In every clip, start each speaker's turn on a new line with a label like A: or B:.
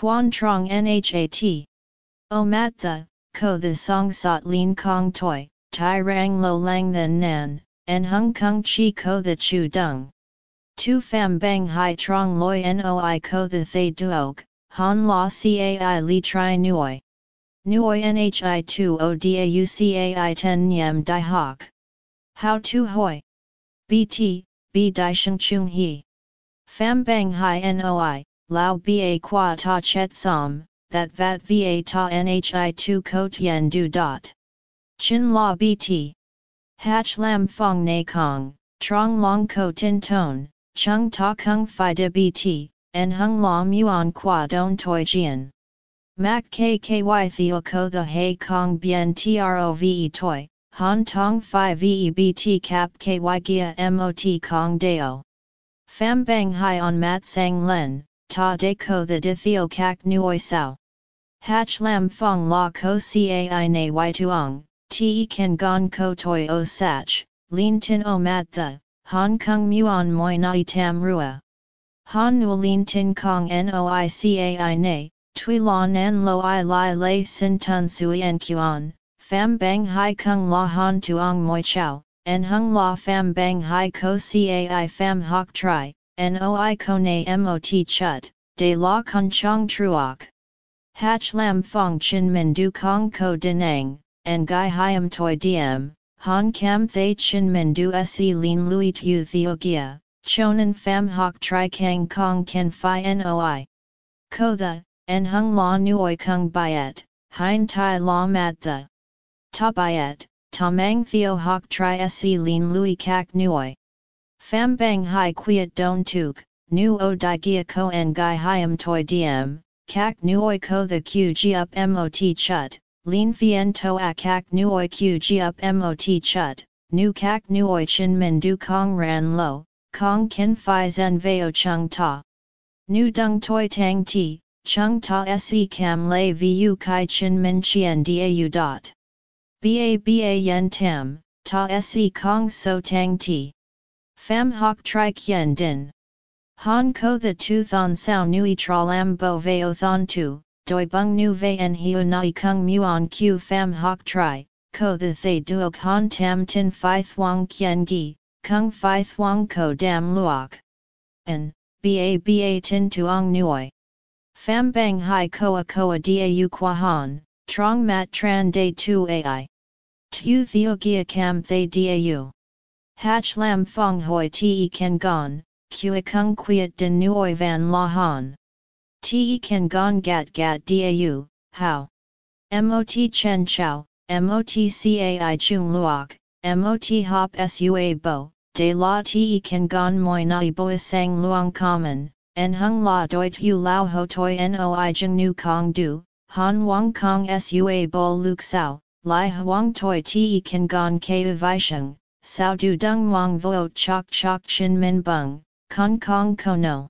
A: quan trong nhat. O mat the, ko the song sot lin kong toi, tai rang lo lang then nan, and hung kung chi ko the chu dung. Tu pham bang hai trong loi noi ko the thay duok, han la cai li tri nuoi. Nuoi nhi 2 o dau cai 10 nyam di hoc. How to hoi. Bt, b di sheng chung he. Pham bang hai noi, lao ba qua ta chet som, that vat va ta nhi 2 ko tien du dot. Chin la bt. Hatch lam fong na kong, trong long ko tin ton, chung ta kung fi de bt, en hung la muon qua don toi jian. Mac kky theo ko the hay kong bien trove toi, han tong fi vebt cap ky gia mot kong deo. Pham bang hai on mat sang len, ta de ko the de theo kak nuoi sao. Hach lam fong la ko cai na y tuong, te ken gon ko toi o sach, lin tin o mat the, Hong Kong muon moi nai tam rua. Han lin tin kong noi cai na, tui la nan lo i lai lei sin tun sui en kuan, fam bang hai kung la han tuong moi chow, en hung la fam bang hai ko cai fam hok tri, noi ko na mot chut, de la kun chong truok. Hatch lam fong chin min du kong ko denang, en gai hiam toi diem, han cam thay chin min du se lin lui tu theogia, chonan fam hok tri kang kong ken Phi noi. Ko the, en hung la nuoi kung byet, hein tai la mat the. Ta byet, ta mang theo hok tri se lin lui kak nuoi. Pham bang hai quiet don tuk, nu o di gia ko en gai hiam toi diem, kak nuoi ko the qg up mot chut, lin fien to a kak nuoi qg up mot chut, nu kak nuoi chin min du kong ran lo, kong kin fi zen veo chung ta. Nu dung toi tang ti, chung ta se cam lei vu kai chin min chien dau dot. Ba ba yen tam, ta se kong so tang ti. Pham hoc tri kien din. Han ko the tu thon sao nui tra lam bo veo thon tu, doi bung nu ve en hiu nai kung muon q pham hoc tri, ko the thay duok han tam tin phi thuong kien gi, kung phi thuong ko dam luok. En, ba ba tin tuong nuoi. Pham bang hai koa koa dau qua han, trong mat tran day tu ai. Tu theo gia cam thay dau. Hatch lam fong hoi te ken gon, kua kung quiet den nuoi van la han. Te ken gon gat gat dau, how? Mot chen chow, mot cai chung luok, mot hop sua bo, de la te ken gon moi nai boi sang luong common, en hung la doi tu lao ho toi noi jeng nu kong du, han wang kong sua bo luk sao, lai huang toi te ken gon ke sheng sao du dung wang vo chok chok chin min bung, kong kong kono.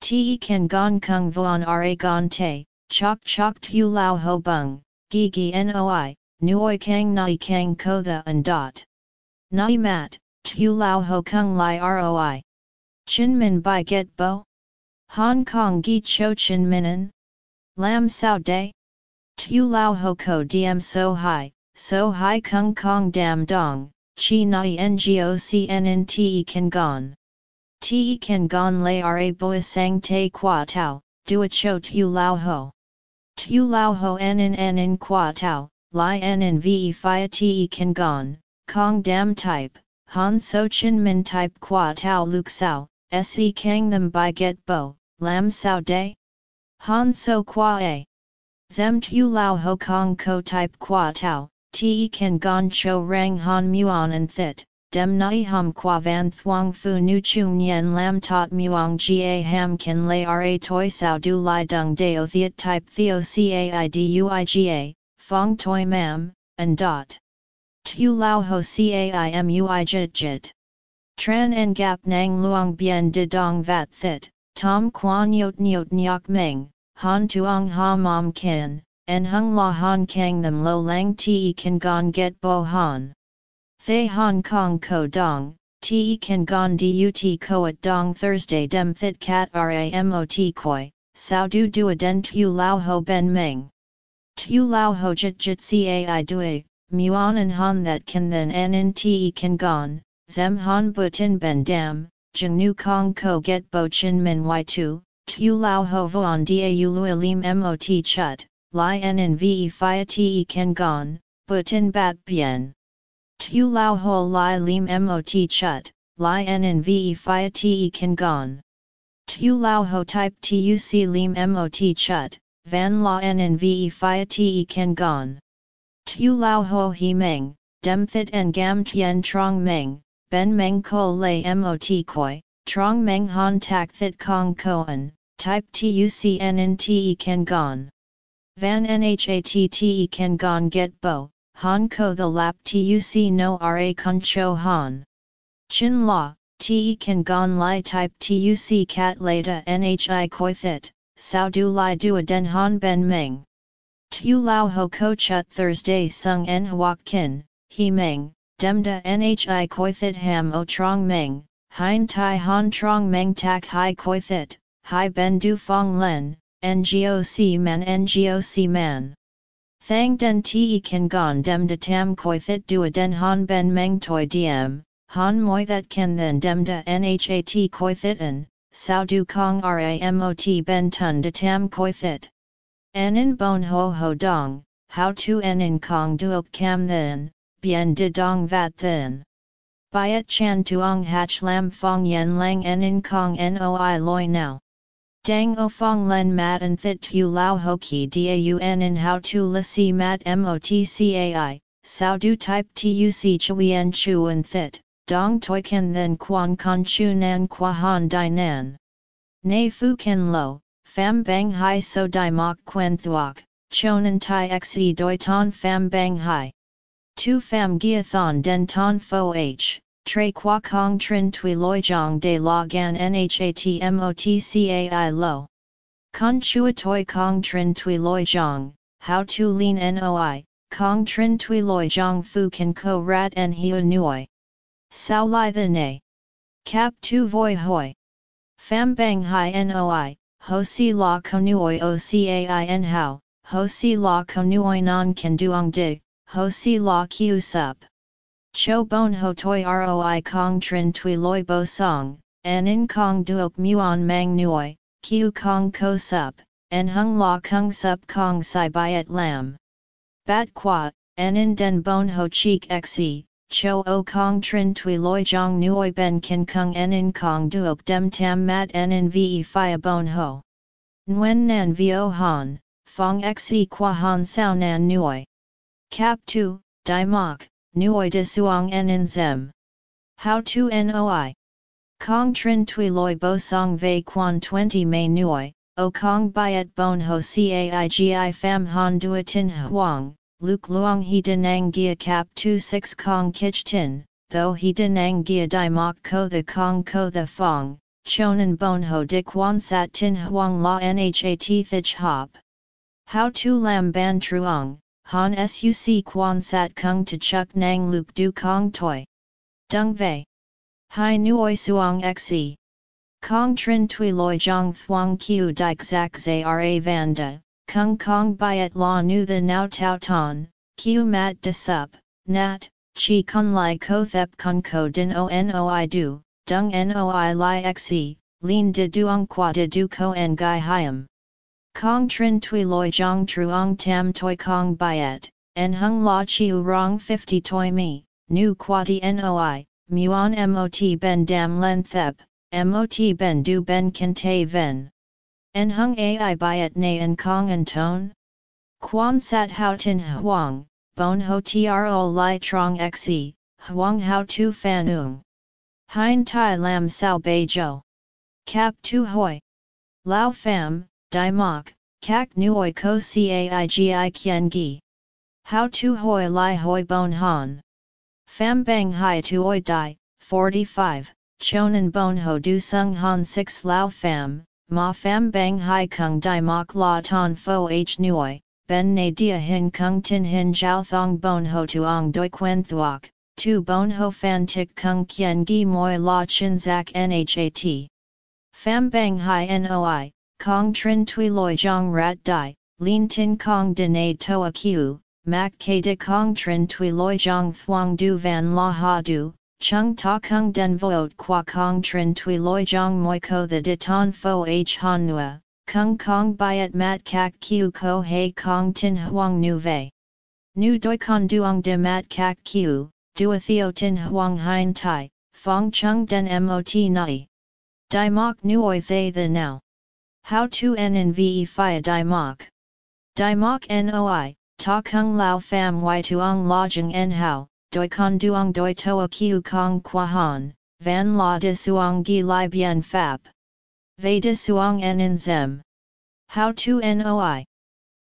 A: Te kan gong kung vuan ra gon te, chok chok tu lao ho bung, gi gi noi, nuoi kang nai kang ko the and dot. Nai mat, tu lao ho kung lai roi. Chin min bai get bo? Hong Kong gi cho chin minin? Lam sao day? Tu lao ho ko diem so high, so high kung kong dam dong, chi nai ngocn te kan gon. Te kan gon lay ra boi sang te qua tau, dua cho tu lao ho. Tu lao ho en en qua tau, li en en ve fia te kan gon, kong dam type, han so chin min type qua tau luk sao, se kang them by get bo, lam sao day? Han so qua a. Zem tu lao ho kong ko type qua tau, te kan gon cho rang han muon and thit, dem nai hum qua van thuang fu nu chung yen lam tot muong ga ham kan lay ra toi sao du lai dung deo thiet type theo caiduiga, fong toi mam, and dot. Tu lao ho caimui jit jit. Tran en gap nang luong bien de dong vat thit, tom quan yot nyot nyok meng, han tuong ha mom kin, en hung la han kang them lo lang te kan gon get bo han. Thay Hong Kong ko dong, te kan gon dut ko at dong Thursday dem thit cat ramot koi, sao du duoden tu lao ho ben meng. Tu lao ho jit jit cai dui, muon han that can then en in te can gon, zem han butin ben dam, jeng nu kong ko get bo chin min y tu, tu lao ho vuan da u lui lim mot chut, li en en ve fi te can gon, butin bat bien. Tu lao ho li lim mot chut, li en en ve fi te can gon. Tu lao ho type tuc lim mot chut, van la en en ve fi te can gon. Tu lao ho he meng, dem thit en gam tien trong meng, ben meng ko lay mot koi, trong meng han tak thit kong koan, type tuc en te can gon. Van nhat te can gon get bo, han ko the lap tuc no ra kun cho han. Chin la, te can gon li type tuc cat leta nhi koi thit, sao du li du a den han ben meng. Tu lao ho ko chut Thursday sung en huok kin, he meng, demda nhi koi thit ham o trong meng, hein tai han trong meng tak hai koi thit, hai ben du fong len, ngoc man ngoc man. Thang den te kan gon dem de tam koi thit du a den han ben meng toi diem, han moi that can then dem de nhat koi thit an, sao du kong ramot ben tun de tam koi thit. En bon ho ho dong, how to en in kong duok cam then, bien de dong vat then. Byet chan tuong hach lam fong yen lang en in kong noi loi now. Dang o fong len mat and thit tu lao ho ki daun in how to la si mat motcai, sao du type tuc chuyen chu and thit, dong toi ken then quan con chu nan qua han di nan. Nei fu ken lo, fam bang hai so di mok quen thuok, chonan tai xe doi ton fam bang hai. Tu pham gia thon den ton fo h, tre qua kong trin tui loi jong de la gan nhat motcai lo. Con chua toi kong trin tui loi jong, how to lean noi, kong trin tui loi jong fu can ko rat en hiu nuoi. Sao lai the ne. Cap tu voi hoi. Pham bang hai noi, ho si la konuoi o cain how, ho si la konuoi non can duong dig, ho si la kiu sup. Cho bon ho toi roi kong trin tui loi bo song, an in kong duok muon mang nuoi, kiu kong ko sup, an hung la kung sup kong sai byet lam. Bat qua, an in den bon ho cheek xe, cho o kong trin tui loi jong nuoi ben kin kung en in kong duok dem tam mat en in ve fia bon ho. Nguyen nan vio han, fong xe qua han sao nan nuoi. Cap tu, di mok, nuoi de suong en in zem. How to noi? Kong trin tui loi bo song vei quan 20 May nuoi, o kong byet bon ho caigi fam han dua tin huang, Luke Luong he denang gia cap 26 kong kich tin, though he denang gia di mok ko the kong ko the fong, chonan bon ho di quan sat tin huang la nhat thich hop. How to lam ban truong, han suc quan sat kung to chuk nang luke du kong toi. Dung vei. Hai nuoi suong xe. Kong trin tui loi jong thuong kiu dik zak zara vanda, Kung Kong Byet La Nu The Now Tao Ton, Q Mat De Sup, Nat, Chi Kun Lai Ko Thep Kun Ko Din O Noi Du, Dung Noi Lai Xe, Lin De Duong Qua De Du Ko En Gai Hiam. Kong Trin Tui Loi Jong Truong Tam Toi Kong Byet, En Hung La Chiu Rong 50 Toi Mi, Nu Qua Di Noi, Muon Mot Ben Dam Len Thep, Mot Ben Du Ben Kente Ven. En hung ai byet na en kong en tone? Quan sat hao tin huang, bon ho tro li trong xe, huang hao tu fan ung. Hein tai lam sao bei jo. Cap tu hoi. Lao fam, di mok, kak nuoi ko caigi kien gi. How tu hoi li hoi bon han. Fam bang hai tu oi di, 45, chonan bon ho du sung han 6 lao fam, ma pham bang hai kung Dai mok la ton fo h nuoi, ben na dia hin kung tin hin jiao thong bon ho tuong doi quen thuok, tu bon ho fan tik kung kien gi moi la chin zak nhat. Pham bang hai noi, kong trin tui loi jong rat dai, lin tin kong de na toa kiu, mak ke de kong trin tui loi jong thuang du van la ha du, chung ta kung den voot qua kong trin tui loi jong moi ko the de ton fo h han nua, kung kong byet mat kak kiu ko he kong tin huang nu vei. Nu doi con duong de mat kak kiu, dua theo tin huang hein tai, fong chung den mot nai. Di mok nuoi thay the now. How to en in ve fia di mok. Di mok noi, ta kung lao fam y tuong lojeng en how, doi con duong doi toa kiu kong qua han, van la di suong gi li bien fap. Ve di suong en in zem. How to noi.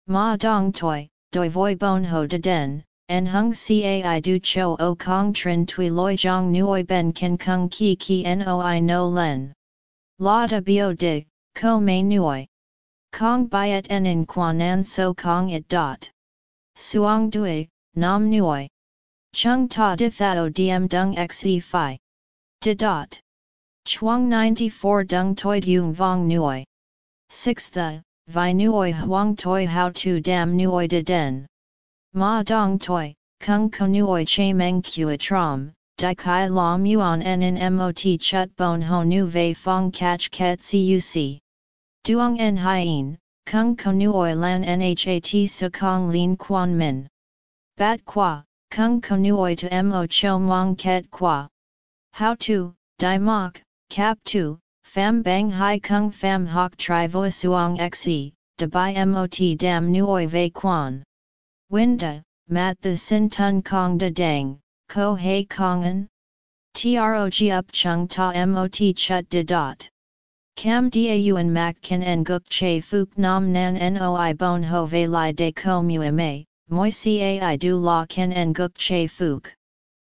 A: Ma dong toi, doi voi bon ho de den, en hung cai du cho o kong trin tui loi jong nuoi ben ken kung ki ki noi no len. La da bio dig, ko mei nuoi. Kong byet en in quan so kong it dot. Suong dui, nam nuoi. Chung ta di thao diem dung xe phi. Di dot. Chuang 94 dung toi dung vong nuoi. 6 the, vi nuoi huang toi how to dam nuoi de den. Ma dong toi, kung konuoi che meng kua trom, di kai la muon en in mot chut bon ho nu vei fong catch ket cuc. Duong en hien, kung konuoi lan nhat su kong lin quan min. Bat qua, kung konuoi to mo cho mong ket qua. How to, di mok, cap tu, fam bang hai kung fam hok tri vo suong xe, de bai mot dam nuoi vei quan. Winda, mat the sin tun kong da dang, ko hei kongen? Trog up chung ta mot chut de dot. Cam and mak kan en guk che fuk nam nan noi bon ho ve li de ko mu me, moi cai du la kan en guk che fuk.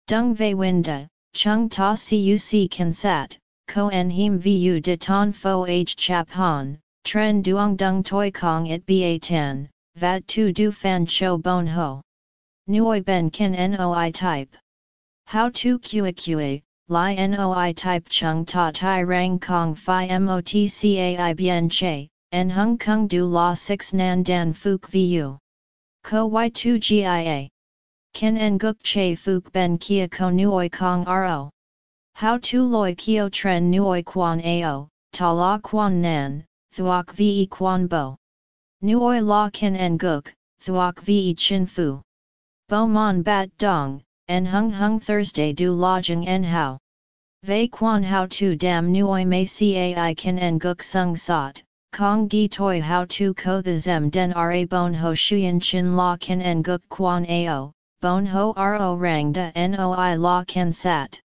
A: Dung ve winda, chung ta cuc kan sat, ko en him vu de ton fo h chap han, tren duong dung toi kong it ba tan, vat tu du fan cho bon ho. Nuoi ben kin noi type. How to qa qa, li noi type chung ta tai rang kong fi mot cai bien che, en hung kung du la 6 nan dan fuk vu. Ko y2 gia. Ken en guk che fuk ben kia ko nuoi kong ro. How to loi kio tren nuoi quan ao, ta la quan nan, thuok ve quan bo. Nuoi la ken en guk, thuok ve chin fu. Bo mon bat dong, en hung hung Thursday du lodging en how. Vei quan how to dam nuoi mei cai ken en guk sung sot, kong gi toi how to ko the zem den ra bon ho shuyen chin la ken en guk quan ao, bon ho ro rang da noi la ken sat.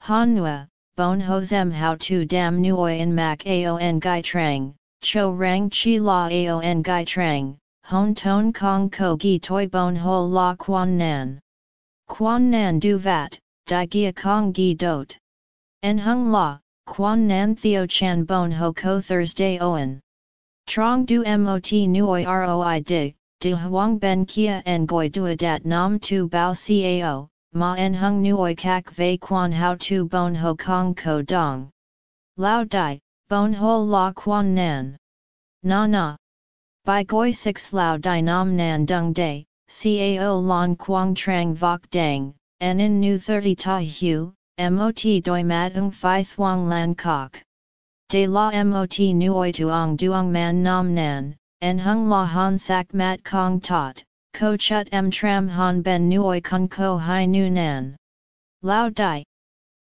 A: Han nua, bon ho zem how to dam nuoi en mak ao en gai trang, cho rang chi la ao en gai trang, hon ton kong ko gi toi bon ho la quan nan. Quan nan du vat, di gia kong gi dot. En hung la, quan nan theo chan bon ho ko Thursday oen. Trong du mot nuoi roi dig, de huang ben kia en goi duadat nam tu bao cao, ma en hung nuoi kak vei quan how tu bon ho kong ko dong. Lao dai, bon ho la quan nan. Na na. By goi six lao di nam nan dung day, cao lon quang trang vok dang, en in nu 30 ta hu, mot doi mat ung phi thuang lan kok. De la mot nuoi tuong duong man nam nan, en hung la han sak mat kong tot, ko chut em tram han ben nuoi kun ko hai nu nan. Lao dai.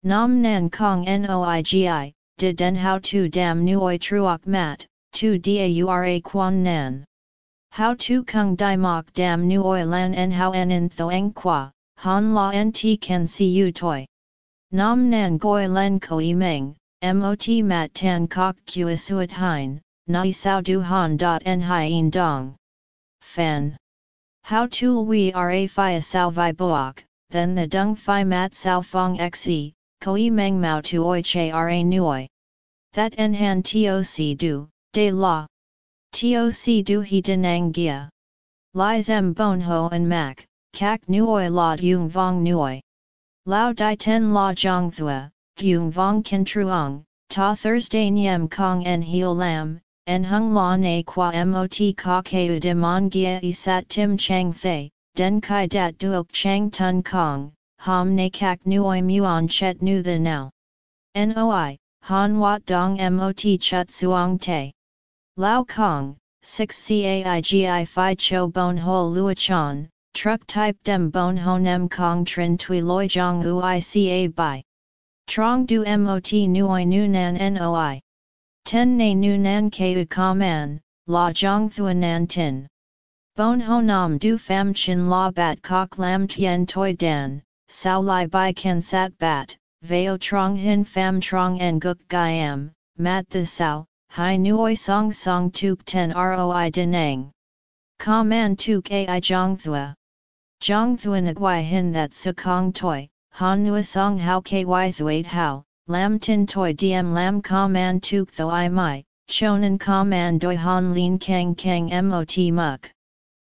A: Nam nan kong noigi, de den how tu dam nuoi truok mat, tu daura quan nan. How to kung di mok dam nuoi lan en how en in thoang qua, han la en ti can see you toi. Nam nan goi len koi meng, mot mat tan kok kua suat hein, nai sao du han dot en hien dong. Fan. How to we ra fi sao vi boak, then the dung fi mat sao fong xe, koi meng mao tu oi che are ra nuoi. That en han toc du, de la. Toc du he denang gia. Li zem bon ho and mak, kak nuoi la dung vong nuoi. Lao di ten la jong thua, dung vong ken truong, ta Thursday nyem kong en heo lam, en hung la na qua mot ka keu de mon gia isat tim chang thay, den kai dat duok chang tun kong, ham ne kak nuoi muon chet nu the now. Noi, han wat dong mot chut suong te. Lao Kong, 6 caigi fi cho bon ho luachan, truck type dem bon ho nem kong trin tui loi jong ui ca by. Trong du mot nuoi nu nan noi. Ten na nu nan keu ka la jong thuan Nan tin. Bon ho nam du fam chin la bat kok lam tien toi dan, sao lai bai ken sat bat, veo trong hin fam trong en guk gaiam, mat the sao, hai nuoi song song tuk ten roi denang. Ka man tuk ai jong thua. Jong thua nguai hin that su kong toi, han nua song how ky thuait how, lam tin toi diem lam ka man tuk tho i mai, chonan ka man doi han lin kang kang mot muk.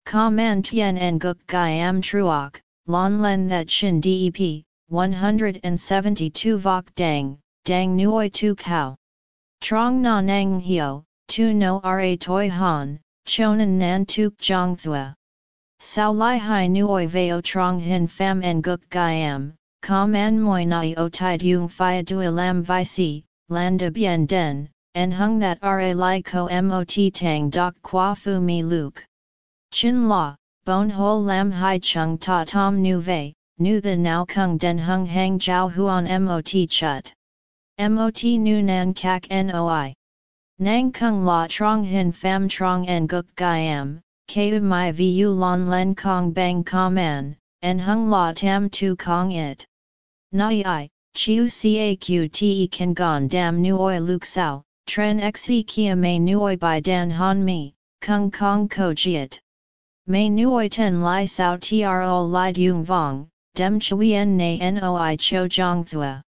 A: Ka man tien en guk gai am truok, lon len that shin dep, 172 vok dang, dang nuoi tu kao. Trong na nang hio, tu no ra toi han, chonan nan tuk jong thua. Sao lai hai nuoi veo trong hin fam en guk am, ka man moi nai o tai dung fia dui lam vi si, landa bien den, en hung that ra lai ko mot tang dok qua fu mi luke. Chin la, bon ho lam hai chung ta tom nu vei, nu the now kung den hung hang jiao huan mot chut. Mot nu nan kak noi. Nang kung la trong hin fam trong en guk gaiam, keu mai vu lon len kong bang ka man, en hung la tam tu kong it. Nai i, chiu caqte kan gon dam nuoi luk sao, tren xe kia mei nuoi by dan han mi, kung kong ko jiet. Mei nuoi ten lai sao tro lai dung vong, dem chuyen noi cho jong thua.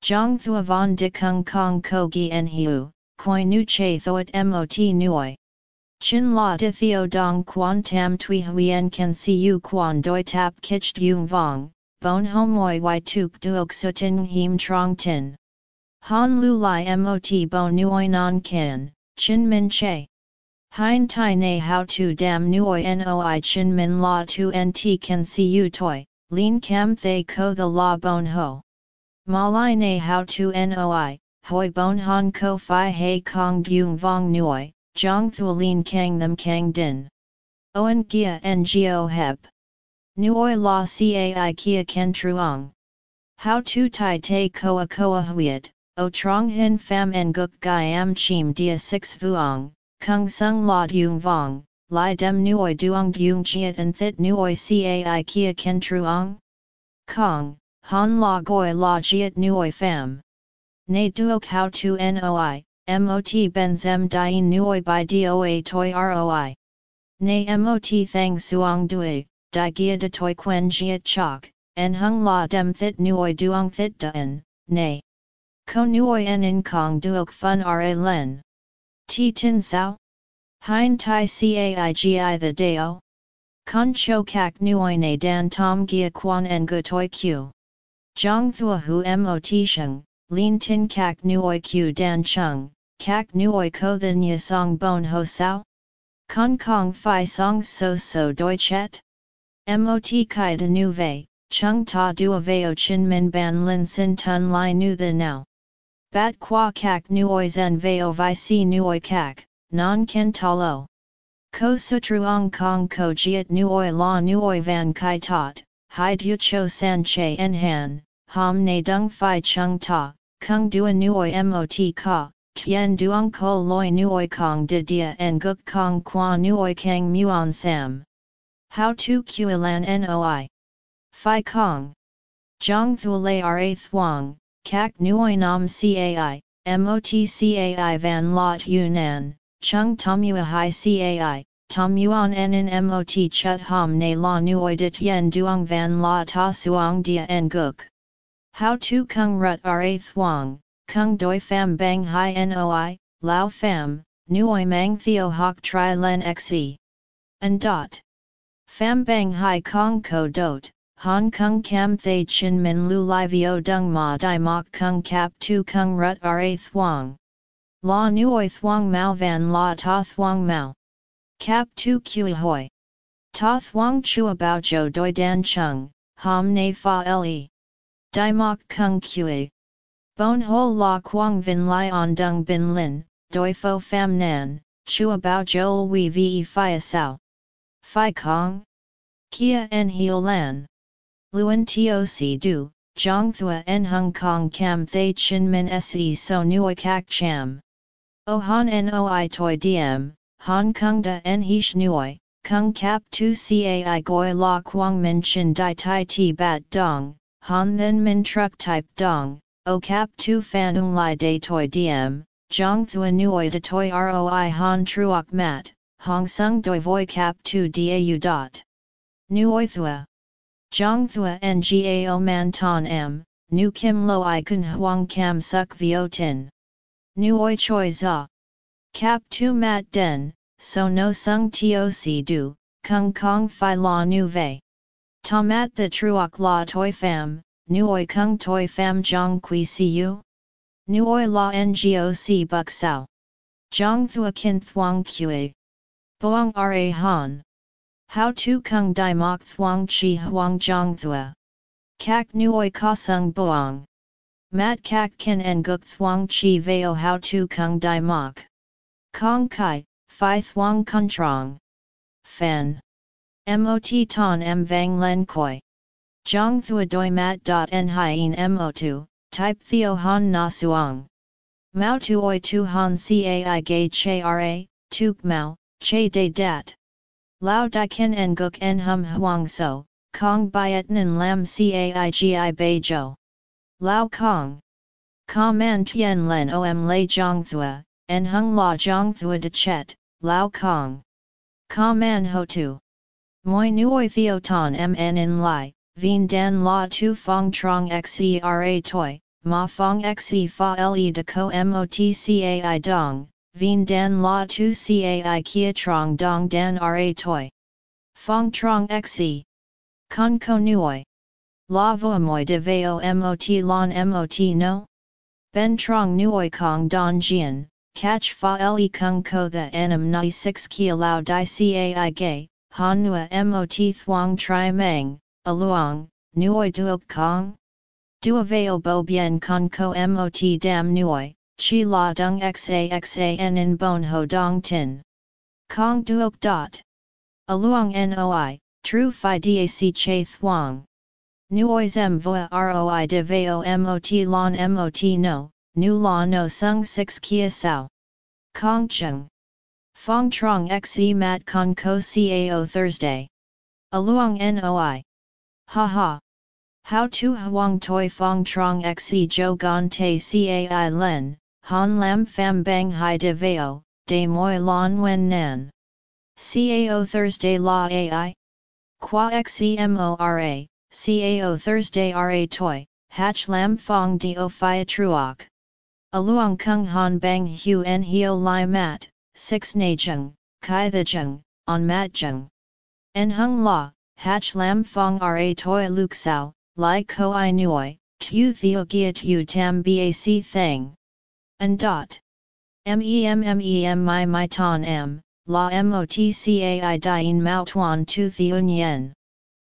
A: Jong thua von de kong ko gi en hiu, koi nu che thoat mot nuoi. Chin la de theo dong quan tam tui huyen can you quan doi tap kich dung vong, bon homoi y tuk duok sutin him trong tin. Han lu lai mot bo nuoi non can, chin min che. Hein tai na how to dam nuoi noi chin min la tu nt can you toi, lin cam thay ko the la bon ho. Malai na how to noi, hoi bon han ko fi he kong dung vong nuoi, jong lin kang them kang din. Oen gia ngo heb. Nuoi la cai kia ken truong. How to tai te koa koa huiet, o trong hin fam en guk gai am chim dia 6 vuong, Kung sung la dung vong, lai dem nuoi duong dung jiet and thit nuoi cai kia ken truong? Kong, han la goi la jiet nuoi fam. Ne duok how to noi, mot ben zem dien nuoi by doa toi roi. Ne mot thang suong dui, di gia de toi quen jiet chok, en hung la dem thit nuoi duong thit en, ne. Ko nuoi en in kong duok fun ra len. Ti tin sao? Hein tai caigi the deo? Con cho kak nuoi ne dan tom gia quan en gu toi q. Jong thua hu mot sheng, lin tin kak nuoi q dan chung, kak nuoi ko the nya song bon ho sao? Con kong fi song so so doi chet? Mot kai de nu vei, chung ta dua veo chin min ban lin sin tun lai nu the now. Bat qua kak nuoi zen veo vi si nuoi kak, non ken talo. Ko sutruong kong ko jiet nuoi la nuoi van kai tot, hai du cho san che en han, ham ne dung fi chung ta, kung dua nuoi mot ka, tien duong ko loi nuoi kong de dia en guk kong qua nuoi kang muon sam. How to kuilan noi. Phi kong. Jong thule ra thuong, kak nuoi nam cai, mot cai van lot yunan, chung tomua hai cai, tomuan en mot chut ham ne la nuoi dit yen duong van la ta suong dia en guk. How to kung rut ra thuong, kung doi fam bang hi noi, lao fam, nuoi mang theo hok tri len xe. And dot. Pham bang hi kong ko dot, Hong Kong cam thay chin min lu li vio dung ma di mok kung cap tu kung rut ra thuong. La nuoi thuong mao van la ta thuong mao. Cap tu kui hoi. Ta thuong chua bao jo doi dan chung, ham ne fa le. Dai mok kung kui. Bon ho la quang vin lai on dung bin lin, doi fo fam nan, chua bao jo we ve fi sao. Phi kong. Kia en heo lan. Luan toc du, jong thua en hong kong cam thay chin min se so nuoi kak cham. O han noi toi diem, hong kong da en hish Nui, kung kap tu cai goi la quang min chin dai tai ti bat dong, han then min truck type dong, o cap tu fan ung lai de toi diem, jong thua nuoi de toi roi han truok mat, hong sung doi voi cap tu dau dot. Nuoi thua. Jong thua ngao man ton m, nu kim lo i kun huang cam suk vio tin. Nuoi choi za. Cap tu mat den, so no sung toc du, kung kong fi la nu vei. Tomat the truok la toi fam, nuoi kung toi fam jong qui siu? Nuoi la ngoc buk sao. Jong thua kin thuang kui. Boang ra han. How to kung dai mok thuang chi huang jong thua. Kak nuoi ka sung boang. Mat kak kin en guk thuang chi veo how to kung dai mok. Kong kai, phi thuang kun trong. Fan. Mot ton m vang len koi. Jong thua doi mat dot en hien mo2, type theo han na suang. Mao tu oi tu han cai gay che ra, tuk mao, che de dat. Lao Dai Ken En Guk En Hum Huang So, Kong Biat Nan Lam Caigi Bei Jo. Lao Kong. Ka Man Tien Len Om Lei Jong Thua, En Hung La Jong Thua De Chet, Lao Kong. Ka Man Ho Tu. Moi Nuoi Theo Ton Mn In Lai, Vien Dan La Tu Fong Trong Xera Toi, Ma Fong Xe Fa Le De Ko Mot Cai Dong, Vien Dan La Tu Cai Kia Trong Dong Dan Ra Toi. Fong Trong Xe. Con Ko Nuoi. La Voamoy De Veo Mot Lon Mot No? Ben Trong Nuoi Kong Don Jian, Catch Fa Le Kung Ko The Enam 6 Kia Lao Dai Cai Gay, Han Nua Mot Thuong Tri Meng, Aluang, Nuoi Duok Kong? Dua Veo Bo Bien Con Ko Mot Dam Nuoi. Chi la dung xa xa n in bon ho dong tin. Kong duok dot. Aluang noi, true fi dac che thuang. Nuoi zem voa roi de veo mot lon mot no, nu la no sung 6 kia sao. Kong chung. Fong trong xe mat con ko cao Thursday. Aluang noi. Ha ha. How to huang toi fong trong xe jo gan te cai len, Han lam fam bang hai de veo, de moi lon wen nan. Cao Thursday la ai? Qua xemora, cao Thursday ra toi, hatch lam fong dio phia truok. Aluang kung han bang hu en hio lai mat, 6 na jung, kai the jung, on mat jung. En hung la, hatch lam fong ra toi luk sao, lai ko i nuoi, tu theo gia tu tam bac thang. And dot. Memmem my my ton m, la motcai dien mao tuan tu theun yen.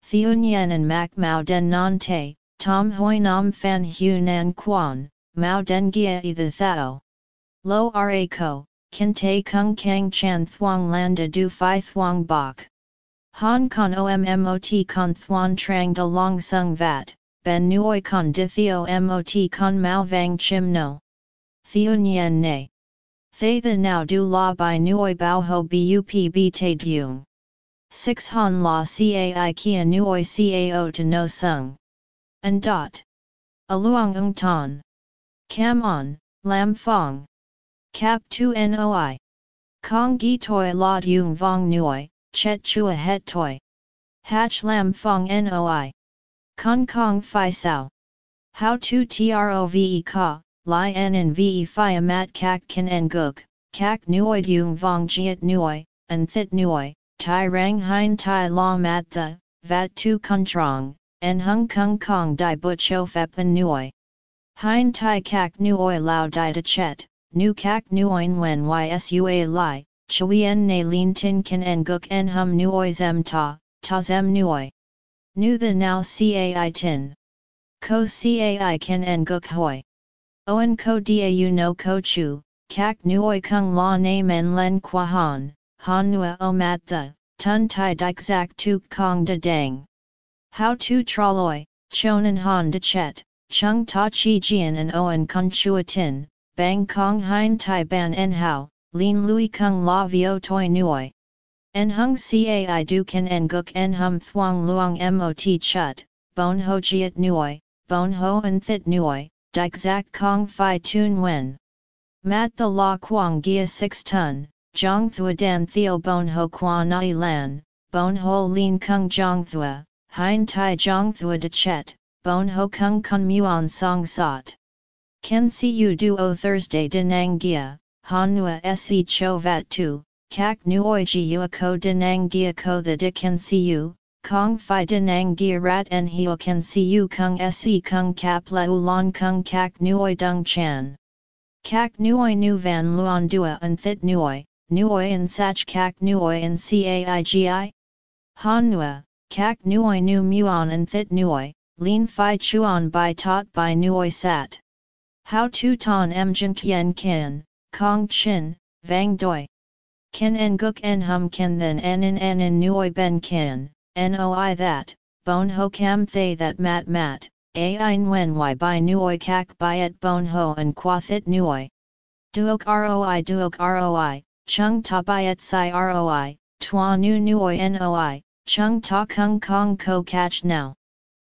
A: Theun yen and mac mao den non te, tom hoi nam fan hu nan quan, mao den gia e the thao. Lo ra ko, kin te kung kang chan thuang landa du fi thuang bok. Han con ommot con thuan trang de long sung vat, ben nuoi con di theo mot con mao vang chim no. Theun yen ne. Thay the now du la by nuoi bao ho bup te dung. 6 han la cai kia nuoi cao to no sung. And dot. Aluang ung ton. Cam on, lam fong. Cap tu noi. Kong gi toi la dung vong nuoi, chet chua het toi. Hatch lam fong noi. Kong kong fi sao. How to trove ka, Lai en en ve fi mat kak kan en guk, kak nuoi dung vong jiet nuoi, and thit nuoi, tai rang hein tai la mat the, vat tu kun trong, en hung kung kong di but cho fepen nuoi. Hein tai kak nuoi lao di de chet, nu kak nuoin wen ysua li, chuyen ne lin tin kan en guk en hum nuoi zem ta, ta zem nuoi. Nu the now cai tin. Ko cai kan en guk hoi. Oen ko dau no ko chu, kak nuoi kung la na men len qua han, han nua o mat the, tun tai dik zak tuk kong de dang. How to traloi, chonan han de chet, chung ta chi jian and oen kun chua tin, bang kong hein tai ban en hao, lin lui kung la vio toi nuoi. En hung cai du kan en guk en hum thuang luang mot chut, bon ho jiet nuoi, bon ho en thit nuoi, dik zak kong fi tun wen. Mat the la quang gia 6 ton, jong thua dan theo bon ho qua nai lan, bon ho lin kung jong thua, hein tai jong thua de chet, bon ho kung kun muon song sot. Ken si u duo Thursday denang gia, han nua se cho vat tu, kak nuoi ji ua ko denang gia ko the de ken si u, kong fi denang gia rat en hio ken si u kung se kung kap la ulan kung kak nuoi dung chan. Kak nuoi nu van luon dua en thit nuoi, nuoi en sach kak nuoi en caigi? Han nua, kak nuoi nu muon en thit nuoi, lin fi chuan by tot by nuoi sat. How tu ton em jin tien kin, kong chin, vang doi. Ken en guk en hum ken then en en en en nuoi ben kin, noi that, bon ho cam thay that mat mat, a ein wen y by nuoi kak by et bon ho en qua thit nuoi. Duok roi duok roi, chung ta by et si roi, tua nu nuoi noi, chung ta kung kong ko catch now.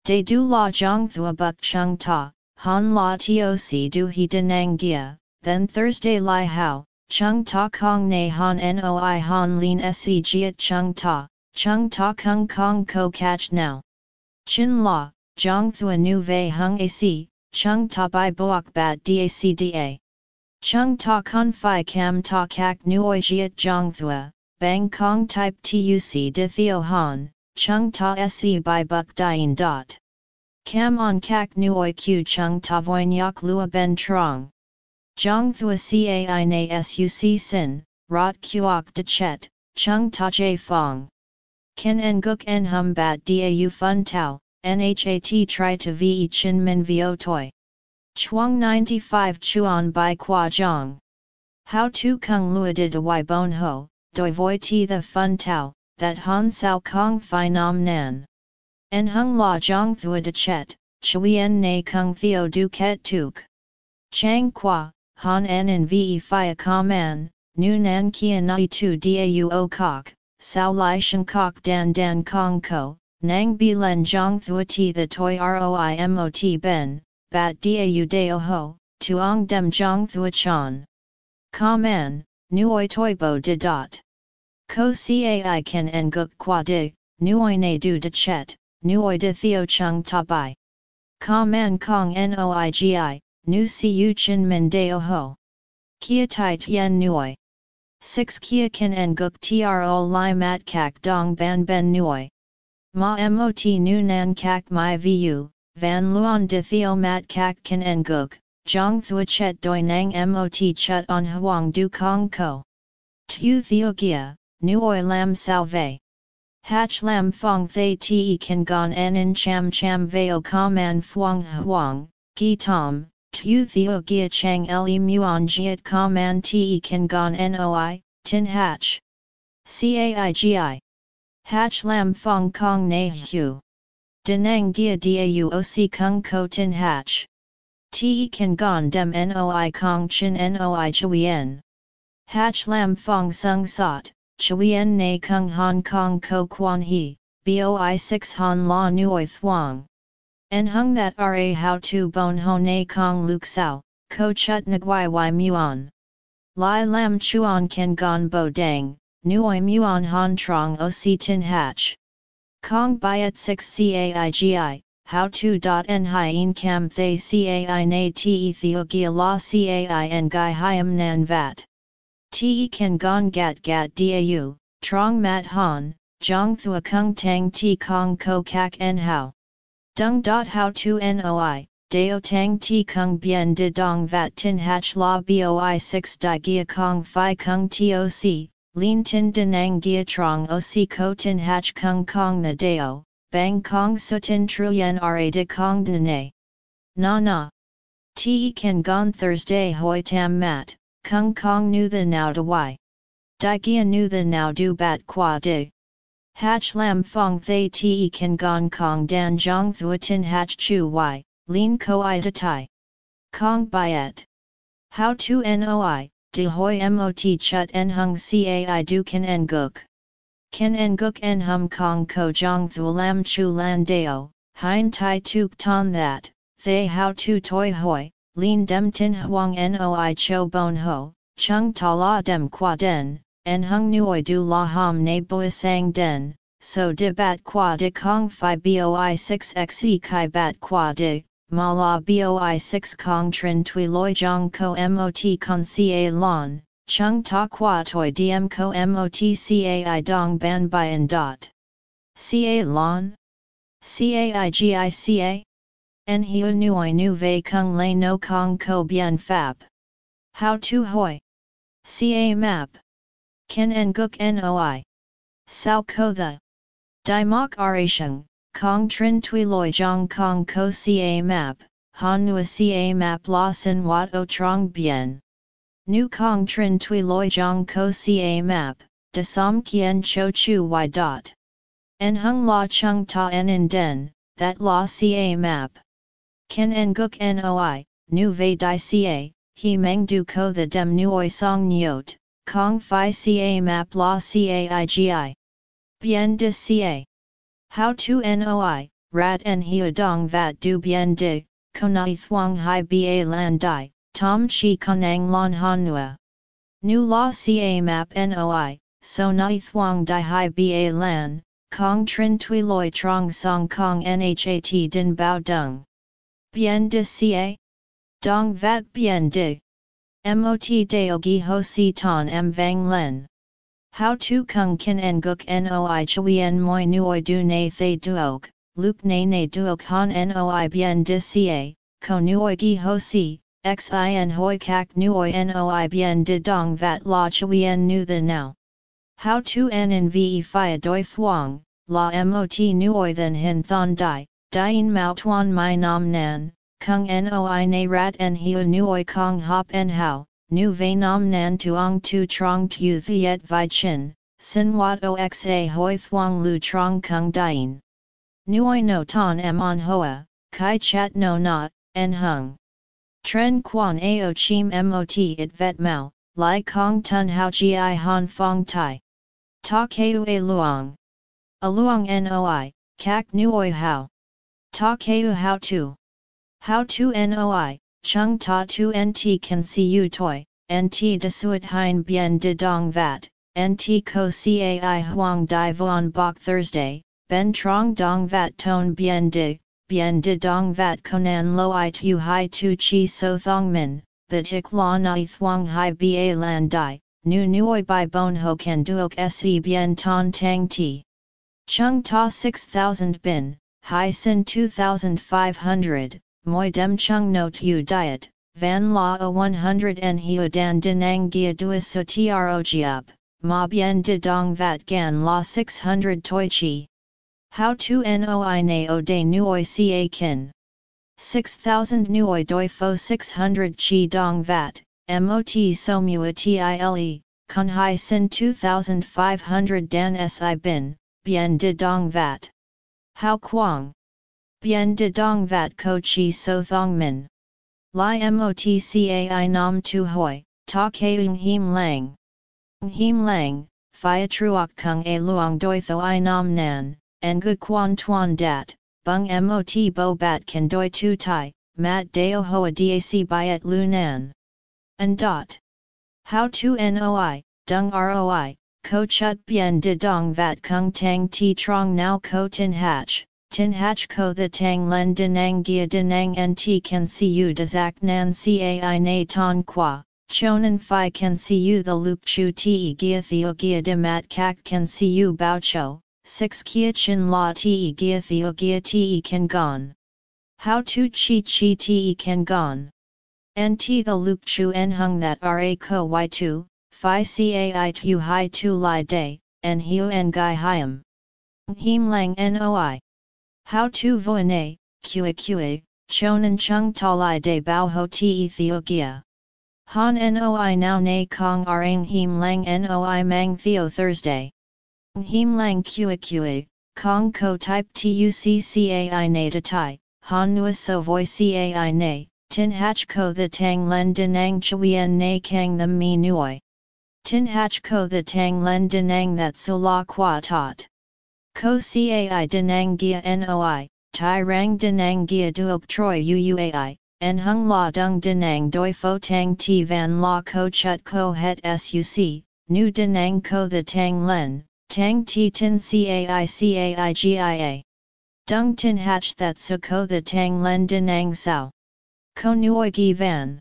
A: De du la jong thua buk chung ta, han la toc du he denang gia, then Thursday li hao, chung ta kong ne han noi han lin se giat chung ta, chung ta kung kong ko catch now. Chin la, jong thua nu vei hung ac, chung ta bai boak bat dacda. Chung ta kun fi cam ta kak nuoi giat jong thua, bang kong type tuc de theo han, chung ta se by buk dien dot. Cam on kak nuoi q chung ta voinyak lua ben trong. Jong thua cai na suc sin, rot kuok de chet, chung ta j fong. Ken en guk en hum bat dau fun tau, nhat try to ve chin min vio toi. Chuang 95 chuan by qua jong. How to kung lua de de y bon ho, doi voi ti the fun tau, that han sao kong fi nam nan. En hung la jong thua de chet, chuyen na kung theo du ket tuk. Chang qua, han en en ve a man, nu nan kia nai tu dau o kok, sao lai shen kok dan dan kong ko, nang bi len jong thua ti the toi roi mot ben, bat dau deo ho, tuong dem jong thua chan. Ka man, nuoi toibo de dot. Ko cai ken en guk qua di, nuoi ne du de chet, nuoi de theo chung ta bai. Ka man kong noigi, nu si u chin min deo ho. Kia tai tien nuoi. 6 Kia ken en guk tro li mat kak dong ban ben nuoi. Ma mot nu nan kak mai vu, van luon de theo mat kak ken en guk, jong thua chet doi nang mot chut on huang du kong ko. Tu theo gia, nuoi lam salve. Hach lam fong thay te kan gon en cham cham veo man fuang huang, gi tom, tu theo gia chang le muon jiet man te kan gon noi, tin hach. Caigi. Hach lam fong kong na hu. Denang gia dauoc kung ko tin hach. Te kan gon dem noi kong chin noi chuyen. Hach lam fong sung sot. Chuyen na kung Hong Kong ko quan he, boi 6 han la nuoi thuang. En hung that ra how to bon ho na kong luk sao, ko chut nguai y muon. Lai lam chuan ken gon bo dang, nuoi muon han trong o si tin hatch. Kong byet 6 caigi, how to dot en hien cam thay cai na te theogia la cai en gai hiam nan vat. Te kan gon gat gat dau, trong mat han, jong thua kung tang ti kong ko kak en hao. Dung dot how to noi, Dao Tang Ti Kung Bien De Dong Vat Tin Hach La Boi 6 Di Gia Kong Phi Kung Toc, Lin Tin Denang Gia Trong Oc Ko Tin Hach Kung Kong na Dao, Bang Kong Sutin Truyen Ra De Kong Dene. Na Na. Te Kan Gon Thursday Hoi Tam Mat, Kung Kong Nu The Now De Wai. Di Gia Nu The Now do Bat Qua Dig. Hach Lam Fong Thay Te Kan Gon Kong Dan Jong Thuatin Hach Chu Y, Lin Ko I De Tai. Kong Biet. How to Noi, De Hoi Mot Chut En Hung Cai Du Kan En Guk. Kan En Guk En Hum Kong Ko Jong Thulam Chu Lan Deo, Hein Tai Tuk Ton That they how to toi hoi, lin dem tin huang noi cho bon ho, chung ta la dem qua den, en hung nuoi du la ham ne boi sang den, so de bat qua de kong fi boi 6 xe kai bat qua de, ma la boi 6 kong trin tui loi jong ko mot con ca lon, chung ta qua toi diem ko mot cai dong ban by en dot. Ca lon? Caigica? En hiu nuoi nu vei kung lei no kong ko bien fab. How to hoi. Ca map. Ken en guk noi. Sao ko the. Di mok arasheng, kong trin tui loi jong kong ko ca map, han nua ca map la sin wat o trong bien. Nu kong trin tui loi jong ko ca map, de som kien cho chu y dot. En hung la chung ta en in den, that la ca map. Ken en guk noi, nu vei di ca, he meng du ko the dem nuoi song nyot, kong fi ca map la caigi. Bien de ca. How to noi, rat en hiu dong vat du bien de, konai thuang hai ba lan di, tom chi konang lon hanua. Nu la ca map noi, so nai thuang di hai ba lan, kong trin tui loi trong song kong nhat din bao dung. Bien de ca? Dong vat bien de. Mot deo gi ho si ton m vang len. How to kung kin en guk noi chuyen moi nuoi du na thay duok, luke na na duok han noi bien de ca, ko nuoi gi ho si, xin hoi kak nuoi noi bien de dong vat la chuyen nu the now. How to en in ve fi doi thuong, la mot nuoi then hin thon dai, Dien Mao Tuan Mai Nam Nan, Kung Noi Na Rat En Hiu Nuoi Kong Hop En Hao, Nu Ve Nam Nan Tuong Tu Trong Tu Thiet Vi Chin, Sin Wat Oxa Hoi Thuong Lu Trong Kung Dien. Nuoi No Ton Em On Hoa, Kai Chat No Not, En Hung. Tren Quan Ao Chim Mot It Vet Mao, Lai Kong Tun Hao chi Gi Han Fong Tai. Ta Keu A Luong. A Luong Noi, Kak Nuoi Hao. Ta keu how to. How to noi, chung ta tu nt can see you toy, nt de suet hein bien de dong vat, nt ko cai huang di vuan bok Thursday, ben trong dong vat ton bien de, bien de dong vat konan lo i tu hai tu chi so thong min, the tik la nai thuang hai ba lan di, nu nuoi by bon ho can duok se bien ton tang ti. Chung ta 6000 bin, Hai Sin 2500, Moi Dem Chung No Tu Diet, Van La A 100 En Hiu Dan Dinang Gia Dua Su Tro Giap, Ma Bien De Dong Vat Gan La 600 Toi Chi. How to Noi Na O De Nuoi Ca Kin. 6000 Nuoi Doi Fo 600 Chi Dong Vat, Mot Somua Tile, Kun Hai Sin 2500 Dan Si Bin, Bien De Dong Vat. How Quang. Bien de dong vat ko chi so thong min. Lai motcai nam tu hoi, ta keung him lang. Him lang, phia truok kung a luong doi tho i nam nan, en gu quan tuan dat, bung mot bo bat can doi tu tai, mat deo hoa dac byet lu nan. And dot. How to noi, dung roi, ko chut bien de dong vat kung tang ti trong now ko tin hatch, tin hatch ko the tang len denang gia denang ti can see you dezak nan cai na ton qua, chonan fi can see you the luke chu te gia theo gia de mat kak can see you bao cho, 6 kia chin la te gia theo gia te can gon. How to chi chi te kan gon. Nt the luk chu en hung that ra ko y2, phi cai tu hai tu Lai day, en hiu en gai hiam. Him lang noi. How to voine, kua kua, chonan chung ta li day bao ho ti Ethiopia. Han noi now na kong arang him lang noi mang theo Thursday. Him lang kua kua, kong ko type tuccai na tai, han nua so voi cai na, tin hach ko the tang len denang chuyen na kang the mi nuoi. Tin hach ko the tang len denang that so la qua tot. Ko cai denang gia noi, tai rang denang gia duok troi uuai, en hung la dung denang doi fo tang ti van la ko chut ko het suc, nu denang ko the tang len, tang ti tin cai cai gia. Dung tin hach that so ko the tang len denang sao. Ko nuoi gi van.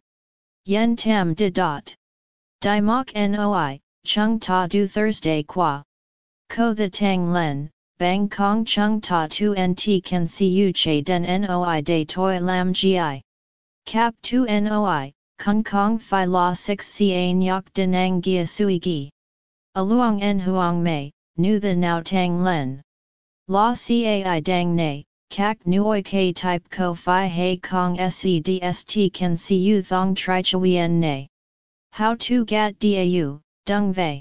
A: Yen tam de dot. Di mok noi, chung ta du Thursday qua. Ko the tang len, bang kong chung ta tu nt can see you che den noi de toi lam gi. Cap tu noi, kong kong fi la 6 ca nyok denang gia sui gi. Aluang en huang mei, nu the now tang len. La cai dang ne, kak nuoi k type ko fi hei kong sedst can see you thong tri chuyen ne. How to get dau, dung vei.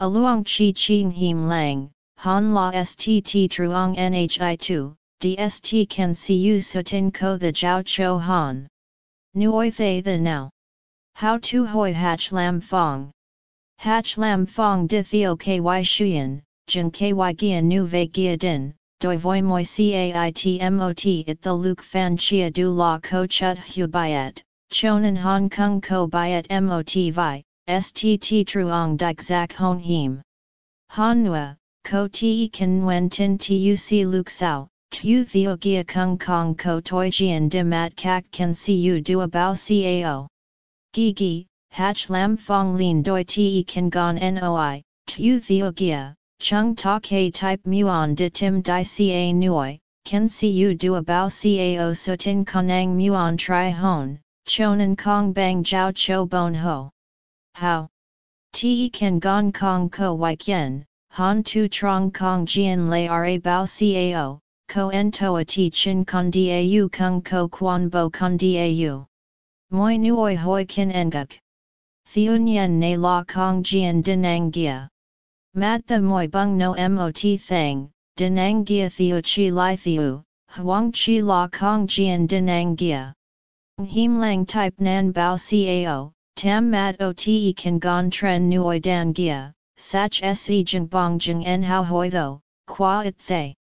A: Aluang chi ching him lang, han la stt truong nhi2, dst can see you sutin ko the jiao cho han. Nuoi thay the now. How to hoi hach lam fong. Hach lam fong di theo ky shuyen, jeng ky gian nu ve gia din, doi voi moi caitmot it the luke fan chia du la ko chut hu byet, chonan hong kong ko byet mot vi, stt truong dik zak hon him. Han nua, ko te kan wen tin tuc luke sao, tu theo gia kung kong ko toi jian de mat kak can see you do about cao. Gi gi, hach lam fong lin doi te kan gon noi, tu theo gia. Chung ta k type muon de tim di ca Nui. can see you do about cao sutin konang muon tri hon, chonan kong bang jiao cho bon ho. How? Te kan gong kong ko yen han tu trong kong jian lay ra bao cao, ko en toa ti chin con dau kung ko quan bo con dau. Moi nuoi hoi kin enguk. Theun ne la kong jian dinang gia. Mat the moi bung no mot thang, denang gia theo chi li theo, huang chi la kong jian denang gia. Him lang type nan bao cao, tam mat o te kan gon tren nuoi dan gia, sach se jeng bong jeng en hao hoi tho, qua it thay.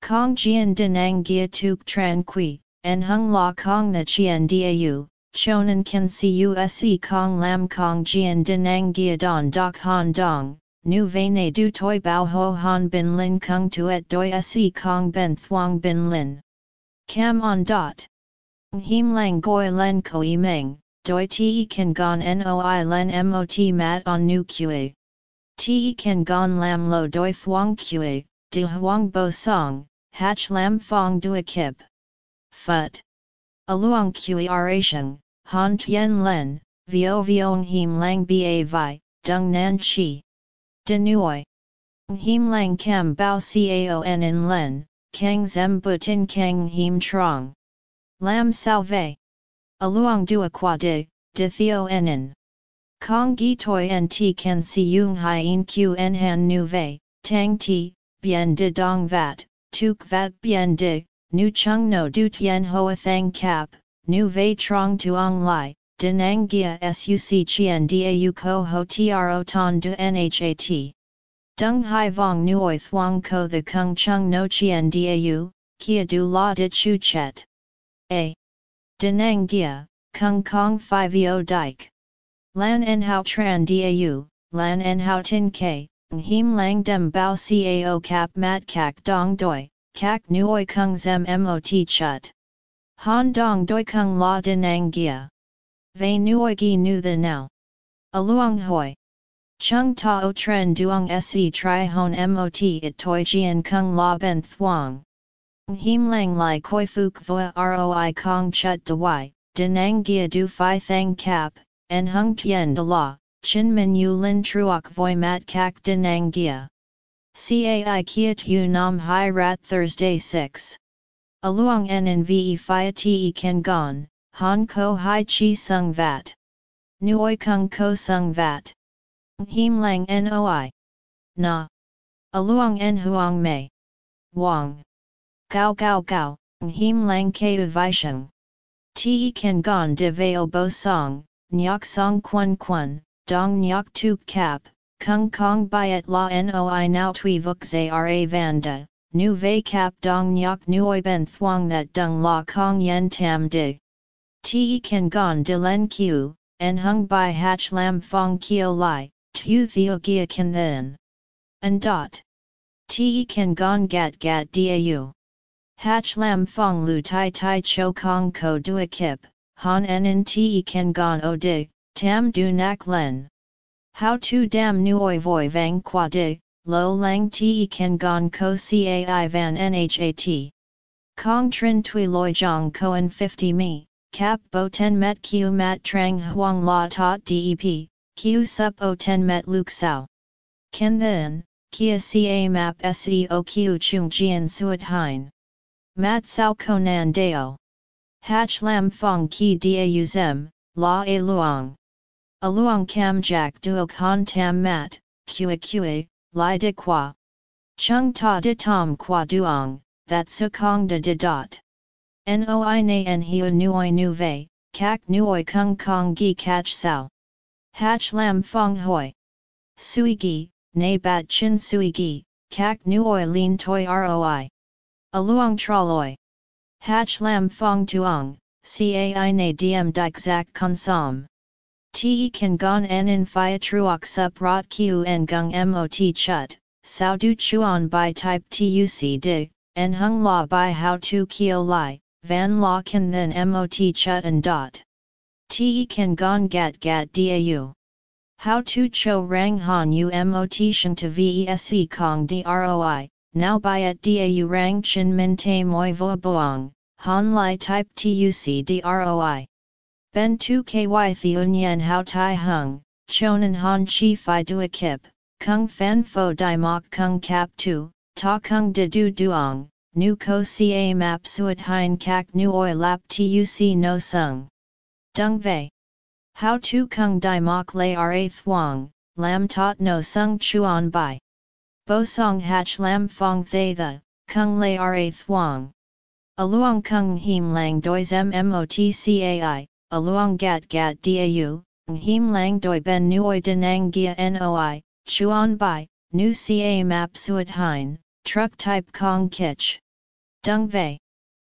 A: Kong jian denang gia tuk tran qui, en hung la kong the chien dau, chonan kan si use kong lam kong jian denang gia don dok han dong, nu ne du toi bao ho han bin lin kung tuet doi se kong ben thuang bin lin. Cam on dot. Him lang goi len koi meng, doi te kan gon noi len mot mat on nu kue. Te kan gon lam lo doi thuang kue, de huang bo song, hach lam fong dua kip. Phut. Aluang kue arasheng, han tien len, vio viong him lang ba vi, dung nan chi. De Nuoi. Him lang kem bao caon in len, kang zem butin kang him trong. Lam salve. Aluang dua qua de, de theo enin. Kong gi toi en ti kan si yung hien qn han nu ve, tang ti, bien de dong vat, tuk vat bien de, nu chung no du tien hoa thang cap, nu ve trong tuong lai, Denang Gia Suc Chien Dau Ko Ho Tro Ton Du Nhat. Dung Hai Vong Nuoi Thuong Ko The Kung Chung No Chien Dau, Kia Du La Di Chu Chet. A. Denang Kung Kong Phi Vo Dike. Lan En Hao Tran Dau, Lan En Hao Tin K, Him Lang Dem Bao Cao Cap Mat Kak Dong Doi, Kak Nuoi Kung Zem Mot Chut. Han Dong Doi Kung La Denang. Ve nuoi gi nu the now. Aluang hoi. Chung ta o tren duong se tri hon mot it toi jian kung la ben thuang. Him lang lai koi fuk voa roi kong chut de wai, denang gia du fi thang cap, en hung tien de la, chin min yu lin truok voi mat kak denang gia. Cai kiat yu nam hai rat Thursday 6. Aluang en in ve fia te ken gon, han ko hai chi sung vat. Nuoi kung ko sung vat. Him lang noi. Na. Aluang en huang mei. Wang. Gao gao gao, him lang keu visheng. Te kan gon de veo bo song, nyok song quan quan, dong nyok tuk cap, kung kong byet la noi now tui vuk zara vanda, nu ve cap dong nyok nuoi ben thuang that dung la kong yen tam dig. Te kan gon de len q, en hung by hach lam fong kio lai, tu theo gia kan then. And dot. Te kan gon gat gat dau. Hach lam fong lu tai tai cho kong ko dua kip, han en te ken gon o dig, tam du nak len. How to dam nuoi voi vang qua dig, lo lang te ken gon ko cai van nhat. Kong trin tui loi jong koen 50 mi, cap bo 10 met q mat trang huang la tot dep, q sup o ten met luk sao. Ken then, kia ca map seo q chung jian suat hein. Mat sao konan deo. Hach lam fong ki da zem, la a luang. A luang kam jack duok han tam mat, kua kua, li de qua. Chung ta de tom qua duong, that su kong de de dot. Noi na en hiu nuoi nu vei, kak nuoi kung kong gi catch sao. Hach lam fong hoi. Sui gi, na bat chin sui gi, kak nuoi lin toi roi. Aluang traloi. Hach lam fong tuong, cai na diem dik zak konsam. Te kan gon en in fia truok sup rot q en gung mot chut, sao du chuan by type tuc dig, en hung la by how to kio lai, van la kan then mot chut and dot. Te kan gon gat gat dau. How to cho rang han u mot shen to vese kong droi, now by at dau rang chin min te moi vo boang, han lai type tuc droi. Ben tu ky theun hao tai hung, chonan han chi fi dua kip, kung fan fo di mok kung cap tu, ta kung de du duong, nu ko ca map suat hein kak nu oi lap tuc no sung. Dung vei. How tu kung di mok lay ra thuang, lam tot no sung chuan bai. Bo song hach lam fong thay the, kung lay ra thuang. Aluang kung him lang dois mmotcai, aluang gat gat dau, him lang doi ben nuoi denang gia noi, chuan bai, nu ca map suat hein, truck type kong kich. Dung vei.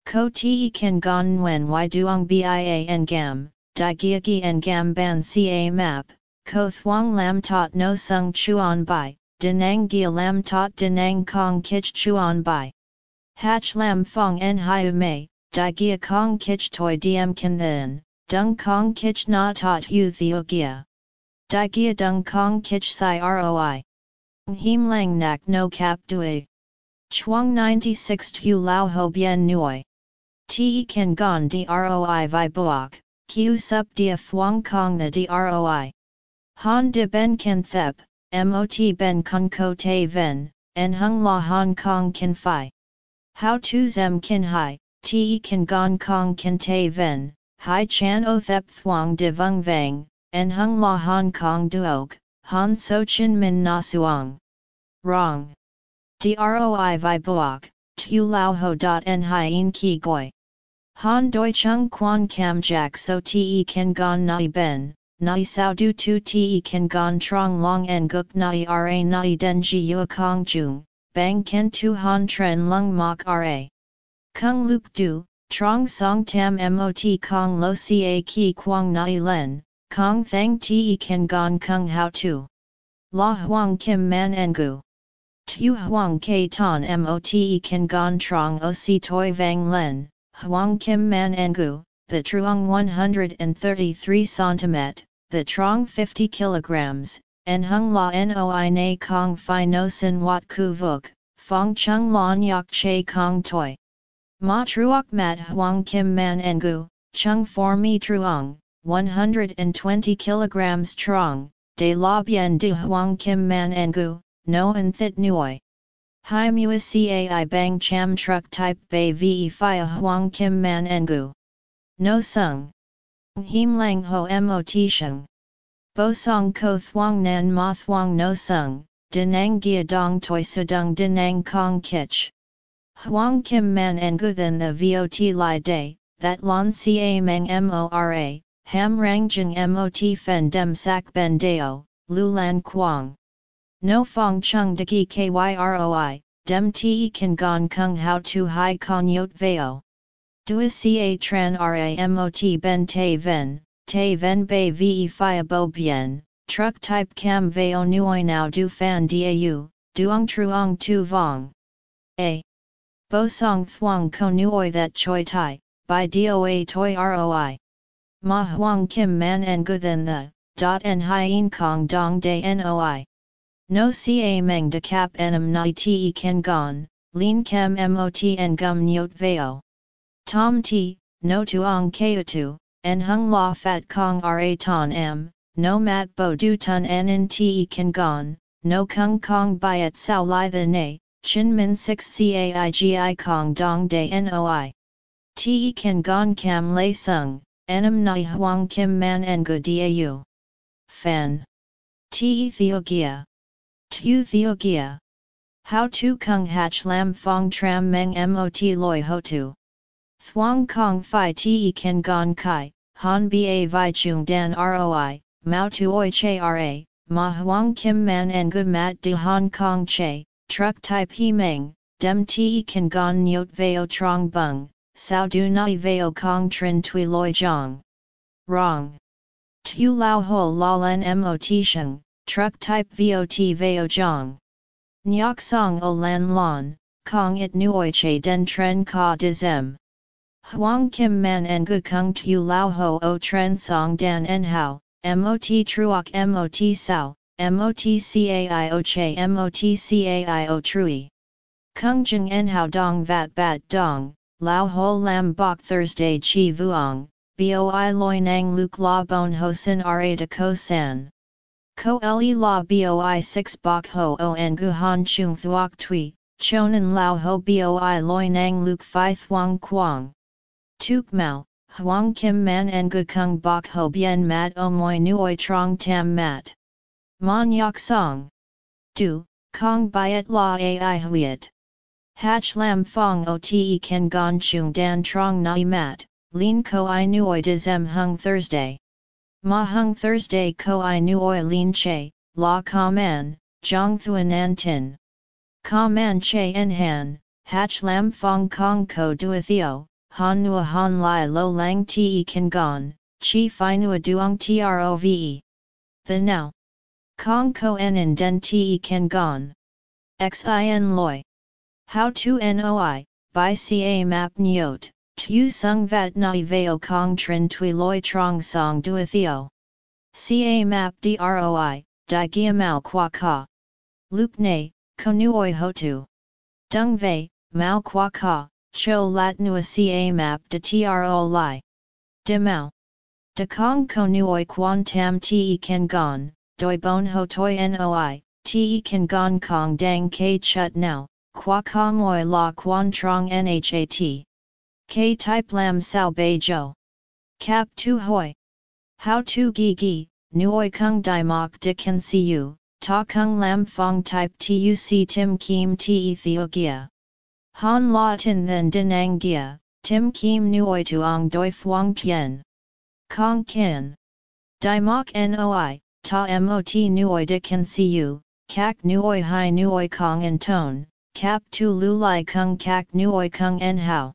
A: Ko te kan gon nguen y duong bia en gam, di gia gi en gam ban ca map, ko thuang lam tot no sung chuan bai, Denang Gia Lam Tot Denang Kong Kich Chuan Bai. Hach Lam Fong En Hiu Mei, Di Gia Kong Kich Toi Diem Kan Then, Dung Kong Kich Na Tot yu Theo Gia. Di Gia Dung Kong Kich Sai Roi. Him Lang Nak No Cap Dui. Chuang 96 Tu Lao Ho Bien Nui. Te Kan Gon Droi Vi Boak, Q Sup Dia Phuong Kong The Droi. Han De Ben Kan Thep. Mot ben kun ko te ven, en hung la Hong Kong kin fi. How to zem kin hai, te kan gong kong kin te ven, hai chan o thep de vung vang, en hung la Hong Kong duog, han so chin min na suang. Wrong. Droi vi boak, tu lao ho dot en hai in ki goi. Han doi chung quan cam jack so te kan gon nai ben, nai sao du tu te kan gon trong long en guk nai ra nai den ji yu kong jung, bang ken tu han tren lung mok ra. Kung luk du, trong song tam mot kong lo ca ki quang nai len, kong thang te kan gon kung how tu. La huang kim man engu. Tu huang ke ton mot kan gon trong o si toi vang len, huang kim man engu, the truong 133 cm, the trong 50 kg, and hung la noi na kong fi no sin wat ku vuk, fong chung la nyok che kong toi. Ma truok mat huang kim man engu, chung for mi truong, 120 kilograms strong, de la bien de huang kim man engu, no en thit nuoi. Hai mua cai bang cham truck type bay ve fia huang kim man engu. No sung. Him lang ho mot sheng. Bo song ko thuang nan ma thuang no sung, denang gia dong toi sudung denang kong kich. Huang kim man engu than the vot li day, that lon ca meng mora, ham rang jing mot fen dem sak ben deo, lu lan quang. No fong chung de gi kyroi, dem te kan gon kung how to hai con yot veo. Dua ca tran ra mot ben te ven, te ven bei ve fia bo bien, truck type cam veo nuoi now du fan dau, duong truong tu vong. A. Bo song thuong ko nuoi that choi tai, by doa toi roi. Ma huang kim man en gu than the, dot en hien kong dong de noi. No ca meng de cap enam nai te ken gon, lin kem mot en gum nyot veo. Tom t, no tuong tu en hung la fat kong ra ton m, no mat bo du tun en te ken gon, no kung kong byet sao li the ne, Chin Min 6 Caigi Kong Dong De Noi. Te Kan Gon Kam Lei Sung, Enam Nai Huang Kim Man Ngu Dau. Fan. Te Theogia. Tu Theogia. How Tu Kung Hach Lam Fong Tram Meng Mot Loi Ho Tu. Thuong Kong Phi Te Kan Gon Kai, Han Ba Vi Chung Dan Roi, Mao Tu Oi Che Ra, Ma Huang Kim Man Ngu Mat De Hong Kong Che truck type he meng, dem te kan gon nyot veo trong bung, sao du nai veo kong trin tui loi jong. Wrong. Tu lao ho la len mot sheng, truck type vot veo jong. Nyok song o lan lon, kong it nuoi che den tren ka dizem. Huang kim man en gu kung tu lao ho o tren song dan en hao, mot truok mot sao, MOTCAIO Che MOTCAIO Trui. Kung Jing En Hao Dong Vat Bat Dong, Lao Ho Lam Bok Thursday Chi Vuong, Boi Loi Nang Luke La Bon Ho Sin Ra De Ko San. Ko Le La Boi 6 Bok Ho O N Gu Han Chung Thuok Tui, Chonan Lao Ho Boi Loi Nang Luke Phi Thuong Quang. Tuk Mao, Huang Kim Man En Gu Kung Bok Ho Bien Mat O Moi Nuoi Trong Tam Mat. Mon Yak Song. Du, Kong Byet La Ai Huiet. Hach Lam Fong O Te Ken Gon Chung Dan Trong Nai Mat, Lin Ko I Nuoi De Zem Hung Thursday. Ma Hung Thursday Ko I Nuoi Lin Che, La Ka Man, Jong Thuan An Tin. Ka Man Che En Han, Hach Lam Fong Kong Ko Duathio, Han Nua Han Lai Lo Lang Te Ken Gon, Chi Phi Nua Duong Trove. The Now. Kong ko en den te ken gon. Xin loi. How to noi, by ca map nyot, tu sung vat nai veo kong trin tui loi trong song du duathio. Ca map droi, di gia mao qua ka. Luke ne, konuoi hotu. Dung vei, mao qua ka, cho lat nua ca map de tro li. De mao. De kong konuoi quan tam te ken gon, doi bon ho toi noi, te kan gong kong dang k chut now, qua ka moi la quan trong nhat. K type lam sao bei jo. Cap tu hoi. How tu gi gi, nuoi kung di mok di kan si u, ta kung lam fong type tuc tim kim te Ethiopia. Han la tin then dinang gia, tim kim nuoi tuong doi fuang tien. Kong kin. Di mok noi, ta mot nuoi de kan siu, kak nuoi hai nuoi kong en ton, kap tu lu lai kung kak nuoi kung en hao.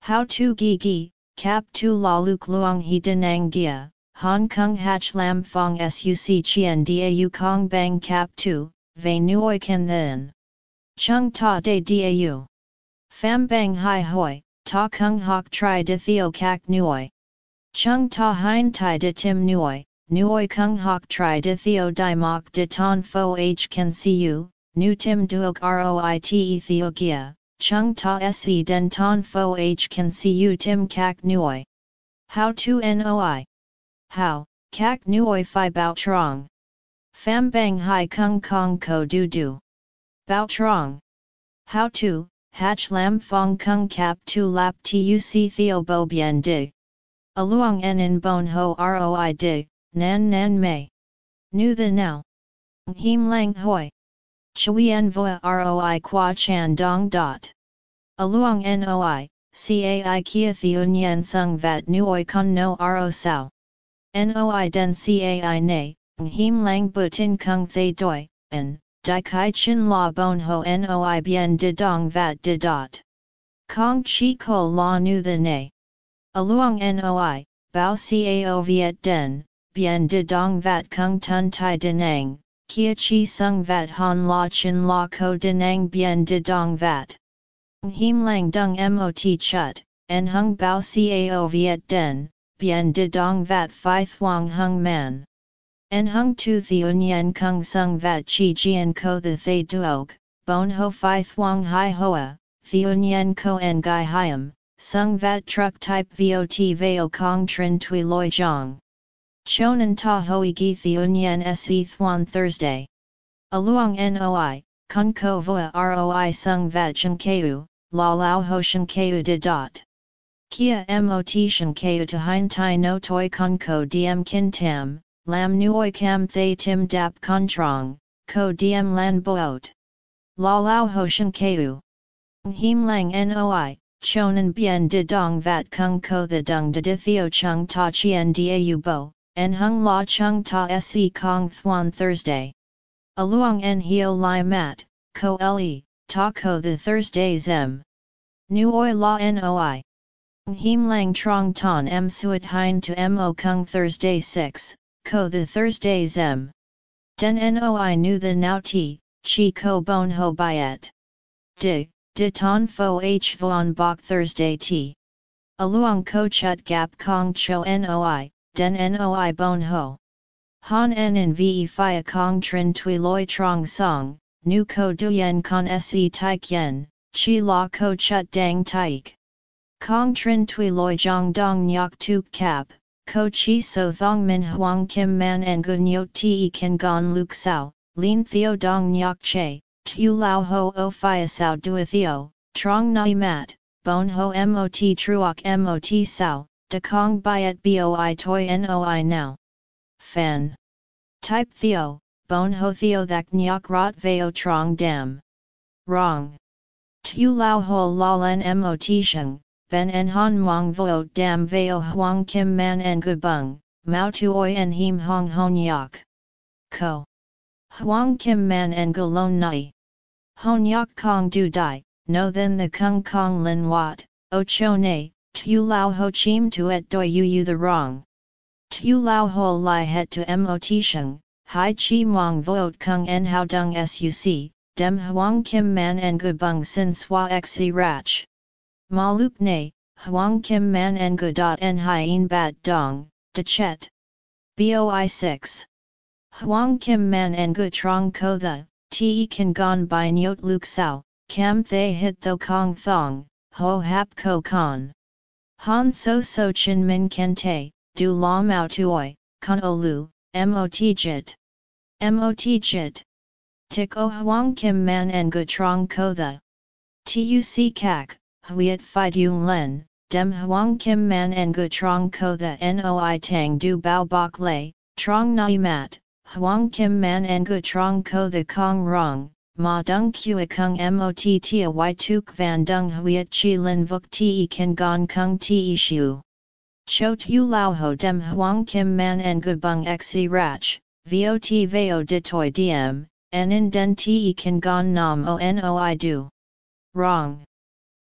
A: How tu gi gi, kap tu la luk luong he denang gia, hong kong hach lam fong suc chien dau kong bang kap tu, ve nuoi kan then. Chung ta de dau. Pham bang hai hoi, ta kung hok tri de theo kak nuoi. Chung ta hein tai de tim nuoi, Nuoi kung hok tri di theo di mok di ton fo h can see you, nu tim duok roi te Ethiopia, chung ta se den ton fo h can see you tim kak nuoi. How to noi? How, kak nuoi fi bao trong. Pham bang hai kung kong ko du du. Bao trong. How to, Hach lam fong kung kap tu lap tuc theo bo bien di. Aluang en in bon ho roi dig, nan nan mei. Nu the now. Him lang hoi. Chui en voa roi qua chan dong dot. Aluang noi, cai kia theun yen sung vat nuoi con no ro sao. Noi den cai ne, him lang butin kung thay doi, en, Dai kai chin la bon ho noi bien de dong vat de dot. Kong chi ko la nu the ne. Aluang noi, bao cao viet den, bien de dong vat kung tun tai denang, kia chi sung vat han la chin la ko denang bien de dong vat. Him lang dung mot chut, en hung bao cao viet den, bien de dong vat phi thuang hung man. En hung tu theun yen kung sung vat chi jian ko the thay duog, bon ho phi thuang hai hoa, theun yen ko en gai hiam, sung vat truck type vot veo kong trin tui loi jong. Chonan ta hoi gi theun yen se thuan Thursday. Aluang noi, kun ko voa roi sung vat chen keu, la lao ho shen keu de dot. Kia mot shen keu to hein tai no toi kun ko diem kin tam, lam nuoi cam thay tim dap trong ko diem lan boot. La lao ho shen keu. Him lang noi, chonan bien de dong vat kung ko the dung de theo chung ta chien u bo, en hung la chung ta se kong thuan Thursday. Aluang en hio lai mat, ko le, ta ko the Thursday zem. Nuoi la noi. Him lang trong ton m suet hein to mo kung Thursday 6, ko the Thursday zem. Den noi nu the now ti, chi ko bon ho byet. Di, di ton fo h von bok Thursday ti. Aluang ko chut gap kong cho noi, den noi bon ho. Han en in ve fia kong trin tui loi trong song, nu ko duyen con se taik yen, chi la ko chut dang taik. Kong trin tui loi jong dong nyok tuk cap, Ko chi so thong min huang kim man and gun yo te kan gon luk sao, lin theo dong nyok che, tu lao ho o fia sao dua theo, trong nai mat, bon ho mot truok mot sao, de kong byet boi toi noi now. Fan. Type theo, bon ho theo thak nyok rot veo trong dam. Wrong. Tu lao ho len mot sheng, ben en han mong vo dam veo huang kim man en gubung, mao tuoi en him hong hon yak. Ko. Huang kim man en gulon nai. Hon yak kong du dai, no then the kung kong lin wat, o cho ne, tu lao ho chim tuet doi yu yu the wrong. Tu lao ho li het to mot sheng, hai chi mong voot kung en hao dung suc, dem huang kim man en gubung sin swa xe rach. Maluk ne, Huang Kim Man En Gu Dot En Hien Bat Dong, De Chet. BOI 6. Huang Kim Man En Gu Trong Ko The, Te Kan Gon By Nyot Luk Sao, Cam Thay Hit Tho Kong Thong, Ho Hap Ko Kon. Han So So Chin Min Ken Te, Du La Mao Tuoi, Kon O Lu, Mot Jit. Mot Jit. Tik O Huang Kim Man En Gu Trong Ko The. Tuc Kak, Huiet Phi Dung Len, Dem Huang Kim Man En Gu Trong Ko The Noi Tang Du Bao Bok Lei, Trong Nai Mat, Huang Kim Man En Gu Trong Ko The Kong Rong, Ma Dung Kua Kung Mot Tia Y Tuk Van Dung Huiet Chi Lin Vuk Te Kan Gon Kung Te Shu. Cho Tu Lao Ho Dem Huang Kim Man En Gu Bung Xe Rach, Vot Veo Ditoi Diem, En In Den Te Kan Gon Nam O Noi Du. Wrong.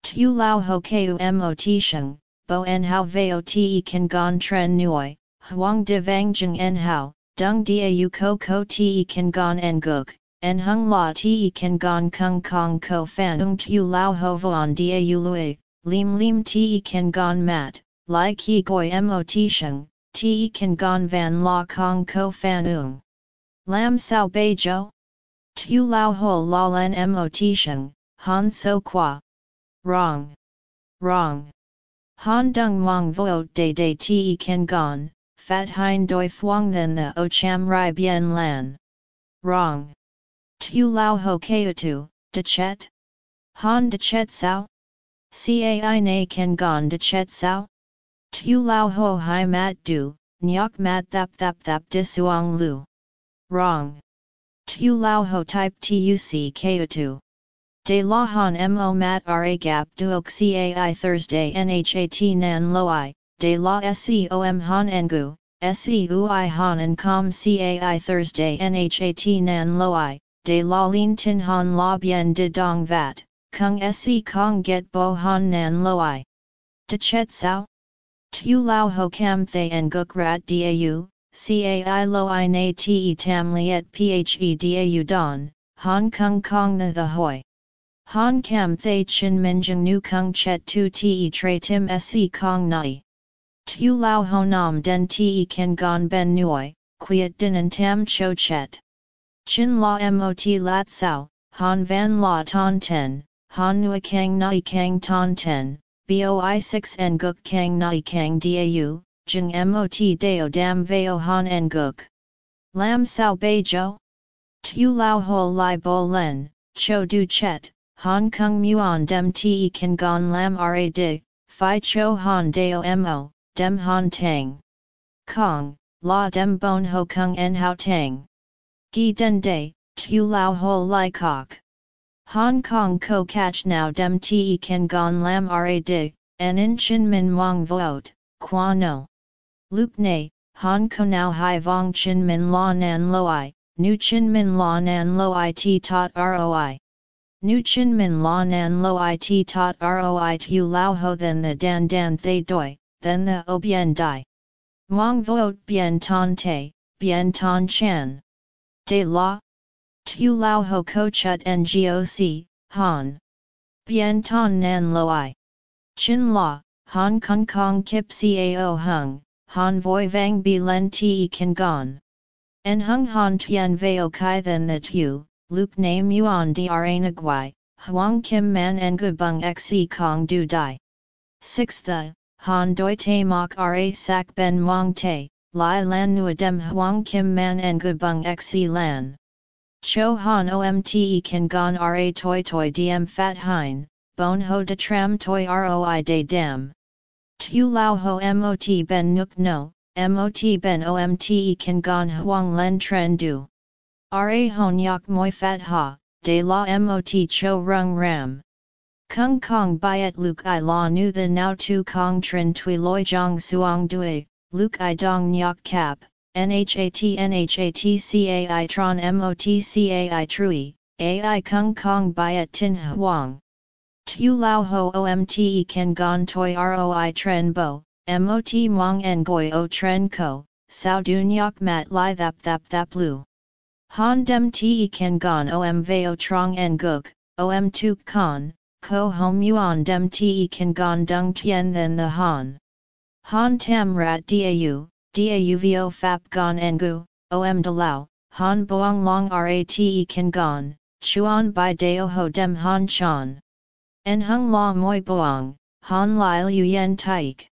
A: Tu lao ho keu mot sheng, bo en hao veo te kan gon tren nuoi, huang de vang jeng en hao, dung dia u ko ko te kan gon en guk, en hung la te kan gon kung kong ko fan ung tu lao ho voan dia u lui, lim lim te kan gon mat, lai ki goi mot sheng, te kan gon van la kong ko fan ung. Lam sao bei jo? Tu lao ho la len mot sheng, han so qua, wrong, wrong. Han dung mong vote de de te kan gon, fat hein doi fuang than the o cham rai bien lan. Wrong. Tu lao ho tu, de chet? Han de chet sao? Cai na kan gon de chet sao? Tu lao ho hai mat du, nyok mat thap thap thap disuang lu. Wrong. Tu lao ho type tuc tu. De la han mo mat ra gap duok cai Thursday nhat nan loi, de la seom han engu, seui han com cai Thursday nhat nan loi, de la lin tin han la bien de dong vat, kung se kong get bo han nan loi. De chet sao? Tu lao ho cam thay en guk rat dau, cai lo i na te tam liet phe dau don, Hong Kong Kong the the hoi. Han kam thay chin minjung nu kung chet tu te tre tim se kong nai. Tu lao ho nam den te kan gon ben nuoi, quiet din and tam cho chet. Chin la mot lat sao, han van la ton ten, han nui kang nai kang ton ten, boi 6 en guk kang nai kang dau, jung mot deo dam veo han en guk. Lam sao bei jo? Tu lao ho lai bo len, cho du chet, Hong Kong Muon Dem Te Kan Gon Lam Ra Di, Phi Cho Han Deo Mo, Dem Han Tang. Kong, La Dem Bon Ho Kung En Hao Tang. Gi Den Day, Tu Lao Ho Lai Kok. Hong Kong Ko Catch Now Dem Te Kan Gon Lam Ra Di, En In Chin Min Wang Vote, Qua No. Luke Nay, Hong Kong Now Hai Vong Chin Min La Nan Loi, Nu Chin Min La Nan Loi Ti Tot Roi. Nu chin min la nan lo it tot roi tu lao ho then the dan dan thay doi, then the o bien dai. Mong vote bien ton te, bien ton chan. De la. Tu lao ho ko chut ngoc, han. Bien ton nan lo i. Chin la, han kong kong kip cao hung, han voi vang bi len te kan gon. En hung han tien veo kai then the tu, Luke na muon dra nagwai, huang kim man ngu bung xe kong du dai. 6 the, han doi te mok ra sak ben mong te, lai lan nu dem huang kim man ngu bung xe lan. Cho han omte kan gon ra toi toi diem fat hein, bon ho de tram toi roi de dam. Tu lao ho mot ben nuk no, mot ben omte kan gon huang len tren du. Ra hon yak moi fat ha, de la mot cho rung ram. Kung kong byet luk i la nu the now tu kong trin tui loi jong suang dui, luk i dong nyak cap, nhat nhat tron mot cai trui, ai kung kong byet tin huang. Tu lao ho omte kan gon toi roi tren bo, mot mong en goi o tren ko, sao du nyak mat li thap thap thap lu. Han dem te kan gon om veo trong en guk, om tuk kan, ko hom yuan dem te kan gon dung tien than the han. Han tam rat dau, dau vo fap gon en gu, om de lao, han boang long rat kan gon, chuan by deo ho dem han chan. En hung la moi boang, han lai liu yen taik.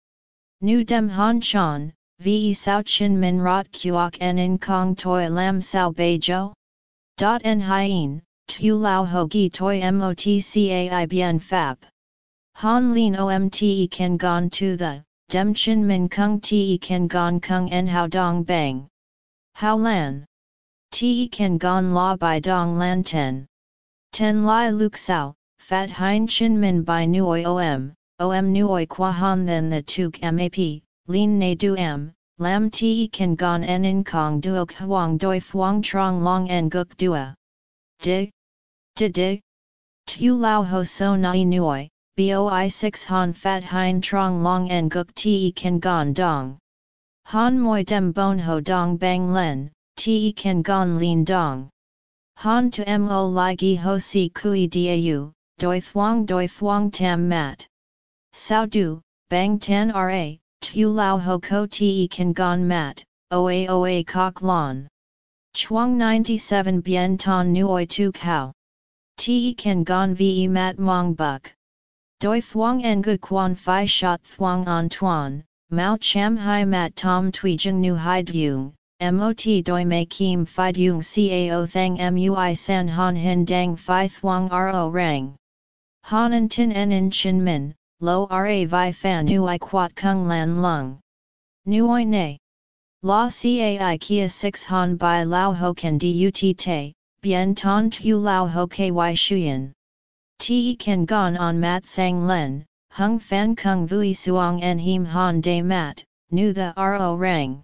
A: Nu dem han chan, ve sao chin min rot kuok en in kong toi lam sao bei jo? Dot en hien, tu lao ho gi toi motcai bien fab. Han lin omte kan gon to the, dem chin min kung te kan gon kung en hao dong bang. Hao lan? Te kan gon la by dong lan ten. Ten lai luk sao, fat hein chin min by nuoi om, om nuoi qua han then the tuk map, lin ne du m, lam ti kan gon en in kong duok huang doi fuang trong long en guk dua. Di? Di di? Tu lao ho so nai nuoi, boi 6 han fat hein trong long en guk ti kan gon dong. Han moi dem bon ho dong bang len, ti kan gon lin dong. Han to mo li gi ho si kui dau, doi thuang doi thuang tam mat. Sao du, bang tan ra, Tu lao ho ko te kan gon mat, oa oa kok lon. Chuang 97 bien ton nuoi tu kao. Te kan gon ve mat mong buk. Doi thuong ngu quan phi shot thuong an tuan, mao cham hai mat tom tui jeng nu hai dung, mot doi mei kim phi dung cao thang mui san han hin dang phi thuong ro rang. Han tin en in chin min, lo ra vi fan ui quat kung lan lung. Nuoi ne. La cai kia 6 han bai lao ho kan dut te, bien ton tu lao ho ky shuyen. Te kan gon on mat sang len, hung fan kung vui suong en him han de mat, nu the ro rang.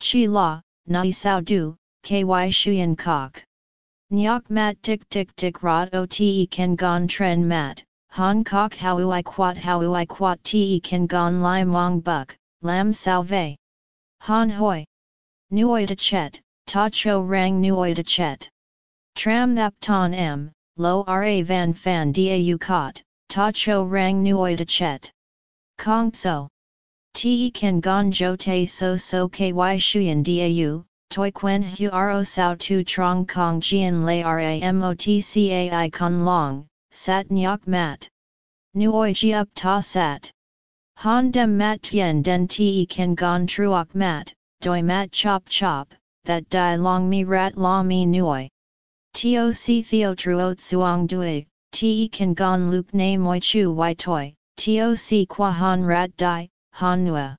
A: Chi la, nai sao du, ky shuyen kok. Nyok mat tik tik tik rot o te gon tren mat, han kok how i quat how i quat te kan gon lai mong buk, lam sao vei. Han hoi. Nuoi de chet, ta cho rang nuoi de chet. Tram thap ton m, lo ra van fan u cot, ta cho rang nuoi de chet. Kong so. Te kan gon jo te so so ky shuyen dau, toi quen hu ro sao tu trong kong jian lay ramotcai con long, sat nyok mat. Nuoi ji up ta sat. Han dem mat tien den te kan gon truok mat, doi mat chop chop, that die long mi rat la mi nuoi. Toc theo truot suong dui, te kan gon luke na moi chu y toi, toc qua han rat die, han nua.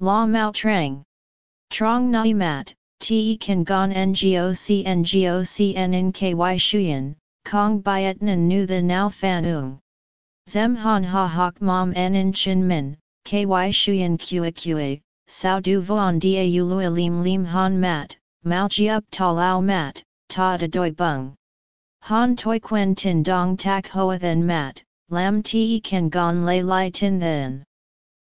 A: La mao trang. Trong nai mat, te kan gon ngoc ngoc n ky shuyen, kong byet nan nu the now fan ung. Zem han ha hok mom en chin min, ky shuyen kua kua, sao du vuan da u lim lim han mat, mao ji up ta lao mat, ta da doi bung. Han toi quen tin dong tak hoa then mat, lam te kan gon lay lai tin then.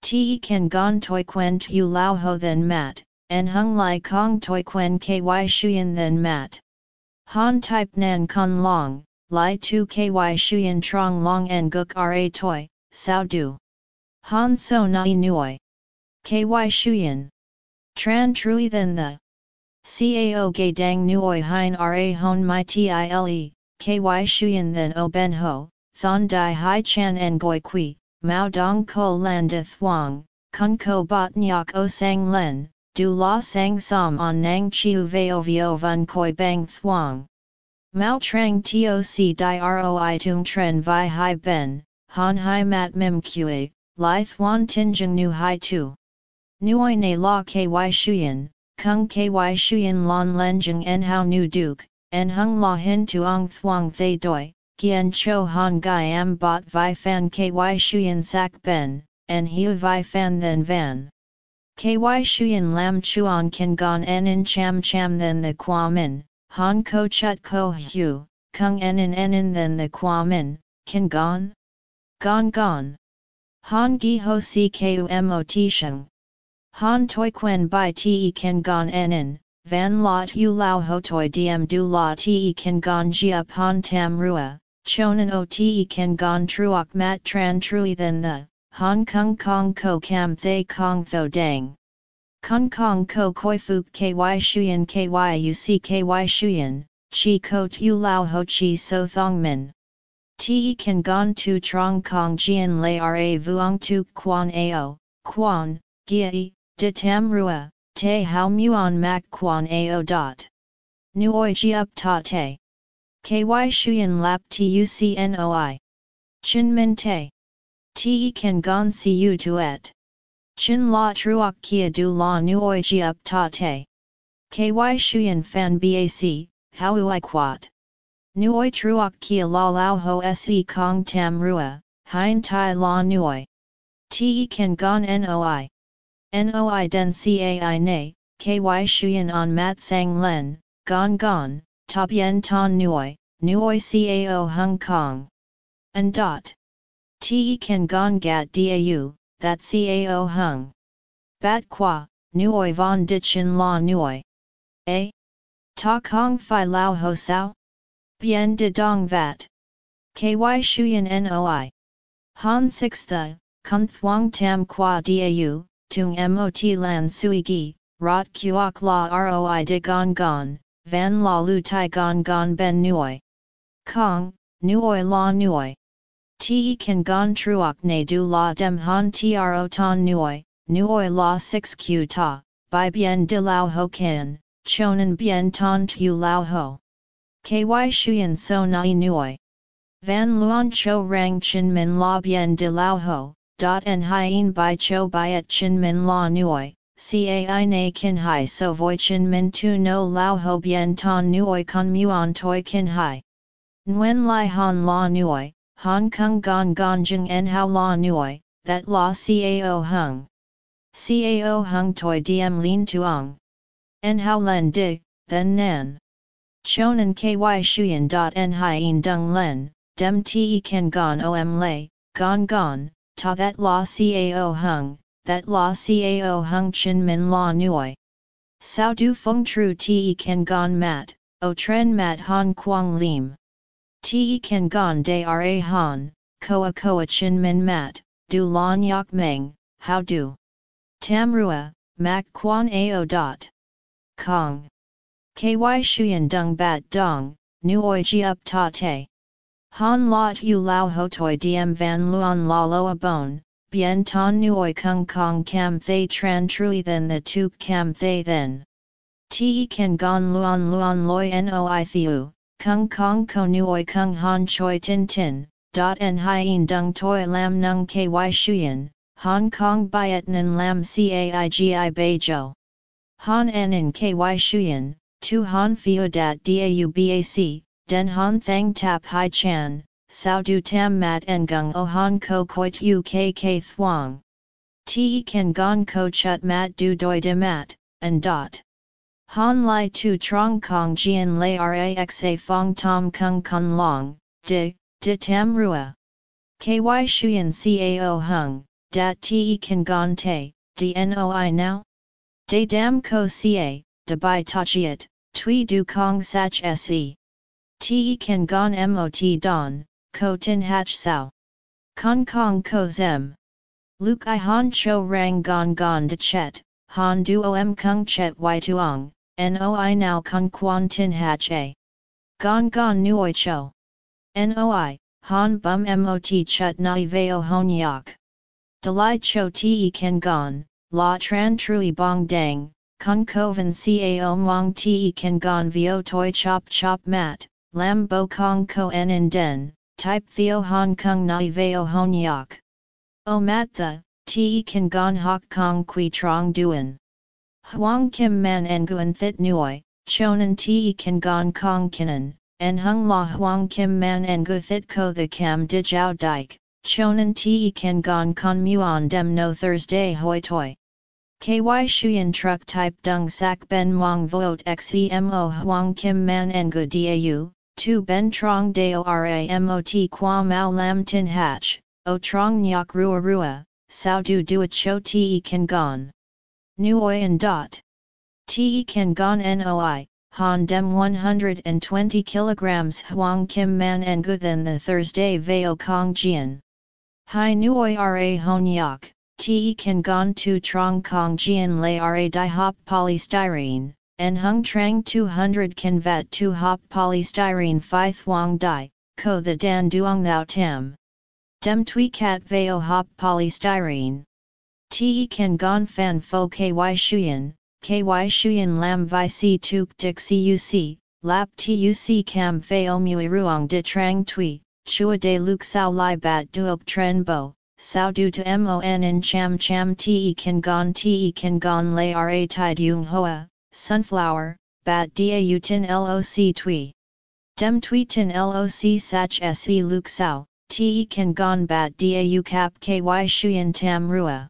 A: Te kan gon toi quen tu lao ho then mat, en hung lai kong toi quen ky shuyen then mat. Han type nan con long, lai tu ky shuyen trong long en guk ra toi, sao du. Han so nai Nui. Ky shuyen. Tran trui then the. Cao gay dang Nui hein ra hon my tile, ky shuyen then o ben ho, thon dai hai chan en goi qui, mao dong ko lan de thuong, kun ko bot nyok o sang len, du la sang som on nang chiu veo vio van koi bang thuong. Mao trang toc di roi tung tren vi hai ben, han hai mat mim kue, li thuan tinjung nu hai tu. Nuoi ne la ky shuyen, Kung ky shuyen lon lenjeng en hao nu duke, en hung la hin tuong thuong thay doi, kien cho han gai am bot vi fan ky shuyen sak ben, en hiu vi fan then van. Ky shuyen lam chuan kan gon en in cham cham then the min, han ko chut ko hu, kung en in en in then the min, kin gon? Gon gon. Han gi ho si ku mot sheng. Han toi quen bai te kan gon enen, van lot u lao ho toi diem du la te kin gon jia pan tam rua, chonan o te kan gon truok mat tran trui than the, Hong Kong Kong ko cam thay kong tho dang. Kong Kong ko koi fuk ky shuyen ky uc ky shuyen, chi ko tu lao ho chi so thong min. Te kan gon tu trong kong jian lay ra vuong tu quan ao, quan, gia de tam rua, te hao muon mak quan ao dot. Nuoi ji up ta te. Ky shuyen lap tucnoi. Chin min te. Te kan gon si u tuet. Chin la truok kia du la nuoi ji up ta te. Ky shuyen fan bac, how i quat. Nuoi truok kia la lao ho se kong tam rua, hein tai la nuoi. Te kan gon noi. Noi den cai ne, ky shuyen on mat sang len, gon gon, top yen ton nuoi, nuoi cao Hong Kong. And dot. Te kan gon gat dau, that cao hung. Bat qua, nuoi von ditchin la nuoi. A. Ta kong fi lao ho sao? Bien de dong vat. Ky shuyen noi. Han 6 the, kun thuong tam qua dau, tung mot lan sui gi, rot kuok la roi de gon gon, van la lu tai gon gon ben nuoi. Kong, nuoi la nuoi. Te kan gon truok ne du la dem han tro ton nuoi, nuoi la 6 q ta, by bien de lao ho kan, chonan bien ton tu lao ho. Ky shuyen so nai nuoi. Van luon cho rang chin min la bien de lao ho, dot en hien by cho byet chin min la nuoi, cai na kin hai so voi chin min tu no lao ho bien ton nuoi con muon toi kin hai. Nguyen lai han la nuoi, Hong Kong gong jing en hao la nuoi, that la cao hung. Cao hung toi diem lin tuong. En hao len di, then nan. Chonan ky shuyen dot en hien dung len, dem te kan gon om lay, gon gon, ta that la cao hung, that la cao hung chin min la nuoi. Sao du feng tru te kan gon mat, o tren mat han quang lim. Te kan gon de ra han, koa koa chin min mat, du lon yak meng, how do. Tamrua, mak quan ao dot. Kong. Ky shuyen dung bat dong, nuoi ji up ta te. Han lot u lao ho toi diem van luon la loa bon, bien ton nuoi kung kong cam thay tran trui than the tu cam thay then. Te kan gon luon luon loi noi thiu, kung kong ko nuoi kung han choi tin tin, dot en hien dung toi lam nung ky shuyen, Hong Kong byet nan lam caigi bejo. Han en in ky shuyen, tu han fio dat daubac, den han thang tap hai chan, sao du tam mat ngung o han ko koit u kk thuang. Te kan gong ko chut mat du doi de mat, and dot. Han lai tu trong kong jian lai raxa fong tom kung kun long, di, di tam rua. Ky shuyen cao hung, dat te kan gon te, dnoi now? De dam ko ca, de bai tachiet, tui du kong sach se. Te kan gon mot don, ko tin hach sao. Kong kong ko zem. Luke i han cho rang gon gon de chet, han du om kung chet y tuong, Noi now kun quan tin hach a. Gon gon nuoi cho. Noi, han bum mot chut nai veo hon yak. Dalai cho te ken gon, la tran trui bong dang, kun kovan cao mong te ken gon vio toi chop chop mat, lam bo kong ko en in den, type theo hong kong nai veo hon yak. O mat the, te ken gon hok kong qui trong duen. Huang Kim Man Nguyen Thit Nuoi, Chonan Te Kan Gon Kong Kinan, En Hung La Huang Kim Man Ngu Thit Ko The Cam Di Jiao Dike, Chonan Te Kan Gon Con Muon Dem No Thursday Hoi Toi. KY Shuyan Truck Type Dung Sak Ben Mong Vote XEMO Huang Kim Man Ngu Dau, Tu Ben Trong Deo Ramot Qua Mao Lam Tin Hatch, O Trong Nyak Rua Rua, Sao Du Duat Cho Te Kan Gon. Nguyen dot. Te kan gon noi, han dem 120 kilograms huang kim man en than the Thursday veo kong jian. Hai nuoi ra hon yak, te kan gon tu trong kong jian lay ra di hop polystyrene, en hung trang 200 kan vat tu hop polystyrene phi thuang di, ko the dan duong thou tam. Dem tui cat veo hop polystyrene. Te kan gon fan fo ky shuyen, ky shuyen lam vi si tuk dik cuc, lap tuc cam feo mui ruong de trang tui, chua de luk sao lai bat duok tren bo, sao du to mon in cham cham te kan gon te kan gon lay ra tide yung hoa, sunflower, bat da u tin loc tui. Dem tui tin loc sach se luk sao, te kan gon bat da u cap ky shuyen tam rua.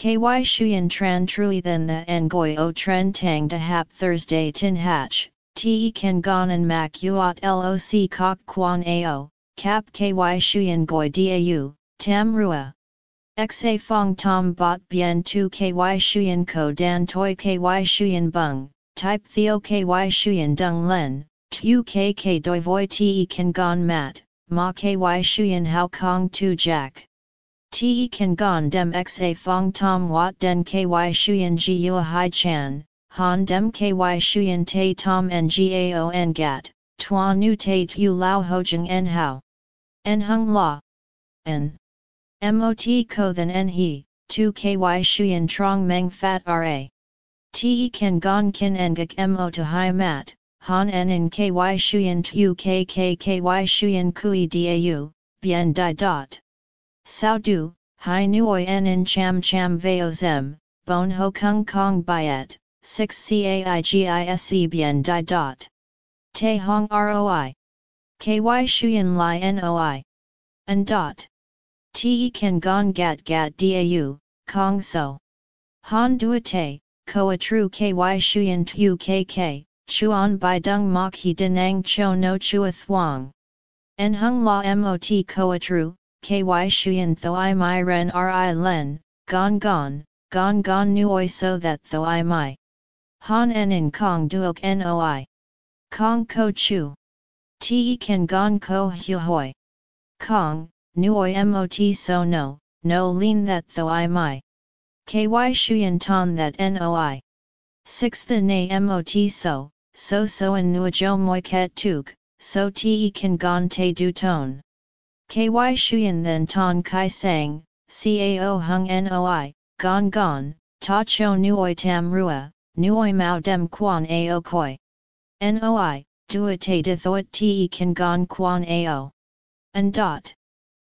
A: KY Shuyan Tran Trui Then The Ngoi O Tran Tang De Hap Thursday Tin Hatch, Te Kan Gon and Mak Uot LOC Kok Kwan Ao, Kap KY Shuyan Goi Dau, Tam Rua. Xa Fong Tom Bot Bien Tu KY Shuyan Ko Dan Toi KY Shuyan Bung, Type Theo KY Shuyan Dung Len, Tu KK Doi Voi Te Kan Gon Mat, Ma KY Shuyan Hao Kong Tu Jack. Te kan gon dem xa fong tom wat den ky shuyen ji yua hai chan, han dem ky shuyen te tom ngao gat, tua nu te tu lao hojeng en hao. En hung la. N. MOT ko than en he, 2 ky shuyen trong meng fat ra. Te kan gon kin engak mo to hai mat, han en in ky shuyen tu k k ky shuyen kui dau, bien di dot. Sao du, hai nuoi en in cham cham veo zem, bon ho kung kong byet, 6 caigise bien di dot. Te hong roi. Ky shuyen li noi. And dot. Te kan gon gat gat dau, kong so. Han duate, ko a tru ky shuyen tu kk, chuan bai dung mok he denang cho no chua thuang. En hung la mot a tru, ky shuyen tho i mai ren ri len, gon gon, gon gon nuoi so that tho i mai. Han en in kong duok noi. Kong ko chu. Te kan gon ko hu hoi. Kong, nuoi mot so no, no lean that tho i mai. Ky shuyen ton that noi. 6 the na mot so, so so en nuajo moi ket tuk, so te kan gon te du ton. Ky shuyen then ton kai sang, cao hung noi, gon gon, ta cho nuoi tam rua, nuoi mao dem quan ao koi. Noi, duate dithoit te kan gon quan ao. And dot.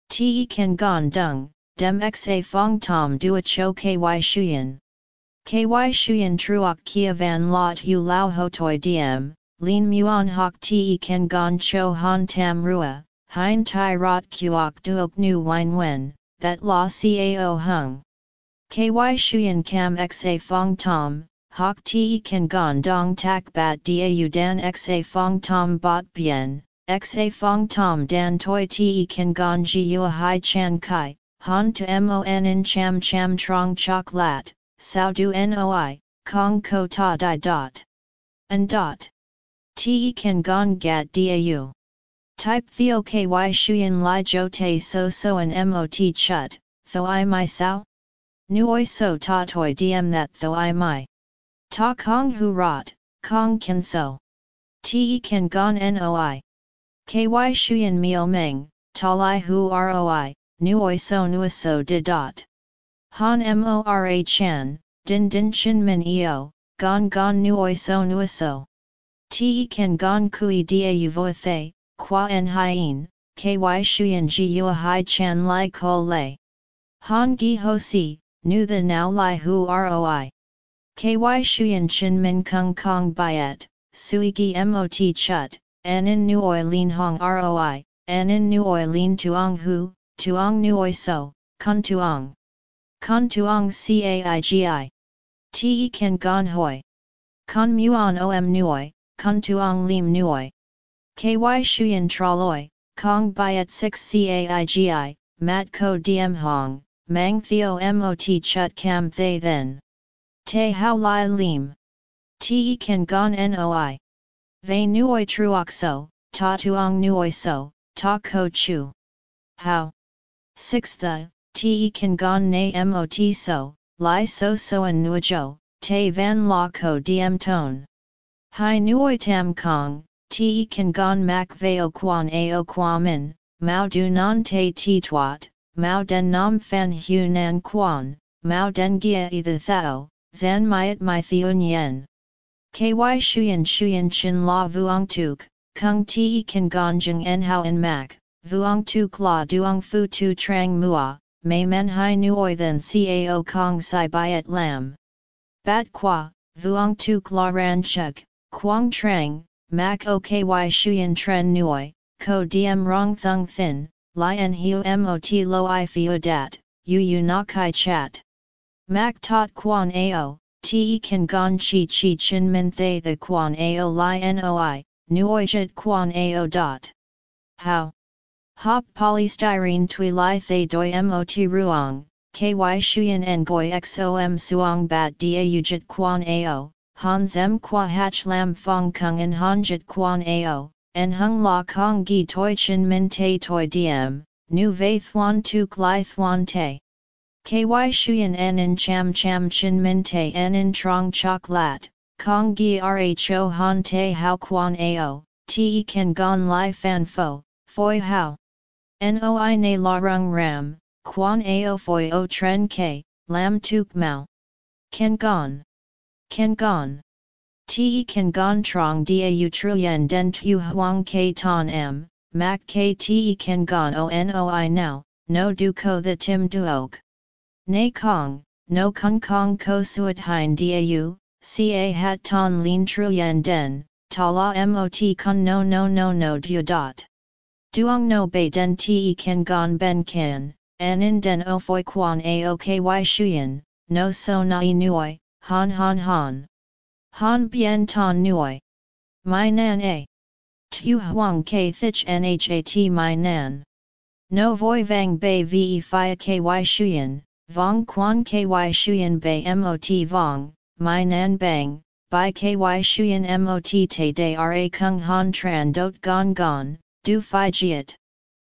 A: Te kan gon dung, dem xa fong tom dua cho ky shuyen. Ky shuyen truok kia van lot hu lao hotoi diem, lin muon hok te kan gon cho han tam rua, hein tai rot kuok duok nu wine wen, that la cao hung. Ky shuyen cam xa fong tom, hok te kan gon dong tak bat da dan xa fong tom bot bien, xa fong tom dan toi te kan gon ji ua hai chan kai, han to mon in cham cham trong chok lat, sao du noi, kong ko ta di dot. And dot. Te kan gon gat dau. Type theo ky shuyen li jo te so so an mot chut, tho i mai sao? Nuoi so ta toi diem that tho i mai. Ta kong hu rot, kong kan so. Te kan gon noi. Ky shuyen mio meng, ta li hu roi, nuoi so nuoi so di dot. Han mora chan, din din chin min eo, gon gon nuoi so nuoi so. Te kan gon kui da vo thay, qua en hien, ky shuyen ji yua hai chan lai ko lei. Han gi ho si, nu the now lai hu roi. Ky shuyen chin min kung kong byet, sui gi mot chut, en in nuoi lin hong roi, en in nuoi lin tuong hu, tuong nuoi so, kun tuong. Con tuong caigi. Te kan gon hoi. Con muon om nuoi, con tuong lim nuoi. Ky shuyen traloi, kong byet 6 caigi, mat ko diem hong, mang theo mot chut cam thay then. Te how lai lim. Te kan gon noi. Ve nuoi truok so, ta tuong nuoi so, ta ko chu. How? 6 the, te kan gon na mot so, Lai so so an nuajo, te van la ko diem Tone. Hai nuoi tam kong, te kan gon mak veo quan ao min, mao du non te ti tuat, mao den nam fan hu nan quan, mao den gia e the thao, zan myat my theun yen. Ky shuyen shuyen chin la vuong tuk, kung te kan gon jeng en hao en mak, vuong tuk la duong fu tu trang mua, may men hai nuoi than cao kong sai byet lam. Bat qua, vuong tuk la ran chuk, quang trang, mak o ky shuyen tren nuoi, ko diem rong thung thin, li en hiu mot lo i fiu dat, yu yu na kai chat. Mak tot quan ao, te kan gon chi chi chin min thay the quan ao li noi, nuoi jit quan ao dot. How? Hop polystyrene tui li thay doi mot ruang, ky shuyen en goi xom suong bat da ujit quan ao, han zem qua hach lam fong kung en han jit quan ao, en hung la kong gi toi chin min te toi diem, nu ve thuan tuk li thuan te. Ky shuyen en in cham cham chin min te en in trong chok lat, kong gi rho han te hao quan ao, te kan gon li fan fo, foi hao. Noi na la rung ram, quan ao foi o tren ke, lam tuk mau. Ken gon. Ken gon. Te kan gon trong da u truyen den tu huang ke ton m, mak ke te kan gon o noi now, no du ko the tim duok. Nay kong, no kong kong ko suat hein da u, ca hat ton lin truyen den, ta la mot kun no no no no du dot. Duong no bei den te kan gon ben kan, in den o foi quan aoky shuyen, no so nai nuoi, han han han. Han bien ton nuoi. My nan a. Tu huang ke thich nhat my nan. No voi vang bei ve fia ky shuyen, vong quan ky shuyen bei mot vong, my nan bang, by ky shuyen mot te de ra kung han tran dot gon gon, du fi jiet.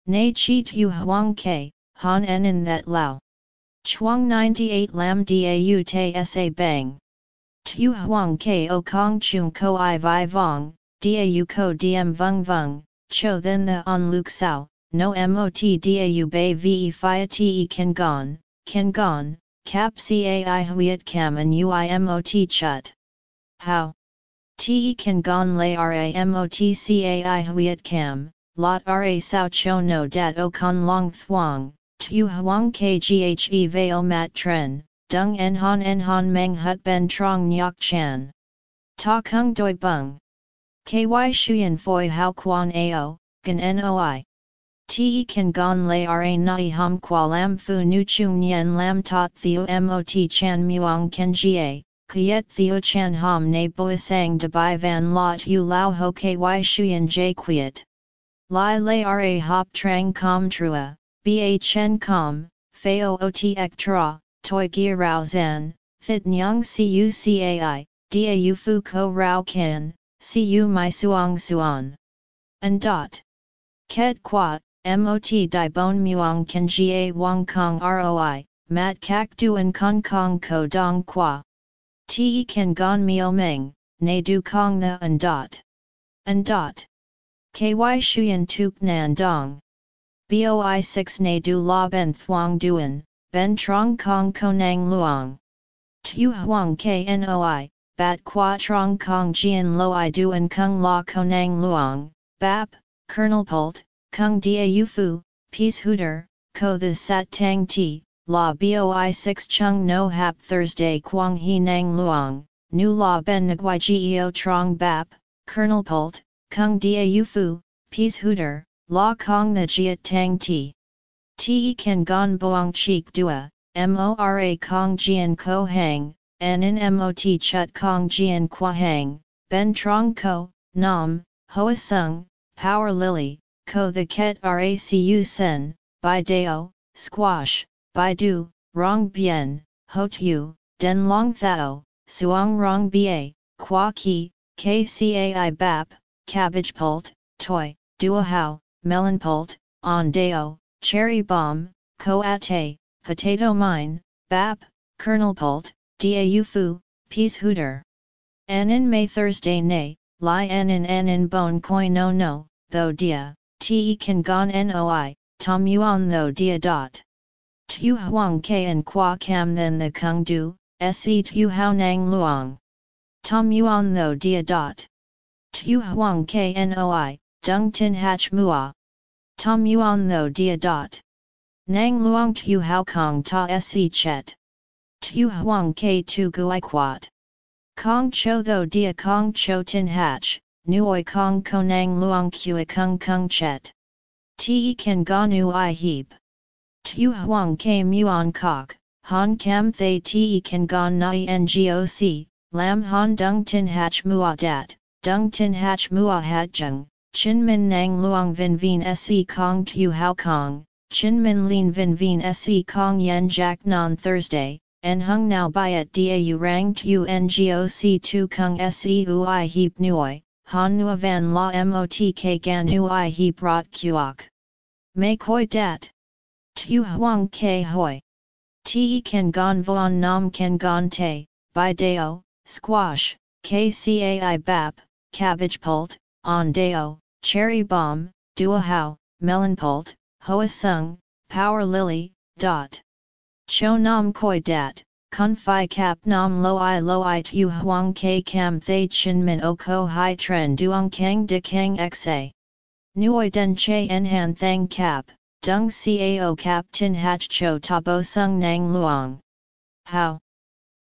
A: Nay chi tu huang ke, han en in that lao. Chuang 98 lam dau te sa bang. Tu huang ko kong chung ko i vi vong, dau ko diem vung vung, cho then the on luk sao, no mot dau bei ve fia te kan gon, kan gon, cap cai huiet cam and uimot chut. How? Te kan gon lay ra mot cai huiet cam, lot ra sao cho no dat o con long thuang, tu huang kghe veo mat tren, dung en han en han meng hut ben trong nyok chan. Ta kung doi bung. Ky shuyen foi hao quan ao, gan noi. Te kan gon lay ra nai hum qua lam fu nu chung yen lam tot theo mot chan muang ken jie, kuyet theo chan ham ne boisang de bai van lot u lao ho ky shuyen j quiet. Lai lay ra hop trang com trua, ba chen com, fao ot ek tra, toi gia rao zan, thit nyang cu cai, da fu ko rao kan, cu my suang suan. And dot. Ket quat, mot di bon muang kan ga wang kong roi, mat kak duan kong kong ko dong qua. Te kan gon mio meng, ne du kong the and dot. And dot. Ky shuyen tuk nan dong. Boi 6 ne du la ben thuang duan, ben trong kong konang luang. Tu huang knoi, bat qua trong kong jian loi duan kung la konang luang, bap, kernel pult, kung dia fu, Peashooter, ko the sat tang ti, la boi 6 chung no hap Thursday quang he nang luang, nu la ben nguai geo trong bap, kernel pult, kung dia fu, Peashooter, La Kong the Jiat Tang Ti. Ti Kan Gon Boang Cheek Dua, Mora Kong Jian Ko Hang, N in Mot Chut Kong Jian Qua Hang, Ben Trong Ko, Nam, Hoa Sung, Power Lily, Ko the Ket Racu Sen, Bai Squash, Bai Du, Rong Bien, Ho Tu, Den Long Thao, Suang Rong Ba, Qua Ki, KCAI Bap, Cabbage Pult, Toy, Dua Hao, melon pult, on deo, cherry bomb, coate, potato mine, bap, kernel pult, dau fu, Peashooter. An May Thursday nay, li an in bone koi no no, though dia, te kan gon noi, tom yuan though dia dot. Tu huang ke and qua cam then the kung du, se tu hao nang luang. Tom yuan though dia dot. Tu huang ke noi, dung tin hach mua. Tom yuan tho dia dot. Nang luang tu hao kong ta se chet. Tu huang ke tu gui quat. Kong cho tho dia kong cho tin hach, nuoi kong konang luang kua kung kung chet. Te kan gonu i heap. Tu huang ke muon kok, han kam thay te kan gon nai ngoc, lam han dung tin hach mua dat, dung tin hach mua hat jung, Chin Min Nang Luang Vin Vien Se Kong Tu Hao Kong, Chin Min Lin Vin Vien Se Kong Yen Jack Non Thursday, En Hung Now Byet Da Rang Tu Ngoc Tu Kung Se Ui Heap Nuoi, Han Nua Van La Motk Gan Ui Heap Rot Kuok. May Koi Dat. Tu Huang Ke Hoi. Te Ken Gon Vuan Nam Ken Gon Te, Bai Deo, Squash, KCAI Bap, Cabbage Pult, On Deo, cherry bomb, dua hao, melon pult, Hoa Sung, Power Lily, dot. Cho Nam Koi Dat, Kun Phi Kap Nam Lo I Lo I Tu Huang K Cam Thay Chin Min O Ko Hai Tren Duong Kang De Kang Xa. Nuoi Den Che En Han Thang Kap, Dung Cao Kap Tin Hach Cho Tabo Sung Nang Luong. How?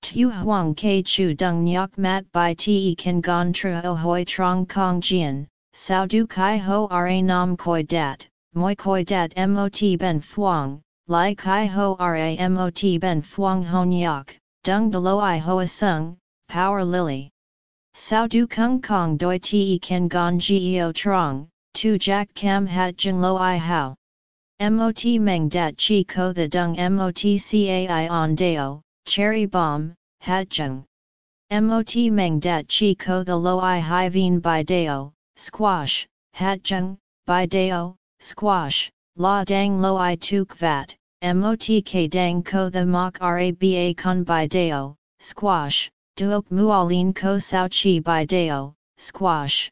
A: Tu Huang ke Chu Dung Nyok Mat Bai Te Kan Gon Tra O Hoi Trong Kong Jian, Sao Du Kai Ho Ra Nam Koi Dat, Moi Koi Dat Mot Ben Thuong, Lai Kai Ho Ramot Ben Phuong Hon Yak, Dung De Loi Hoa Sung, Power Lily. Sao Du Kung Kong Doi Te Ken Gon Geo Trong, Tu Jack Cam Hat Jing Lo I How. Mot Meng Dat Chi Ko The Dung Mot Cai On Deo, Cherry Bomb, Hat Jung. Mot Meng Dat Chi Ko The Lo I Hai Vien Bai Deo, Squash, Hat Jung, Bai Deo, Squash, La Dang Lo I Tuk Vat, MOTK Dang Ko The Mok Raba Kun Bai Deo, Squash, Duok Mualin Ko Sao Chi Bai Deo, Squash.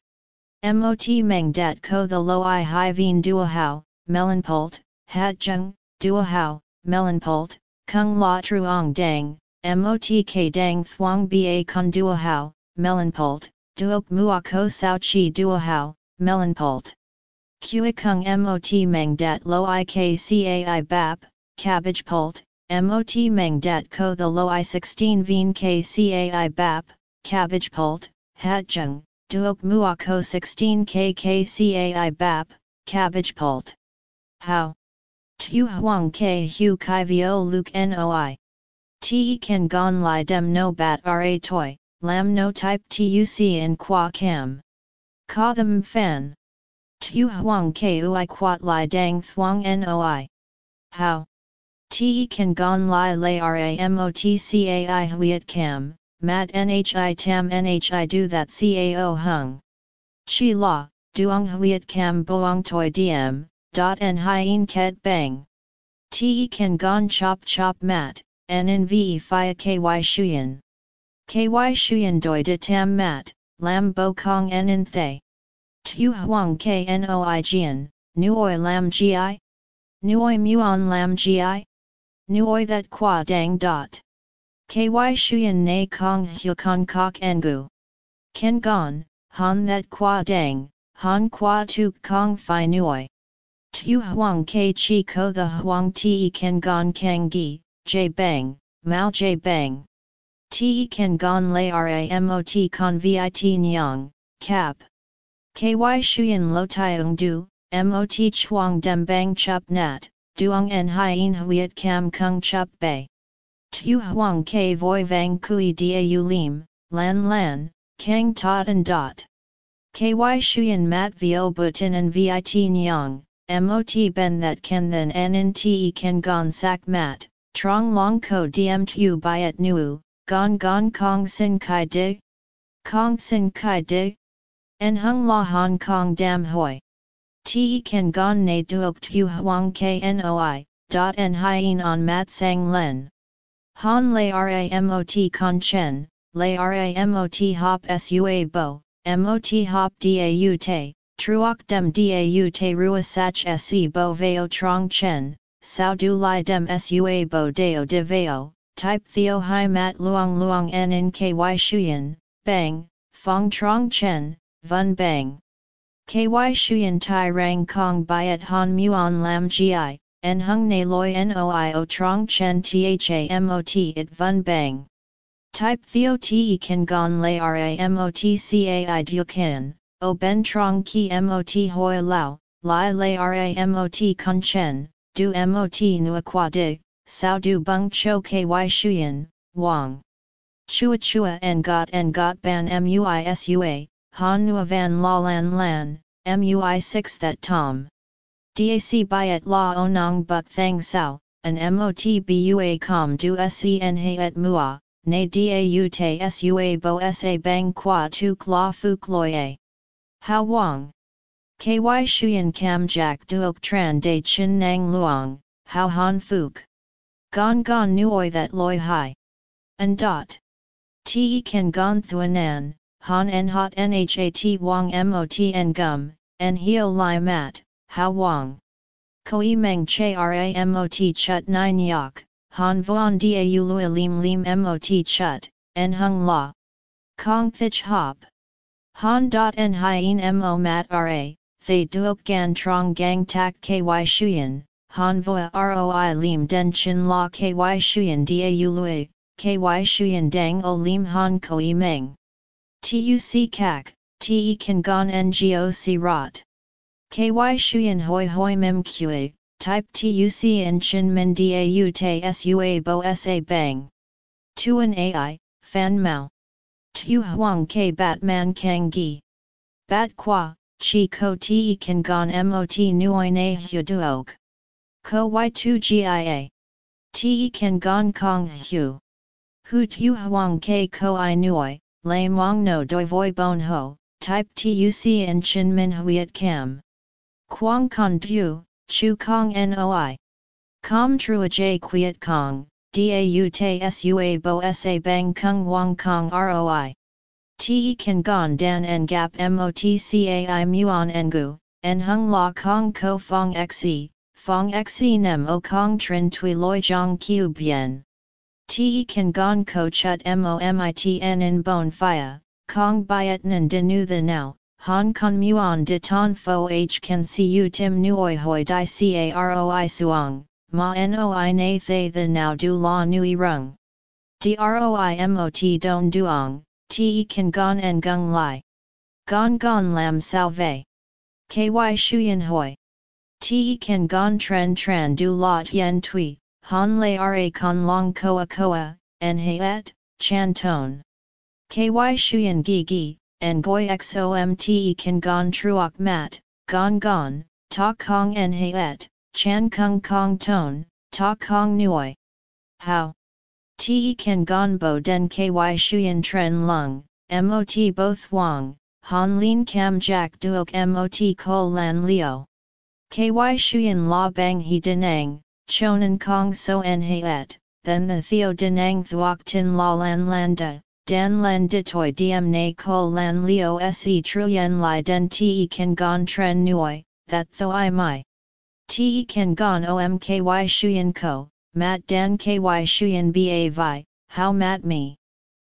A: MOT Meng Dat Ko The Lo I Hai Vien Dua Hao, Melon-pult, Hat Jung, Dua Hao, Melon-pult, Kung La Truong Dang, MOTK Dang Thuong Ba Kun Dua Hao, Melon-pult, Duok Mua Ko Sao Chi Dua Hao, Melon-pult. Kui Kung Mot Meng Dat Lo I Kcai Bap, Cabbage Pult, Mot Meng Dat Ko The Lo I 16 Vien Kcai Bap, Cabbage Pult, Hat Jung, Duok Mua Ko 16 K Kcai Bap, Cabbage Pult. How? Tu Huang K Hu Kai Vio Luke Noi. Te Kan Gon Lai Dem No Bat Ra Toi, Lam No Type Tuc in Qua Cam. Ka Them Fan. Tu Huang Kui Quat Lai Dang Thuong Noi. How? Te Kan Gon Lai Lay Ramotcai Huiat Cam, Mat Nhi Tam Nhi Do That Cao Hung. Chi La, Duong Huiat Cam Boong Toi Diem, Dot En Hien Ket Bang. Te Kan Gon Chop Chop Mat, Nnve Phia Ky Shuyan. Ky Shuyan Doi De Tam Mat, Lam Bo Kong Nen Thay. Tu Huang Knoi Jian, Nuoi Lam Gi? Nuoi Muon Lam Gi? Nuoi that qua dang dot. Ky Shuyan Na Kong Hu Kong Kok Ngu. Ken Gon, Han that qua dang, Han qua tu Kong Phi Nuoi. Tu Huang K Chi Ko the Huang Te Ken Gon Kang Gi, J Bang, Mao J Bang. Te Ken Gon Lay Ramot Con Vit Nyang, Cap. Ky Shuyan Lo Tiong Du, Mot Chuang Dem Bang Chup Nat, Duong En Hien Huiet Cam Kung Chup Bay. Tu Huang K Voi Vang Kui Dau Lim, Lan Lan, Kang Tot and Dot. Ky Shuyan Mat Vio Butin and Vit Nyang, Mot Ben That Ken Then Nin Te Ken Gon Sak Mat, Trong Long Ko Diem Tu Biat Nu, Gon Gon Kong Sin Kai Dig? Kong Sin Kai Dig? En hung la Hong Kong dam hoi. Te kan gon ne duok tu huang knoi, dot en hien on mat sang len. Han lay ramot con chen, lay ramot hop sua bo, mot hop dau te, truok dem dau te rua sach se bo veo trong chen, sao du lai dem sua bo deo de veo, type theo hai mat luong luong en in ky shuyen, bang, fong trong chen, Vun Bang. KY Shuyan Tai Rang Kong Biat Han Muon Lam Gi, En Hung Ne Loi Noi O Trong Chen Thamot It Vun Bang. Type Theo Te Kan Gon Lay Ramot Cai Dukan, O Ben Trong Ki Mot Hoi Lao, Lai Lay Ramot Kun Chen, Du Mot Nua Qua Dig, Sao Du Bung Cho KY Shuyan, Wang. Chua Chua En Got En Got Ban Muisua, Han Nua Van La Lan Lan, MUI 6 That Tom. DAC Byet La Onong Buk Thang Sao, an MOT BUA Com Du SEN He Et Mua, Ne DAU Te SUA Bo Sa Bang Qua Tu Kla Fuk Loye. How Wang. KY Shuyan Kam Jack Duok Tran De Chin Nang Luong, How Han Fuk. Gon Gon Nuoi That Loi Hai. And Dot. Te Kan Gon Thuanan, han en hot nhat wang mot en gum, en hio lai mat, how wang. Koi meng che ramot chut nine yak, han vuan da lui lim lim mot chut, en hung la. Kong thich hop. Han dot en hien mo mat ra, thay duok gan trong gang tak ky shuyen, han voa roi lim den chin la ky shuyen da lui, ky shuyen dang o lim han koi meng. Tuc kak, te kan gon ngoc rot. Ky shuyen hoi hoi mem kue, type tuc en chin min da u te sua bo sa bang. Tuan ai, fan mao. Tu huang ke batman kang gi. Bat qua, chi ko te kan gon mot nuoi na hu duok. Ko y2 gia. Te kan gon kong hu. Hu tu huang ke ko i nuoi, lay mong no doi voi bon ho, type tuc en chin min huiet cam. Quang con du, chu kong noi. Com trua j quiet kong, dau te sua bo sa bang kung wang kong roi. Te kan gon dan en gap motcai muon engu, en hung la kong ko fong xe, fong xe nem o kong trin tui loi jong kiu bien. Te kan gon ko chut momitn in bon fia, kong byet nan de nu the now, han con muon de ton fo h can see you tim nuoi hoi di caroi suong, ma noi na thay the now du la nui rung. Droi mot don duong, te kan gon en gung lai. Gon gon lam salve. Ky shuyen hoi. Te kan gon tren tren du lot yen tui, han lay ra con long koa koa, en et, chan ton. Ky shuyen gi gi, en goi xomt kan gon truok mat, gon gon, ta kong en et, chan kung kong ton, ta kong nuoi. How? Te kan gon bo den ky shuyen tren lung, mot both wang, han lin cam jack duok mot ko lan leo. Ky shuyen la bang he denang, chonan kong so en He et, then the theo denang thuok tin la lan landa, dan len ditoi diem na ko lan leo se truyen li den te kan gon tren nuoi, that tho i mai. Te kan gon omky shuyen ko, mat dan ky shuyen ba vi, how mat me.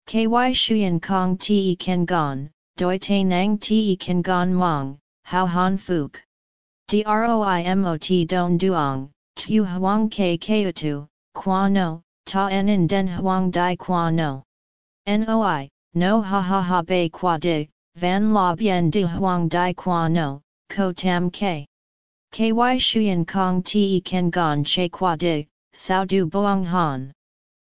A: Ky shuyen kong te kan gon, doi te nang te kan gon mong, how han fuk. Droi mot don duong, tu huang ke qua no, ta en den huang di qua no. Noi, no ha ha ha bei qua di, van la bien di huang di qua no, ko tam ke. Ky shuyen kong te kan gon che qua di, sao du boang han.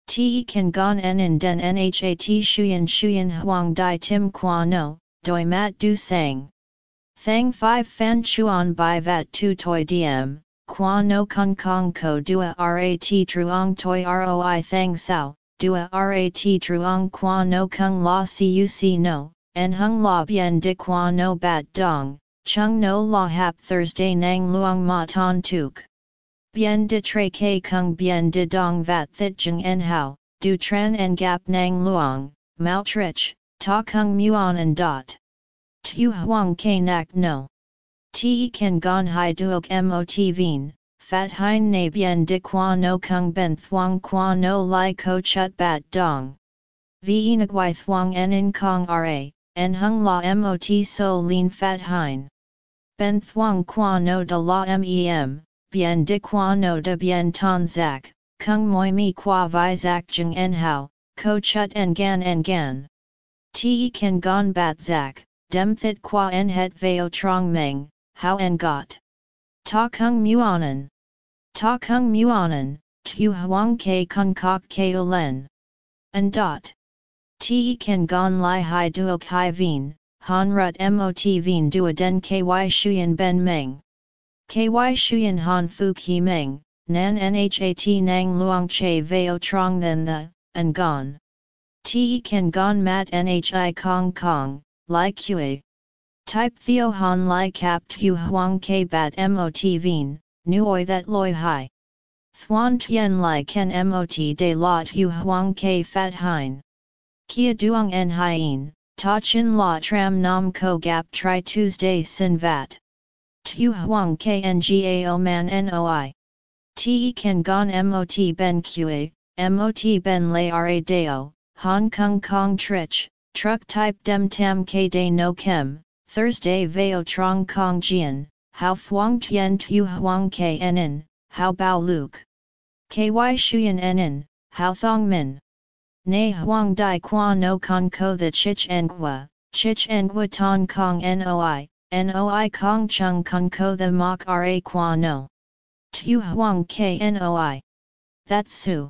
A: Te kan gon en den nhat shuyen shuyen huang di tim qua no, doi mat du sang. Thang 5 fan chuan bai vat tu toi diem, qua no kong kong ko dua rat truong toi roi thang sao, dua rat truong qua no kung la cuc no, en hung la bien de qua no bat dong, chung no la hap Thursday nang luong ma ton tuk. Bien de tre ke kung bien de dong vat thit jung en hao, du tran en gap nang luong, mao trich, ta kung muon en dot. Tu huang ke nak no. Te kan gon hai duok mot vien, fat hein na bien de qua no kung ben thuang qua no lai ko chut bat dong. Vi enagwai thuang en in kong ra, en hung la mot so lean fat hein. Ben thuang qua no de la mem, bien de qua no de bien ton zak, kung moi mi qua vi zak jeng en hao, ko chut en gan en gan. Te kan gon bat zak, dem thit qua en het veo trong meng, how en got. Ta kung muonan. Ta kung muonan, tu huang ke kung kok ke len. En dot. Te kan gon li hai duok hai vien, han rut mot vien dua den ky shuyen ben meng. Ky shuyen han fu ki meng, nan nhat nang luang che veo trong then the, and gon. Te kan gon mat nhi kong kong, li qi. Type theo han li cap tu huang ke bat mot vien, nuoi that loi hai. Thuan tien li ken mot de la tu huang ke fat hein. Kia duong en hien, ta chin la tram nam ko gap tri Tuesday sin vat. Tu huang kngao man noi. Te Ken gon mot ben qa, mot ben lay ra deo, Hong Kong Kong Trich, truck type dem tam k day no kem, Thursday veo trong kong jian, how fuang tien tu huang knen, how bao luke. Ky shuyan nen, how thong min. Nei huang dai qua no con ko the chich engwa, chich engwa ton kong noi, noi kong chung con ko the mok ra qua no. Tu huang knoi. That's su.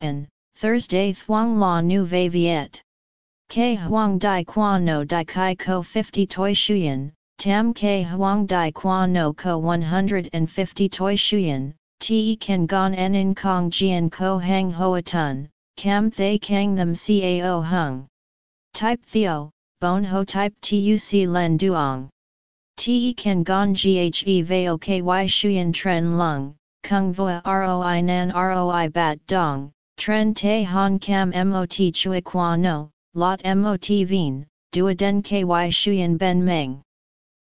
A: And, Thursday thuang la nu ve viet. K. Huang dai qua no dai kai ko 50 toi shuyen, tam k. Huang dai qua no ko 150 toi shuyen, te kan gon en in kong jian ko hang hoa tun, cam thay kang them cao hung. Type theo, bon ho type tuc len duong. Te kan gon ghe veo ky shuyen tren lung, kung voa roi nan roi bat dong, tren te han cam mot chui qua no, lot mot veen, dua den ky shuyen ben meng.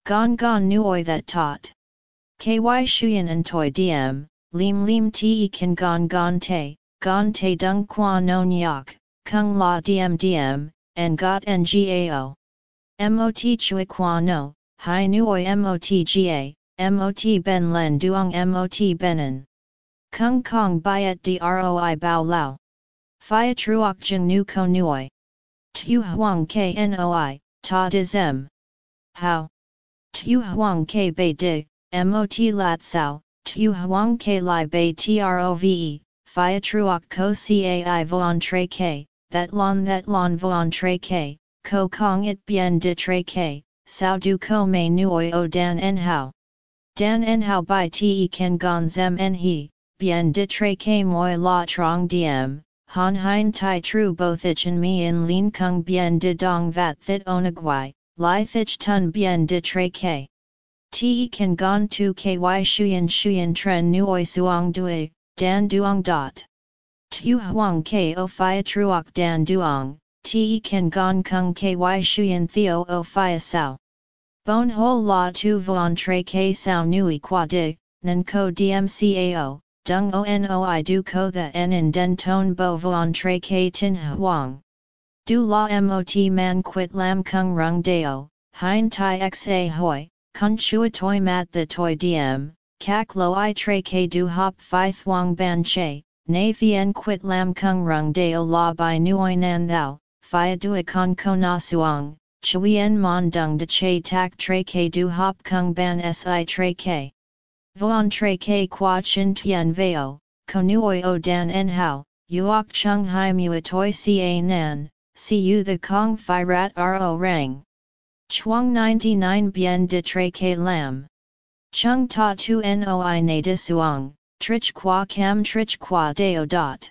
A: Gon gon nuoi that taught. Ky shuyen and toi diem, lim lim te kan gon gon te, gon te dung qua non yak, kung la diem diem, and got ngao. Mot chui qua no, Hai Nuoi Motga, Mot Ben Len Duong Mot benen. Kung Kong Biat Droi Bao Lao. Phia Truoc Jing Nu Ko Nuoi. Tu Huang Knoi, Ta Dizem. How? Tu Huang K Bei Di, Mot Lat Sao, Tu Huang K Lai Bei Trove, Phia Truoc Ko Cai Voan Tre K, That Lon That Lon Voan Tre K, Ko Kong It Bien Di Tre K, sao du ko mei nuoi o dan en hao. Dan en hao bai te ken gon zem en he, bien de tre ke moi la trong diem, han hein tai tru both ich and me in lin kung bien de dong vat thit onagwai, li thich tun bien de tre ke. Te ken gon tu ky shuyen shuyen tren nuoi suong dui, dan duong dot. Tu huang ko phia truok dan duong, te kan gon kung ky shuyen theo o phia sao. Bon ho la tu vuan tre k sao nui qua di, nan ko dmcao, dung o noi du ko the en in den ton bo vuan tre k tin huang. Du la mot man quit lam kung rung deo, hein tai xa hoi, kun chua toi mat the toi diem, kak lo i tre k du hop phi thuang ban che, na vien quit lam kung rung deo la by nuoi nan thou, phia dua con ko na suang, chuyen mon dung de che tak tre ke du hop kung ban si tre ke. Vuan tre ke qua chin tien veo, konuoi o dan en hao, uok chung hai mua toi ca nan, see you the kong fi rat ro rang. Chuang 99 bien de tre ke lam. Chung ta tu noi na de suang, trich qua cam trich qua deo dot.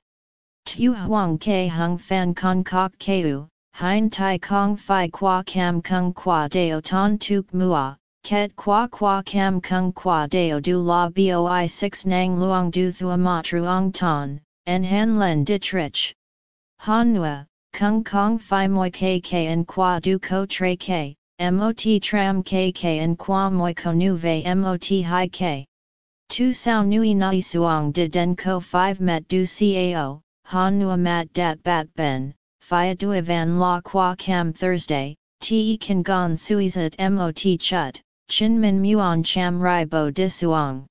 A: Tu huang ke hung fan con kok keu, hein tai kong fi qua cam kung qua deo ton tuk mua, ket qua qua cam kung qua deo du la boi 6 nang luang du thua ma truong ton, en han len ditrich. Han nua, kung kong fi moi kk en qua du ko tre k, mot tram kk en qua moi ko nu ve mot hi k. Tu sao nui nai suang de den ko 5 met du cao, han nua mat dat bat ben, phia dua van la qua cam Thursday, te kan gon suizat mot chut, chin min muon cham rai bo disuang.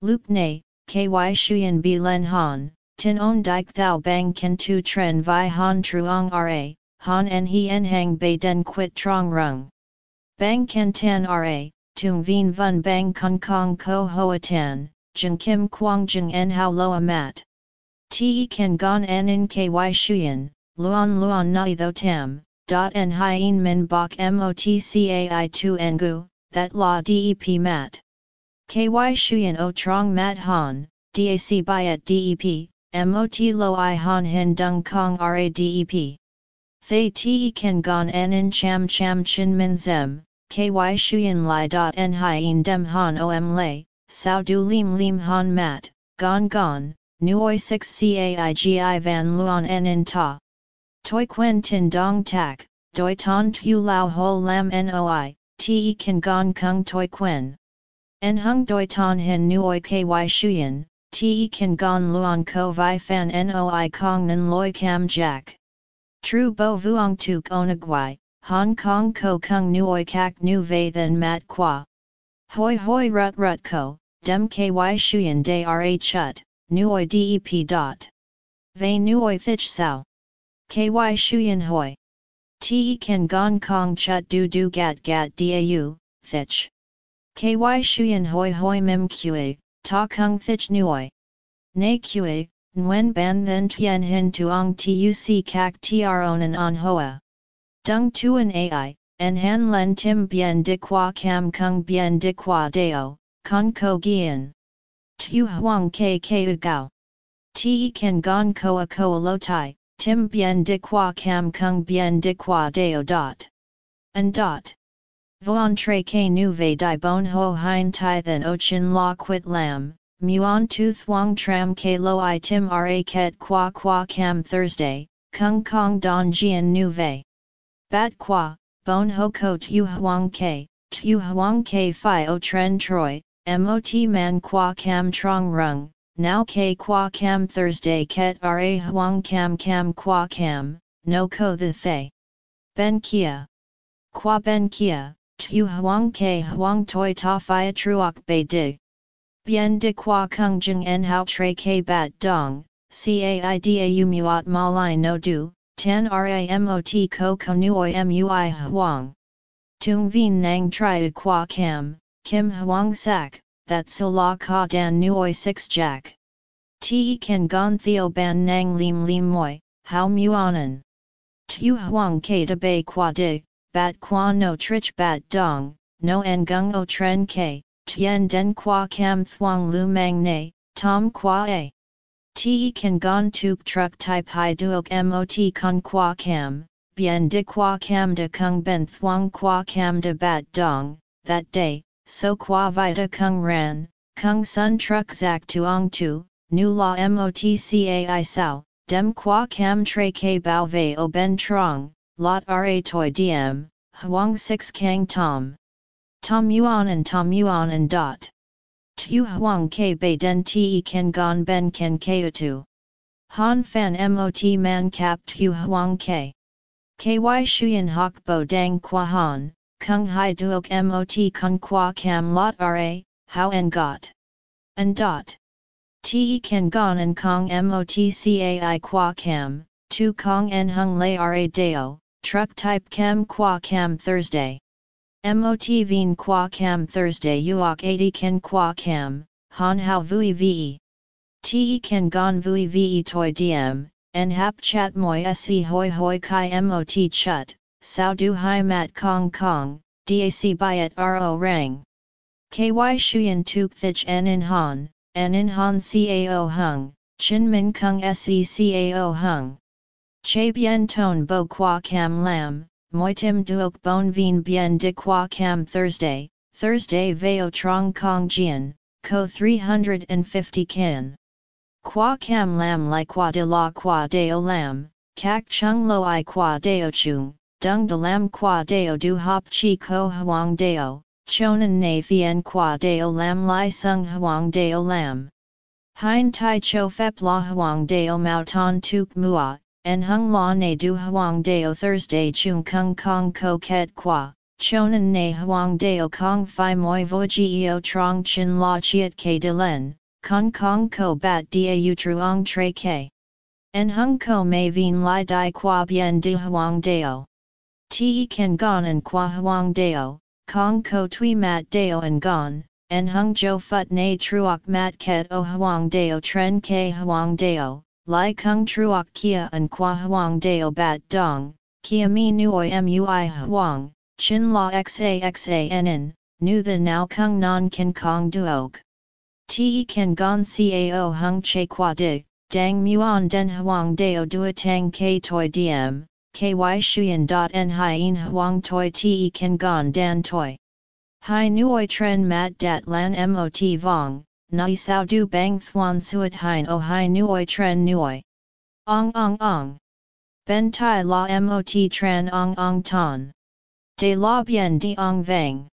A: Luke ne, ky shuyen bi len han, tin on dik thou bang kan tu tren vi han truong ra, han en he en hang bei den quit trong rung. Bang kan tan ra, tung vien vun bang kong kong ko hoa tan, jeng kim quang jeng en hao loa mat. Te Ken gon en in ky shuyen, luan luan nai tho tam, dot en hien min bok motcai tu engu, that la dep mat. Ky shuyen o trong mat han, dac byet dep, mot lo i han hin dung kong ra dep. Thay te kan gon en in cham cham chin min zem, ky shuyen li dot en hien dem han om lay, sao du lim lim han mat, gon gon, nuoi 6 caigi van luon en in ta. Toi quen tin dong tak, doi ton tu lao ho lam noi, te kan gong kung toi quen. En hung doi ton hin nuoi ky shuyen, te kan gon luon ko vi fan noi kong nan loi cam jack. Tru bo vuong tuk onagwai, Hong Kong ko kung nuoi kak nu vei then mat qua. Hoi hoi rut rut ko, dem ky shuyen de ra chut, nuoi dep dot. Vei nuoi thich sao. Ky shuyen hoi. Te kan gong kong chut du du gat gat dau, thich. Ky shuyen hoi hoi mim kue, ta kung thich nuoi. Ne kue, nguen ban then tien hin tuong tuc kak tronan on hoa. Dung tuan ai, en han len tim bien de qua cam kung bien de qua deo, con ko gian. Tu huang ke ke gao. Te kan gon koa koa lo tai, tim bien de qua cam kung bien de qua deo dot. And dot. Vuan tre ke nu ve di bon ho hein tai then o chin la quit lam, muon tu thuang tram ke lo i tim ra ket qua qua cam Thursday, kung kong don jian nu ve. Bat qua, bon ho ko tu huang ke, tu huang ke fi o tren troi, mot man qua cam trong rung, now ke qua cam Thursday ket ra huang cam cam qua cam, no ko the thay. Ben kia. Qua ben kia, tu huang ke huang toi ta fia truok bei dig. Bien de qua kung jeng en hao tre ke bat dong, caida muat ma lai no du, tan ramot ko konuoi mui huang. Tung vien nang tri qua cam, kim huang sak, that so la ka dan nuoi 6 jack. Te kan gon theo ban nang lim lim moi, how muanan. Tu huang ke de bei qua dig, bat qua no trich bat dong, no en gung o tren ke, tien den qua cam thuang lu mang ne, tom qua a. Te kan gon tuk truck type hai duok mot con qua cam, bien de qua cam de kung ben thuang qua cam de bat dong, that day, so qua vita kung ran, kung sun truck zak tuong tu, nu la motcai sao, dem qua cam tre ke bao ve o ben trong, lot ra toi diem, huang 6 kang tom. Tom yuan and tom yuan and dot. Tu huang ke bei den te ken gon ben ken tu. Han fan mot man cap tu huang ke. Ky shuyen hok bo dang qua han, kung hai duok mot kung qua cam lot ra, how en got. And dot. Te kan gon en kong mot cai qua cam, tu kong en hung lay ra deo, truck type cam qua cam Thursday. MOT veen qua cam Thursday uok 80 ken qua cam, han hao vui ve. Te ken gon vui ve toi diem, en hap chat moi se hoi hoi kai mot chut, sao du hai mat kong kong, dac byet ro rang. Ky shuyen tuk thich en in han, en in han cao hung, chin min kung se cao hung. Che bien ton bo qua cam lam, moi tim duok bon vien bien de qua cam Thursday, Thursday veo trong kong jian, ko 350 kin. Qua cam lam li qua de la qua deo lam, kak chung lo i qua deo chung, dung de lam qua deo du hop chi ko huang deo, chonan na fien qua deo lam li sung huang deo lam. Hein tai cho fep la huang deo mao ton tuk mua, en hung la ne du huang deo Thursday chung kung kong ko ket qua, chonan ne huang deo kong fi moi vo geo trong chin la chiat ke de len, kong kong ko bat da u truong tre ke. En hung ko mei vien lai di qua bien de huang deo. Te kan gon en qua huang deo, kong ko tui mat deo en gon, en hung jo phut ne truok mat ket o huang deo tren ke huang deo, Lai kung truok kia and qua huang deo bat dong, kia mi nuoi mui huang, chin la xa xa nen, nu the now kung non kin kong duok. Te kan gon cao hung che qua dig, dang muon den huang deo duatang k toi diem, ky shuyen dot en hien huang toi te kan gon dan toi. Hai nuoi tren mat dat lan mot vong, nai sao du bang thuan suat hein o hai nuoi tren nuoi. Ong ong ong. Ben tai la mot tran ong ong ton. De la bien di ong vang.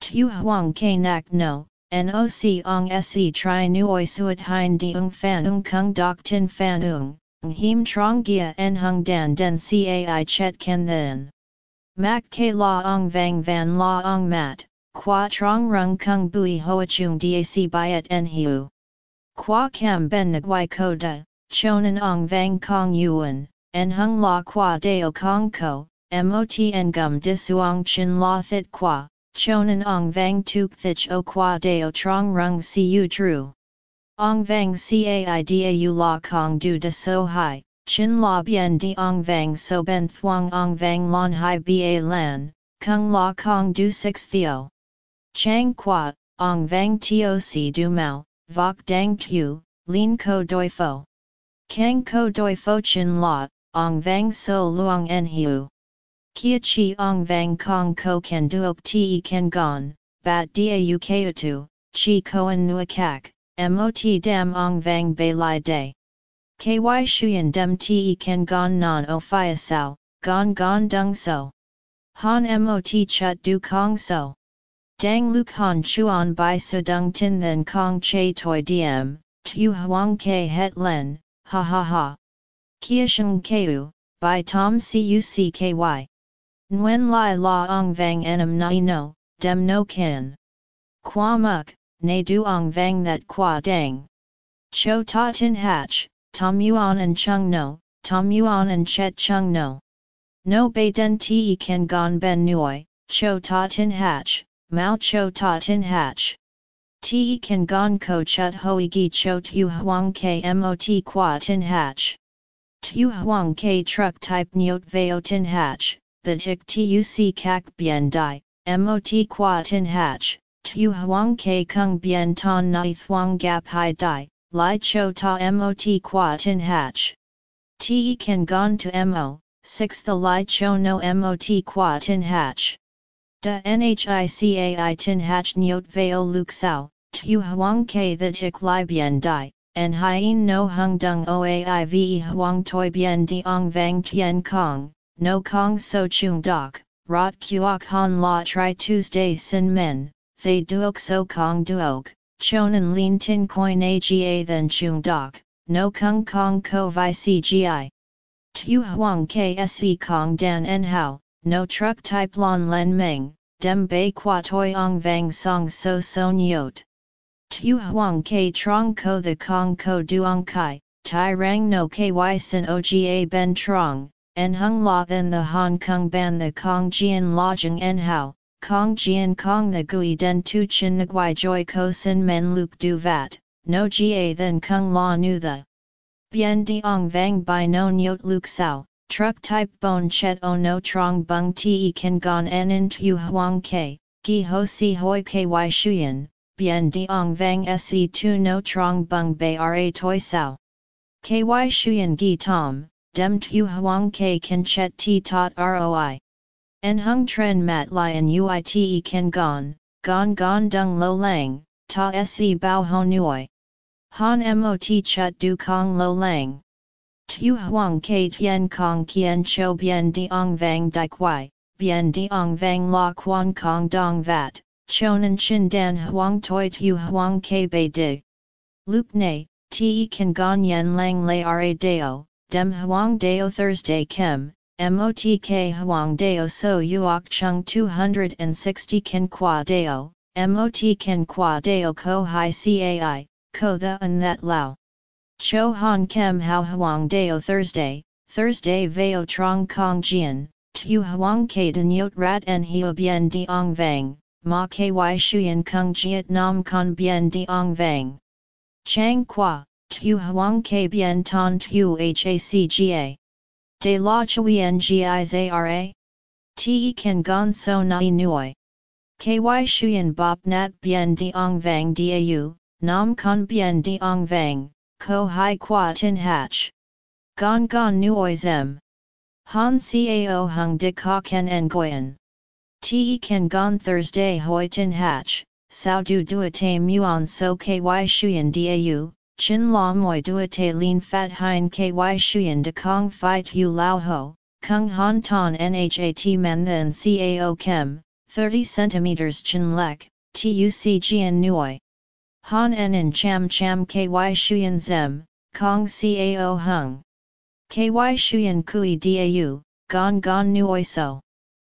A: Tu huang ke nak no, noc ong se tri nuoi suat hein di ung fan ung kung dok tin fan ung, him trong gia en hung dan den cai chet ken then. Mak ke la ong vang van la ong mat, qua trong rung kung bui hoa chung dac byet en hiu. Qua cam ben nguai ko da, chonan ong vang kong yuan, en hung la qua deo kong ko, mot en gum disuang chin la thit qua, chonan ong vang tuk thich o qua deo trong rung siu tru. Ong vang cai dau la kong du de so hai, chin la bien di ong vang so ben thuang ong vang lon hai ba lan, kung la kong du six theo. Chang qua, ong vang toc du mao, vok dang tu, lin ko doi fo. Kang ko doi fo chin la, ong vang so luong en hiu. Kia chi ong vang kong ko ken duok te ken gon, bat da u tu, chi koan nua kak, mot dam ong vang bei lai day. Ky shuyen dem te ken gon non o fia sao, gon gon dung so. Han mot chut du kong so. Dang lu han chuan bai so dung tin then kong che toi diem, tu huang ke het len, ha ha ha. Kia shung keu, by Tom Cucky. Nguyen Lai La Ong Vang Enam Nai No, Dem No Kin. Qua Muk, Ne duong Vang That Qua Dang. Cho Ta Tin Hatch, Tom Yuan and Chung No, Tom Yuan and Chet Chung No. No Bei Den Te Ken Gon Ben Nui, Cho Ta Tin Hatch, Mao Cho Ta Tin Hatch. Te Ken Gon Ko Chut Hoi Gi Cho Tu Huang K Mot Qua Tin Hatch. Tu Huang K truck type Nyot Veo Tin Hatch, the Tik Tuc Kak Bien Dai, Mot Qua Tin Hatch, Tu Huang ke Kung Bien Ton Nai Thuang Gap Hai Dai, Lai Cho Ta Mot Qua Tin Hatch. Te Kan Gon to Mo, 6 The Lai Cho No Mot Qua Tin Hatch. Da Nhicai Tin Hatch Nyot Veo Luk Sao, Tu Huang ke The Tik Lai Bien Dai en hien no hung dung oaive huang toi bien diong vang tien kong, no kong so chung dok, rot kuok han la tri Tuesday sin men, they duok so kong duok, chonan lin tin coin aga then chung dok, no kung kong ko vi cgi. Tu huang kse kong dan en hao, no truck type lon len meng, dem bei qua toi ong vang song so son yot. Tu huang ke trong ko the kong ko duong kai, tai rang no ky sin oga ben trong, en hung la then the hong kong ban the kong jian lodging en hao, kong jian kong the gui den tu chin nguai joy ko sin men luke du vat, no ga then kung la nu the. Bien diong vang by no nyot luke sao, truck type bone chet o no trong bung te kan gon en in tu huang ke, gi ho si hoi ky shuyen bien diong vang se tu no trong bung bei ra toi sao. Ky shuyen gi tom, dem tu huang ke kan chet ti tot roi. En hung tren mat lion uite kan gon, gon gon dung lo lang, ta se bao ho nuoi. Han mot chut du kong lo lang. Tu huang ke tien kong kien cho bien diong vang di quai, bien diong vang la quan kong dong vat, chonan chin dan huang toi tu huang ke bei dig. Luke ne, te kan gon yen lang lay ra deo, dem huang deo Thursday kem, motk huang deo so uok chung 260 kin qua deo, mot kin qua deo ko hi cai, ko the and that lao. Cho han kem hao huang deo Thursday, Thursday veo trong kong jian, tu huang ke den yot rat en hio bien diong vang, ma ky shuyen kung jiet nam con bien diong vang. Chang qua, tu huang ke bien ton tu hacga. De la chuyen gizara? Te kan gon so nai nuoi. Ky shuyen bop nat bien diong vang dau, nam con bien diong vang, ko hai qua tin hatch. Gon gon nuoi zem. Han cao hung de ka ken en goyen. Te kan gon Thursday hoi tin hatch, sao du duate muon so ky shuyen dau, chin la moi duate lin fat hein ky shuyen de kong fi tu lao ho, kung han ton nhat man then cao kem, 30 cm chin lek, tuc jian nuoi. Han en cham cham ky shuyan zem, kong cao hung. Ky shuyan kui dau, gon gon nuoi so.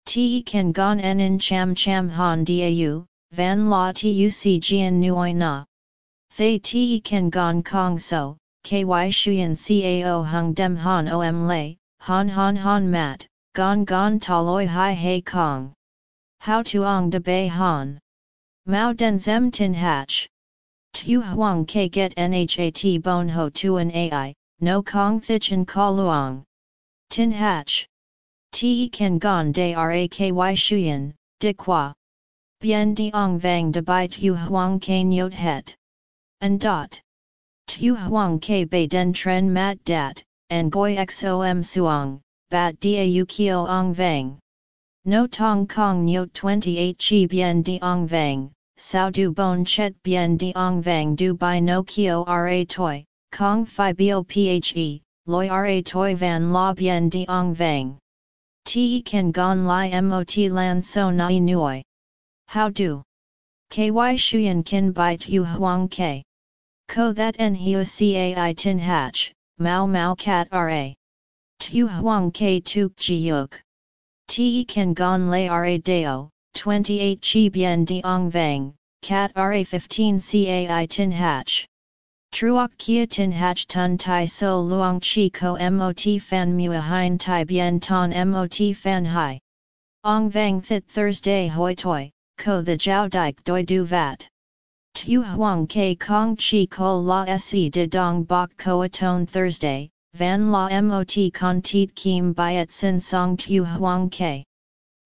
A: Te kan gon en cham cham han dau, van la tuc jian nuoi na. Thay te kan gon kong so, ky shuyan cao hung dem han om lay, han han han mat, gon gon taloi hai hei kong. How tuong de bei han. Mao den zem tin hatch. Tu huang ke get nhat bon ho tuan ai, no kong thichin ka luong. Tin hatch. Te kan gon de raky shuyen, de qua. Bien diong vang de bai tu huang ke nyot het. And dot. Tu huang ke bei den tren mat dat, and goi xom suong, bat da kio ong vang. No tong kong nyot 28 chi bien diong vang, sao du bon chet bien diong vang du by no kio ra toi, kong fi bo phe, loi ra toi van la bien diong vang. Te kan gon li mot lan so nai nuoi. How do? Ky shuyen kin bai tu huang ke. Ko that en hiu cai tin hatch, mao mao cat ra. Tu huang ke tuk ji yuk. Te kan gon lay ra deo, 28 chi bien diong vang, cat ra 15 cai tin hatch. Truok kia tin hatch tun tai so luong chi ko mot fan mua hein tai bien ton mot fan hai. Ong vang thit Thursday hoi toi, ko the jiao dike doi du vat. Tu huang ke kong chi ko la se de dong bok ko aton Thursday, van la mot con tit kim byet sin song tu huang ke.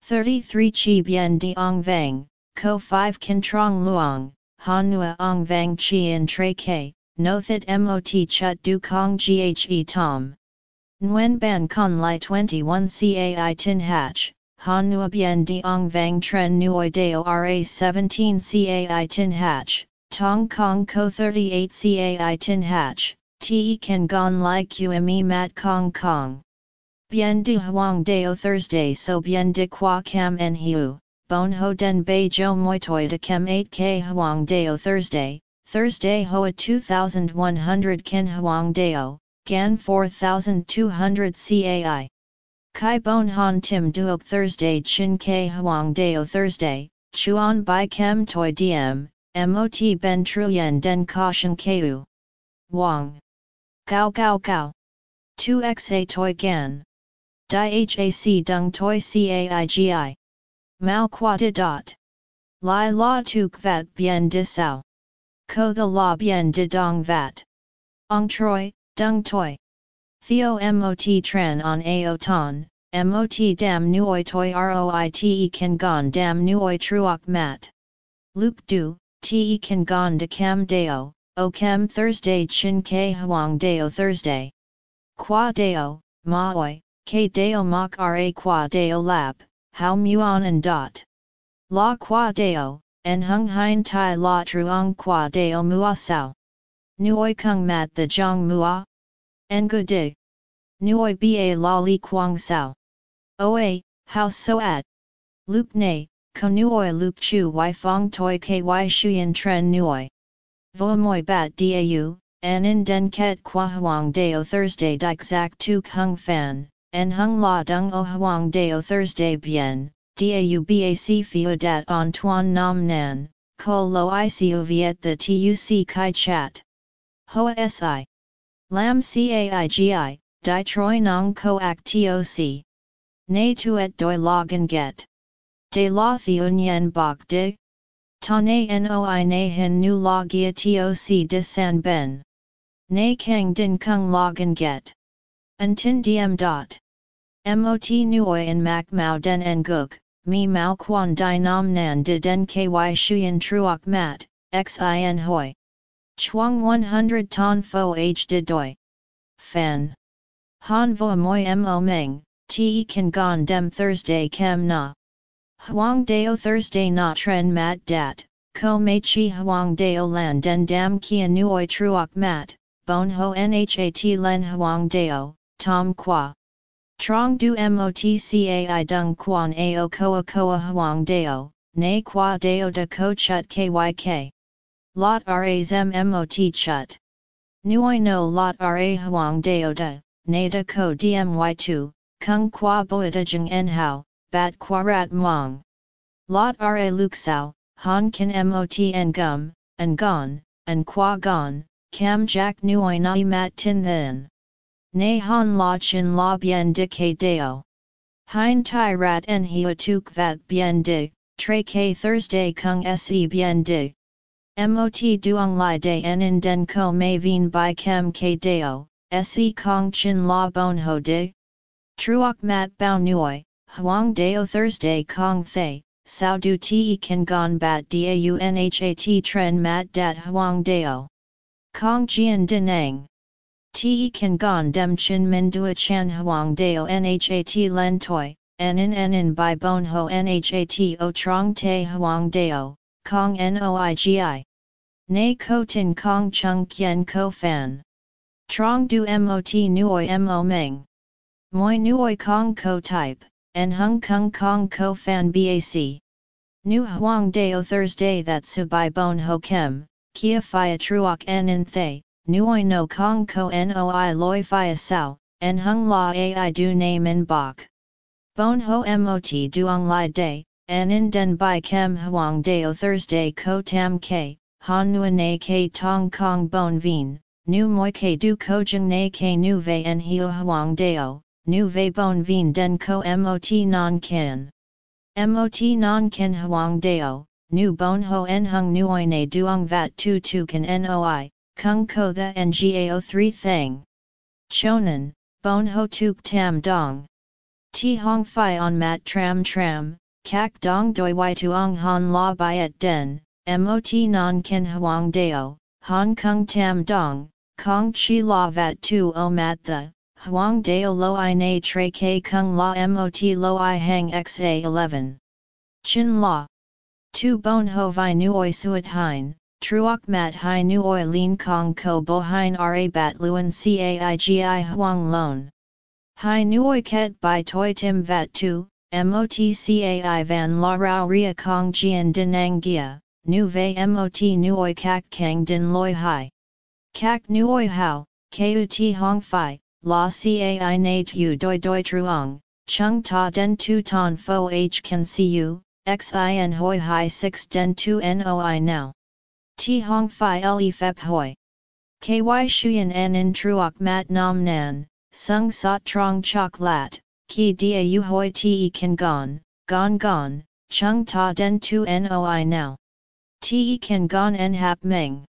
A: 33 chi bien diong vang, ko 5 kin trong luong, han nua ong vang chi in tre ke, no thit mot chut du kong ghe tom. Nguyen ban con li 21 cai tin hatch, han nua bien diong vang tren nuoi ra 17 cai tin hatch, tong kong ko 38 cai tin hatch, te kan gon li qme mat kong kong. Bien de huang deo Thursday so bien de qua cam en hiu, bon ho den bei jo moi toi de kem 8 k huang deo Thursday, Thursday Hoa 2100 Ken Huang Deo, Gan 4200 CAI. Kai Bon Han Tim Duok Thursday Chin K Huang Deo Thursday, Chuan Bai Kem Toi Diem, MOT Ben Truyen Den Caution Ku. Wang. Gao Gao Gao. 2xa Toi Gan. Di HAC Dung Toi CAIGI. Mao Qua Di Dot. Lai La Tuk Vat Bien Di Sao. Ko the la bien de dong vat. Ong troi, dung toi. Theo mot tran on ao ton, mot dam nuoi toi roite kan gon dam nuoi truok mat. Luke du, te kan gon de cam deo, o cam Thursday chin ke huang deo Thursday. Qua deo, maoi, ke deo mok ra qua deo lap, how muon and dot. La qua deo, en hung hein tai la truong qua deo mua sao. Nuoi kung mat the jong mua? En gu dig. Nuoi ba la li quang sao. Oa, how so at? Luke ne, ko nuoi luke chu y fong toi ky shuyen tren nuoi. Vo moi bat dau, en in den ket qua huang deo Thursday dik zak tuk hung fan, en hung la dung o huang deo Thursday bien, Daubac Phio Dat Antoine Nam Nan, Ko Lo Icu Viet the TUC Kai Chat. Hoa Si. Lam Caigi, Di Troi Nong Ko Ak Toc. Nay Tuet Doi Logan Get. De La Thiun Yen Bok Dig. Ta Nay Noi Nay Hin Nu La Gia Toc Dis San Ben. Nay Kang Din Kung Logan Get. Untin Diem Dot. Mot Nuoi in Mac Mao Den En Guk mi mao quan di nam nan de den ky shuyen truok mat, xin hoi. Chuang 100 ton fo h de doi. Fan. Han vo moi mo meng, te kan gon dem Thursday kem na. Huang deo Thursday na tren mat dat, ko mei chi huang deo lan den dam kia nuoi truok mat, bon ho nhat len huang deo, tom qua. Trong du motcai dung quan ao koa koa huang deo, ne qua deo de ko chut kyk. Lot ra zem mot chut. Nuoi no lot ra huang deo de, ne de ko dmy2, kung qua boita jeng en hao, bat qua rat muang. Lot ra luxao, han kan mot en gum, en gon, en qua gon, cam jack nuoi nai mat tin then. Ne han la chin la bien de ke deo. Hein tai rat en hio tuk vat bien de, tre ke Thursday kung se bien de. Mot duong lai de en den ko mei vien by kem ke deo, se kong chin la bon ho de. Truok mat bao nuoi, huang deo Thursday kong thay, sao du te kan gon bat daunhat tren mat dat huang deo. Kong jian denang. Te kan gon dem chin min dua chan huang deo nhat len toi, en in en in by bon ho nhat o trong te huang deo, kong noigi. Nei ko tin kong chung kien ko fan. Trong du mot nuoi mo meng. Moi nuoi kong ko type, and hung kong kong ko fan bac. Nu huang deo Thursday that su by bon ho kem, kia phia truok en in thay, nuoi no kong ko noi loi phia sao, and hung la ai du name in bok. Bon ho mot duong lai day, en in den by kem huang deo Thursday ko tam ke, han nuan na ke tong kong bon vien, nu moi ke du ko jeng na ke nu ve en hio huang deo, nu ve bon vien den ko mot non ken. Mot non ken huang deo, nu bon ho en hung nuoi na duong vat tu tu kan noi, kung ko the ngao 3 thang. Chonan, bon ho tuk tam dong. Ti hong fi on mat tram tram, kak dong doi y tuong han la byet den, mot non ken huang deo, hong kong tam dong, kong chi la vat tu o mat the, huang deo lo i na tre ke kung la mot lo i hang xa 11. Chin la. Tu bon ho vi nuoi suat hein, truok mat hai nuoi lin kong ko bo hein ra bat luen caigi huang lon. Hai nuoi ket by toi tim vat tu, motcai van la rao ria kong jian dinang gia, nu ve mot nuoi kak kang din loi hai. Kak nuoi hao, kut hong fi, la cai nate u doi doi truong, chung ta den tu ton fo h can see you, xin hoi hai 6 den tu noi now. Ti hong fi le fep hoi. Ky shuyen en in truok mat nam nan, sung sot trong chok lat, ki dia u hoi te kan gon, gon gon, chung ta den tu noi now. Te kan gon en hap meng.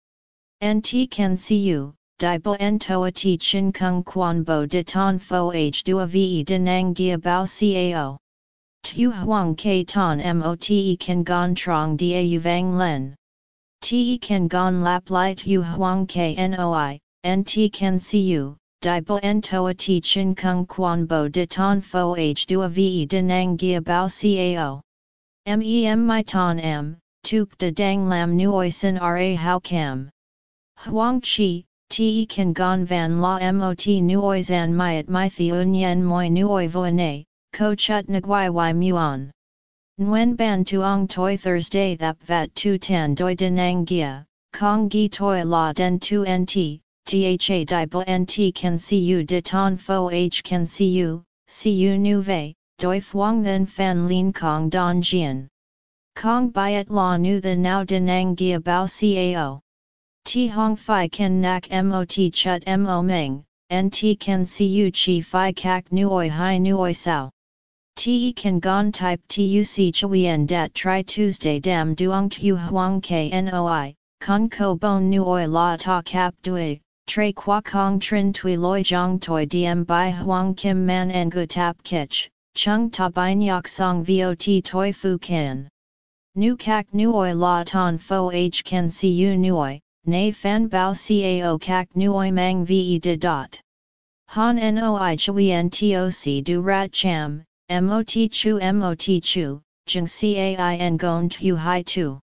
A: En ti kan see you, di bo en toa ti chin kung quan bo de ton fo h dua ve denang gia bao cao. Tu huang ke ton mote kan gon trong da vang len. Te kan gon lap light tu huang ke noi, en ti kan see you, di bo en toa ti chin kung quan bo de ton fo h dua ve denang gia bao cao. Mem my ton m, tuk de dang lam nuoi sin ra how cam. Huang chi, te kan gon van la mot nuoi zan myat my theun yen moi nuoi voine, ko chut nguai y muon. Nguyen ban tuong toi Thursday thap vat tu tan doi denang gia, kong gi toi la den tu nt, tha di bo nt can see you de ton fo h can see you, see you nu vei, doi then fan lin kong don jian. Kong byet la nu the now denang gia bao cao. Ti hong fi ken nak mot chut mo meng, nt can see you chi fi kak nuoi hai nuoi sao. Te kan gon type tuc chuyen dat tri Tuesday dam duong tu huang knoi, con ko bon nuoi la ta cap dui, tre qua kong trin tui loi jong toi diem by huang kim man en gu tap kich, chung ta bai nyok song vot toi fu kan. Nu kak nuoi la ton fo h can see you nuoi, nay fan bao cao kak nuoi mang ve de dot. Han noi chui ntoc du rat cham, mot chu mot chu, jeng cai en gon tu hai tu.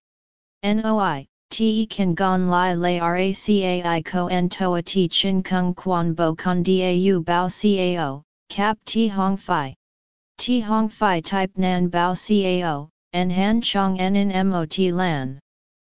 A: Noi, te kan gon lai lai racai ko en toa ti chin kung quan bo con dau bao cao, cap ti hong fi. Ti hong fi type nan bao cao, en han chong en in mot lan.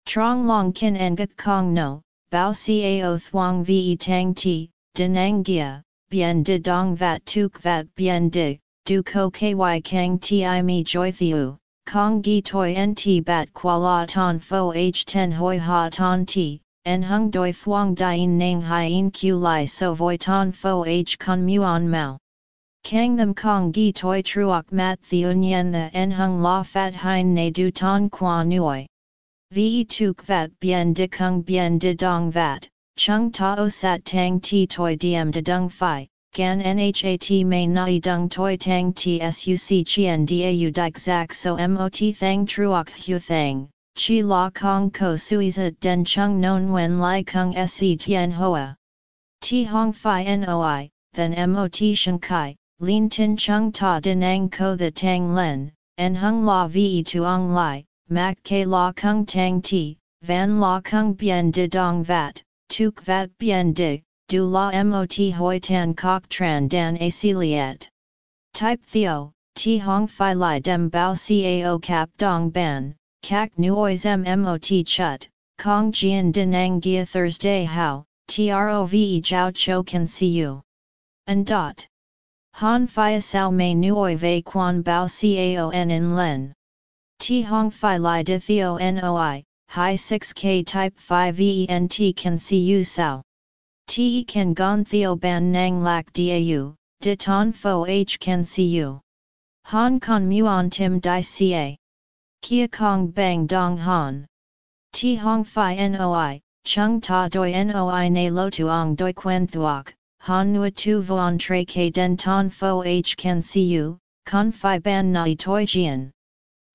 A: Trong long kin en kong no, bao cao thuong ve tang ti, denang gia, bien de dong vat tuk vat bien de, du ko ky kang ti mi joy thiu, kong gi toi nt bat qua la ton fo h ten hoi ha ton ti, en hung doi phuong dien nang hien q li so voi ton fo h con muon mao. Kang them kong gi toi truok mat theun yen the en hung la fat hein ne du ton qua nuoi. Ve tuk vat bien de kung bien de dong vat, chung ta o sat tang ti toi diem de dung fi, gan nhat may nai dung toi tang tsuc chien dau dik zak so mot thang truok hu thang, chi la kong ko suiza den chung non wen lai kung se tien hoa. Ti hong fi noi, then mot shan kai, lin tin chung ta denang ko the tang len, en hung la ve tuong lai, mak ke la kung tang ti, van la kung bien de dong vat, tuk vat bien de, du la mot hoi tan kok tran dan aciliet. Type theo, ti hong fi li dem bao cao cap dong ban, kak nuois mot chut, kong jian dinang gia Thursday how, trove jiao cho can see you. And dot. Han Phia Sao Mei Nuoi Ve Quan Bao Caon in Len. Ti Hong Phi Lai De Theo Noi, High 6K Type 5 VENT Can See You Sao. Te Can Gon Theo Ban Nang Lak Dau, De Ton Fo H Can See You. Han Con Muon Tim Dai Ca. Kia Kong Bang Dong Han. Ti Hong Phi Noi, Chung Ta Doi Noi Ne Lo Tuong Doi Quen Thuok. Han nua tu vuan tre ke den ton fo h can see you, con fi ban nai toi jian.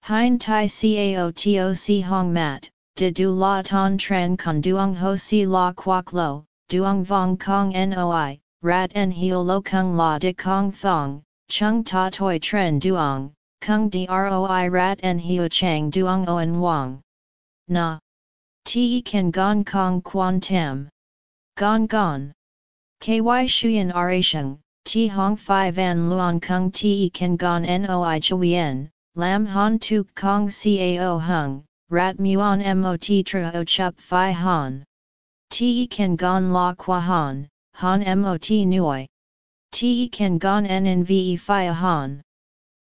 A: Hein tai cao toc hong mat, de du la ton tran con duong ho si la quoc lo, duong vong kong noi, rat en hio lo kung la de kong thong, chung ta toi tren duong, kung droi rat en hio chang duong oen wang. Na. Te kan gong kong quan tam. Gong gong. Ky shuyan arasheng, ti hong fi van luon kung ti kan gon noi chuyen, lam han tuk kong cao hung, rat muon mot tro chup fi han. Ti kan gon la qua han, han mot nuoi. Ti kan gon en ve fi han.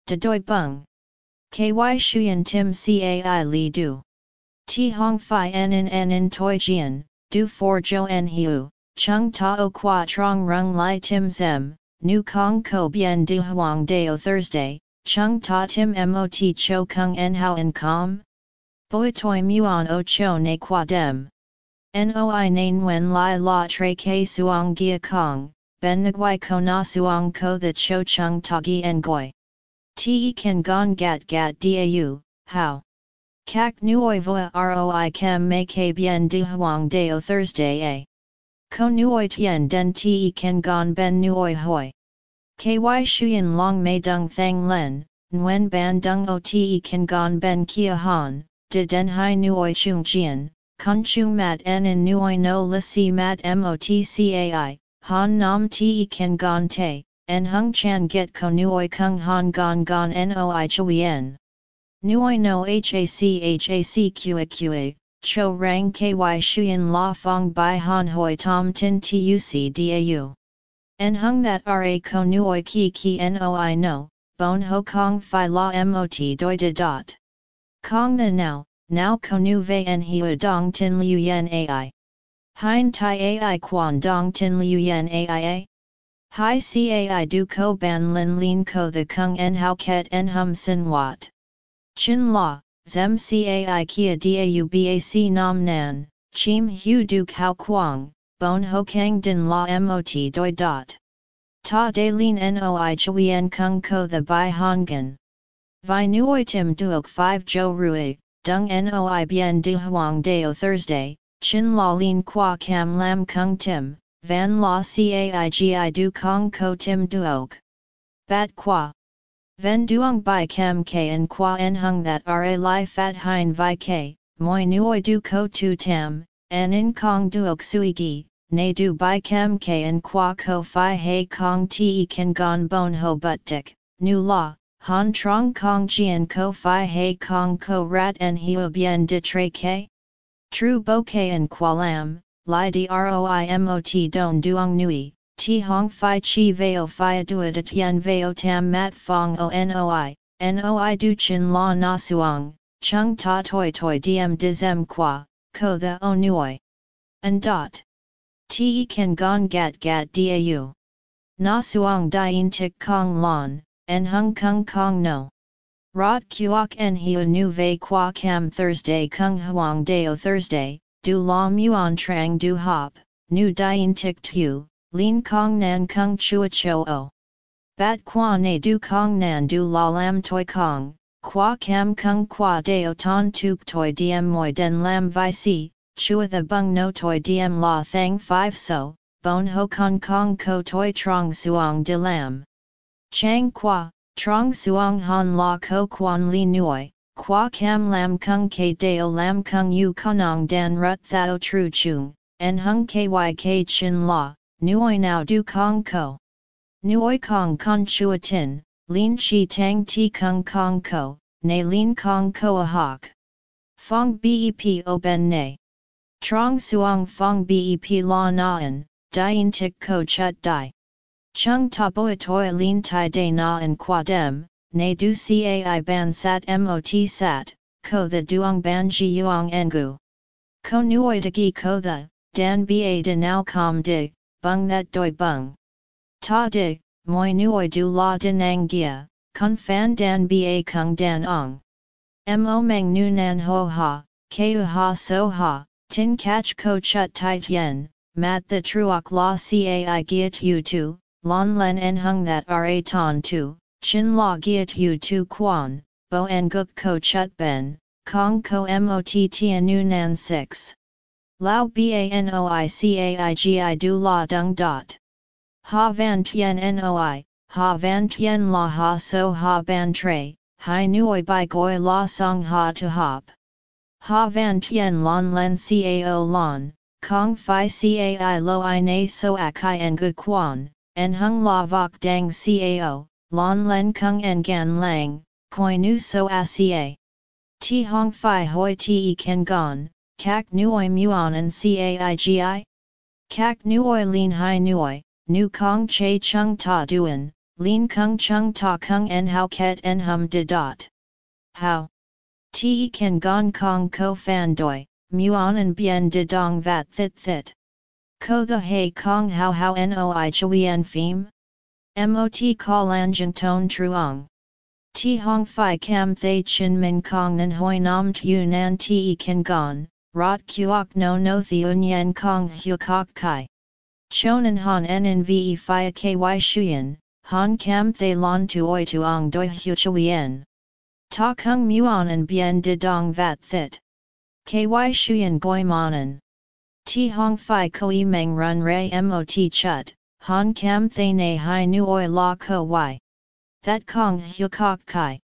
A: De doi bung. Ky shuyan tim cai li du. Ti hong fi en en toi jian, du for jo en hiu. Chung Tao Qua Trong Rung Lai Tim Zem, Nu Kong Ko Bien De Huang Deo Thursday, Chung Ta Tim Mot Cho Kung En Hao En Com? Boi Toi Muon O Cho Ne Qua Dem. Noi Nain Wen Lai La Tre Ke Suong Gia Kong, Ben Nguai Ko Na Suong Ko The Cho Chung Ta Gi En Goi. Te Kan Gon Gat Gat Dau, How? Kak Nuoi Voa Roi Kem Me Ke Bien Di Huang Deo Thursday A. Ko nuoi tien den te ken gon ben nuoi hoi. Ky shuyen long mei dung thang len, nguen ban dung o te ken gon ben kia han, de den hai nuoi chung jian, kun chung mat en in nuoi no la si mat motcai, han nam te ken gon te, en hung chan get ko nuoi kung han gon gon noi chuyen. Nuoi no hac hac qa qa, cho rang ky shuyen la fong bai han hoi tom tin tuc dau. En hung that ra ko nuoi ki ki noi no, bon ho kong fi la mot doi de dot. Kong the now, now ko nu ve en hiu er dong tin liu yen ai. Hein tai ai quan dong tin liu yen ai. Hai cai du ko ban lin lin ko the kung en hao ket en hum sin wat. Chin la, Zem cai kia daubac nam nan, chim hu du kao quang, bon ho kang din la mot doi dot. Ta de lin noi chuyen kung ko the bai hongan. Vi nuoi tim duok 5 jo rui, dung noi bien de huang deo Thursday, chin la lin qua cam lam kung tim, van la caigi du kong ko tim duok. Bat qua. Ven duong bai kem ke en qua en hung that ra li fat hein vi ke, moi nuoi du ko tu tam, en in kong duok sui gi, ne du bai kem ke en qua ko fi he kong te kan gon bon ho but dik, nu la, han trong kong jian ko fi hei kong ko rat en hiu bien de tre ke? Tru bokeh en qualam, li droi don duong nui, ti hong fi chi veo fi duat tien veo tam mat fong o noi, noi du chin la na suong, chung ta toi toi diem dizem qua, ko the o nuoi. And dot. Te kan gong gat gat dau. Na suong dien tik kong lon, en hung kung kong no. Rot kuok en hiu nu ve qua cam Thursday kung huang deo Thursday, du la muon trang du hop, nu dien tik tu, lin kong nan kung chua cho o. Bat qua ne du kong nan du la lam toi kong, qua cam kung qua deo ton tuk toi diem moi den lam vi si, chua the bung no toi diem la thang 5 so, bon ho kong kong ko toi trong suong de lam. Chang qua, trong suong han la ko quan li Nui, qua Kam lam kung ke deo lam kung yu konong dan rut thao tru chung, en hung kyk chin la, nuoi now du kong ko. Nuoi kong con chua tin, lin chi tang ti kung kong ko, ne lin kong ko a. Fong bep o ben ne. Trong suong fong bep la naan, dien tik ko chut dai. Chung tapoa toi lin tai de na en qua dem, ne du cai ban sat mot sat, ko the duong ban ji yuong engu. Ko nuoi de gi ko the, dan ba de now com dig, bung that doi bung. Ta dig, moi nuoi du la din ang gia, kun fan dan ba kung dan ong. Mo meng nu nan ho ha, keu ha so ha, Tin catch ko chut tai tien, mat the truok la cai giat u tu, lon len en hung that ra ton tu, chin la giat u tu quan, bo en guk ko chut ben, kong ko mot tianu nan 6. Lao banoi caigi du la dung dot. Ha van tien noi, ha van tien la ha so ha ban tre, hai nuoi bai goi la song ha to hop. Ha van tien lon len cao lon, kong fi cai lo i na so akai en gu quan, en hung la vok dang cao, lon len kung en gan lang, koi nu so a ca. Ti hong fi hoi te ken gon, kak nuoi muon en caigi? Kak nuoi lin hai nuoi, nu kong che chung ta duen, lin kung chung ta kung en hao ket en hum de dot. How? Te ken gong kong ko fan doi, muon en bien de dong vat thit thit. Ko the hay kong how how noi chui en phim? Mot call anjang ton truong. Ti hong fi cam thay chin min kong nan hoi nam tu nan te kan gon, rot kuok no no theun yen kong hu kok kai. Chonan han en en ve fi ky shuyen, han cam thay lon tu oi tuong doi hu chui en. Ta kung muon en bien de dong vat thit. Ky shuyen goi manan. Ti hong fi koi meng run ray mot chut, han kam thay ne hai nuoi la ko y. That kong hu kok kai.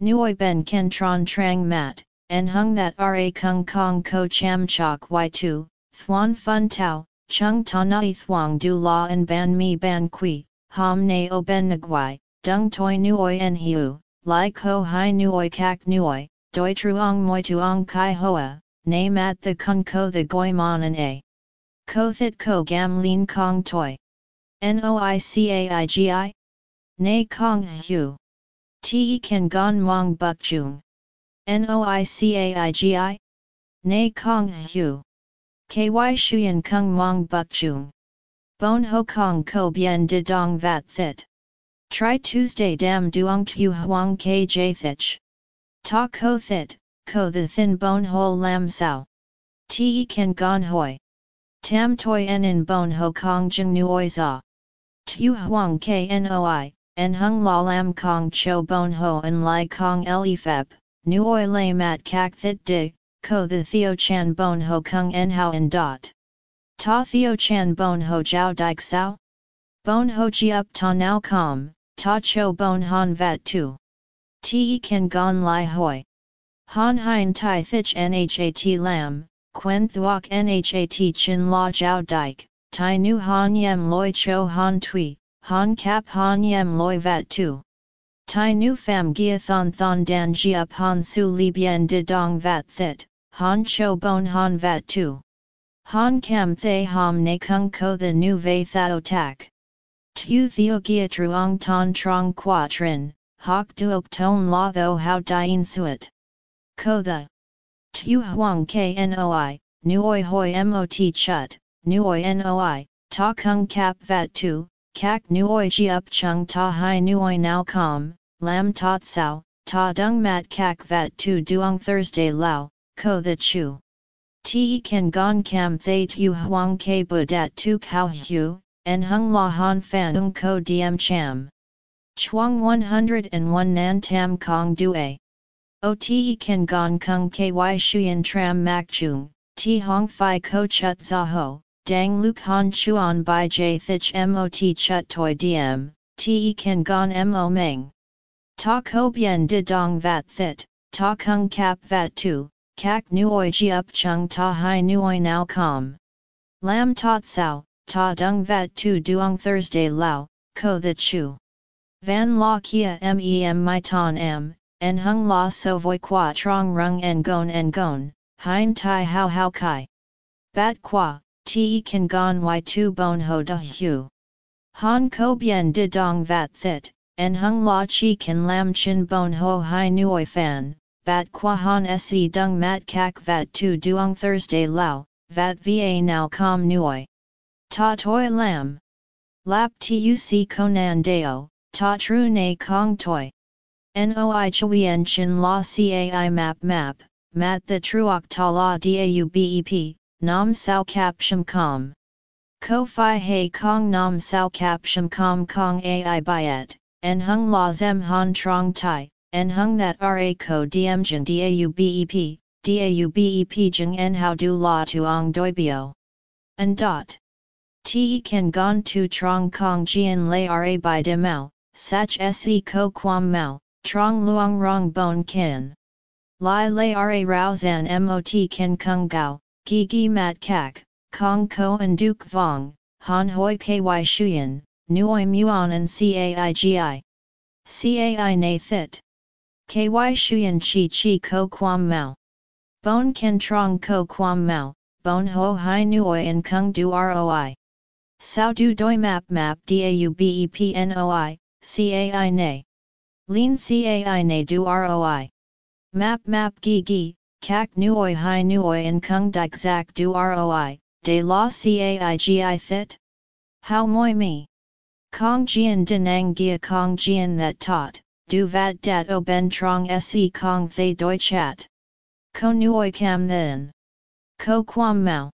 A: Nuoi ben ken tron trang mat, en hung that ra kung kong ko cham chok y tu, thuan fun tau, chung ta nai thuang du la en ban mi ban qui, ham ne o ben nagwai, dung toi nuoi en hiu, Lai ko hai nuoi kak nuoi, doi truong moi tuong kai hoa, na mat the kun ko the goi monan a. Ko thit ko gam lin kong toi. Noicaigi? Na kong hu. Te kan gon mong buk chung. Noicaigi? Na kong hu. Ky shuyen kung mong buk chung. Bon ho kong ko bien de dong vat thit. Try Tuesday dam duong tu huang kj thich. Ta ko thit, ko the thin bone hole lam sao. Te kan gon hoi. Tam toi en in bone ho kong jeng nuoi za. Tu huang knoi, en hung la lam kong cho bone ho en lai kong le feb, nuoi lay mat kak thit dig, ko the theo chan bone ho kung en hao en dot. Ta theo chan bone ho jiao dik sao? Bone ho chi up ta now com, ta cho bone han vat tu. Te kan gon lai hoi. Han hein tai thich nhat lam, quen thuok nhat chin la jiao dike, tai nu han yem loi cho han tui, han cap han yem loi vat tu. Tai nu pham gia thon thon dan gia pon su li bien de dong vat thit, han cho bon han vat tu. Han cam thay ham ne kung ko the nu ve thao tak. Tu theo gia truong ton trong qua trin, hok duok ton la tho how dien suet. Ko the Tu huang knoi, nuoi hoi mot chut, nuoi noi, ta kung kap vat tu, kak nuoi ji up chung ta hai nuoi now com, lam tot sao, ta dung mat kak vat tu duong Thursday lao, ko the chu. Te kan gon cam thay tu huang ke budat tu kao hu, en hung la han fan ung ko diem cham. Chuang 101 nan tam kong due. O te kan gon kung ky shuyen tram mak chung, ti hong fi ko chut za ho, dang luk han chuan by j thich mot chut toi diem, te kan gon mo meng. Ta ko bien de dong vat thit, ta kung kap vat tu, kak nuoi ji up chung ta hai nuoi now com. Lam tot sao, ta dung vat tu duong Thursday lao, ko the chu. Van la kia mem my ton m, en hung la so voi qua trong rung en gon en gon, hein tai hao hao kai. Bat qua, te kan gon y tu bon ho da hu. Han ko bien de dong vat thit, en hung la chi kan lam chin bon ho hai nuoi fan, bat qua han se dung mat kak vat tu duong Thursday lao, vat va now com nuoi. Ta toi lam. Lap tuc konan deo, ta tru ne kong toi. Noi chuyen chin la cai map map, mat the truok ta la daubep, nam sao cap sham com. Ko fi he kong nam sao cap sham com kong ai byet, en hung la zem han trong tai, en hung that ra ko diem jin daubep, daubep jing en how du la tuong doibio. And dot. Te kan gon tu trong kong jian lay ra by de mao, sach se ko quam mao, trong luong rong bon kin. Lai lay ra rao zan mot ken kung gao, gi gi mat kak, kong ko and duke vong, han hoi ky shuyen, nuoi muon and caigi. Cai na thit. Ky shuyen chi chi ko quam mao. Bon ken trong ko quam mao, bon ho hai nuoi and kung du roi. Sao du doi map map daubepnoi, cai na. Lean cai na du roi. Map map gi gi, kak nuoi hai nuoi and kung dik zak du roi, de la cai gi thit? How moi mi? Kong jian denang gia kong jian that taught, du vat dat o ben trong se kong thay doi chat. Ko nuoi cam then. Ko quam mau.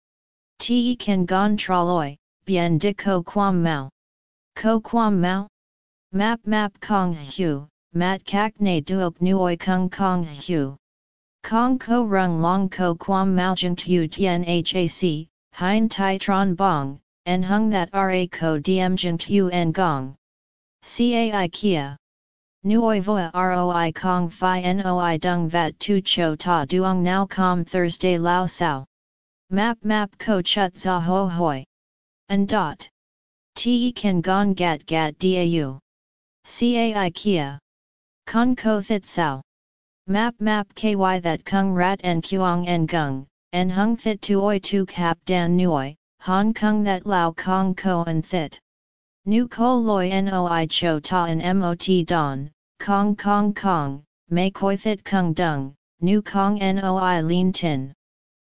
A: Te kan gon traloi, bien de ko quam mau. Ko quam mau? Map map kong hu, mat kak ne duok nuoi kung kong hu. Kong ko rung long ko quam mau jing tu tien hac, hein tai tron bong, en hung that ra ko diem jing tu en gong. Cai kia. Nuoi voa roi kong fi noi dung vat tu cho ta duong now com Thursday lao sao. Map map ko chut za ho hoi. And dot. Te kan gon gat gat dau. Cai kia. Con ko thit sao. Map map ky that kung rat en kuang en gung, en hung thit tuoi tu kap dan nuoi, hong kong that lao kong ko en thit. Nu ko loi noi cho ta en mot don, kong kong kong, may koi thit kung dung, nu kong noi lean tin.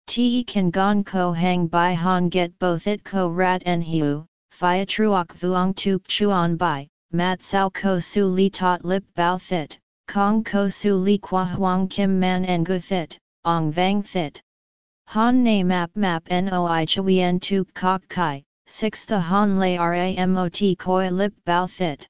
A: Te kan gon ko hang by han get both it ko rat en hiu, fia truok vuong tuk chuan by, mat sao ko su li tot lip bao thit, kong ko su li qua huang kim man en gu thit, ong vang thit. Han na map map noi chuyen tuk kok kai, 6 the han lay ramot koi lip bao thit.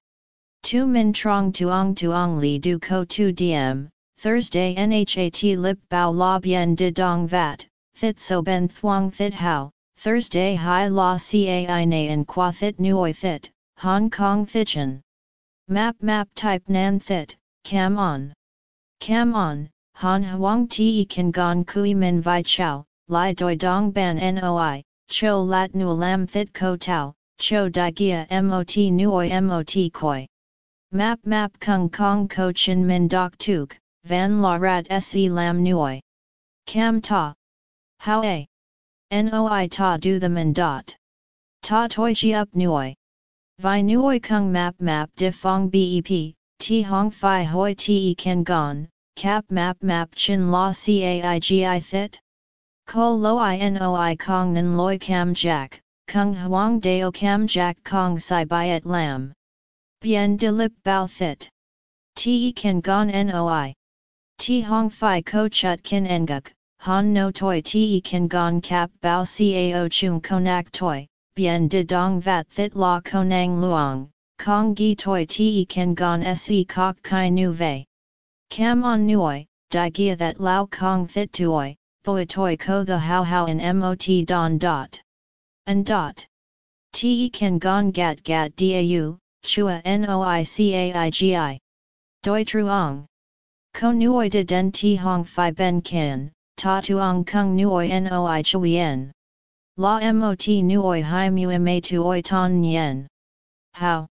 A: Tu min trong tuong tuong li du ko tu diem, Thursday nhat lip bao la bien de dong vat, thit so ben thuong thit hao, Thursday hi la cai na and qua thit nuoi thit, Hong Kong thitchen. Map map type nan thit, cam on. Cam on, han huang ti kan gon kui min vi chow, li doi dong ban noi, cho lat nu lam thit ko tau, cho di gia mot nuoi mot koi. Map map kung kong ko chin min dok tuk, van la rat se lam nuoi. Cam ta. How a. Noi ta do the min dot. Ta toi chi up nuoi. Vi nuoi kung map map di fong bep, ti hong fi hoi te ken gon, cap map map chin la caigi thit. Ko lo i noi kong nan loi cam jack, kung huang deo cam jack kong si byet lam. Bien de lip bao thit. Te ken gon noi. Ti hong fi ko chut kin enguk, han no toi te ken gon cap bao cao chung konak toi, bien de dong vat thit la konang luong, kong gi toi te ken gon se kok kai nu vei. Cam on nuoi, di gia that lao kong thit tuoi, boi toi ko the how how in mot don dot. And dot. Te ken gon gat gat dau, chua noi caigi. Doi truong. Ko nuoi de den ti hong fi ben kin, ta tuong kung nuoi noi chuyen. La mot nuoi hai mu ma tuoi ton nyen. How?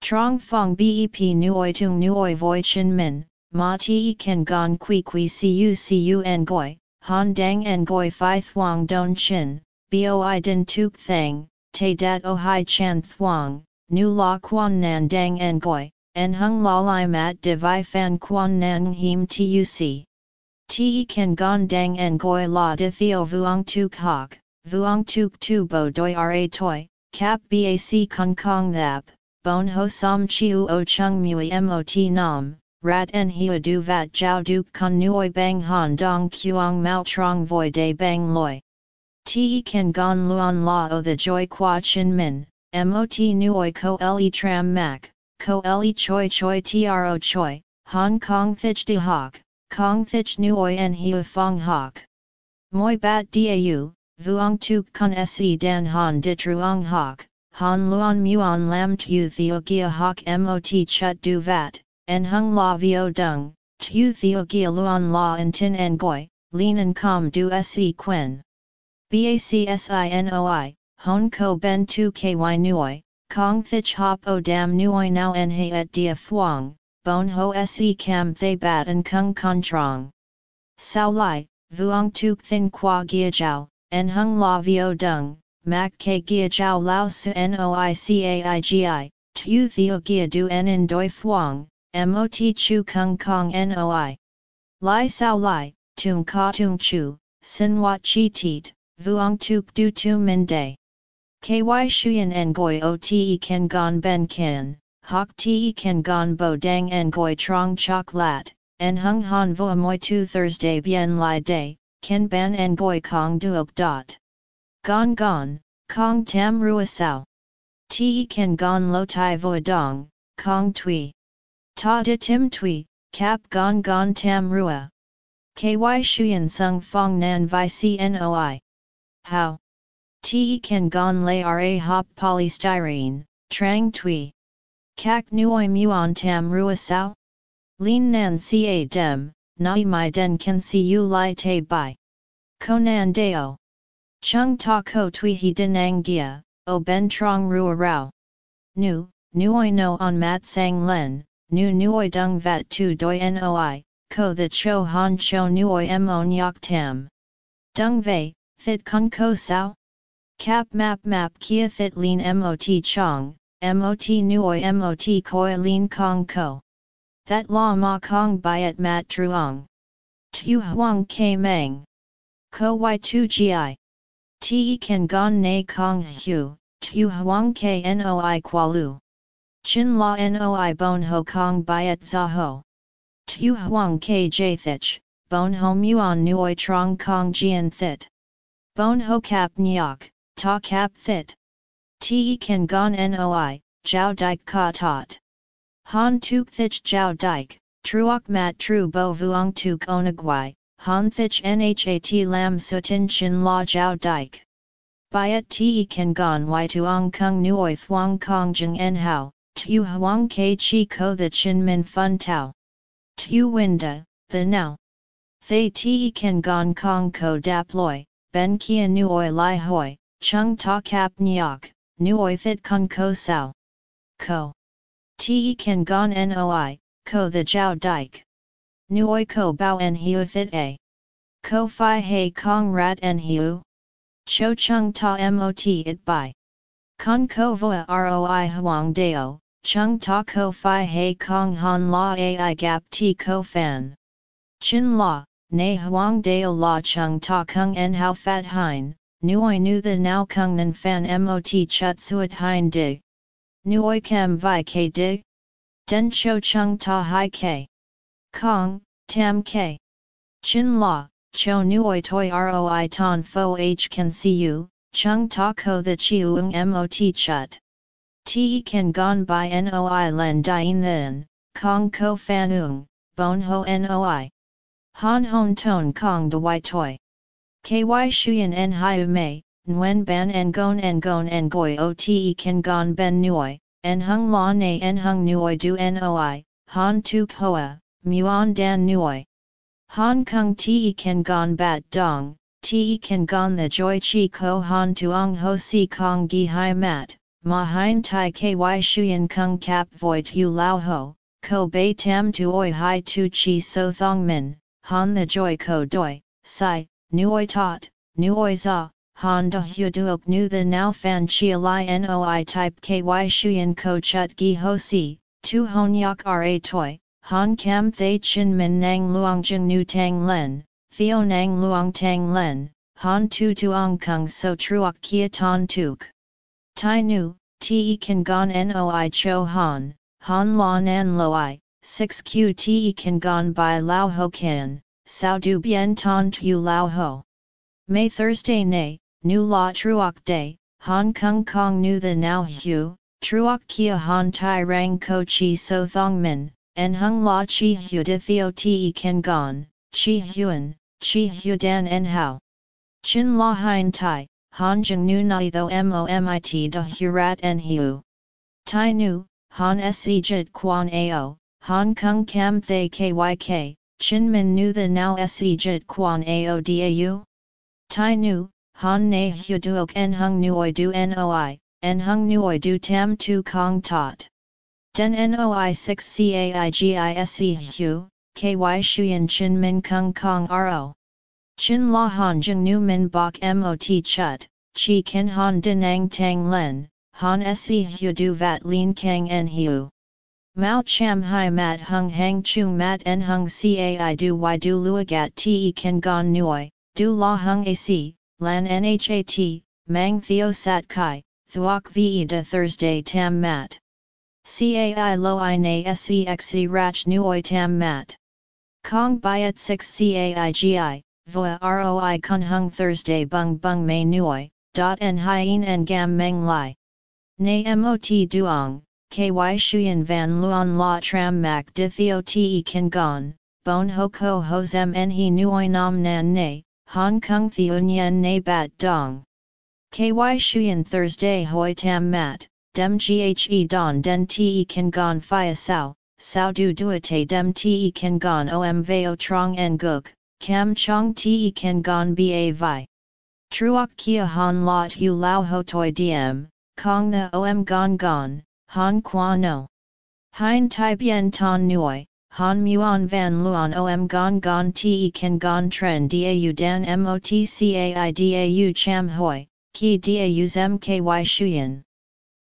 A: Trong fong bep nuoi tung nuoi voi chin min, ma ti kan gon qui qui cu cu en goi, han dang en goi fi thuong don chin, boi din tuk thang, te dat o hai chan thuong, nu la quan nan dang en goi, en hung la lai mat de vi fan quan nan him tuc. Te kan gon dang en goi la de theo vuong tuk hok, vuong tuk tu bo doi ra toi, cap bac kong kong thap, bon ho som chiu o chung mui mot nam, rat en hia du vat jiao duk con nuoi bang han dong kuang mao trong voi de bang loi. Te kan gon luon la o the joy qua chin min, mot nuoi ko le tram mak, ko le choi choi tro choi, Hong Kong thich de hoc, kong thich nuoi en hia fong hoc. Moi bat dau, vuong tuk con se dan han de truong hoc, han luon muon lam tu theogia hoc mot chut du vat, en hung la vio dung, tu theogia luon la en tin en goi, en com du se quen. BACSINOI, hon ko ben tu ky nuoi, kong thich hop o dam nuoi now en he et dia phuong, bon ho se cam thay bat en kung con trong. Sao lai, vuong tuk thin qua gia jiao, en hung la vio dung, mak ke gia jiao lao su noi caigi, tu theo gia du en in doi phuong, mot chu kung kong noi. Lai sao lai, tung ka tung chu, sin wat chi teet, vuong tuk du tu min day. Ky goi o te ken gon ben ken, hok te ken gon bo dang en goi trong chok lat, en hung han vo moi tu Thursday bien lai day, ken ban en goi kong duok dot. Gon gon, kong tam rua sao. Te ken gon lo tai vo dong, kong tui. Ta de tim tui, cap gon gon tam rua. Ky shuyen sung fong nan vi cnoi. How? Te Ken gon lay ra hop polystyrene, trang tui. Kak nuoi muon tam rua sao? Lin nan ca dem, nai mai den kan si u lai te bai. Konan deo. Chung ta ko tui he denang gia, o ben trong rua rao. Nu, nuoi no on mat sang len, nu nuoi dung vat tu doi noi, ko the cho han cho nuoi mo nyok tam. Dung vei, thit kun ko sao? Cap map map kia thit lin mot chong, mot nuoi mot koi lin kong ko. That la ma kong byet mat truong. Tu huang ke meng. Ko y tu gi. Te kan gon na kong hu, tu huang ke noi kualu. Chin la noi bon ho kong byet za ho. Tu huang ke jathich, bon ho muon nuoi trong kong jian thit. Bon ho cap nyok, ta cap thit. Te kan gon noi, jiao dike ka tot. Han tuk thich jiao dike, truok mat tru bo vuong tuk onagwai, han thich nhat lam sutin chin la jiao dike. Byet te kan gon y tuong kung nuoi thuong kong jeng en hao, tu huang ke chi ko the chin min fun tau. Tu winda, the now. Thay te kan gon kong ko dap loi, ben kia nuoi lai hoi, chung ta kap nyok, nuoi thit kun ko sao. Ko. Te kan gon noi, ko the jiao dike. Nuoi ko bao en hiu fit a. Ko fi hei kong rat en hiu. Cho chung ta mot it by. Con ko voa roi huang deo, chung ta ko fi hei kong han la ai gap ti ko fan. Chin la, nei huang deo la chung ta kung en hao fat hein, nuoi nu the now kung nan fan mot chut suet hein dig. Nuoi kem vi k dig? Den cho chung ta hai k. Kong, tam k. Chin la, cho nuoi toi roi ton fo h can see you, chung ta ko the chiung mot chut. Te kan gon by noi len dien then, kong ko fan ung, bon ho noi. Han hon ton kong de wai toi. Ky shuyen en hiu mei, nguen ban en gon en gon en goi o te kan gon ben nuoi, en hung la na en hung nuoi du noi, han tu hoa, muon dan nuoi. Han kung te kan gon bat dong, te kan gon the joy chi ko han tuong ho si kong gi hai mat, ma hein tai ky shuyen kung kap voit yu lao ho, ko bei tam tu oi hai tu chi so thong min, han the joy ko doi, sai, nuoi tot, nuoi za, han da hu duok nu the now fan chia li noi type ky shuyen ko chut gi ho si, tu hon yak ra toi, han kam thay chin min nang luong jing nu tang len, theo nang luong tang len, han tu tuong kung so truok kia ton tuk. Tai nu, te kan gon noi cho han, han la nan loi, 6 q te kan gon by lao ho kan, sao du bien ton tu lao ho. May Thursday nay, nu la truok day, han Kong kong nu the now hu, truok kia han tai rang ko chi so thong min, en hung la chi hu di theo te kan gon, chi huan, chi hu dan en hao. Chin la hein tai, han jeng nu nai tho momit da hurat en hu. Tai nu, han se jit quan ao, han kung cam thay kyk, chin min nu the now se jit quan ao dau? Tai nu, han ne hu duok en hung nuoi du noi, en hung nuoi du tam tu kong tot. Den noi 6 caigise hu, ky shuyen chin min kung kong ro. Chin la han jeng nu min bok mot chut, chi kin han dinang tang len, han se hu du vat lin kang en hu. Mao cham hai mat hung hang chung mat en hung cai du y du luagat te ken gon nuoi, du la hung ac, lan nhat, mang theo sat kai, thuok ve de Thursday tam mat. Cai lo i na sexe rach nuoi tam mat. Kong byet 6 caigi, voa roi kun hung Thursday bung bung may nuoi, dot en hien en gam meng lai. Na mot duong, ky shuyen van luon la tram mak di theo te kan gon, bon ho ko ho zem en he nuoi nam nan ne, hong kong theo nyen na bat dong. Ky shuyen Thursday hoi tam mat, dem ghe don den te kan gon fia sao, sao du duate dem te kan gon om veo trong en guk, Kam chong te kan gon ba vi. Truok kia han lot hu lao ho toi diem, kong the om gon gon, han qua no. Hein tai bien ton nuoi, han muon van luon om gon gon te kan gon tren dau dan motcai dau cham hoi, ki dau zem ky shuyen.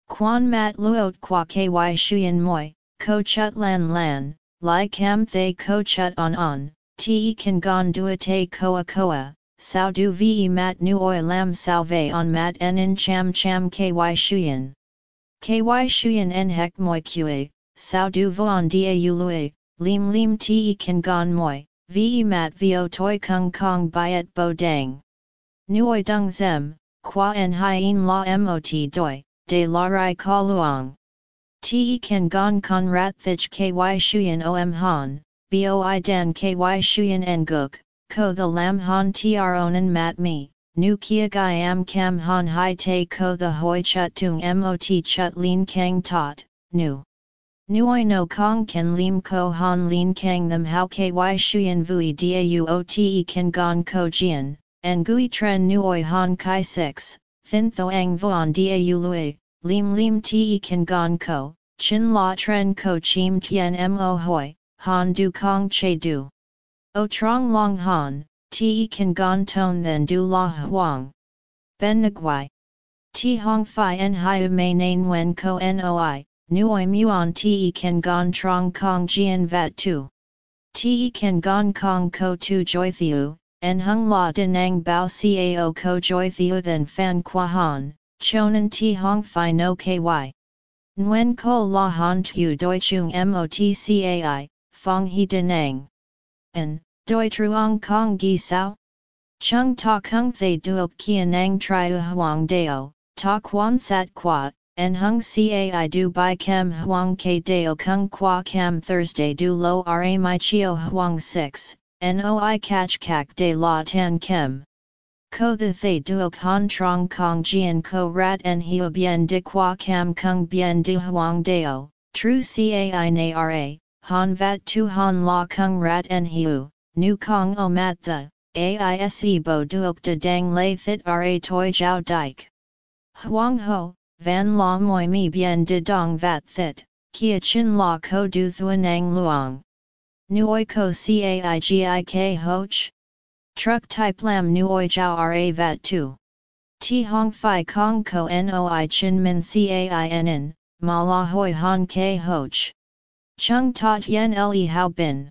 A: Quan mat luot qua ky shuyen moi, ko chut lan lan, lai cam thay ko chut on on, te kan gon duate koa koa, sao du ve mat nuoi lam salve on mat en in cham cham ky shuyen. Ky shuyen en hek moi kue, sao du voon da lui, lim lim te kan gon moi, ve mat vio toi kung kong byet bo dang. Nuoi dung zem, qua en hien la mot doi, de la rai ka luang. Te kan gon kon rat thich ky shuyen om han, boi dan ky shuyen en guk, ko the lam han tronen mat me, nu kia gai am kam han hai te ko the hoi chut tung mot chut lin kang tot, nu. Nuoi no kong ken lim ko han lin kang them how ky shuyen vui dau ote kan gon ko jian, en gui tren nuoi han kai 6, thin thoang vuan dau lui, lim lim te kan gon ko, chin la tren ko chim tien mo hoi, han du kong che du. O trong long han, te kan gon ton then du la huang. Ben nguai. Ti hong fi en hiu mei nain wen ko noi, nuoi muon te kan gon trong kong jian vat tu. Te kan gon kong ko tu joy thiu, en hung la dinang bao cao ko joy thiu then fan qua han, chonan ti hong fi no ky. Nguyen ko la han tu doi chung motcai, fong he dinang. En, doi truong kong gi sao? Chung ta kung thay duok kianang triu huang deo, ta quan sat qua, en hung cai du by kem huang ke deo kung qua cam Thursday du lo ra my chio huang 6, noi catch kak de la tan kem. Ko the thay duok han trong kong jian ko rat en hio bien qua cam kung bien de huang deo, true cai na ra, han vat tu han la kung rat en hiu, nu kong o mat the, aise bo duok de dang lay thit ra toi jiao dike. Huang ho, van la moi mi bien de dong vat thit, kia chin la ko du thuanang luang. Nuoi ko caigik hoch? Truck type lam nuoi jiao ra vat tu. Ti hong fi kong ko noi chin min cainin, ma la hoi han ke hoch. Chung tot yen le hao bin.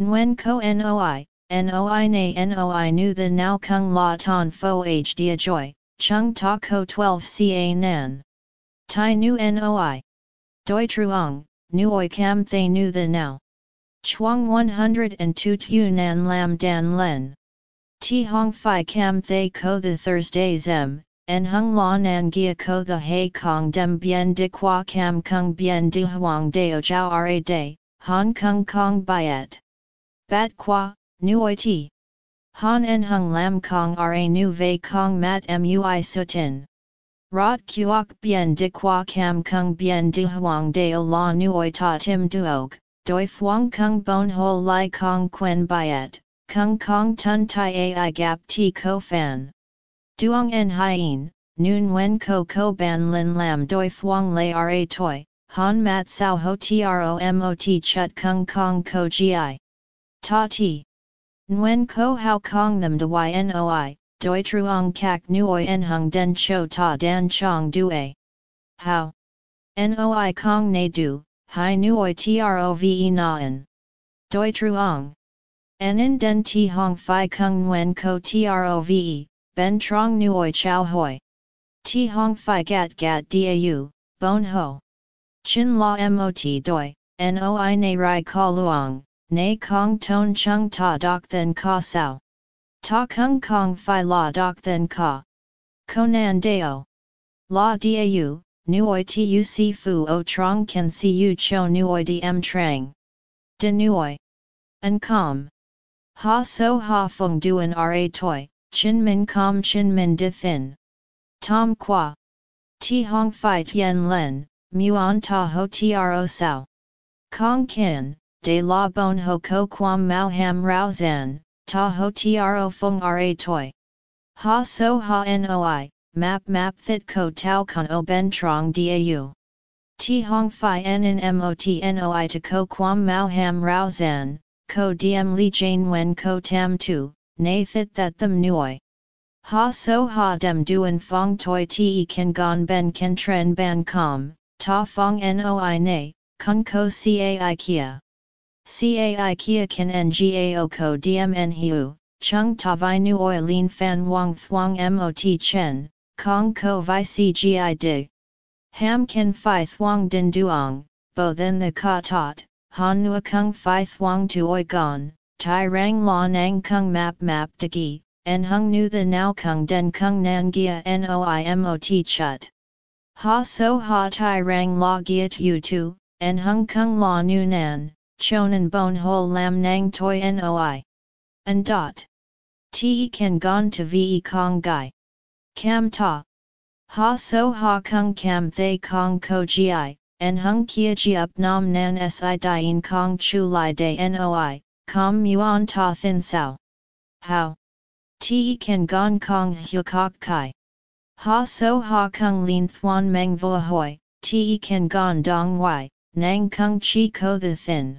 A: Nguyen ko noi, Noi na noi nu the now kung la ton fo h dia joy, chung ta ko 12 ca nan. Tai nu noi. Doi truong, nuoi cam thay nu the now. Chuang 102 tu nan lam dan len. Ti hong fi cam thay ko the Thursday zem, en hung la nan gia ko the hay kong dem bien de qua cam kung bien de huang deo jiao ra day, hong kong kong byet. Bat qua, Nuoi ti. Han en hung lam kong ra nu ve kong mat mui sutin. Rot kuok bien de qua cam kung bien de huang de la nuoi ta tim duog, doi fuang kung bon ho lai kong quen byet, kung kong tun tai ai gap ti ko fan. Duong en hien, noon wen ko ko ban lin lam doi fuang lay ra toi, han mat sao ho tro mot chut kung kong ko gi. Ta ti. Nguyen ko hao kong them de ynoi, doi truong kak nuoi en hung den cho ta dan chong due. How? Noi kong ne du, hai nuoi trove naen. Doi truong. En in den ti hong fi kung nguyen ko trove, ben trong nuoi chow hoi. Ti hong fi gat gat dau, bon ho. Chin la mot doi, noi ne rai ka luong, Nay kong ton chung ta dok then ka sao. Ta kung kong fi la dok then ka. Konan deo. La dau, nuoi tu si fu o trong can si u cho nuoi dm trang. De nuoi. An com. Ha so ha fung duan ra toi, chin min com chin min di thin. Tom qua. Ti hong fi tien len, muon ta ho tro sao. Kong kin, de la bon ho ko quam mau ham rao zan, ta ho tro fung ra toi. Ha so ha noi, map map thit ko tau con o ben trong dau. Ti hong fi en in mot noi to ko quam mau ham rao zan, ko diem li jane wen ko tam tu, nay thit that them nuoi. Ha so ha dem duen fong toi te kan gon ben ken tren ban com, ta fong noi nay, kun ko cai kia. Cai kia kan ngao ko dmn hiu, chung ta vi nu oi lin fan wang thuang mot chen, kong ko vi cgi dig. Ham kan fi thuang din duong, bo then the ka tot, han nua kung fi thuang tu oi gon, tai rang la nang kung map map digi, en hung nu the now kung den kung nan gia noi mot chut. Ha so ha tai rang la gia tu tu, en hung kung la nu nan, chonan bon hol lam nang toi noi. And dot. Te kan gon to ve kong gai. Cam ta. Ha so ha kung cam thay kong ko gi, en hung kia ji up nam nan si dien kong chu lai de noi, com muon ta thin sao. How? Te kan gon kong hu kok kai. Ha so ha kung lin thuan meng vo hoi, te kan gon dong y, nang kung chi ko the thin.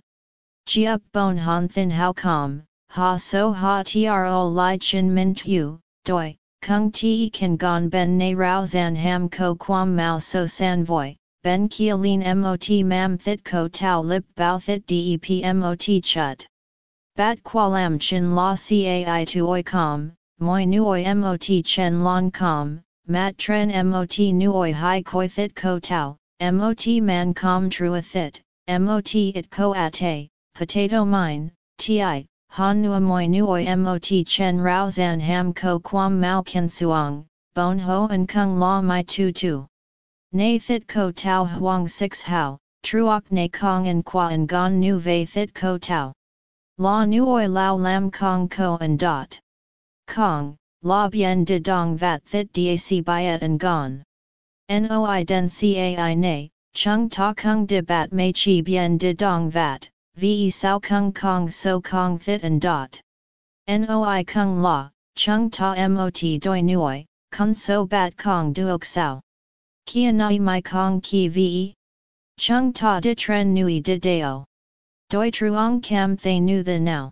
A: Ji up bon han thin how com, ha so ha tro li chin min tu, doi, kung ti kan gon ben na rao zan ham ko quam mao so san voi, ben kia lin mot mam thit ko tau lip bao thit dep mot chut. Bat qualam chin la cai tu oi com, moi nuoi mot chen lon com, mat tren mot nuoi hai koi thit ko tau, mot man com trua thit, mot it ko ate, potato mine, ti, han nua moi nuoi mot chen rao zan ham ko kwam mau ken suang, bon ho and kung la mai tu tu. Nay thit ko tau huang six hao, truok na kong and qua and gon nu ve thit ko tau. La nuoi lao lam kong ko and dot. Kong, la bien de dong vat thit dac byet and gon. Noi den cai nay, chung ta kung de bat mei chi bien de dong vat, ve sao kung kong so kong thit and dot. Noi kung la, chung ta mot doi nuoi, kun so bat kong duok sao. Kia nai mai kong ki ve? Chung ta de tren nui de deo. Doi truong cam thay nu the now.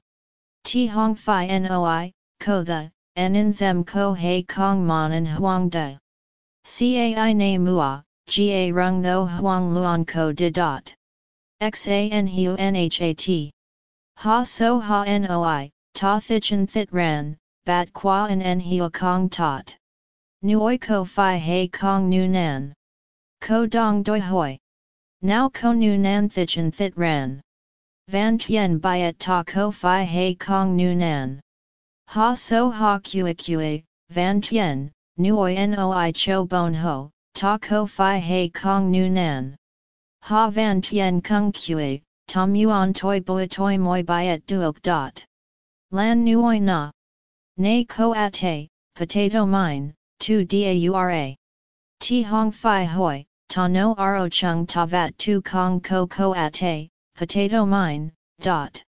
A: Ti hong fi noi, ko the, en zem ko hei kong mon and huang de. Cai na mua, ga rung tho huang luon ko de dot. Xan hu. Ha so ha noi, ta thichin thit ran, bat qua en hu kong tot. Nuoi ko fi hei kong nu nan. Ko dong doi hoi. Now ko nu nan thichin thit ran. Van tien byet ta ko fi hei kong nu nan. Ha so ha kua kua, van tien, nuoi noi cho bon ho, ta ko fi hei kong nu nan. Ha van tien kung kua, tom yuan toi boi toi moi byet duok dot. Lan nuoi na. Nay ko ate, potato mine, tu daura. Ti hong fi hoi, ta no ro chung ta vat tu kong ko ko ate, potato mine, dot.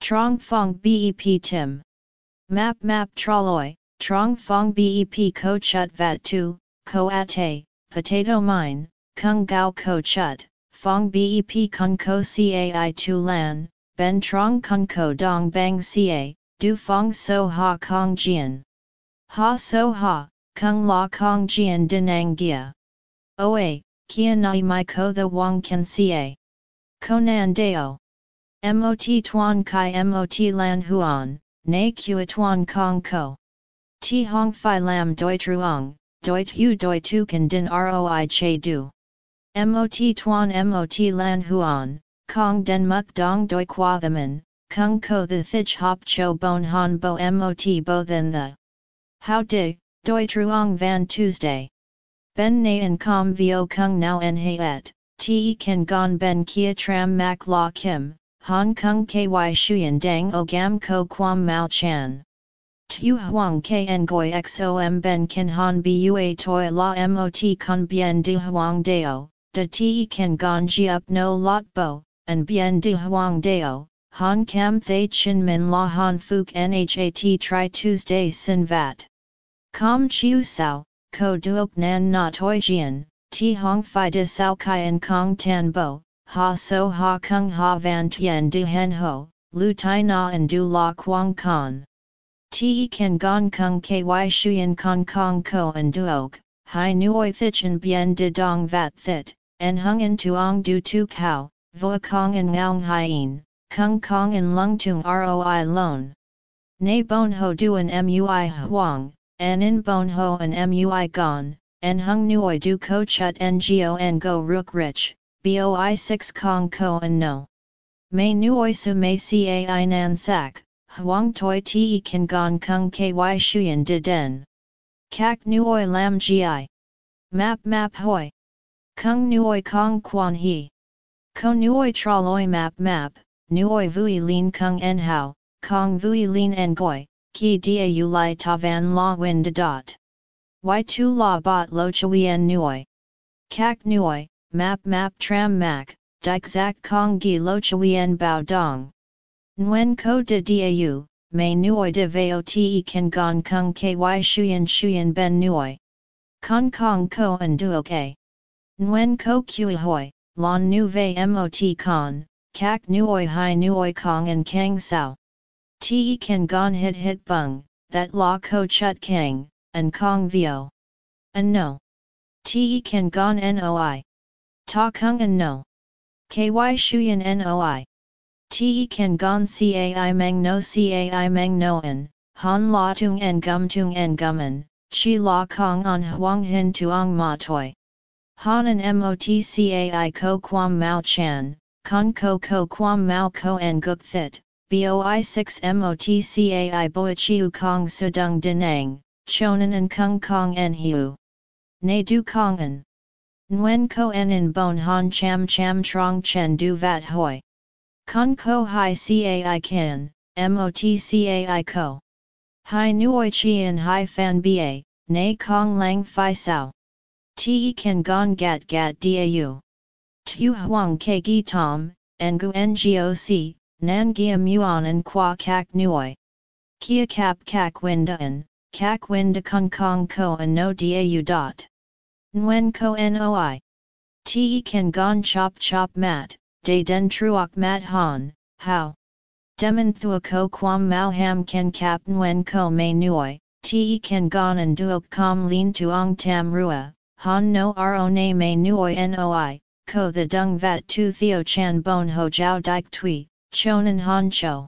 A: Trong fong bep tim. Map map trolloy, trong fong bep ko chut vat tu, ko ate, potato mine, kung gao ko chut, fong bep kung ko cai tu lan, ben trong kung ko dong bang ca, du fong so ha kong jian. Ha so ha, kung la kong jian dinang gia. Oa, kia nai mai ko the wang can ca. Konan deo. Mot tuan kai mot lan huan, Nei kua tuan kong ko. Ti hong fi lam doi truong, doi tu doi tu kan din roi che du. Mot tuan mot lan huan, kong den muk dong doi qua theman, kung ko the thich hop cho bon han bo mot bo then the. How dig, doi truong van Tuesday. Ben na en com vio kung now en he et, te kan gon ben kia tram mak la kim, Hong Kong ky shuyan dang o gam ko quam mao chan. Tu huang kn goi xom ben kin han bua toi la mot con bien de huang deo, de te kan gon ji up no lot bo, and bien de huang deo, han cam thay chin min la han fuk nhat tri Tuesday sin vat. Com chiu sao, ko duok nan na toi jian, ti hong fi de sao kai en kong tan bo, ha so ha kung ha van tien du hen ho, lu tai na and du la quang con. Te kan gong kung ky shuyen kong kong ko and duok, hai nuoi thichin bien de dong vat thit, en hung in tuong du tu kao, voa kong en ngaung hien, kung kong en lung tung roi lon. Nay bon ho duan mui huang, en in bon ho en mui gon, en hung nuoi du ko chut ngo en go rook rich, boi 6 kong ko and no. May nuoi su may cai nan sak, huang toi te kan gon kung ky shuyen de den. Kak nuoi lam gi. Map map hoi. Kung nuoi kong quan he. Ko nuoi troloi map map, nuoi vui lin kung en hao, kong vui lin en goi, ki dia u lai ta van la win de dot. Y tu la bot lo chui en nuoi. Kak nuoi, map map tram mak, dik zak kong gi lo chuyen bao dong. Nguyen ko de dau, may nuoi de veo te kan gong kung ky shuyen shuyen ben nuoi. Kong kong ko and duok a. Nguyen ko kui hoi, lon nu ve mot con, kak nuoi hai nuoi kong and kang sao. Te kan gon hit hit bung, that la ko chut kang, and kong vio. And no. Te kan gon noi. Ta kung and no. Ky shuyan noi. Te kan gon cai meng no cai meng noan, han la tung en gum tung en gummen, chi la kong on huang hin tuong ma toi. Han an motcai ko kwam mao chan, con ko ko quam mao ko en guk thit, boi 6 motcai boi chiu kong sudung denang, chonan and kung kong en hiu. Ne du kong en. Nguyen ko en in bon han cham cham trong chen du vat hoi. Con ko hi cai kan, motcai ko. Hai nuoi chien hai fan ba, nay kong lang fi sao. Te kan gon gat gat dau. Tu huang ke gi tom, ngu ngoc, nan gia muon en qua kak nuoi. Kia kap kak winda kak winda kong kong ko and no dau dot. Nguyen ko noi. Te kan gon chop chop mat, de den truok mat han, how? Demen thua ko quam mau ham ken kap nguen ko may nuoi, te ken gon and duok com lin tuong tam rua, han no ro na may nuoi noi, ko the dung vat tu theo chan bon ho jiao dik tui, chonan han cho.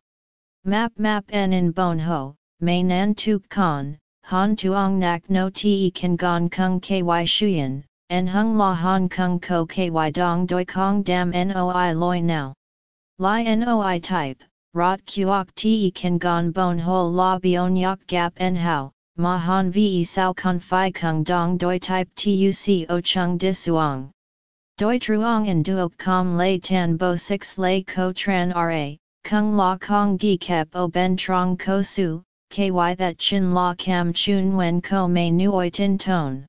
A: Map map en in bon ho, may nan tu con, han tuong nak no te ken gon kung ky shuyen, en hung la han kung ko ky dong doi kong dam noi loi now. Lai noi type rot kuok te kan gon bon ho la bion yak gap en hao, ma han ve sao con fi kung dong doi type tuc o chung disuang. Doi truong en duok com lay tan bo 6 lay ko tran ra, kung la kong gi kep o ben trong ko su, ky that chin la cam chun wen ko may nuoi tin tone.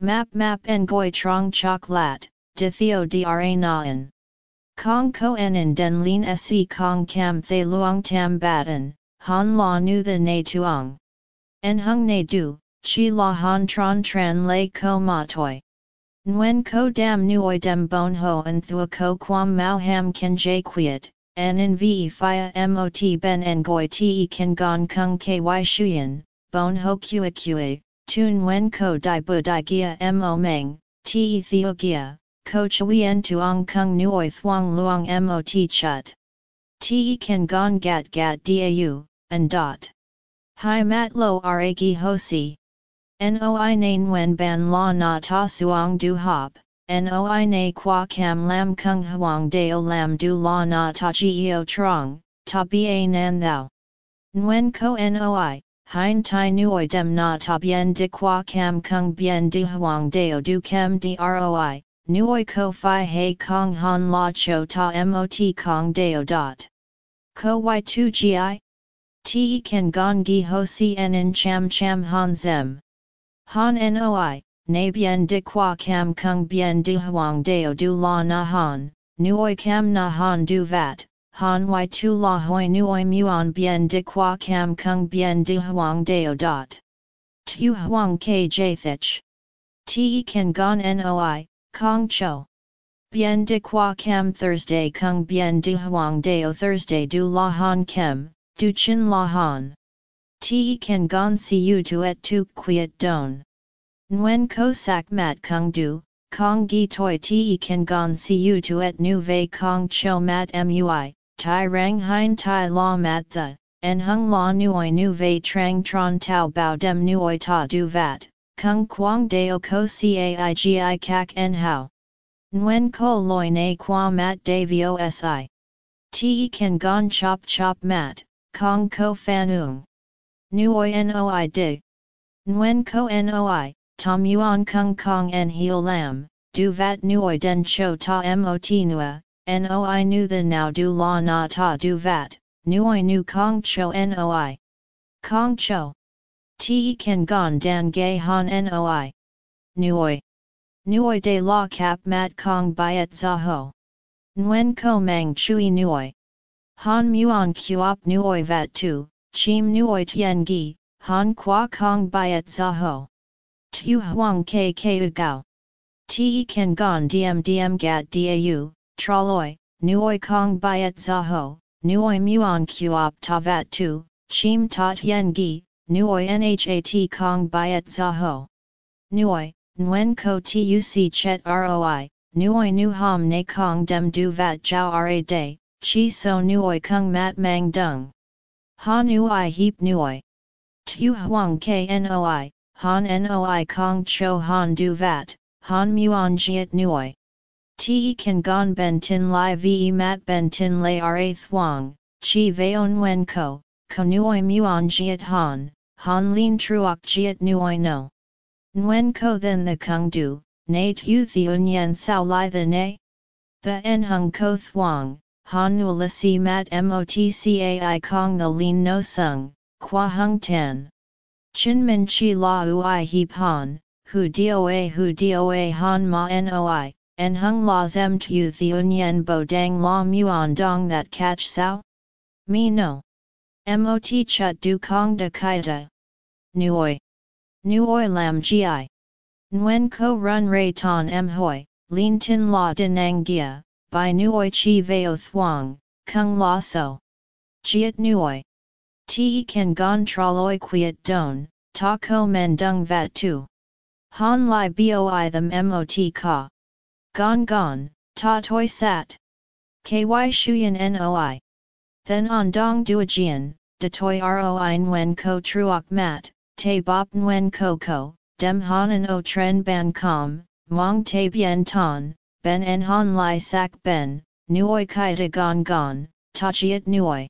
A: Map map en goi trong chok lat, de theo dra naan. Kong ko en in den lin se kong kam thay luong tam batten, han la nu the na tuong. En hung na du, chi la han tron tran lay ko ma toi. Nguyen ko dam nuoi dem bon ho en thua ko quam mau ham ken jay quiet, en in ve fia mot ben en goi te ken gon kung ky shuyen, bon ho kua kua, tun nguyen ko di bu di gia mo meng, te theo gia, ko chuyen tuong kung nuoi thuong luong mot chut. Te kan gong gat gat dau, and dot. Hai mat lo ra gi. Noi nain wen ban la na ta suong du hop, noi na qua cam lam kung huang deo lam du la na ta geo trong, ta ba nan thou. Nguyen ko noi, hein tai nuoi dem na ta bien di qua cam kung bien di huang deo du kem droi, Nuoi ko fi hei kong han la cho ta mot kong deo dot. Ko y 2 gi? Te kan gong gi ho en cham cham han zem. Han noi, na bien di qua cam kung bien di huang deo du la na han, nuoi cam na han du vat, han y 2 la hoi nuoi muon bien di qua cam kung bien di huang deo dot. Tu huang k jathich. Te kan gong noi, Kong Cho. Bien de qua cam Thursday kung bien de huang deo Thursday du la han kem, du chin la han. Te kan gon si u tu et tu quiet don. Nguyen ko sak mat kung du, kong gi toi te kan gon si u tu et nu ve kong cho mat mui, tai rang hein tai la mat the, en hung la nuoi nu ve trang tron tau bao dem nuoi ta du vat, Kung Quang Deo Ko Caigi Kak En Hao. Nguyen Ko Loi Na Qua Mat De Vo Si. Te Kan Gon Chop Chop Mat, Kong Ko Ung. Nuoi Noi Dig. Nguyen Ko Noi, Tom Yuan Kung Kong En Heo Lam, Du Vat Nuoi Den Cho Ta Mot Nua, Noi Nu The Now Du La Na Ta Du Vat, Nuoi Nu Kong Cho Noi. Kong Cho. Te kan gon dan gay han noi. Nuoi. Nuoi de la cap mat kong byet zaho. Nguyen ko mang chui nuoi. Han muon kuop nuoi vat tu, chim nuoi tien gi, han qua kong byet zaho. Tu huang ke ke gao. Te kan gon diem diem gat dau, traloi, nuoi kong byet zaho, nuoi muon kuop tavat tu, chim tot yen gi, nuoi nhat kong byet zaho. Nuoi, nguen ko tuc chet roi, nuoi nu ham ne kong dem du vat jiao ra day, chi so nuoi kung mat mang dung. Ha nuoi heap nuoi. Tu huang knoi, han noi kong cho han du vat, han muon jiet nuoi. Te kan gon ben tin lai ve mat ben tin lai ra thuang, chi veon wen ko, ko nuoi muon jiet han, han lin truok jiet nuoi no. Nguyen ko then the kung du, na tu thiun yen sao lai the ne? The en hung ko thuang, han nu la si mat motcai kong the lin no sung, qua hung tan. Chin min chi la ui heap han, hu doa hu doa han ma noi, en hung la zem tu thiun yen bo dang la muon dong that catch sao? Me no. Mot chut du kong da de kaida. Nuoi. Nuoi lam gi. Nguyen ko run ray ton em hoi, lin tin la dinang gia, by nuoi chi veo thuong, kung la so. Chiat nuoi. Te kan gon traloi quiet don, ta ko men dung vat tu. Han lai boi them mot ka. Gon gon, ta toi sat. Ky shuyen noi. Then on dong duajian, de toi roi nguen ko truok mat, te bop nguen ko ko, dem hanen o tren ban com, mong te bien ton, ben en han lai sak ben, nuoi kai de gon gon, ta chiet nuoi.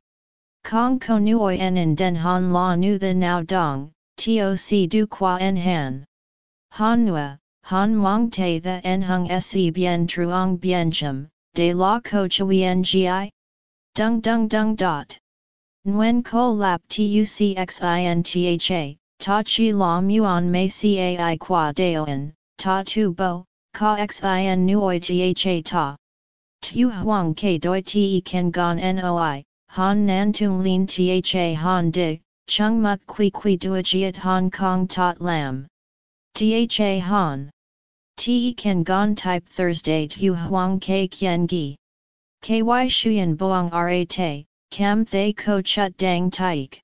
A: Kong ko nuoi en in den han la nu the now dong, toc du qua en han. Han nua, han mong te the en hung se bien truong bien chum, de la ko chui ngi? Dung dung dung dot. Nguyen ko lap tucxintha, ta chi la muon mei cai qua daoan, ta tu bo, ka xin nuoi tha ta. Tu huang ke doi te ken gon noi, han nan tung lin tha han dig, chung muk qui qui duajiet hong kong tot lam. Tha han. Te ken gon type Thursday tu huang ke kien gi. Ky shuyen boang ra te, cam thay ko chut dang taik.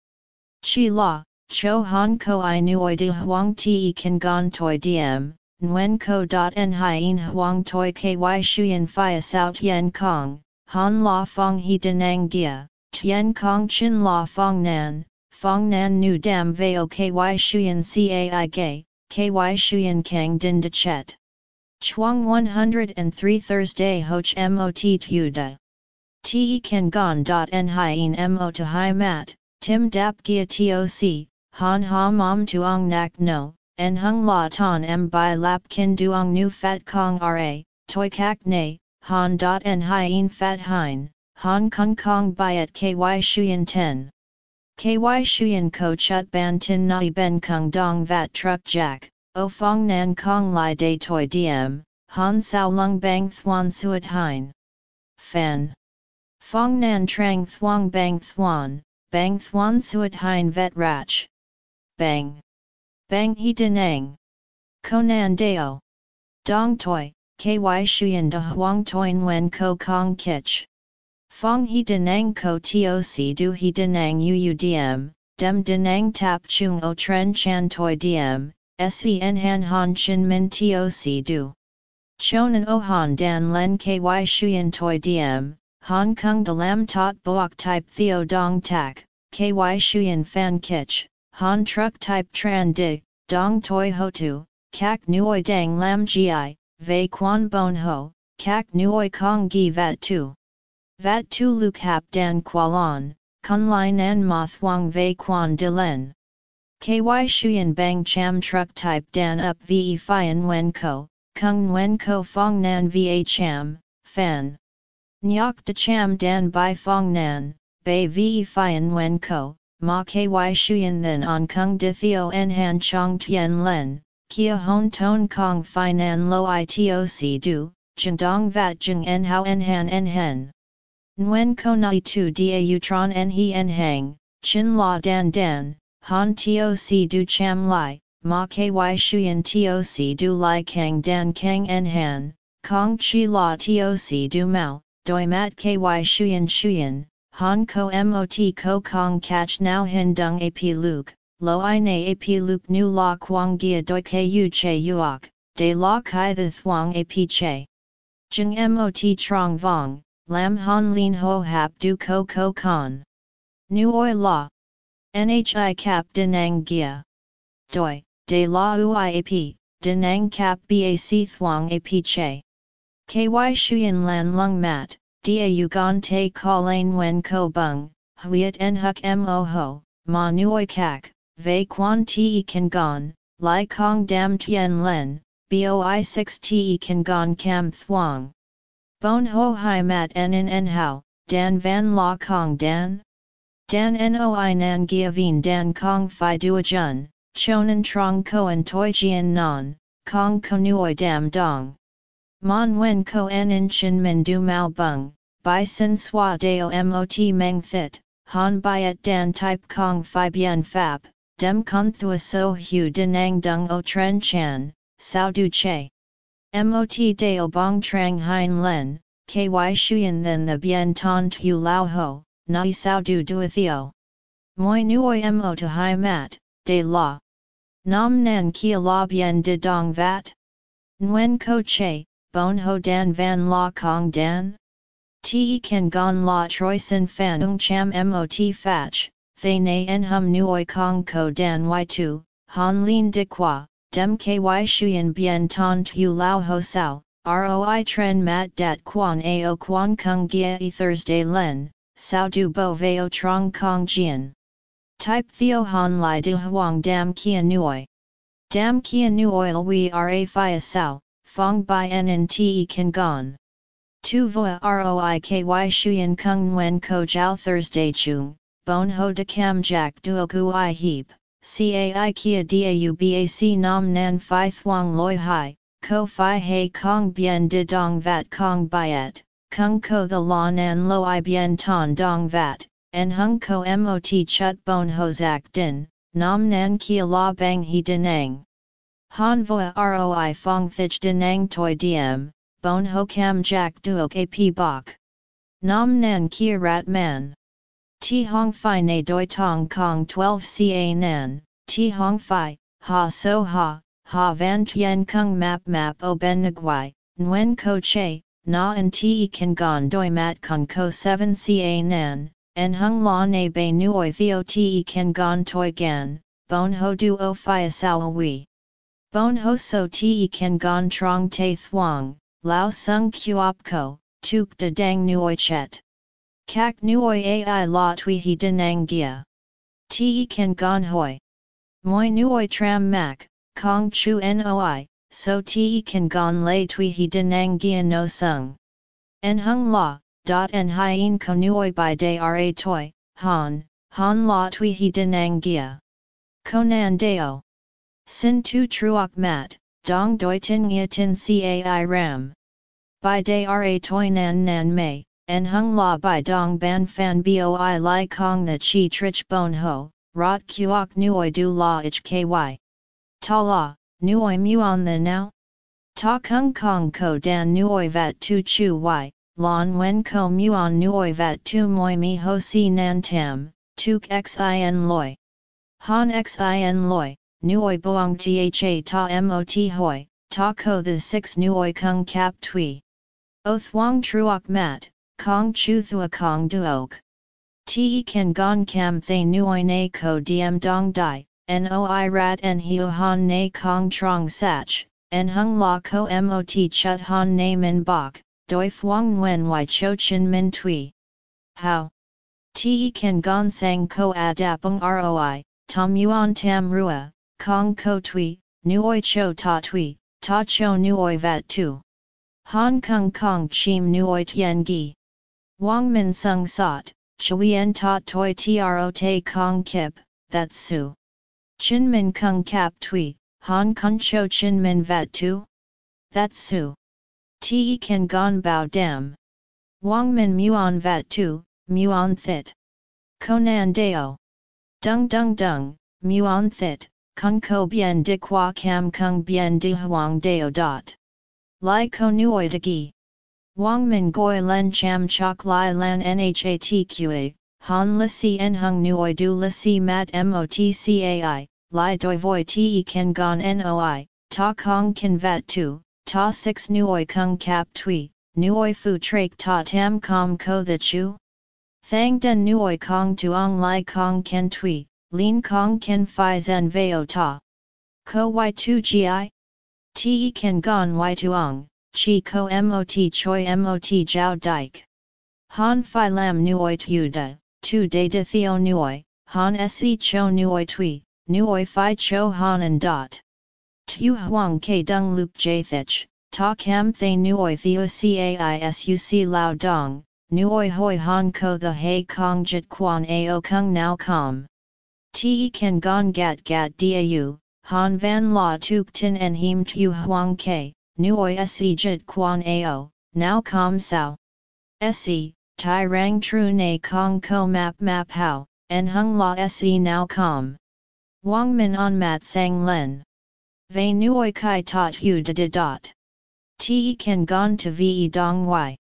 A: Chi la, Cho han ko i nuoi de huang te kan gon toi diem, nguen ko dot en hien huang toi ky shuyen fia sao yen kong, han la fong he denang gia, tien kong chin la fong nan, fong nan nu dam veo ky shuyen cai gay, ky shuyen kang din de chet. Chuang 103 Thursday hoch mot tu da. Te kan gon dot en hien mo to hi mat, tim dap gia toc, han ha mom tuong nak no, en hung la ton m bai lap kin duong nu fat kong ra, toi kak ne, han dot en hien fat hein, han kong kong byet ky shuyen ten. Ky shuyen ko chut ban tin nai ben kung dong vat truck jack, o fong nan kong lai de toi diem, han sao lung bang thuan Suat hein. Fan. Fong nan trang thuang bang thuan, bang thuan Suat hein vet rach bang. Bang he denang. Konan deo. Dong toi, ky shuyen de huang toi wen ko kong kich. Fong he denang ko toc du he denang uudm, dem denang tap chung o tren chan toi diem, sen han han chin min toc du. Chonan o han dan len ky shuyen toi diem, Hong Kong de lam tot boak type theo dong tak, ky shuyen fan kich, Han truck type tran dig, dong toi ho tu, kak nuoi dang lam gi, vei quan bon ho, kak nuoi kong gi vat tu. Vat tu luk hap dan qualon, kun lai nan ma thuang vei quan de len. Ky shuyen bang cham truck type dan up ve fian wen ko, kung wen ko fong nan va cham, fan. Nyok de cham dan bai fong nan, bei ve fian wen ko, ma ky shuyen then on kung di theo en han chong tien len, kia hon ton kong fi nan lo i toc du, dong vat jeng en hao en han en hen. Nguyen ko nai tu da utron en he en hang, chin la dan dan, han toc du cham lai, ma ky shuyan toc du lai kang dan kang en han, kong chi la toc du mao, doi mat ky shuyan shuyan, han ko mot ko kong catch now hin dung ap luke, lo i na ap luke nu la quang gia doi ku che uok, de la kai the thuang ap che. Jing mot trong vong, lam han lin ho hap du ko ko con. Nu oi la. Nhi cap denang gia. Doi, de la uiap, denang cap bac thuang ap che. Ky shuyen lan lung mat, da u gon te ka lane wen ko bung, huiet en huk mo ho, ma nuoi kak, vei quan te kan gon, lai kong dam tien len, boi 6 te kan gon cam thuang. Bon ho hai mat en en en hao, dan van la kong dan? Dan noi nan gia vien dan kong fi dua jun, chonan trong koan toi jian non, kong konuoi dam dong. Mon wen ko en in chin min du mao bung, Bai sin swa deo mot meng thit, han byet dan type kong fi bien fap, dem con thua so hu denang dung o tren chan, sao du che. Mot deo bong trang hein len, ky shuyen then the bien ton tu lao ho, nai sao du duathio. Moi nuoi mo to hai mat, de la. Nam nan kia la bien de dong vat? Nguyen ko che, bon ho dan van la kong dan? Te kan gon la troi sin fan ung cham mot fach, thay na en hum nuoi kong ko dan y tu, han lin de qua, dem ky shuyen bien ton tu lao ho sao, roi tren mat dat quan ao quan kung gia e Thursday len, sao du bo veo trong kong jian. Type theo han lai de huang dam kia nuoi. Dam kia nuoi we ra fia sao, fong en en te kan gon. Tu voa roi ky shuyen kung nguen ko jiao Thursday chung, bon ho de cam jack duo gu i heap, cai kia dau bac nam nan phi thuang loi hai, ko phi hei kong bien de dong vat kong byet, kung ko the la nan lo i bien ton dong vat, en hung ko mot chut bon ho zak din, nam nan kia la bang he denang. Han voa roi fong thich denang toi diem, bon ho cam jack duok ap bok. Nam nan kia rat man. Ti hong fi na doi tong kong 12 ca nan, ti hong fi, ha so ha, ha van tien kung map map o ben nguai, nguen ko che, na en ti kan gon doi mat con ko 7 ca nan, en hung la na bei nuoi theo ti kan gon toi gan, bon ho o fi sao we. Bon ho so ti kan gon trong te thuang, Lao sung kuop ko, tuk de dang nuoi chet. Kak nuoi ai la tui hi denang gia. Te kan gon hoi. Moi nuoi tram mak, kong chu noi, so te kan gon lay tui hi denang gia no sung. En hung la, dot en hien ko nuoi by de ra toi, han, han la tui hi denang gia. Konan deo. Sin tu truok mat, dong doi tin tin cai ram. By day ra toi nan nan mei, en hung la by dong ban fan boi lai kong the chi trich bon ho, rot kuok nuoi du la ich ky. Ta la, nuoi muon the now? Ta kung kong ko dan nuoi vat tu chu y, lon wen ko muon nuoi vat tu moi mi ho si nan tam, tuk xin loi. Han xin loi, nuoi boang tha ta mot hoi, ta ko the six nuoi kung kap tui. O thuang truok mat, kong chu thua kong duok. Te kan gon kam thay nuoi na ko diem dong dai, noi rat en hiu han na kong trong sach, en hung la ko mot chut han na min bok, doi phuong nguen y cho chin min tui. How? Te kan gon sang ko adapung roi, tom yuan tam rua, kong ko tui, nuoi cho ta tui, ta cho nuoi vat tu. Hong Kong Kong Chim Nuoi Tien Gi. Wang Min Sung Sot, Chuyen Ta Toi Tro Te Kong Kip, That Su. Chin Min Kung Kap Tui, Hong Kong Cho Chin Min Vat Tu. That Su. Te Kan Gon Bao Dam. Wang Min Muon Vat Tu, Muon Thit. Konan Deo. Dung Dung Dung, Muon Thit, kung ko bien di qua cam kung bien di huang deo dot. Lai ko nuoi de gi. Wang min goi len cham chok lai lan nhatqa, han li si en hung nuoi du li si mat motcai, lai doi voi te ken gon noi, ta kong kan vat tu, ta six nuoi kung kap tui, nuoi fu trak ta tam kom ko the chu? Thang den nuoi kong tuong lai kong ken tui, lin kong ken fi zen veo ta. Ko y tu gi? Te ken gon y tuong, chi ko mot choi mot jiao dike. Han phi lam nuoi tu da, tu de de theo nuoi, han se cho nuoi tui, nuoi phi cho han and dot. Tu huang ke dung luk jathich, ta cam thay nuoi theo caisuc lao dong, nuoi hoi han ko the hei kong jit quan ao kung nao com. Te kan gon gat gat dau, han van la tuk tin en him tu huang ke, nuoi se jit quan ao, now com sao. Se, tai rang tru na kong ko map map how, en hung la se now com. Wang min on mat sang len. Ve nuoi kai tot hu de de dot. Te kan gon to ve dong y.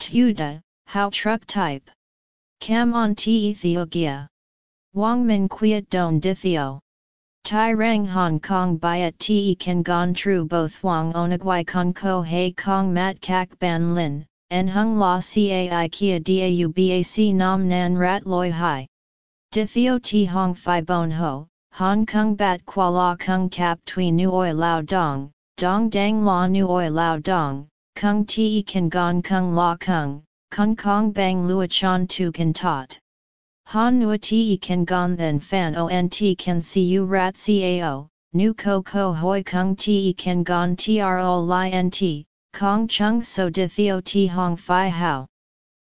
A: Tu da, how truck type. Cam on te theogia. Wang min quiet don dithio. Tai rang Hong Kong byet te kan gon tru both Wang onagwai con ko hei kong mat kak ban lin, en hung la cai kia dau bac nam nan rat loi hai. Dithio ti hong fi bon ho, Hong Kong bat kwa la kung kap tui nuoi lao dong, dong dang la nuoi lao dong, kung te kan gon kung la kung, kung kong bang lua chan tu kan tot. Han nua te kan gon then fan ont kan u rat cao, nu ko ko hoi kung te kan gon tro li nt, kong chung so de theo ti hong fi hao.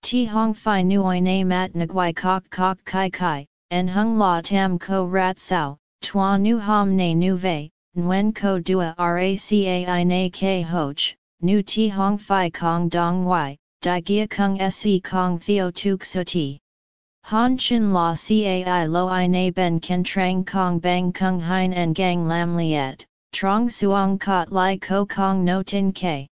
A: Ti hong fi nuoi na mat nguai kok kok kai kai, en hung la tam ko rat sao, tua nu ham na nu ve, nguen ko dua racai na ke hoch, nu ti hong fi kong dong y, di gia kung se kong theo tuk so ti. Han Chin La Cai Lo I Na Ben Ken Trang Kong Bang Kung Hein En Gang Lam Liet, Trong Suong Kot Lai Ko Kong No Tin K.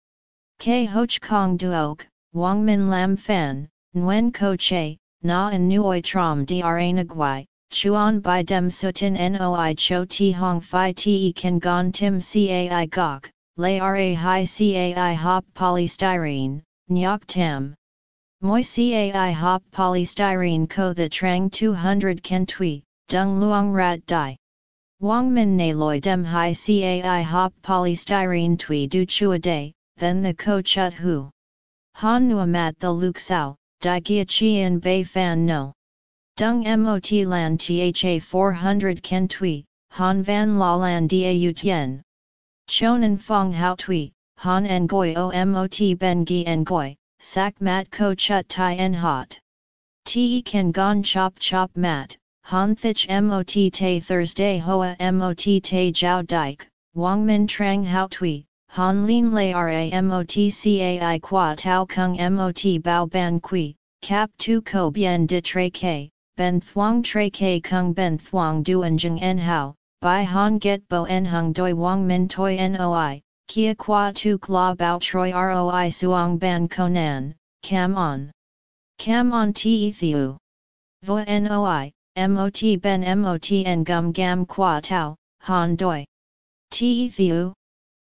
A: K Hoch Kong Duok, Wang Min Lam Fan, Nguyen Ko Che, Na En Nuoi Trom Dra Nagwai, Chuan Bai Dem Sutin Noi Cho Ti Hong Phi Te Ken Gon Tim Cai Gok, Lay Ra Hai Cai Hop Polystyrene, Nyok Tam. Moi cai hop polystyrene ko the trang 200 ken tui, dung luang rat dai. Wang min ne loi dem hai cai hop polystyrene tui du chua day, then the ko chut hu. Han nua mat the luk sao, di gia chien bei fan no. Dung mot lan tha 400 ken tui, han van la lan da u tien. Chonan fong hao tui, han en goi o mot ben gi en goi, sak mat ko chut tai en hot. Te kan gon chop chop mat, han thich mot te Thursday hoa mot te jiao dike, wang min trang hao tui, han lin lay ra mot cai qua tau kung mot bao ban kui, cap tu ko bien de tre ke, ben thuang tre ke kung ben thuang duan jeng en hao, bai han get bo en hung doi wang min toi noi, Kia qua tu kla bao troi roi suong ban konan, cam on. Cam on te thiu. Vo noi, mot ben mot en gum gam qua tau, han doi. Te thiu.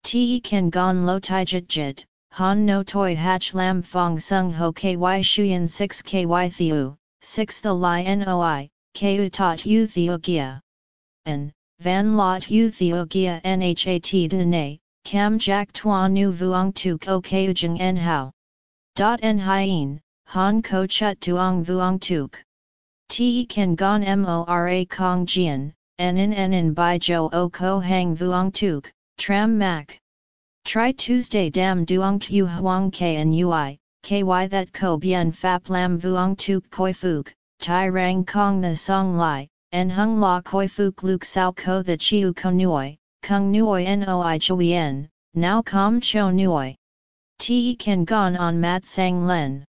A: Te kan gon lo tai jit jit, han no toi hach lam fong sung ho ky shuyen 6 ky thiu, 6 the li noi, ku tot u thiu gia. En, van lot u thiu gia nhat de Cam Jack Tua Nu Vuong Tu Ko Keujeng En Hao. Dot En Hien, Han Ko Chut Tuong Vuong Tuk. Te Kan Gon Mora Kong Jian, En En En En Bai Jo O Ko Hang Vuong Tuk, Tram Mak. Try Tuesday Dam Duong Tu Huang K and Ui, KY that Ko Bien Fap Lam Vuong Tuk Koi Fuk, Tai Rang Kong the Song Lai, En Hung La Koi Fuk Luk Sao Ko the Chiu Ko Nuoi, Kung Nuoi Noi Chuyen, now Com Cho Nuoi. Te Kan Gon on Mat Sang Len.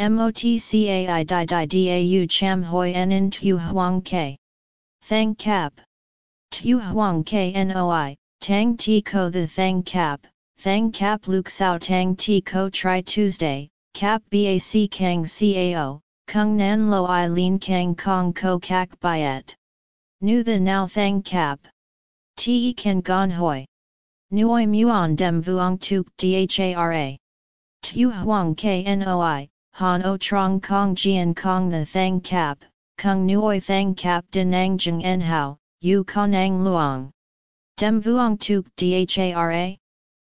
A: MOTCAI Di Di Dau Cham Hoi En In Tu Huang K. Thang Cap. Tu huang knoi, tang ti ko the thang cap, thang cap luk sao tang ti ko tri Tuesday, cap bac kang cao, kung nan lo i lin kang kong ko kak byet. Nu the now thang cap. Te kan gon hoi. Nuoi muon dem vuong tuk dhara. Tu huang knoi, han o trong kong jian kong the thang cap, kung nuoi thang cap denang jeng en hao, yu konang luong. Dem vuong tuk dhara?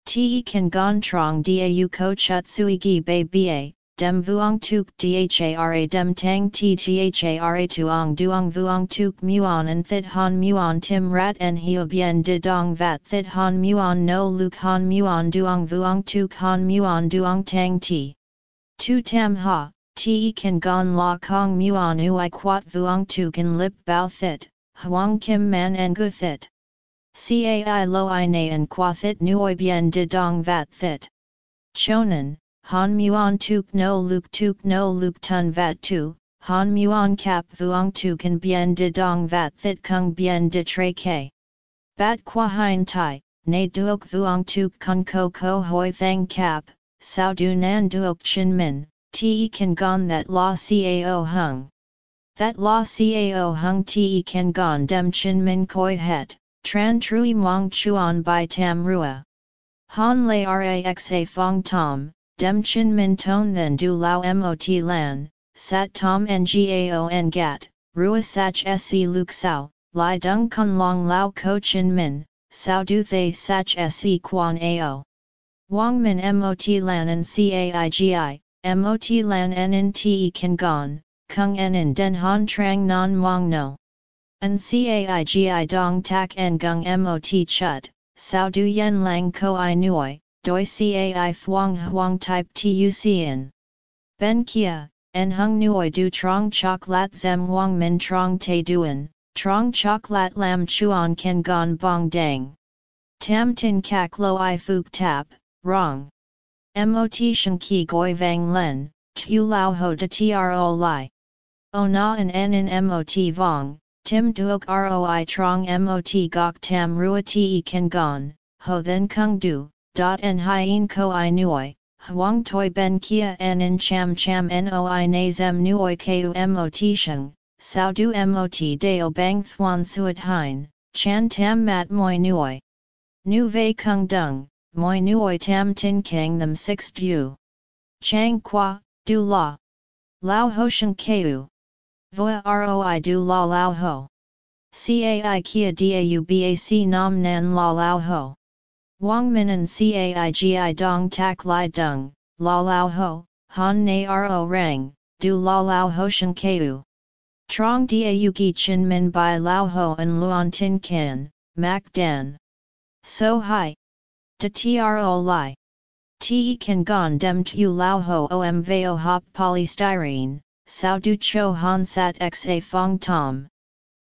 A: Te kan gon trong da yu ko chut sui gi bei ba, dem vuong tuk dhara dem tang ti thara tuong duong vuong tuk muon and thit han muon tim rat en hio bien de dong vat thit han muon no luk han muon duong vuong tuk han muon duong tang ti. Tu tam ha, te kan gon la kong muon ui quat vuong tuk en lip bao thit, huang kim man en gu thit. Cai lo i na en qua thit nuoi bien de dong vat thit. Chonan, Han Muon Tuk No Luk Tuk No Luk Tun Vat Tu, Han Muon Kap Vuong Tukan Bien De Dong Vat Thit Kung Bien De Tre K. Bat Qua Hein Tai, Ne Duok Vuong Tuk Kun Ko Ko Hoi Thang Kap, Sao Du Nan Duok Chin Min, Te Kan Gon That La Cao Hung. That La Cao Hung Te Kan Gon Dem Chin Min Koi Het, Tran Trui Mong Chuan Bai Tam Rua. Han Lei Raxa Fong Tom, Dem Chin Min Ton Then Du Lao Mot Lan, Sat Tom Ngaon Gat, Rua Sach Se Luk Sao, Lai Dung Kun Long Lao Ko Chin Min, Sao Du Thay Sach Se Quan Ao. Wang Min Mot Lan and Caigi, Mot Lan En Te Kan Gon, Kung En Den Han Trang Non Mong No. An Caigi Dong Tak En Gung Mot Chut, Sao Du Yen Lang Ko I Nuoi, doi cai phuong huang type tucn. Ben kia, en hung nuoi du trong chok lat zem wang min trong te duen, trong chok lat lam chuan ken gon bong dang. Tam tin kak lo i fuk tap, wrong. Mot shen ki goi vang len, tu lao ho de tro li. O na en en in mot vong, tim duok roi trong mot gok tam rua te ken gon, ho then kung du, en hien ko i nuoi, huang toi ben kia en in cham cham noi na zem nuoi ku mot sheng, sao du mot deo bang thuan suet hein, chan tam mat moi nuoi. Nu vei kung dung, moi nuoi tam tin kang them six du. Chang qua, du la. Lao ho sheng keu. Voa roi du la lao ho. Cai kia dau bac nam nan la lao ho. Wang Minan Caigi Dong Tak Lai Dung, La Lao Ho, Han Na Ro Rang, Du La Lao Ho Shen Keu. Trong Dau Gi Chin Min Bai Lao Ho and Luan Tin Kan, Mac Dan. So Hai. De Tro Lai. Te Kan Gon Dem Tu Lao Ho Om Veo Hop Polystyrene, Sao Du Cho Han Sat Xa Fong Tom.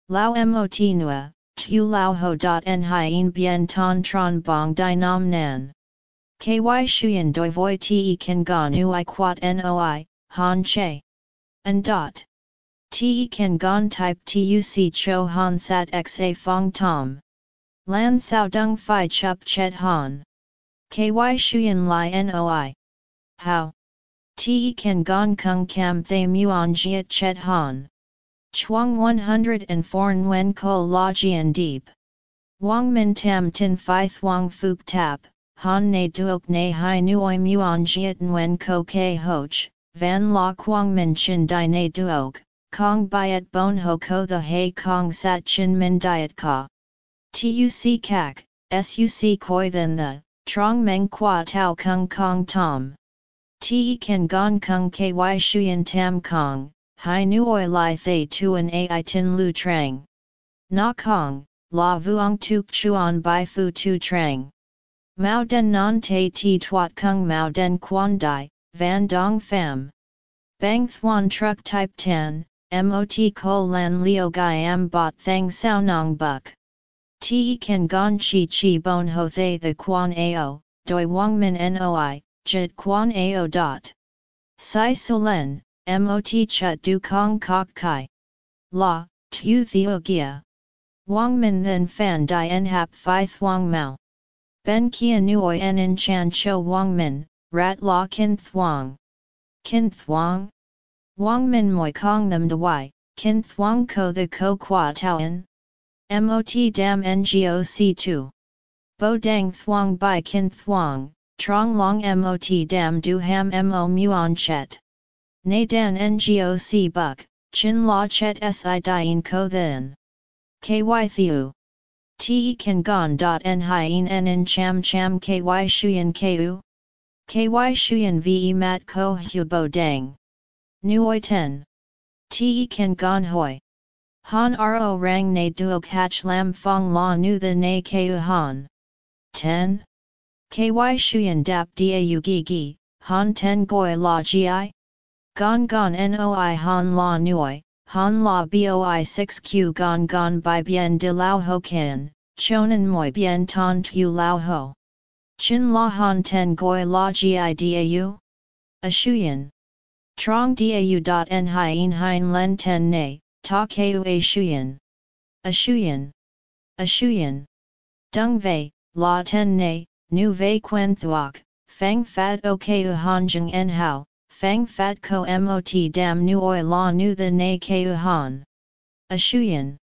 A: Lao Mot Nua, tu lao ho dot en hien bien ton tron bong di nam nan. Ky shuyen doi voi te kan gon ui quat noi, han che. And dot. Te kan gon type tuc cho han sat xa fong tom. Lan sao dung fi chup chet han. Ky shuyen li noi. How? Te kan gon kung kam thay muon jiet chet han. Chuang 104 Nguyen Ko La Jian Deep. Wang Min Tam Tin Phi Thuong Phuc Tap, Han Ne Duok Ne Hai Nuoi Muon Jiet Nguyen Ko Ke Hoch, Van La Quang Min Chin Dai Ne Duok, Kong Biat Bon Ho Ko The Hai Kong Sat Chin Min Diet Ka. Tuc Kak, Suc Koi Then The, Trong Meng Qua Tao Kung Kong Tom. Te Kan Gon Kung Ky Shuyan Tam Kong. Hai nuoi lai thay tuan ai tin lu trang. Na kong, la vuong tuk chuan bai fu tu trang. Mao den non te ti tuat kung mao den quan dai, van dong fam. Bang thuan truck type 10, mot ko lan leo gai am bot thang sao nong buk. Te kan gon chi chi bon ho thay the quan ao, doi wang min noi, jit quan ao dot. Sai solen, mot chut du kong kok kai. La, tu theo gia. Wang Min then fan di en hap phi thuang mao. Ben kia nuoi en in chan cho Wang Min, rat la kin thuang. Kin thuang? Wang Min moi kong them de wai, kin thuang ko the ko qua tauan. MOT dam NGOC 2. Bo dang thuang by kin thuang, trong long MOT dam du ham mo muon chet. Nay dan NGOC buck, chin la chet si dien ko then. Ky thiu. Te kan gon dot en hien en in cham cham ky shuyen ku. Ky shuyen ve mat ko hu bo dang. Nuoi ten. Te kan gon hoi. Han ro rang ne duok hach lam fong la nu the ne ku han. 10. Ky shuyen dap dau gi gi, han ten goi la gi? Gon gon noi han la nuoi, Han la boi 6q gon gon by bien de lao ho kan, chonan moi bien ton tu lao ho. Chin la han ten goi la gi dau? A shuyen. Trong dau dot en hien hein len ten ne, ta keu a shuyen. A shuyen. A shuyen. Dung vei, la ten ne, nu vei quen thuok, fang fat o keu hanjung en hao, Fang Fat Ko Mot Dam Nuoi La Nu The Na Ku Han. A Shuyan.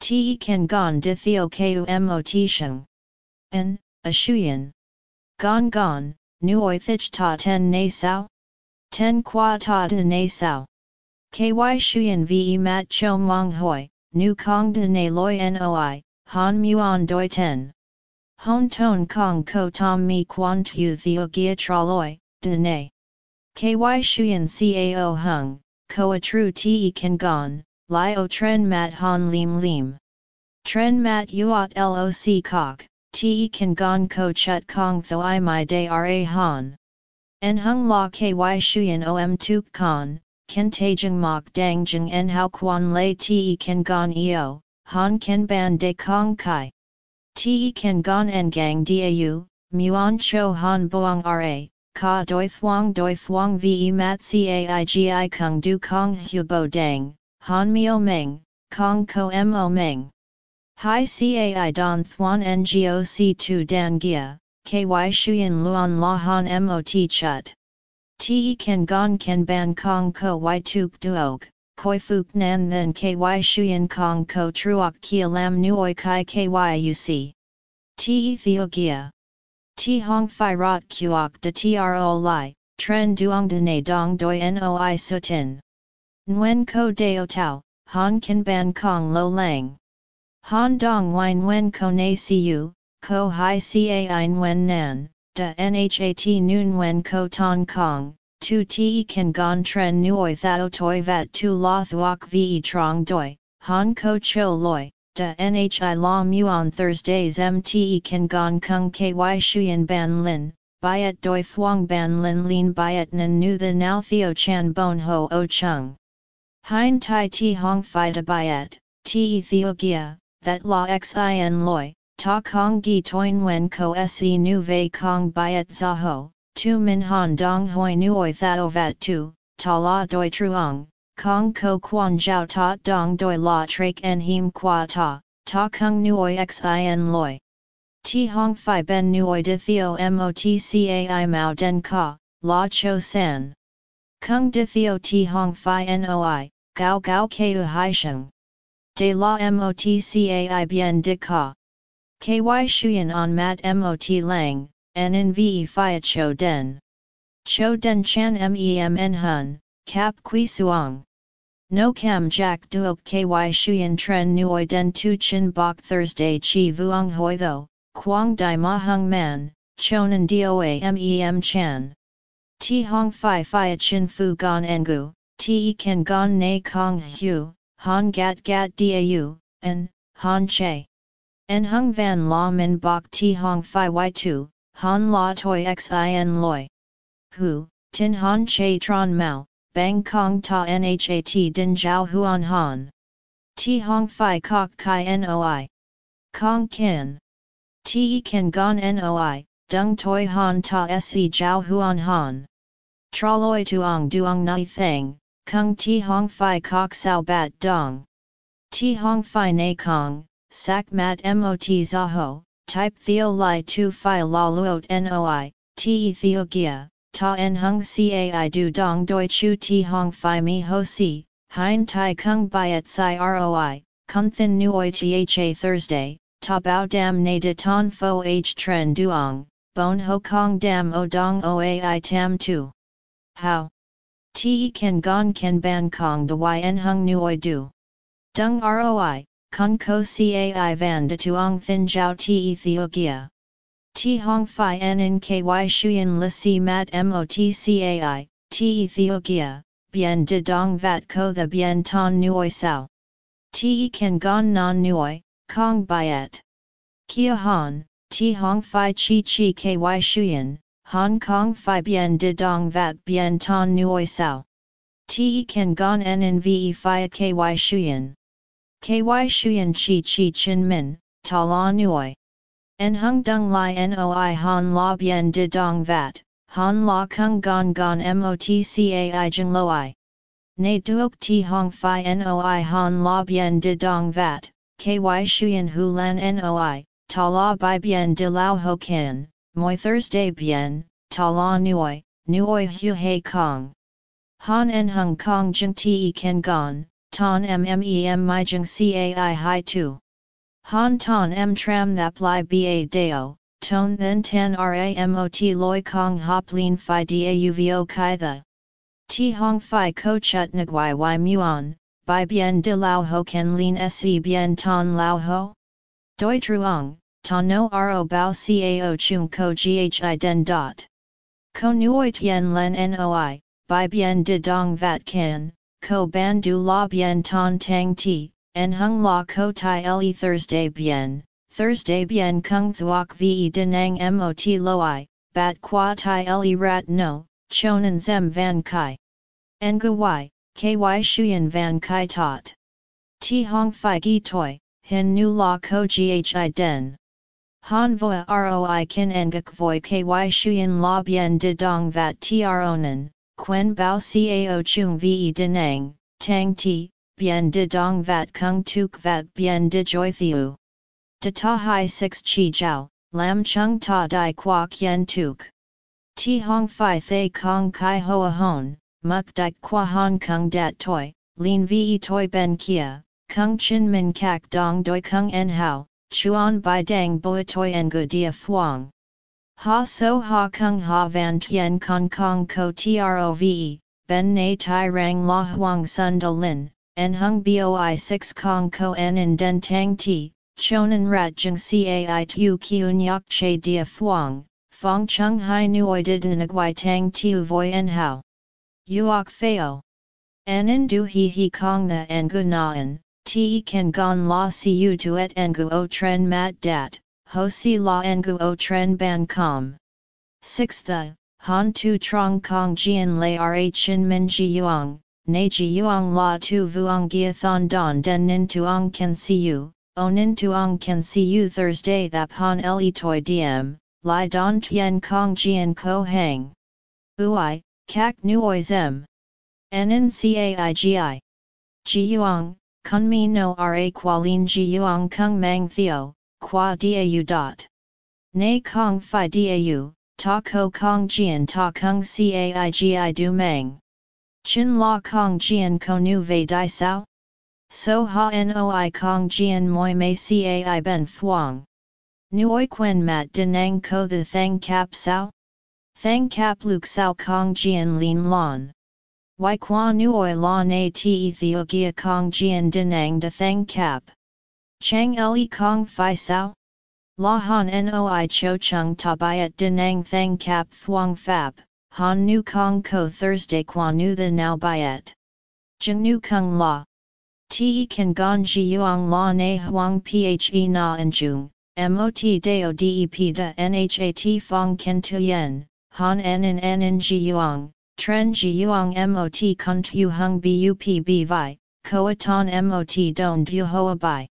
A: Te Kan Gon Di Theo Ku Mot Sheng. N, A Shuyan. Gon Gon, Nuoi Thich Ta Ten Na Sao? Ten Qua Ta De Na Sao. KY Shuyan Ve Mat Cho Mong Hoi, Nu Kong De Na Loi Noi, Han Muon Doi Ten. Hon Ton Kong Ko Tom Mi Quan Tu Theo Gia Traloi, De Na. KY Shuyan Cao Hung, Koa Tru Te Kan Gon, Lio Tren Mat Han Lim Lim. Tren Mat Uot Loc Kok, Te Kan Gon Ko Chut Kong Thoi Mai De Ra Han. En Hung La KY Shuyan Om Tuk Kan, Ken Tajung Mok Dang Jung En Hao Quan Lei Te Kan Gon Eo, Han Ken Ban De Kong Kai. Te Kan Gon En Gang Dau, Muon Cho Han Boang Ra ka doi thuong doi thuong ve mat caigi kung du kong hu bo dang, han mio meng, kong ko mo meng. Hai cai don thuan ngoc tu dan gia, ky shuyen luan la han mot chut. Te kan gon kan ban kong ko y tuk duok, koi fuk nan then ky shuyen kong ko truok kia lam nuoi kai ky uc. Te theogia. Ti hong fi rot kuok de tro li, tren duong de ne dong doi noi sutin. Nguyen ko deo tau, han kan ban kong lo lang. Han dong wine wen ko na siu, ko hi cai nguyen nan, de nhat nun wen ko ton kong, tu ti kan gon tren nuoi thao toi vat tu la thuok ve trong doi, han ko cho loi, da nhi la muon Thursdays mte kan gong kung ky shuyen ban lin, byet doi thuong ban lin lin byet nan nu the now theo chan bon ho o chung. Hein tai ti hong fi da byet, te theo gia, that la xin loi, ta kong gi toin wen ko se nu ve kong byet za ho, tu min han dong hoi nuoi thao vat tu, ta la doi truong, Kong ko quan jiao ta dong doi la trak en him qua ta, ta kung nuoi xin loi. Ti hong fi ben nuoi de theo motcai mao den ka, la cho san. Kung de theo ti hong fi noi, gao gao keu hai sheng. De la motcai bien de ka. Ky shuyen on mat mot lang, en in ve fi cho den. Cho den chan mem hun, cap qui suang. No kam jack duok ky shuyen tren nuoi den tu chin bok Thursday chi vuong hoi tho, quang di ma hung man, chonan doa mem chan. Ti hong fi fi chin fu gon engu, ti kan gon na kong hu, han gat gat dau, en, han che. En hung van la min bok ti hong fi y tu, han la toi xin loi. Hu, tin han che tron mao, Bang Kong Ta Nhat Din Jiao Huan Han. Ti Hong Phi Kok Kai Noi. Kong Kin. Ti Kan Gon Noi, Dung Toi Han Ta Se Jiao Huan Han. Traloi Tuong Duong Nai Thang, Kung Ti Hong Phi Kok Sao Bat Dong. Ti Hong Phi Na Kong, sak mat mot zaho, type theo li tu phi la luot noi, te Ethiopia, ta en hung cai du dong doi chu ti hong phi mi ho si, hein tai kung byet si roi, kun thin nuoi tha Thursday, ta bao dam na de ton fo h tren duong, bon ho kong dam o dong oai tam tu. How? Te kan gon kan ban kong de yn hung nuoi du. Dung roi, kun ko cai van de tuong thin jiao ti Ethiopia. Ti hong fi en ky shuyen li si mat mot cai, ti Ethiopia, bien de dong vat ko the bien ton nuoi sao. Ti kan gon non nuoi, kong byet. Kia han, ti hong fi chi chi ky shuyen, Hong Kong fi bien de dong vat bien ton nuoi sao. Ti kan gon en ve fi ky shuyen. Ky shuyen chi chi chin min, ta la nuoi. En hung dung li noi han la bien de dong vat, han la kung gon gon mot cai jing loi. Ne duok ti hong fi noi han la bien de dong vat, ky shuyen hu lan noi, ta la bai bien de lao ho kin, moi Thursday bien, ta la nuoi, nuoi hu hei kong. Han en hung kong jing ti ken gon, ton mmem mi jing cai hai tu. Han ton m. Tram thap li ba deo, ton then tan ramot loi kong hop lin fi dauvo kai the. Ti hong fi ko chut nguai y muon, bai bien de lao ho ken lin se bien ton lao ho? Doi truong, ta no ro bao cao chung ko ghi den dot. Ko nuoi tien len noi, bai bien de dong vat kan, ko ban du la bien ton tang ti, En hung la ko tai le Thursday bien, Thursday bien kung thuok ve denang mot loi, bat qua tai le rat no, chonan zem van kai. Ngu y, ky shuyen van kai tot. Ti hong fi gi toi, hin nu la ko ghi den. Han voa roi kin ngak voi ky shuyen la bien de dong vat tronen, quen bao cao chung ve denang, tang ti, bien de dong vat kung tuk vat bien de joy thiu. De ta hai six chi jiao, lam chung ta dai qua kien tuk. Ti hong fi thay kong kai hoa hon, muk dik qua hong kong dat toi, lin ve toi ben kia, kung chin min kak dong doi kung en hao, chuan bai dang boi toi en gu dia fuang. Ha so ha kung ha van tien kong kong ko trove, ben na tai rang la huang sun de lin, en hung boi 6 kong ko en in den tang ti, chonan rat jung cai tu kiun yak che dia fuang, fong chung hai nuoi did nagwai tang tiu voi en hao. Uok feo. En in du hi hi kong the en gu naan, ti kan gon la si u tu et en gu o tren mat dat, ho si la en gu o tren ban com. 6 the, han tu trong kong jian lei rh in min ji yuang, na ji yuang la tu vuong gia thon don den nin tuong can see you, o nin tuong can see you Thursday that han le toi diem, li don tien kong jian ko hang. Ui, kak nuoi zem. Nen caigi. Ji yuang, kun mi no ra qualin ji yuang kung mang theo, qua dau dot. Nay kong fi dau, ta ko kong jian ta kung caigi du mang. Chin la kong jian ko nu ve di sao? So ha noi kong jian moi mei cai ben fuang. Nuoi quen mat denang ko the thang cap sao? Thang cap luk sao kong jian lin lon. Wai qua nuoi la ti Ethiopia kong jian denang de thang cap. Chang le kong fi sao? La han noi cho chung tabayat denang thang cap thuang fap, Han Nu Kong Ko Thursday Qua Nu The Now Byet. Jung Nu Kung La. Te Kan Gon Ji Yuang La ne Huang Phe Na and Jung, Mot Deo Dep Da Nhat Fong Ken tu Yen Han En En En En Ji Yuang, Tren Ji Yuang Mot Kun Tu Hung Bup B Vi, Koa Ton Mot Don Du Hoa Bai.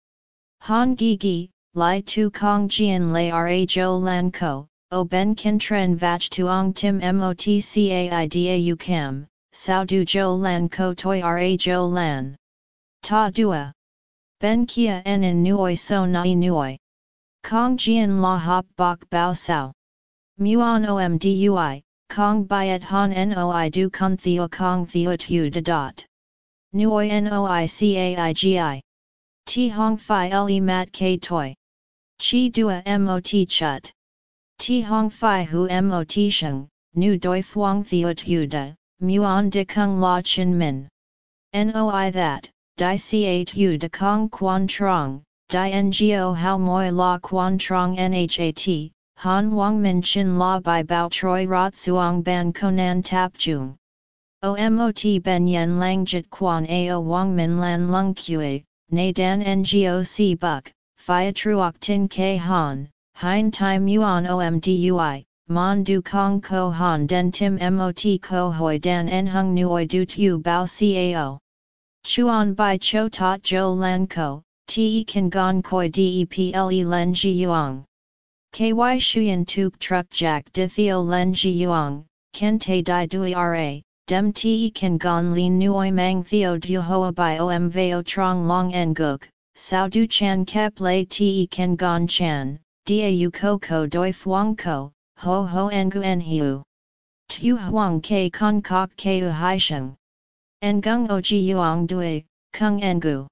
A: Han Gi Gi, Lai Tu Kong Jian Lai Ra Jo Lan Ko, O ben kin vach tuong tim motcaidau cam, sao du jo lan ko toi ra jo lan. Ta dua. Ben kia en in nuoi so nai nuoi. Kong jian la hop bok bao sao. Muon omdui, kong byet han noi du kun theo kong theo tu de dot. Nuoi noi caigi. Ti hong fi le mat k toi. Chi dua mot chut. Ti hong fi hu mot sheng, nu doi fuang theo tu de, muon de kung la chin min. Noi that, di chu de kong quan trong, di ngo hao moi la quan trong nhat, han wang min chin la bai bao troi rot suang ban konan tap chung. OMOT ben yen lang jit quan ao wang min lan lung kue, na dan ngoc buk, phia truok tin ke han, hein tai muon omdui, mon du kong ko han den tim mot ko hoi dan en hung nuoi du tu bao cao. Chuan bai cho tot jo lan ko, te kan gon koi deple len ji yuang. Ky shuyen tuk truck jack di theo len ji yuang, ken te di dui ra, dem te kan gon lin nuoi mang theo du hoa bai om veo trong long en guk, sao du chan kep le te kan gon chan, u ko ko doi fuang ko, ho ho en gu en hiu. Tu huang ke con kok ke u hai sheng. Ngung o ji yuang dui, kung ngu.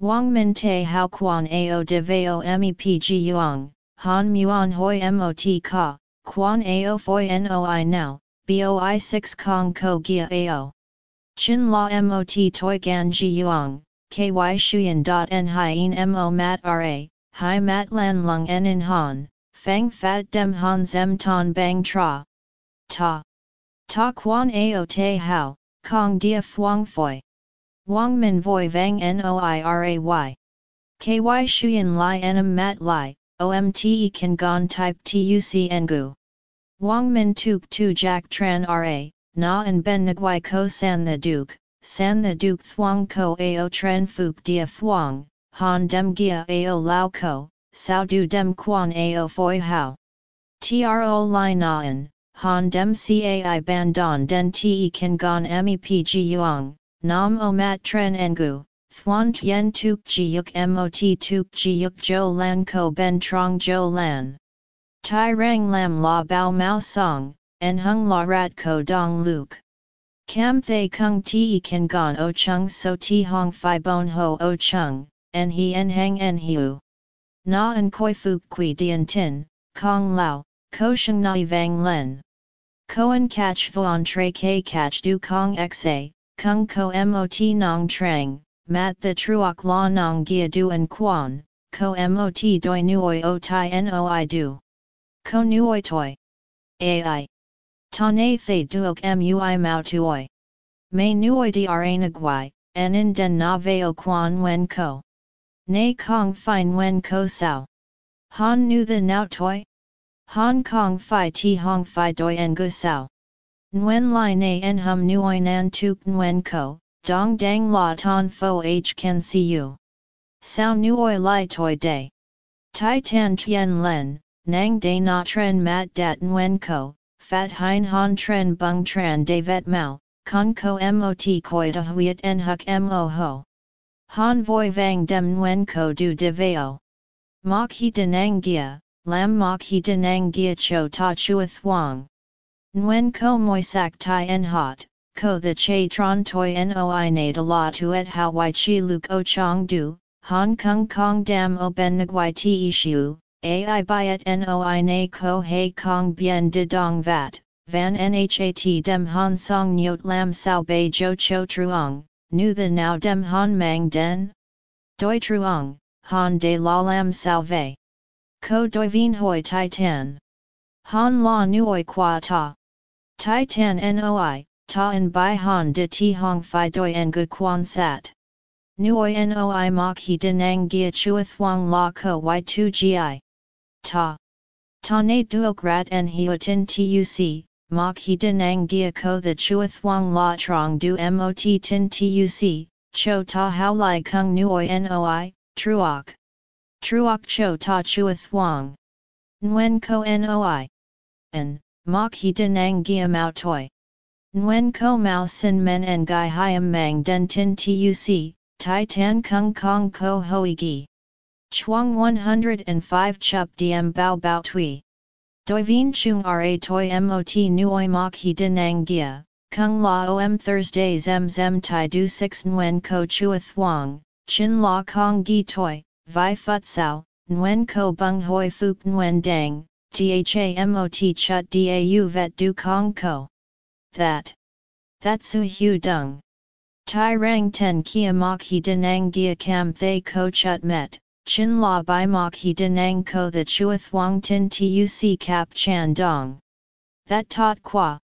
A: Wang min te hao quan ao de veo mep ji yuang, han muon hoi mot ka, quan ao foi noi now, boi 6 kong ko gia ao. Chin la mot toi gan ji yuang, ky shuyen dot en hien mo mat ra, hi mat lan lung en in han, fang fat dem han zem ton bang tra. Ta. Ta quan ao te hao, Kong dia Phuong Phoi. Wang Min Voi Vang Noiray. Ky Shuyan Lai Enam Mat Lai, OMTE Kan Gon Type TUC Ngu. Wang Min Tuk Tu Jack Tran Ra, Na and Ben Nguai Ko San the Duke, San the Duke Thuong Ko Ao Tran Phuc Dia Phuong, Han Dem Gia Ao Lao Ko, Sao Du Dem Quan Ao Phoi Hao. Tro Lai Naan, han dem cai ban don den te kan gon mep yuang, nam o mat tren engu, thuan tien tuk yuk mot tuk Ji yuk jo lan ko ben trong jo lan. Tai rang lam la bao mao song, en hung la rat ko dong luk. Cam thay kung te kan gon o chung so ti hong fi bon ho o chung, en he en hang en hiu. Na en koi fuk qui dien tin, kong lao, ko sheng nai vang len. Koan catch vuan tre k catch du kong xa, kung ko mot nong trang, mat the truok la nong gia du en quan, ko mot doi nuoi o tai noi du. Ko nuoi toi. Ai. Ta na thay duok mui mao tuoi. May nuoi dra nagwai, en in den na veo quan wen ko. Nay kong fine wen ko sao. Han nu the now toi? Hong Kong Phi Ti Hong Phi Doi En Gu Sao. Nguyen Lai Na En Hum Nuoi Nan Tuk Nguyen Ko, Dong Dang La Ton Fo H Can See You. Sao Nuoi Lai Toi Day. Tai Tan Tien Len, Nang De Na Tren Mat Dat Nguyen Ko, Fat Hein Han Tren Bung Tran De Vet Mao, Con Ko Mot Koi Da Huiet En Huk Mo Ho. Han Voi Vang Dem Nguyen Ko Du De Veo. Mok He Denang Gia. Lam mok he denang gia cho ta chua wang. Nguyen ko moi sak tai en hot, ko the che tron toi noi na de la tuet how wai chi luk o chong du, hong kong kong dam o ben nguai ti shu, ai byet noi na ko hei kong bien de dong vat, van nhat dem han song nyot lam sao bei jo cho truong, nu the now dem han mang den? Doi truong, han de la lam sao vei. Ko doi vien hoi tai tan. Han la nuoi qua ta. Tai tan noi, ta en bai han de ti hong fi doi en gu quan sat. Nuoi noi mok he denang gia chua wang la ko y 2 gi. Ta. Ta ne duok rat en hiotin tuc, mok he gia ko the chuath wang la trong du mot tin tuc, cho ta how lai kung nuoi noi, truok. Truok cho ta chuath wang. Nguyen ko noi. En, mok he denang gia mao toi. Nguyen ko mao sin men en gai hiam mang den tin tuc, tai tan kung kong ko hoi gi. Chuang 105 chup diem bao bao tui. Doi vien chung ra toi mot nuoi mok he denang gia, kung la om Thursday zem zem tai du 6 nguen ko chua thuang, chin la kong gi toi, vi phut sao, nguen ko bung hoi fuk nguen dang, thamot chut dau vet du kong ko. That. That su hu dung. Tai rang ten kia mok he denang gia cam thay ko chut met, chin la bai mok he denang ko the chuath wang tin tuc cap chan dong. That tot qua.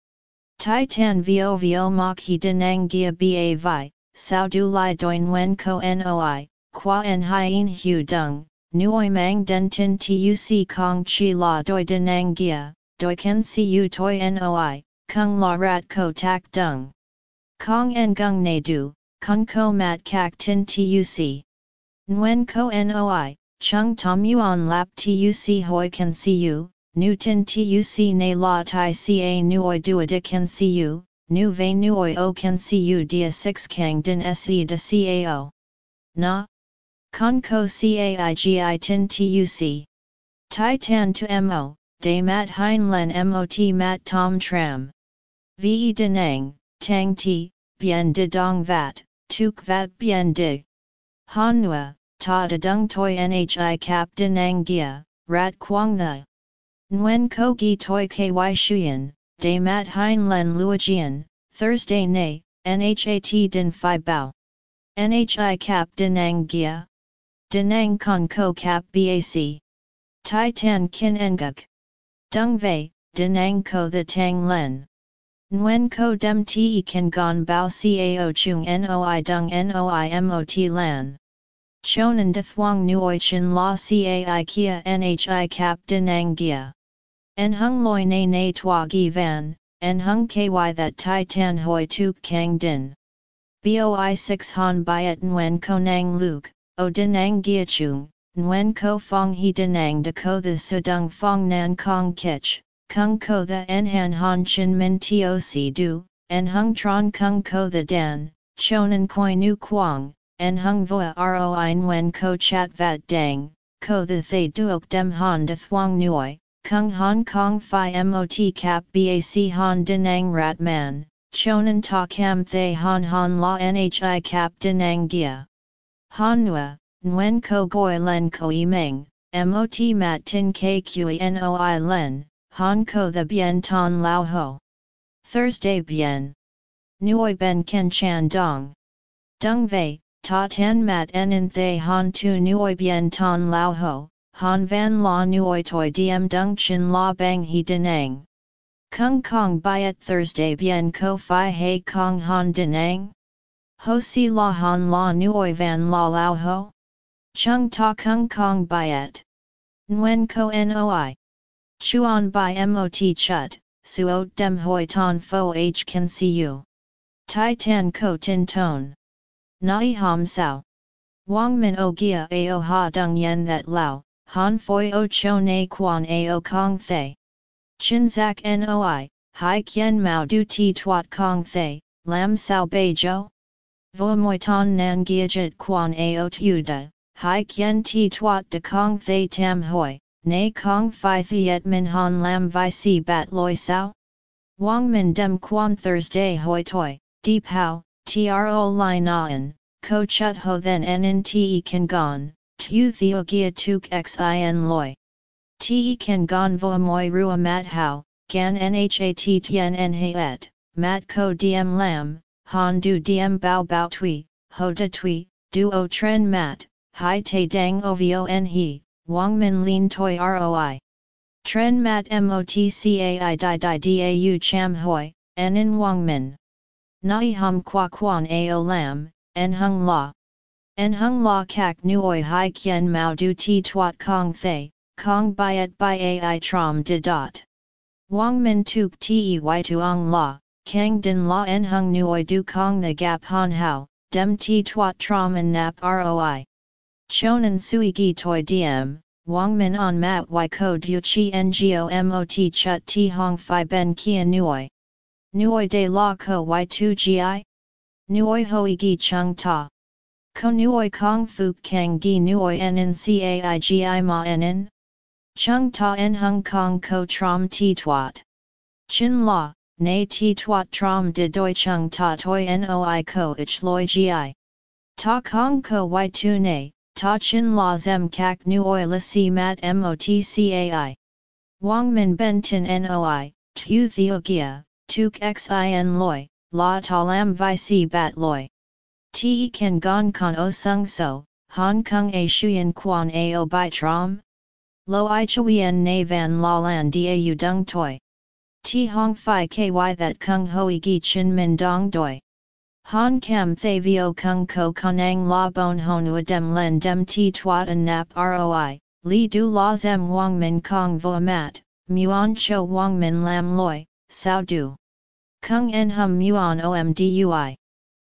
A: Tai tan vo vo mok he denang gia ba vi, sao du lai doin wen ko noi, qua en hien hu dung, nuoi mang den tin tuc kong chi la doi denang gia, doi ken si u toi noi, kung la rat ko tak dung. Kong en gung ne du, kung ko mat kak tin tuc. Nguyen ko noi, chung tom yuan lap tuc hoi can see you, nu tuc ne la tai ca nuoi dua de can see you, nu ve nuoi o can see you dia 6 kang din se de cao. Na? Con ko caigi tin tuc. Tai tan to mo, de mat hein len mot mat tom tram. Ve denang, tang ti, bien de dong vat, tuk vat bien dig. Hanua, ta de dung toi nhi cap denang gia, rat quang the. Nguyen ko gi toi ky shuyen, de mat hein len luojian, Thursday nay, nhat din phi bao. Nhi cap denang gia. Denang con ko cap bac. Tai tan kin enguk. Dung vei, denang ko the tang len. Nguyen ko dem te kan gon bao cao chung noi dung noi mot lan. Chonan de thuang nuoi chin la cai kia nhi cap denang gia. En hung loi na na tua gi van, en hung ky that tai tan hoi tuk kang din. Boi 6 han byet nguen ko nang luke, o denang gia chung, nguen ko fong he denang de ko the sudung fong nan kong kich, Kung ko the en han han chin min toc du, en hung tron kung ko the dan, chonan koi nu quang, en hung voa roi wen ko chat vat dang, ko the thay duok dem han de thuang nuoi, kung hong kong phi mot cap bac han denang rat man, chonan ta cam thay han han la nhi cap denang gia. Han nua, nguen ko goi len ko i meng, mot mat tin kqi noi len, Han ko the bien ton lao ho. Thursday bien. Nuoi ben ken chan dong. Dung vei, ta tan mat en thay han tu nuoi bien ton lao ho, han van la nuoi toi diem dung chin la bang he denang. Kung kong byet Thursday bien ko fi he kong han denang? Ho si la han la nuoi van la lao ho? Chung ta kung kong byet. Nguyen ko noi. Chuan by mot chut, suot dem hoi ton fo h can see you. Tai tan ko tin ton. Nai ham sao. Wang min o gia ao ha dung yen that lao, han foi o cho na quan ao kong thay. Chin zak noi, hai kien mao du ti twat kong thay, lam sao bei jo? Vo moi ton nan gia jit quan ao tu da, hai kien ti twat de kong thay tam hoi, Nay kong fi thiet min han lam vi si bat loi sao? Wang min dem quan Thursday hoi toi, deep how, tro li naan, ko chut ho then en te kan gon, tu theo gia tuk xin loi. Te kan gon vo moi rua mat how, gan nhat tien en et, mat ko diem lam, han du diem bao bao tui, ho de tui, du o tren mat, hai te dang ovio en he, Wang Min Lin Toi Roi. Tren Mat Motcai Di Di Dau Cham Hoi, En In Wang Min. Nai Hum Qua Quan Ao Lam, En Hung La. En Hung La Kak Nuoi Hai Kien Mao Du Ti Tuat Kong Thay, Kong Byet By Ai Trom De Dot. Wang Min Tuk Tei Tuong La, Kang Din La En Hung Nuoi Du Kong The Gap Han Hao, Dem Ti Tuat Trom En Nap Roi. Chonan sui gi toi diem, wang min on mat y ko du chi ngo mot chut ti hong fi ben kia nuoi. Nuoi de la ko y tu gi? Nuoi hoi gi chung ta. Ko nuoi kong fuk kang gi nuoi enen caigi ma enen? Chung ta en hung kong ko trom ti twat. Chin la, nay ti twat trom de doi chung ta toi noi ko ich loi gi. Ta kong ko y tu nay, ta chin la zem kak nuoi la si mat mot cai. Wang min ben tin noi, tu theogia, tuk xin loi, la talam vi si bat loi. Te kan gon con o sung so, Hong Kong a shuyen quan a o bai trom? Lo i chuyen na van la lan da u dung toi. Ti hong fi ky that kung hoi gi chin min dong doi. Han kam thay vio kung ko kanang la bon hon dem len dem ti twat an nap roi, li du la zem wang min kong vo mat, muon cho wang min lam loi, sao du. Kung en hum muon omdui.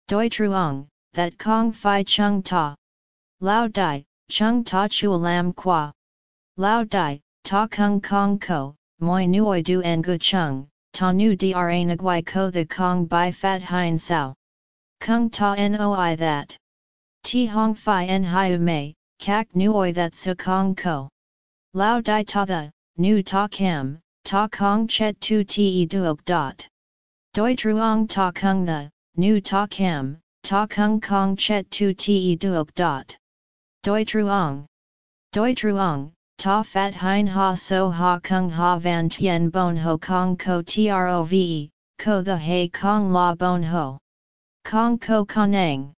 A: Doi truong, that kong fi chung ta. Lao dai, chung ta chu lam qua. Lao dai, ta kung kong ko, moi nuoi du en gu chung, ta nu dra nagwai ko the kong by fat hein sao. Kung ta noi that. Ti hong fi en hiu mei, kak nuoi that su kong ko. Lao dai ta the, nu ta cam, ta kong chet tu te duok dot. Doi truong ta kung the, nu ta cam, ta kung kong chet tu te duok dot. Doi truong. Doi truong, ta fat hein ha so ha kung ha van tien bon ho kong ko trove, ko the he kong la bon ho. Kong ko kanang.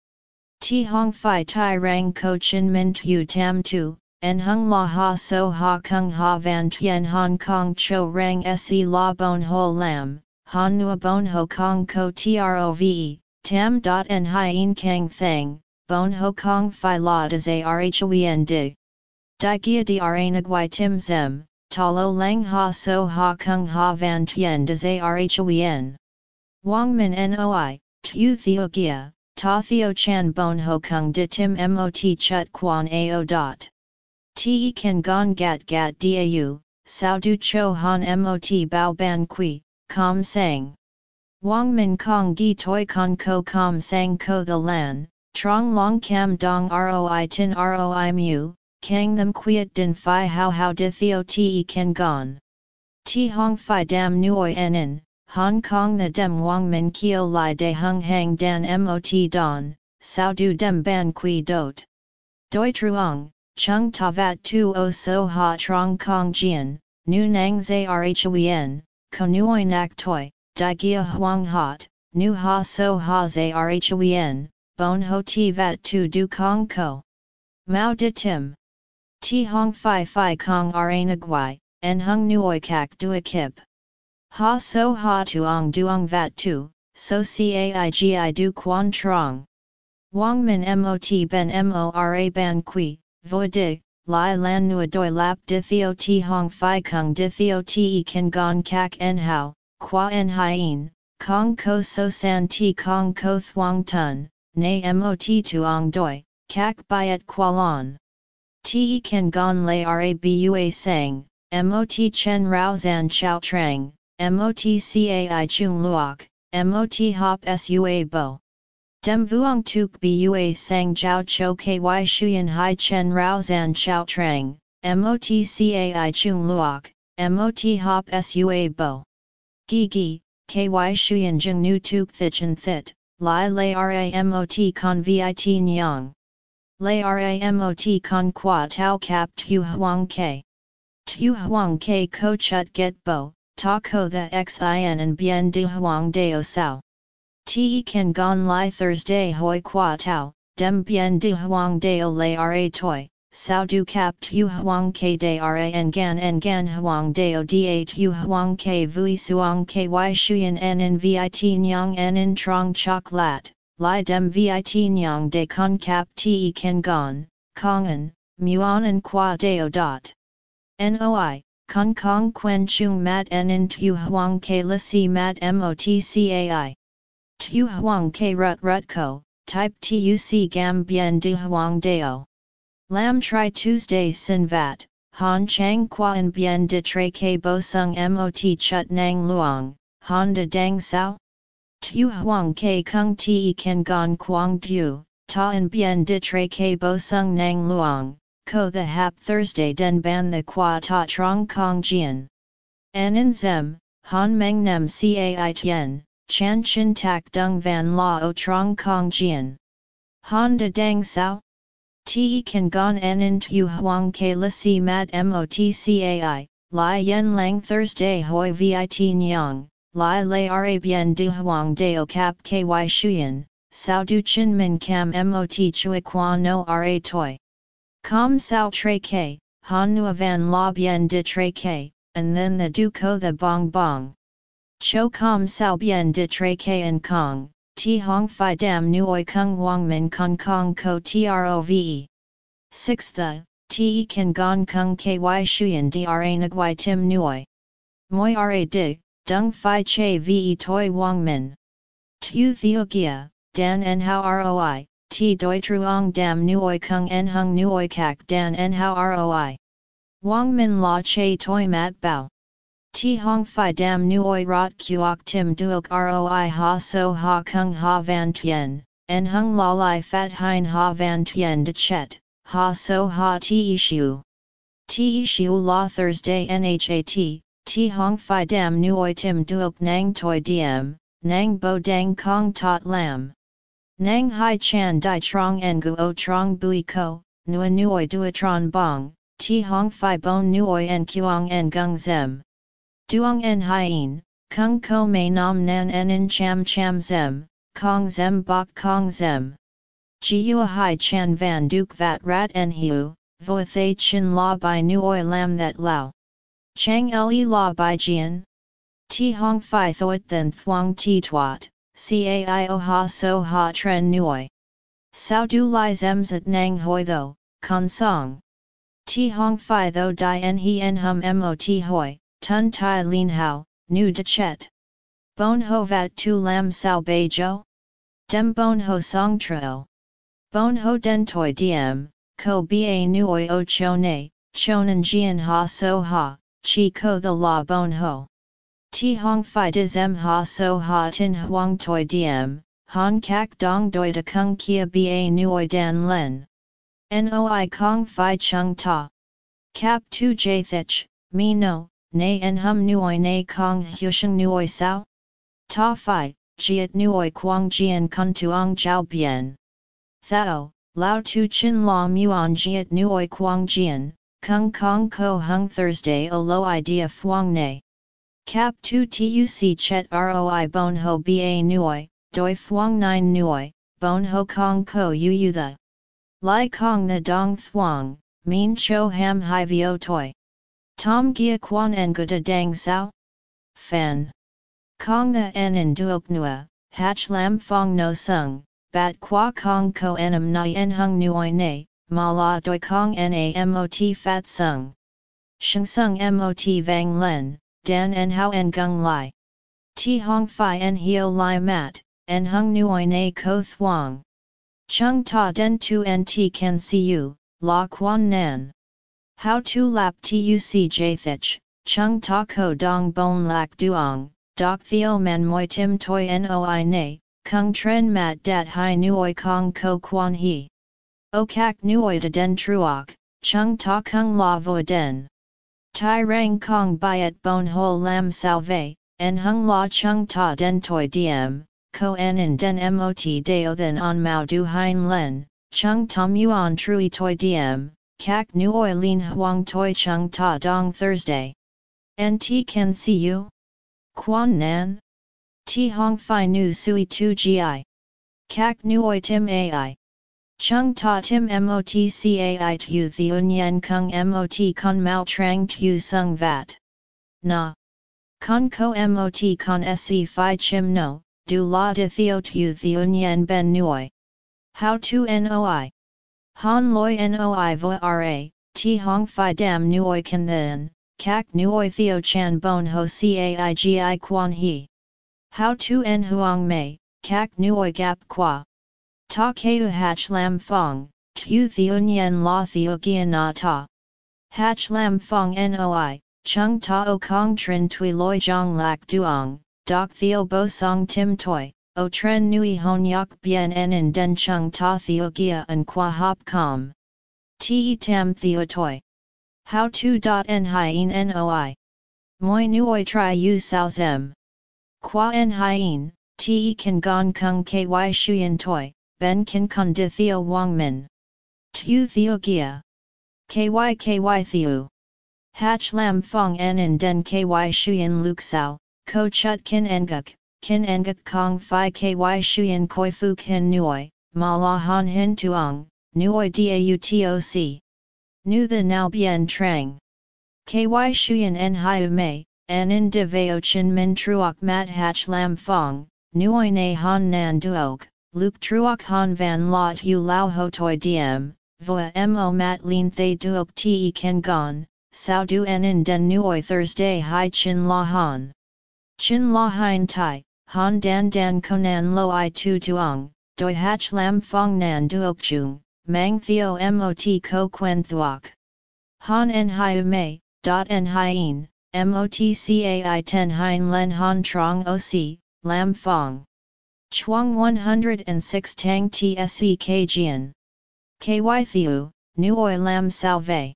A: Ti hong fi tai rang ko chin min tu tam tu, en hung la ha so ha kung ha van tien hong kong cho rang se la bon ho lam, han nua bon ho kong ko trove, tam dot en hien kang thang, bon ho kong fi la des arhoen dig. Di gia dra nagwai tim zem, ta lo lang ha so ha kung ha van tien des arhoen. Wang min noi, tu theo gia, ta theo chan bon ho kung de tim mot chut quan ao dot. Te kan gon gat gat dau, sao du cho han mot bao ban qui, com sang. Wang min kong gi toi con ko com sang ko the lan, trong long cam dong roi tin roi mu, kang them quiet din fi how how di theo te kan gon. Ti hong fi dam nuoi enen, Hong Kong the dem wang min kio lai de hung hang dan mot don, sao du dem ban qui dot. Doi truong, chung ta vat tu o so ha trong kong jian, nu nang zai rhoen, ko nuoi nak toi, di gia huang hot, nu ha so ha zai rhoen, bon ho ti vat tu du kong ko. Mao de tim. Ti hong fi fi kong ra nagwai, en hung nuoi kak dua kip. Ha so ha tuong duong vat tu, so caigi du quan trong. Wang min mot ben mora ban qui, vo di, lai lan nua doi lap di theo ti hong fi kung di theo ti kan gon kak en hao, qua en hien, kong ko so san ti kong ko thuong tun, nay mot tuong doi, kak byet qualon. Ti kan gon lay rabua sang, mot chen rao zan chao trang, mot cai chung luok, MOT hop sua bo. Dem vuong tuk bua sang jiao cho ky shuyen hai chen rao zan chao trang, MOTCAI chung luok, MOT hop sua bo. Gi gi, ky shuyen jung nu tuk thichen thit, lai lay ramot con vit nyang. Lay ramot con qua tau cap tu huang ke. Tu huang ke ko chut get bo, ta ko the xin and bien de huang deo sao. Te kan gon lai Thursday hoi qua tau, dem bien de huang deo lay ra toi, sao du cap tu huang ke de ra en gan en gan huang deo da tu huang ke vui suang ky shuyen en in vit nyang en in trong chok lat, lai dem vit nyang de con cap te kan gon, kongan, muon en qua deo dot. Noi, Kong Kong Quen Chung Mat En In Tu Huang Ke La Si Mat Motcai. Tu Huang Ke Rut Rut Ko, Type Tuc Gam Bien De Huang Deo. Lam Tri Tuesday Sin Vat, Han Chang Quan Bien De Tre Ke Bo Sung Mot Chut Nang Luang, Han De Dang Sao? Tu Huang Ke Kung Ti Ken Gon Quang Du, ta en bien de tre ke bo sung nang luang, ko the hap Thursday den ban the qua ta trong kong jian. Anan zem, han meng nem cai tien, chan chin tak dung van la o trong kong jian. Han de dang sao? Te kan gon en tu huang ke la si mat motcai, Lai yen lang Thursday hoi vit nyang, Lai ra bien de huang deo cap ky shuyen, sao du chin min cam mot chui qua no ra toi. Com sao tre ke, han nu van la bien de tre ke, and then the du ko the bong bong. Cho com sao bien de tre and kong, ti hong fi dam nuoi kung wang min kong kong ko trove. 6 the, te kan gong kung ky shuyen dra nagwai tim nuoi. Moi ra dig, dung fi che ve toi wang min. Tu theogia, dan en hao roi, ti doi truong dam nuoi kung en hung nuoi kak dan en hao roi. Wang min la che toi mat bao. Ti hong fi dam nuoi rot kuok tim duok roi ha so ha kung ha van tien, en hung la lai fat hein ha van tien de chet, ha so ha ti ishu. Ti ishu la Thursday nhat, ti hong fi dam nuoi tim duok nang toi diem, nang bo dang kong tot lam. Nang hai chan di trong ngu o trong bui ko, nua nuoi duatron bong, ti hong fi bon nuoi en kuang en gung zem. Duong en hien, kung ko may nam nan en in cham cham zem, kong zem bok kong zem. Jiua hai chan van duk vat rat en hiu, vo thay chin la by nuoi lam that lao. Chang le la by jian. Ti hong fi thoit then thuang ti twat, o ha so ha tren nuoi. Sao du lai zemzat nang hoi tho, con song. Ti hong fi tho di en hi en hum mot hoi, tun tai lin hao, nu de chet. Bon ho vat tu lam sao bei jo? Dem bon ho song tro. Bon ho den toi diem, ko ba nuoi o chone, chonan jian ha so ha, chi ko the la bon ho. Ti hong fi diz em ha so ha tin huang toi diem, han kak dong doi de kung kia ba nuoi dan len. Noi kong fi chung ta. Cap tu j thich, mi no, nay en hum nuoi nay kong husheng nuoi sao? Ta fi, jiet nuoi quang jian kun tuong jiao bien. Thao, lao tu chin la muon jiet nuoi quang jian, kung kong ko hung Thursday o lo idea fuang nay. Cap tu tuc chet roi bon ho ba nuoi, doi thuang nine nuoi, bon ho kong ko yu yu the. Lai kong the dong thuang, min cho ham hai vio toi. Tom gia quan en guda dang sao? Fan. Kong the en in duok nua, hach lam fong no sung, bat qua kong ko enam nai en hung nuoi ne, ma la doi kong na mot fat sung. Sheng sung mot vang len, dan en hao en gung lai. Ti hong fi en hio lai mat, en hung nuoi Ne ko thuang. Chung ta den tu en ti can see you, la quan nan. How to lap tuc jathich, chung ta ko dong bon lak duong, dok theo man moi tim toi noi na, kung tren mat dat hai nuoi kong ko quan he. O kak nuoi de den truok, chung ta kung la vo den. Tai rang kong byet bon ho lam salve, en hung la chung ta den toi diem, ko en in den mot deo then on mao du hein len, chung tom yuan trui toi diem, kak nuoi lin huang toi chung ta dong Thursday. Nt can see you? Quan nan? Ti hong fi nu sui tu gi. Kak nuoi tim ai. Chung ta tim mot cai tu theun yen kung mot con mao trang tu sung vat. Na. Con ko mot con se fi chim no, du la de theo tu theun yen ben nuoi. How to noi? Han loi noi ra, ti hong fi dam nuoi kan then, kak nuoi theo chan bon ho caigi quan he. How to en huang mei, kak nuoi gap qua. Ta keu hach lam fong, tu theun yen la theo na ta. Hach lam fong noi, chung ta o kong trin tui loi jong lak duong, doc theo bo song tim toi, o tren nui hon yak bien en den chung ta theogia and qua hop com. Te tam theotoi. How to dot en hien noi. Moi nuoi tri u sao zem. Qua en hien, te kan gon kung ky shuyen toi, ben kan kun di theo wang min. Tu theogia. Ky ky theo. Hach lam fong en in den ky shuyen luk sao, ko chut kin enguk, kin enguk kong fi ky shuyen koi fu kin nuoi, ma la han hin tuong, nuoi dautoc. Nu the now bien trang. Ky shuyen en hiu mei, en in de veo chin min truok mat hach lam fong, nuoi ne han nan duok, luk truok han van lot u lao ho toi diem, voa mo mat lin thay duok te ken gon, sao du en in den nuoi Thursday hai chin la han. Chin la hein tai, han dan dan konan lo i tu tuong, doi hach lam fong nan duok chung, mang theo mot ko quen thuok. Han en hiu mei, dot en hien, motcai ten hein len han trong oc, lam fong. Chuang 106 tang tse kjian. Ky thiu, nuoi lam salve.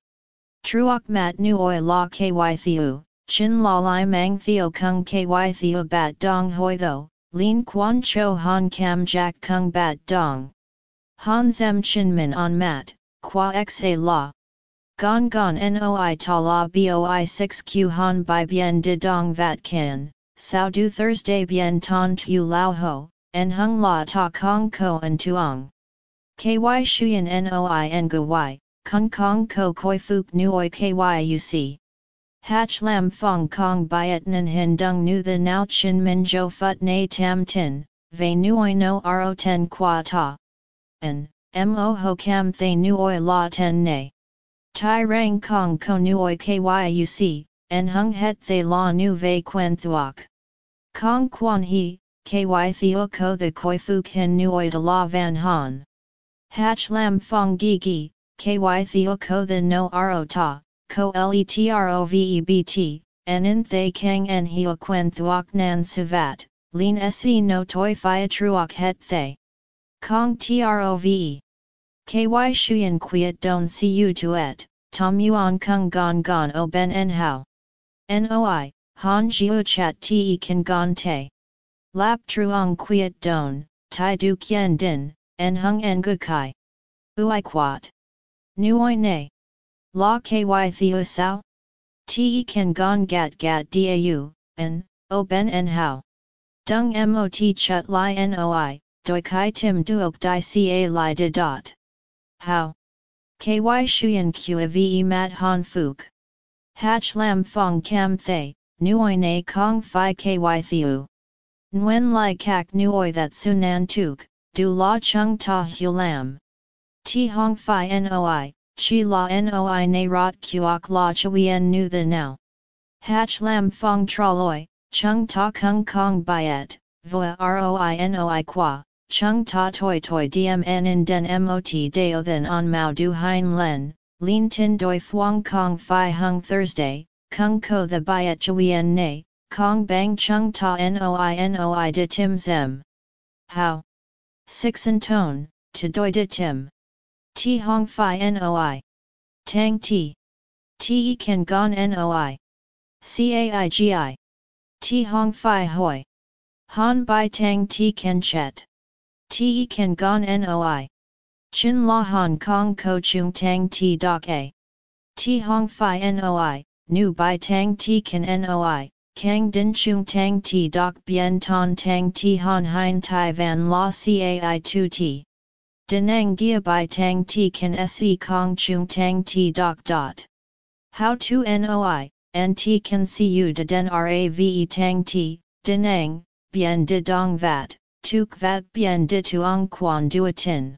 A: Truok mat nuoi la ky thiu, chin la lai mang theo kung ky thiu bat dong hoi tho, lin quan cho han cam jack kung bat dong. Han zem chin min on mat, qua xa la. Gon gon noi ta la boi 6 q han by bien de dong vat can, sao du Thursday bien ton tu lao ho, en hung la ta kong ko en tuong. Ky shuyen noi en gu y, kung kong ko koi fuk nuoi ky uc. Hach lam fong kong byet nan hin dung nu the now chin min jo phut na tam tin, ve nuoi no ro ten qua ta. En, mo ho cam thay nuoi la ten ne. Tai rang kong ko nuoi kyuc, en hung het thay la nu ve quen thuok. Kong quan he, ky theo ko the koi fu ken nuoi de la van han. Hach lam fong gi gi, ky theo ko the no ro ta, ko letrovebt, en in thay kang en heo quen thuok nan sivat, lin se no toi fia truok het thay. Kong trove. Ky shuyen quiet don cu tuet, tom yuan kung gon gon o ben en hao. Noi, han jiu chat te kan gon te. Lap truong quiet don, tai du kien din, en hung en gu kai. Ui quat. Nuoi ne. La ky theo sao? Te kan gon gat gat dau, en, o ben en hao. Dung mot chut li noi, doi kai tim duok di ca li de dot. How? Ky shuyen qa ve mat han fuk. Hach lam fong cam thay, nuoi na kong fi ky thiu. Nguyen lai kak nuoi that sunan tuk, du la chung ta hu lam. Ti hong fi noi, chi la noi na rot kuok la chuyen nu the now. Hach lam fong traloi, chung ta kung kong byet, voa roi noi qua, chung ta toi toi dmn in den mot deo then on mao du hein len, lin tin doi fuang kong fi hung Thursday, kung ko the byet chuyen ne, kong bang chung ta noi noi de tim zem. How? Six and tone, to doi de tim. Ti hong fi noi. Tang ti. Ti gon noi. Caigi. Ti hong fi hoi. Han bai tang ti Ken chet. Te kan gon noi. Chin la Hong Kong ko chung tang ti Doc a. Ti hong fi noi, nu bai tang ti kan noi, kang din chung tang ti Doc bien ton tang ti han hein tai van la cai tu ti. Denang gia bai tang ti kan se kong chung tang ti dok dot. How to noi, ti kan see you de den rave tang ti, denang, bien de dong vat tuk vat bien de tuong quan duatin.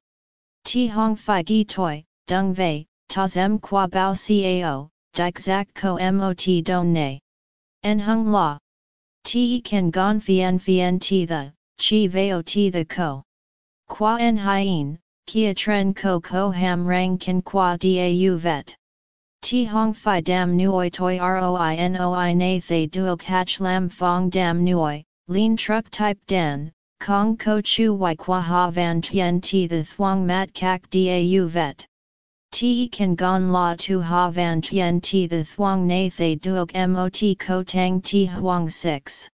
A: Ti hong fi gi toi, dung vei, ta zem qua bao cao, dik zak ko mot don ne. En hung la. Ti kan gon fien fien ti the, chi veo ti the ko. Qua en hien, kia tren ko ko ham rang kan qua dau vet. Ti hong fi dam nuoi toi roi noi na thay duok hach lam fong dam nuoi, lean truck type dan, Kong ko chu y qua ha van tien ti the thuang mat kak dau vet. Te kan gon la tu ha van tien ti the thuang na thay duok mot ko tang ti huang 6.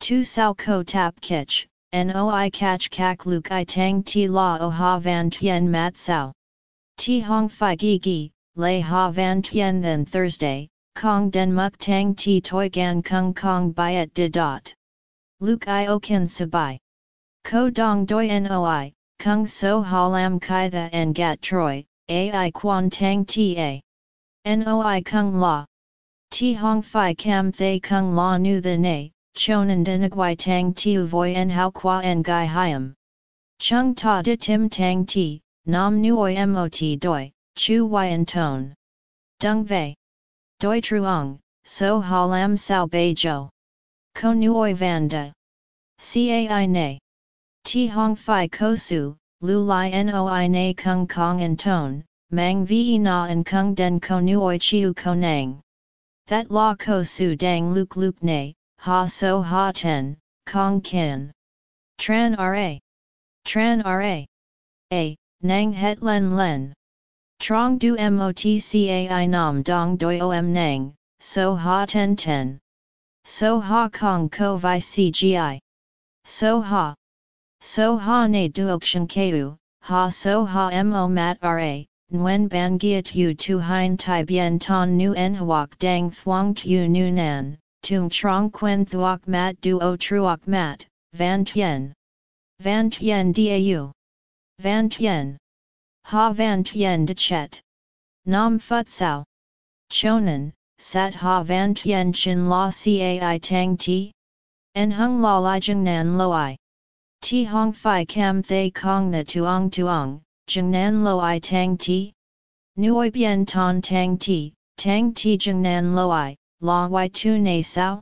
A: Tu sao ko tap kich, noi catch kak luk i tang ti la o ha van tien mat sao. Ti hong fi gi gi, lay ha van tien then Thursday, kong den muk tang ti toi gan kung kong byet de dot. Luke i o kin sabai. Ko dong doi noi, kung so ha lam kai the en gat troi, ai quan tang ta. Noi kung la. Ti hong fi cam thay kung la nu the ne, chonan denagwai tang tiu voi en hao qua en gai hiam. Chung ta di tim tang ti, nam nuoi mot doi, chu en tone. Dung vei. Doi truong, so ha lam sao bei jo. Ko nuoi vanda. Cai ne. Ti hong fi ko su, lu li noi na kung kong and tone, mang vi na and kung den ko nuoi chiu ko nang. That la ko su dang luk luk ne, ha so ha ten, kong kin. Tran ra. Tran ra. A, nang het len len. Trong du motcai nam dong doi om nang, so ha ten ten. So ha kong ko vi cgi. So ha. So ha ne duokshan keu, ha so ha mo mat ra, nguen ban giat yu tu hein tai bien ton nu en huok dang thuong tu nu nan, tung trong quen thuok mat duo truok mat, van tien. Van tien dau. Van tien. Ha van tien de chet. Nam phut sao. Chonan, sat ha van tien chin la cai tang ti. En hung la li jeng nan lo i. Ti hong fi cam thay kong the tuong tuong, jeng nan lo i tang ti. Nuoi bien ton tang ti, tang ti jeng nan lo i, la y tu na sao?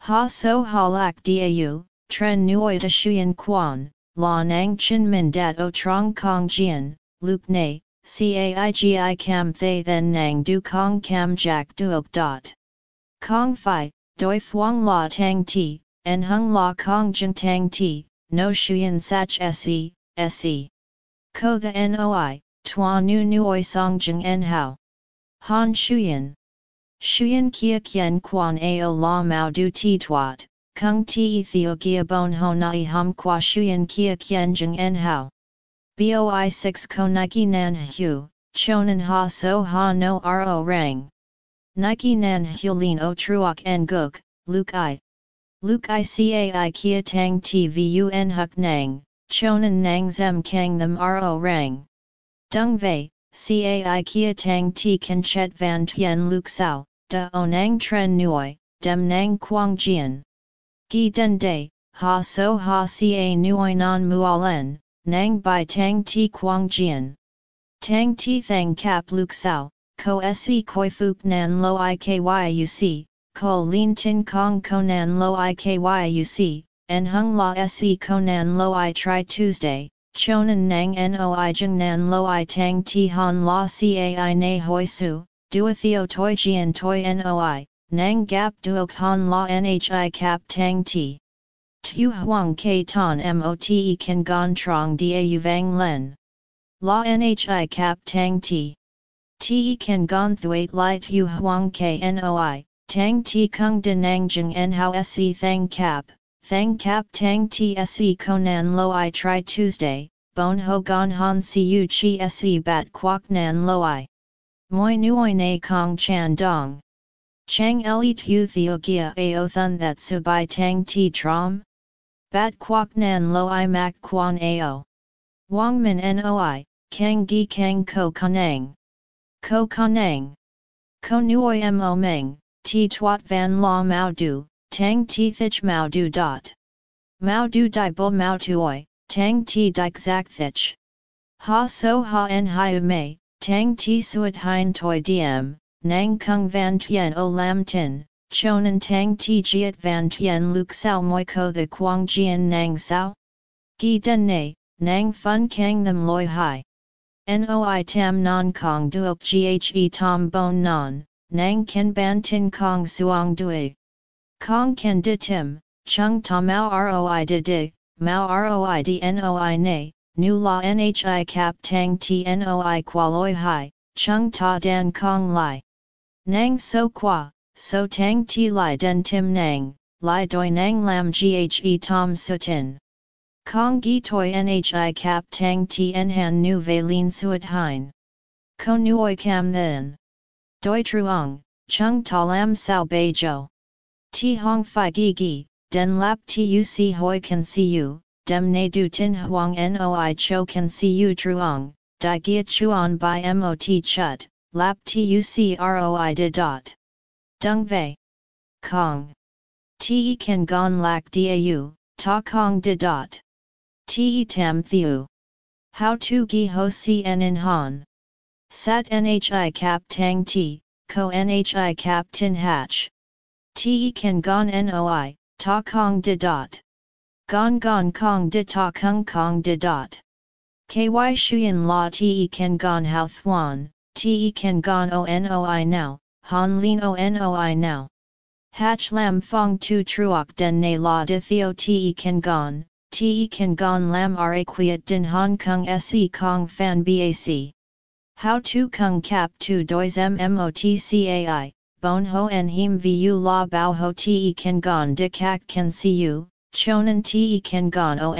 A: Ha so ha lak dau, tren nuoi de shuyen quan, la nang chin min dat o trong kong jian, luk na, caigi cam thay then nang du kong cam jack duok dot. Kong fi, doi thuong la tang ti, en hung la kong jeng tang ti, no shuyen sach se, se. Ko the noi, tua nu nuoi song jeng en hao. Han shuyen. Shuyen kia kien quan ao la mao du ti tuat, kung ti theo gia bon ho nai hum qua shuyen kia kien jeng en hao. Boi 6 ko nike nan hu, chonan ha so ha no ro rang. Nike nan hulin o truok en guk, luk i, Luke Icai Kia Tang Tvun Huk Nang, Chonan Nang Zem Kang Them Ro Rang. Dung Vei, Cai Kia Tang T Kan Chet Van Tien Luke Sao, Da Onang Tren Nuoi, Dem Nang Quang Jian. Gi Den Day, Ha So Ha Ca Nuoi Non Mualen, Nang Bai Tang ti Quang Jian. Tang ti Thang Kap Luke Sao, Ko Se Koi Fuk Nan Lo Ikyuc, ko lin tin kong konan lo i kyuc, en hung la se konan lo i try Tuesday, chonan nang noi jeng nan lo i tang ti han la cai na hoi su, duatheo toi jian toi noi, nang gap duok han la nhi cap tang ti. Tu huang ke ton mote kan gon trong da vang len. La nhi cap tang ti. Te kan gon thuate li tu huang ke noi, Tang ti kung de nang jeng en hao se thang cap, thang cap tang ti se konan lo i tri Tuesday, bon ho gon han siu chi se bat quoc nan lo i. Moi nuoi na kong chan dong. Chang le tu theo gia ao thun that su bai tang ti trom? Bat quoc nan lo i mak quan ao. Wang min noi, kang gi kang ko kanang. Ko kanang. Ko nuoi mo meng, ti tuat van la mao du, tang ti thich mao du dot. Mao du di bo mao tuoi, tang ti dik zak thich. Ha so ha en hi mei, tang ti suat hein toi diem, nang kung van tien o lam tin, chonan tang ti jiet van tien luk sao moi ko the quang jian nang sao? Gi den ne, nang fun kang them loi hai. Noi tam non kong duok ghe tom bon non, nang ken ban tin kong suang dui. Kong ken di tim, chung ta mao roi di di, Mao roi dnoi nay, nu la nhi cap tang tnoi qualoi hai, chung ta dan kong lai. Nang so qua, so tang ti lai den tim nang, lai doi nang lam ghe tom sutin. Kong gi toi nhi cap tang tien han nu ve lin suet hein. Ko nuoi cam then. Doi truong, chung ta lam sao bei jo. Ti hong fi gi gi, den lap tuc hoi can see you, dem ne du tin huang noi cho can see you truong, di gia chuan by mot chut, lap tuc roi de dot. Dung vei. Kong. Te kan gon lak dau, ta kong de dot. Te tam thiu. How to gi ho cn in han. Sat nhi cap tang ti, ko nhi cap tin hatch. Te kan gon noi, ta kong de dot. Gon gon kong de ta kung kong de dot. Ky shuyen la te ken gon hao thuan, te kan gon o now, han lin o now. Hatch lam fong tu truok den ne la de theo te kan gon, te ken gon lam ra quiet din hong kong se kong fan bac. How to kung cap tu dois mmotcai, bon ho en him vu la bao ho te kan gon de kak kan see you, chonan te kan gon o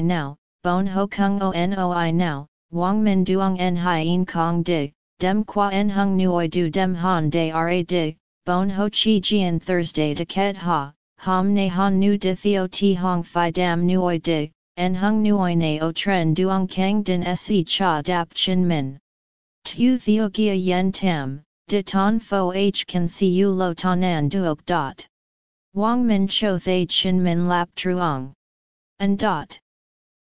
A: now, bon ho kung o now, wang min duong en hien kong dig, dem qua en hung nuoi du dem han de ra dig, bon ho chi jian Thursday de ket ha, ham ne han nu de theo ti hong fi dam nuoi dig, en hung nuoi ne o tren duong kang din se cha dap chin min. Tu theo gia yen tam, de ton fo h can see you lo tonan duok dot. Wang min cho thay chin min lap truong. And dot.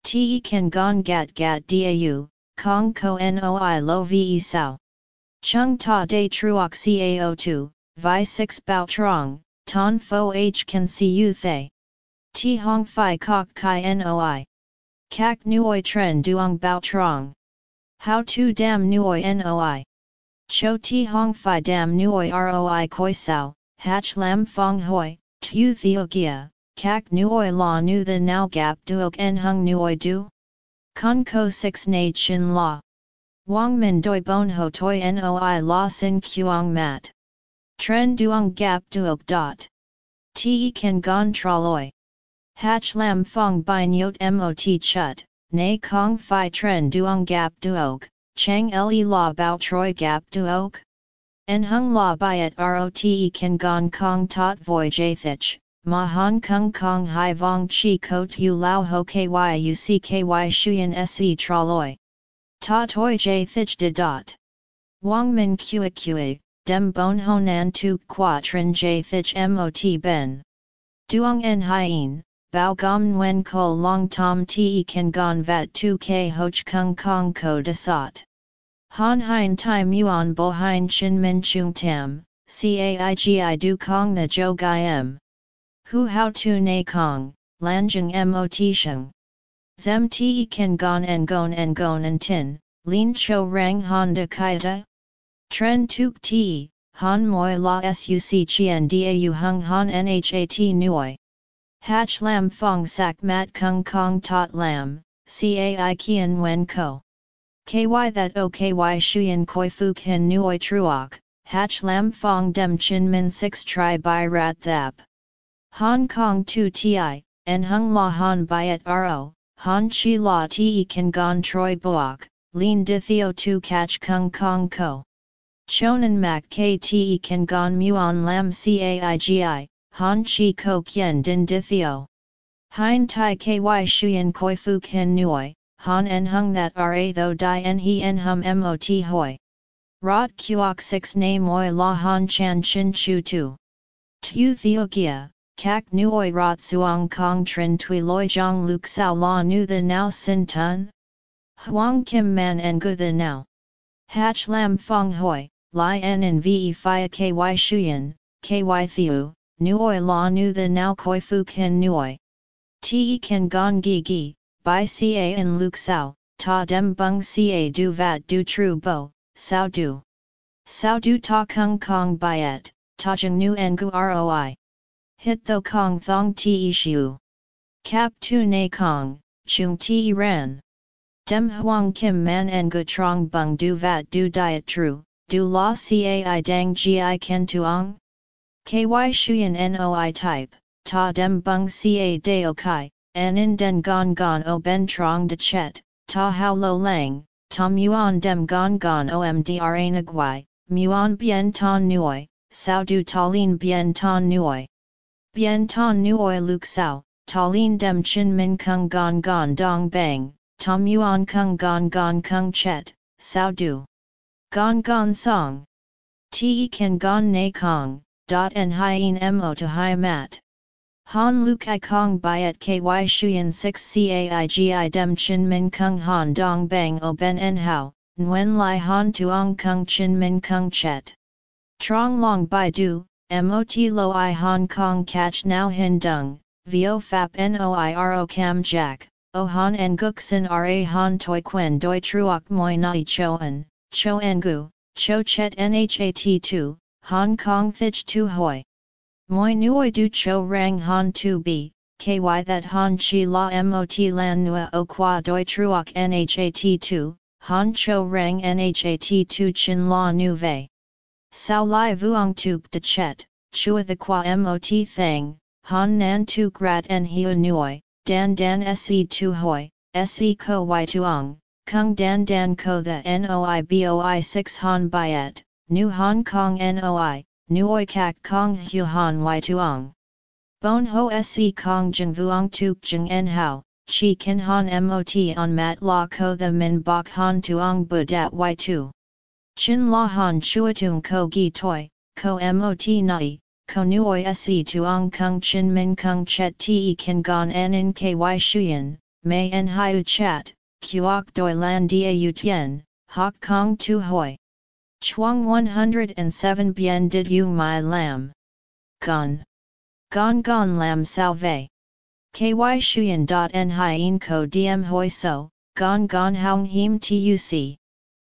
A: Te kan gong gat gat dau, kong ko noi lo ve sao. Chung ta de truok cao 2, vi 6 bao trong, ton fo h can see you thay. Ti hong fi kok kai noi. Kak nuoi tren duong bao trong. How to dam nuoi noi. Cho ti hong fi dam nuoi roi koi sao, hach lam fong hoi, tu theo gia, kak nuoi la nu the now gap duok en hung nuoi du? Con ko 6 na chin la. Wang min doi bon ho toi noi la sin kuang mat. Tren duong gap duok dot. Te kan gon traloi. Hach lam fong by nyot mot chut, nay kong fi tren duong gap duok, Chang le la bao troi gap duok? En hung la byet rote kan gong kong tot voi jathich, ma hong kong kong hai vong chi kot yu lao ho ky shuyen se traloi. Ta toi jathich de dot. Wang min kua kua, dem bon honan tu quatrin jathich mot ben. Duong en hien, bao gom nguen ko long tom te kan gong vat tu k hoch kung kong ko de sot. Han hein tai muon bo hein chin Men chung tam, caigi du kong the jo gai em. Hu how tu na kong, lan lanjeng mot sheng. Zem te kan gon en gon en gon en tin, lin cho rang han de kaita. Tren tuk te, han moi la suc chien da hung han nhat nuoi. Hach lam fong sak mat kung kong tot lam, cai kien wen ko. Ky that o ky shuyen koi fu ken nuoi truok, hach lam fong dem chin min 6 tri by rat thap. Hong Kong 2 ti, en hung la han byet ro, han chi la ti kan gon troi boak, lin di theo tu catch kung kong ko. Chonan mak kt kan gon muon lam caigi, han chi ko kien din dithio. Hein tai ky shuyen koi fu ken nuoi, han en hung that ra tho di en he en hum mot hoi. Rot kuok 6 na moi la han chan chin chu tu. Tu theo gia, kak nuoi rot suong kong trin tui loi jong luk sao la nu the now sin tun? Huang kim man en gu the now. Hach lam fong hoi, li en en ve ky shuyen, ky thiu, nuoi la nu the now koi fu ken nuoi. Te kan gong gi gi, by ca in luk sao, ta dem bung ca du vat du tru bo, sao du. Sao du ta kung kong byet, ta jeng nu en gu roi. Hit tho kong thong te shiu. Cap tu na kong, chung ti ran. Dem huang kim man en gu trong bung du vat du diet tru, du la cai dang gi ken tuong? Ky shuyen noi type, ta dem bung ca deo kai, an in den gon gon o ben trong de chet, ta hao lo lang, ta muon dem gon gon omdra nagwai, muon bien ton nuoi, sao du talin bien ton nuoi. Bien ton nuoi luk sao, talin dem chin min kung gon gon dong bang, Tom Yuan Kung Gon Gon Kung Chet, Sao Du. Gon Gon Song. Te Kan Gon Na Kong, dot en hien mo to hi mat. Han Lu Kai Kong Byet Ky Shuyan 6 Caigi Dem Chin Min Kung Han Dong Bang O Ben En Hao, Nguyen Lai Han Tuong Kung Chin Min Kung Chet. Trong Long Bai Du, Mot Lo I Hong Kong Catch Now Hin Dung, Vo Fap Noiro Cam Jack. O han en guk sin ra han toi quen doi truok moi nai choan, cho gu cho chet nhat 2, Hong Kong thich tu hoi. Moi nuoi du cho rang han tu bi, ky that han chi la mot lan nua o qua doi truok nhat tu, han cho rang nhat tu chin la nu vei. Sao lai vuong tuk de chet, chua the qua mot thang, han nan tu grat en hiu nuoi, dan dan se tu hoi, se ko y tuong, kung dan dan ko the noi boi 6 han byet, new Hong Kong noi, nuoi kak kong hu han y tuong. Bon ho se kong jeng vuong tuk jeng en hao, chi kin han mot on mat la ko the min bok han tuong bu dat y tu. Chin la han chuatung ko gi toi, ko mot nai, Konuoi se tuong kung chin min kung chet te kan gon en in ky shuyen, may en hiu chat, kuok doi lan dia u tien, hok kong tu hoi. Chuang 107 bien did you my lam. Gon. Gon gon lam salve. Ky shuyen dot en hien ko diem hoi so, gon gon hong him tuc.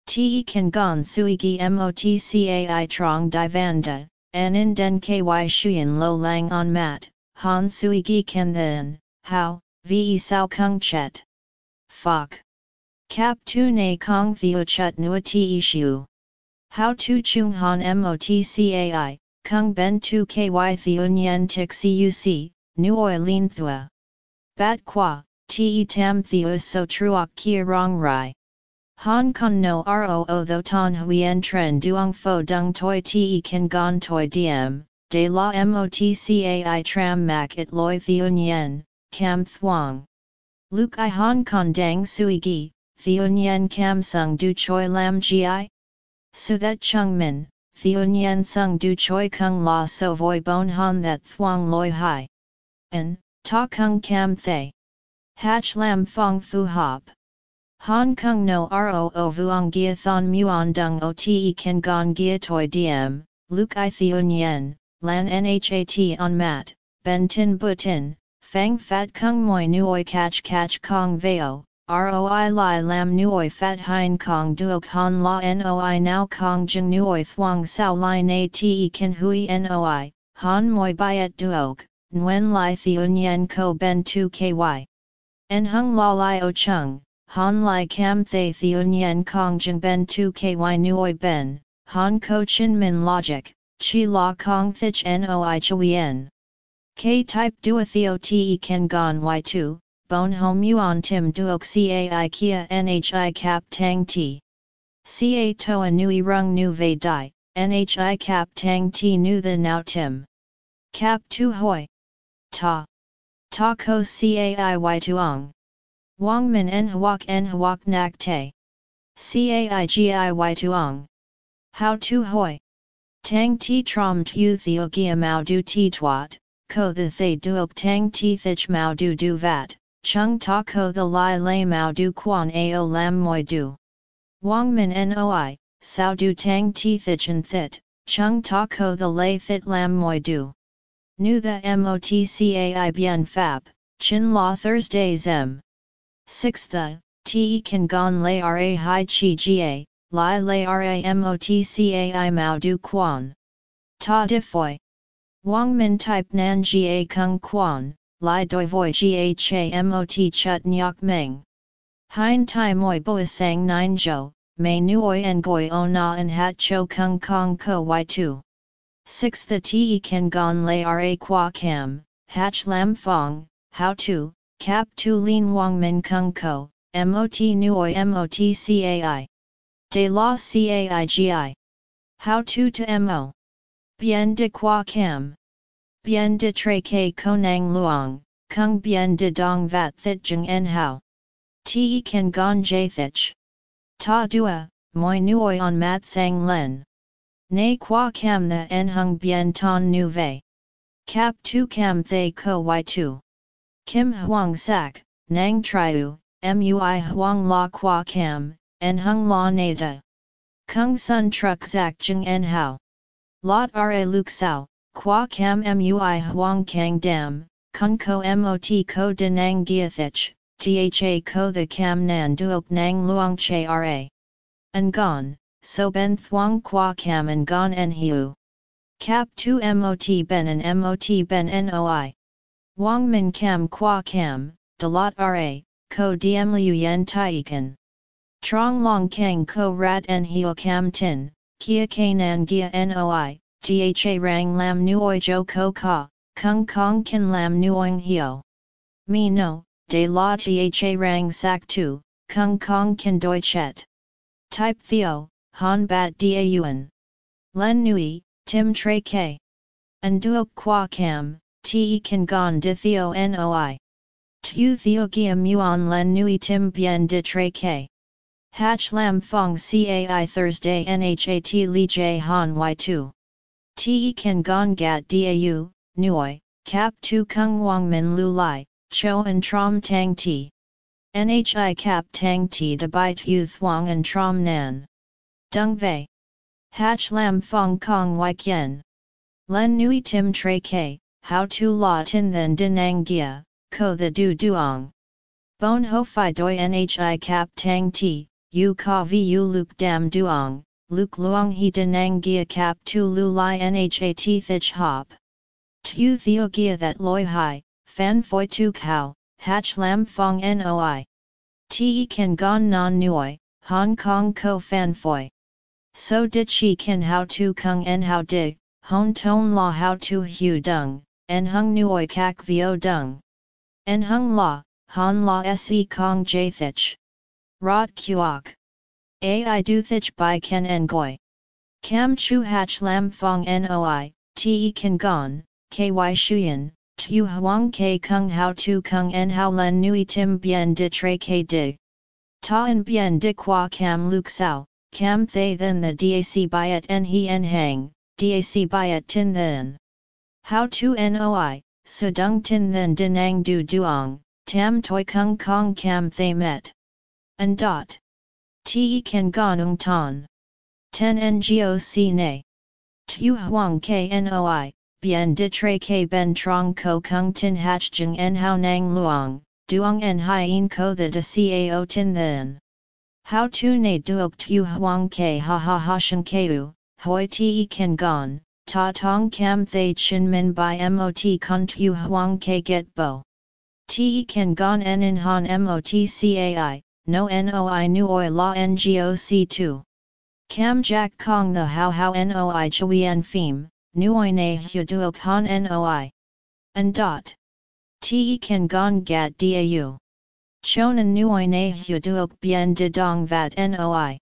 A: Te kan gon suigi motcai trong divanda, Anin den ky shuyen lo lang on mat, han sui gi ken then, how, ve sao kung chet. Fok. Kap tu na kong theo chut nua ti shu. How tu chung han motcai, kung ben tu ky theo nyen tik cuc, nuoi lin thua. Bat qua, te tam theo so truok kia rong rai. Hong Kong no roo tho ton huyen tren duong fo dung toi te kan gon toi diem, de la motcai tram mak it loi theun yen, cam thuong. Luke i Hong Kong dang sui gi, theun yen cam sung du choi lam gi? Su that chung min, theun yen sung du choi kung la so voi bon han that thuong loi hai. En, ta kung cam thay. Hatch lam fong fu hop. Hong Kong no ro O vuong gia thon muon dung o te kan gong gia toi diem, luk i theun yen, lan nhat on mat, ben tin bu tin, fang fat kung moi nuoi catch catch kong veo, roi lai lam nuoi fat hein kong duok han la noi now kong jeng nuoi thuong sao lai na te kan hui noi, han moi byet duok, nguen lai theun yen ko ben tu ky. En hung la lai o chung Han Lai Cam Thay Theun Yen Kong Jing Ben Tu Ky Nuoi Ben, Han Ko Chin Min Logic, Chi La Kong Thich Noi Chuyen. K Type Dua Theo Te Ken Gon Y2, Bon Hom Yuan Tim Duok Cai Kia Nhi Cap Tang T. Ca Toa Nui Rung Nu Ve Dai, Nhi Cap Tang T Nu The Now Tim. Cap Tu Hoi. Ta. Ta Ko Cai Y Tuong. Wang min en huok en huok nak te. Caigiy tuong. How tu hoi. Tang ti trom tu theo gia mao du ti twat, ko the thay duok tang ti thich mao du du vat, chung ta ko the lai lay mao du quan ao lam moi du. Wang min noi, sao du tang ti thich and thit, chung ta ko the lay thit lam moi du. Nu the motcai bien fab, chin la Thursdays m. 6 the, te kan gon lay ra hai chi ga, lai lay ra motcai mao du quan. Ta diffoi. Wang min type nan ga kung quan, li doi voi gha mot chut nyok meng. Hein tai moi boi sang nine jo, mei nuoi en goi o na en hat cho kung kong ko y 2. 6 The te kan gon lay ra qua cam, hach lam fong, how to, cap tu lin wang min kung ko, mot nuoi mot cai. De la caigi. How to to mo. Bien de qua cam. Bien de tre ke konang luang, kung bien de dong vat thit jeng en how. Te kan gon jathich. Ta dua, moi nuoi on mat sang len. Nay qua cam the en hung bien ton nu vei. Cap tu cam thay ko y tu. Kim huang sak, nang triu, mui huang la qua cam, en hung la nada. Kung sun truck zak jing en hao. Lot ra luk sao, qua cam mui huang kang dam, kun ko mot ko denang giathich, tha ko the cam nan duok nang luang che ra. An gon, so ben thuang qua cam and gon en hiu. Cap 2 mot ben and mot ben noi. Wang min cam qua cam, de lot ra, ko diem liu yen taikan. Trong long kang ko rat en hiu cam tin, kia kanan gia noi, tha rang lam nuoi jo ko ka, kung kong kin lam nuoing hiu. Me no, de la tha rang sak tu, kung kong kin doi chet. Type theo, han bat da yuan. Len nui, tim tre k. Anduok qua cam, te kan gon di theo noi. Tu theo gia muon len nui tim bien di tre k. Hatch lam fong cai Thursday nhat li j han y2. Te kan gon gat dau, nuoi, cap tu kung wang min lu lai, cho and trom tang ti. Nhi cap tang ti de bai tu thuang and trom nan. Dung Vei. Hach Lam Fong Kong Wai Kien. Len Nui Tim Tre K, How Tu La Tin Then Dinang Gia, Ko The Du Duong. Bon Ho Phi Doi Nhi Cap Tang Ti, Yu Ka Vu Luke Dam Duong, Luke Luong He Dinang Gia Cap Tu Lu Lai Nhat Thich Hop. Tu Theo Gia That Loi Hai, Fan Foi Tu Kao, Hach Lam Fong Noi. Te Kan Gon Non Nuoi, Hong Kong Ko Fan Foi. So did chi kin how to kung en how dig, hon ton la how to hu dung, en hung nuoi kak vio dung. En hung la, han la se kong jathich. Rot kuok. Ai du thich by ken en goi. Cam chu hach lam fong noi, te kan gon, ky shuyen, tu huang ke kung how to kung en how len nui tim bien de tre ke dig. Ta en bien di qua cam luk sao, Cam thay then the DAC byet en he en hang, DAC byet tin then. How to noi, dung tin then dinang du duong, tam toi kung kong cam thay met. And dot. Te kan gonung ton. Ten ngoc ne. Tu huang knoi, bien de tre k ben trong ko kung tin hach jeng en hao nang luong, duong en hien ko the de cao tin then. How tu ne duok tu huang ke ha ha ha shen keu, hoi te kan gon, ta tong kam thay chin min by mot con tu huang ke get bo. Te kan gon en in han mot cai, no noi nu oi la ngoc 2. Cam jack kong the how how noi chui en phim, nuoi ne hu duok han noi. And dot. Te kan gon gat dau. Chonan nuoi na hu duok bien de dong vat noi.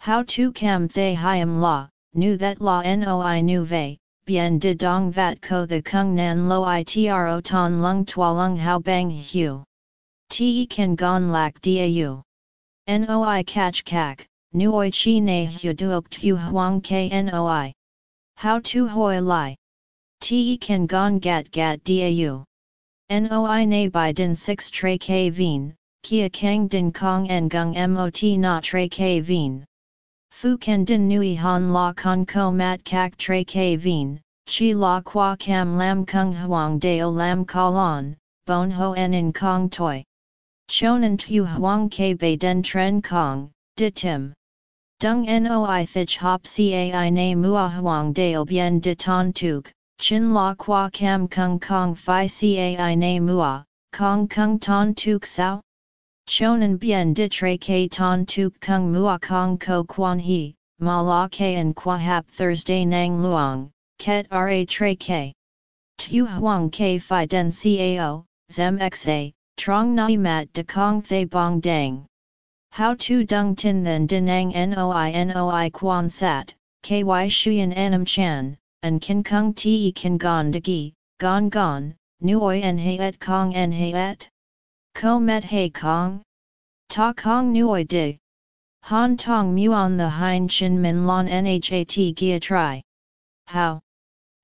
A: How to cam thay hiam la, nu that la noi nu vei, bien de dong vat ko the kung nan lo i tro ton lung tua lung how bang hu. Te kan gon lak dau. Noi catch kak, nuoi chi na hu duok tu huang k noi. How to hoi lai. Te kan gon gat gat dau. Noi na by din 6 tre k veen, kia kang din kong en gung mot na tre k veen. Fu ken din nui han la con ko mat kak tre k veen, chi la qua cam lam kung huang deo lam kalon, bon ho en in kong toi. Chonan tu huang ke bei den tren kong, di tim. Dung noi thich hop cai na mua huang deo bien de ton tuk, chin la qua cam kung kong fi cai na mua, kong kung ton tuk sao? Chonan bien di tre ke ton tuk kung mua kong ko quan he, ma la ke and qua hap Thursday nang luang, ket ra tre ke. Tu huang ke fi den cao, zem xa, trong nai mat de kong thay bong dang. How to dung tin then dinang noi noi quan sat, ky shuyan anam chan, and kin kung ti kin gon de gi, gon gon, nuoi en et kong en et? Ko met he kong? Ta kong nuoi de. Han tong muon the hein chin min lon nhat gia tri. How?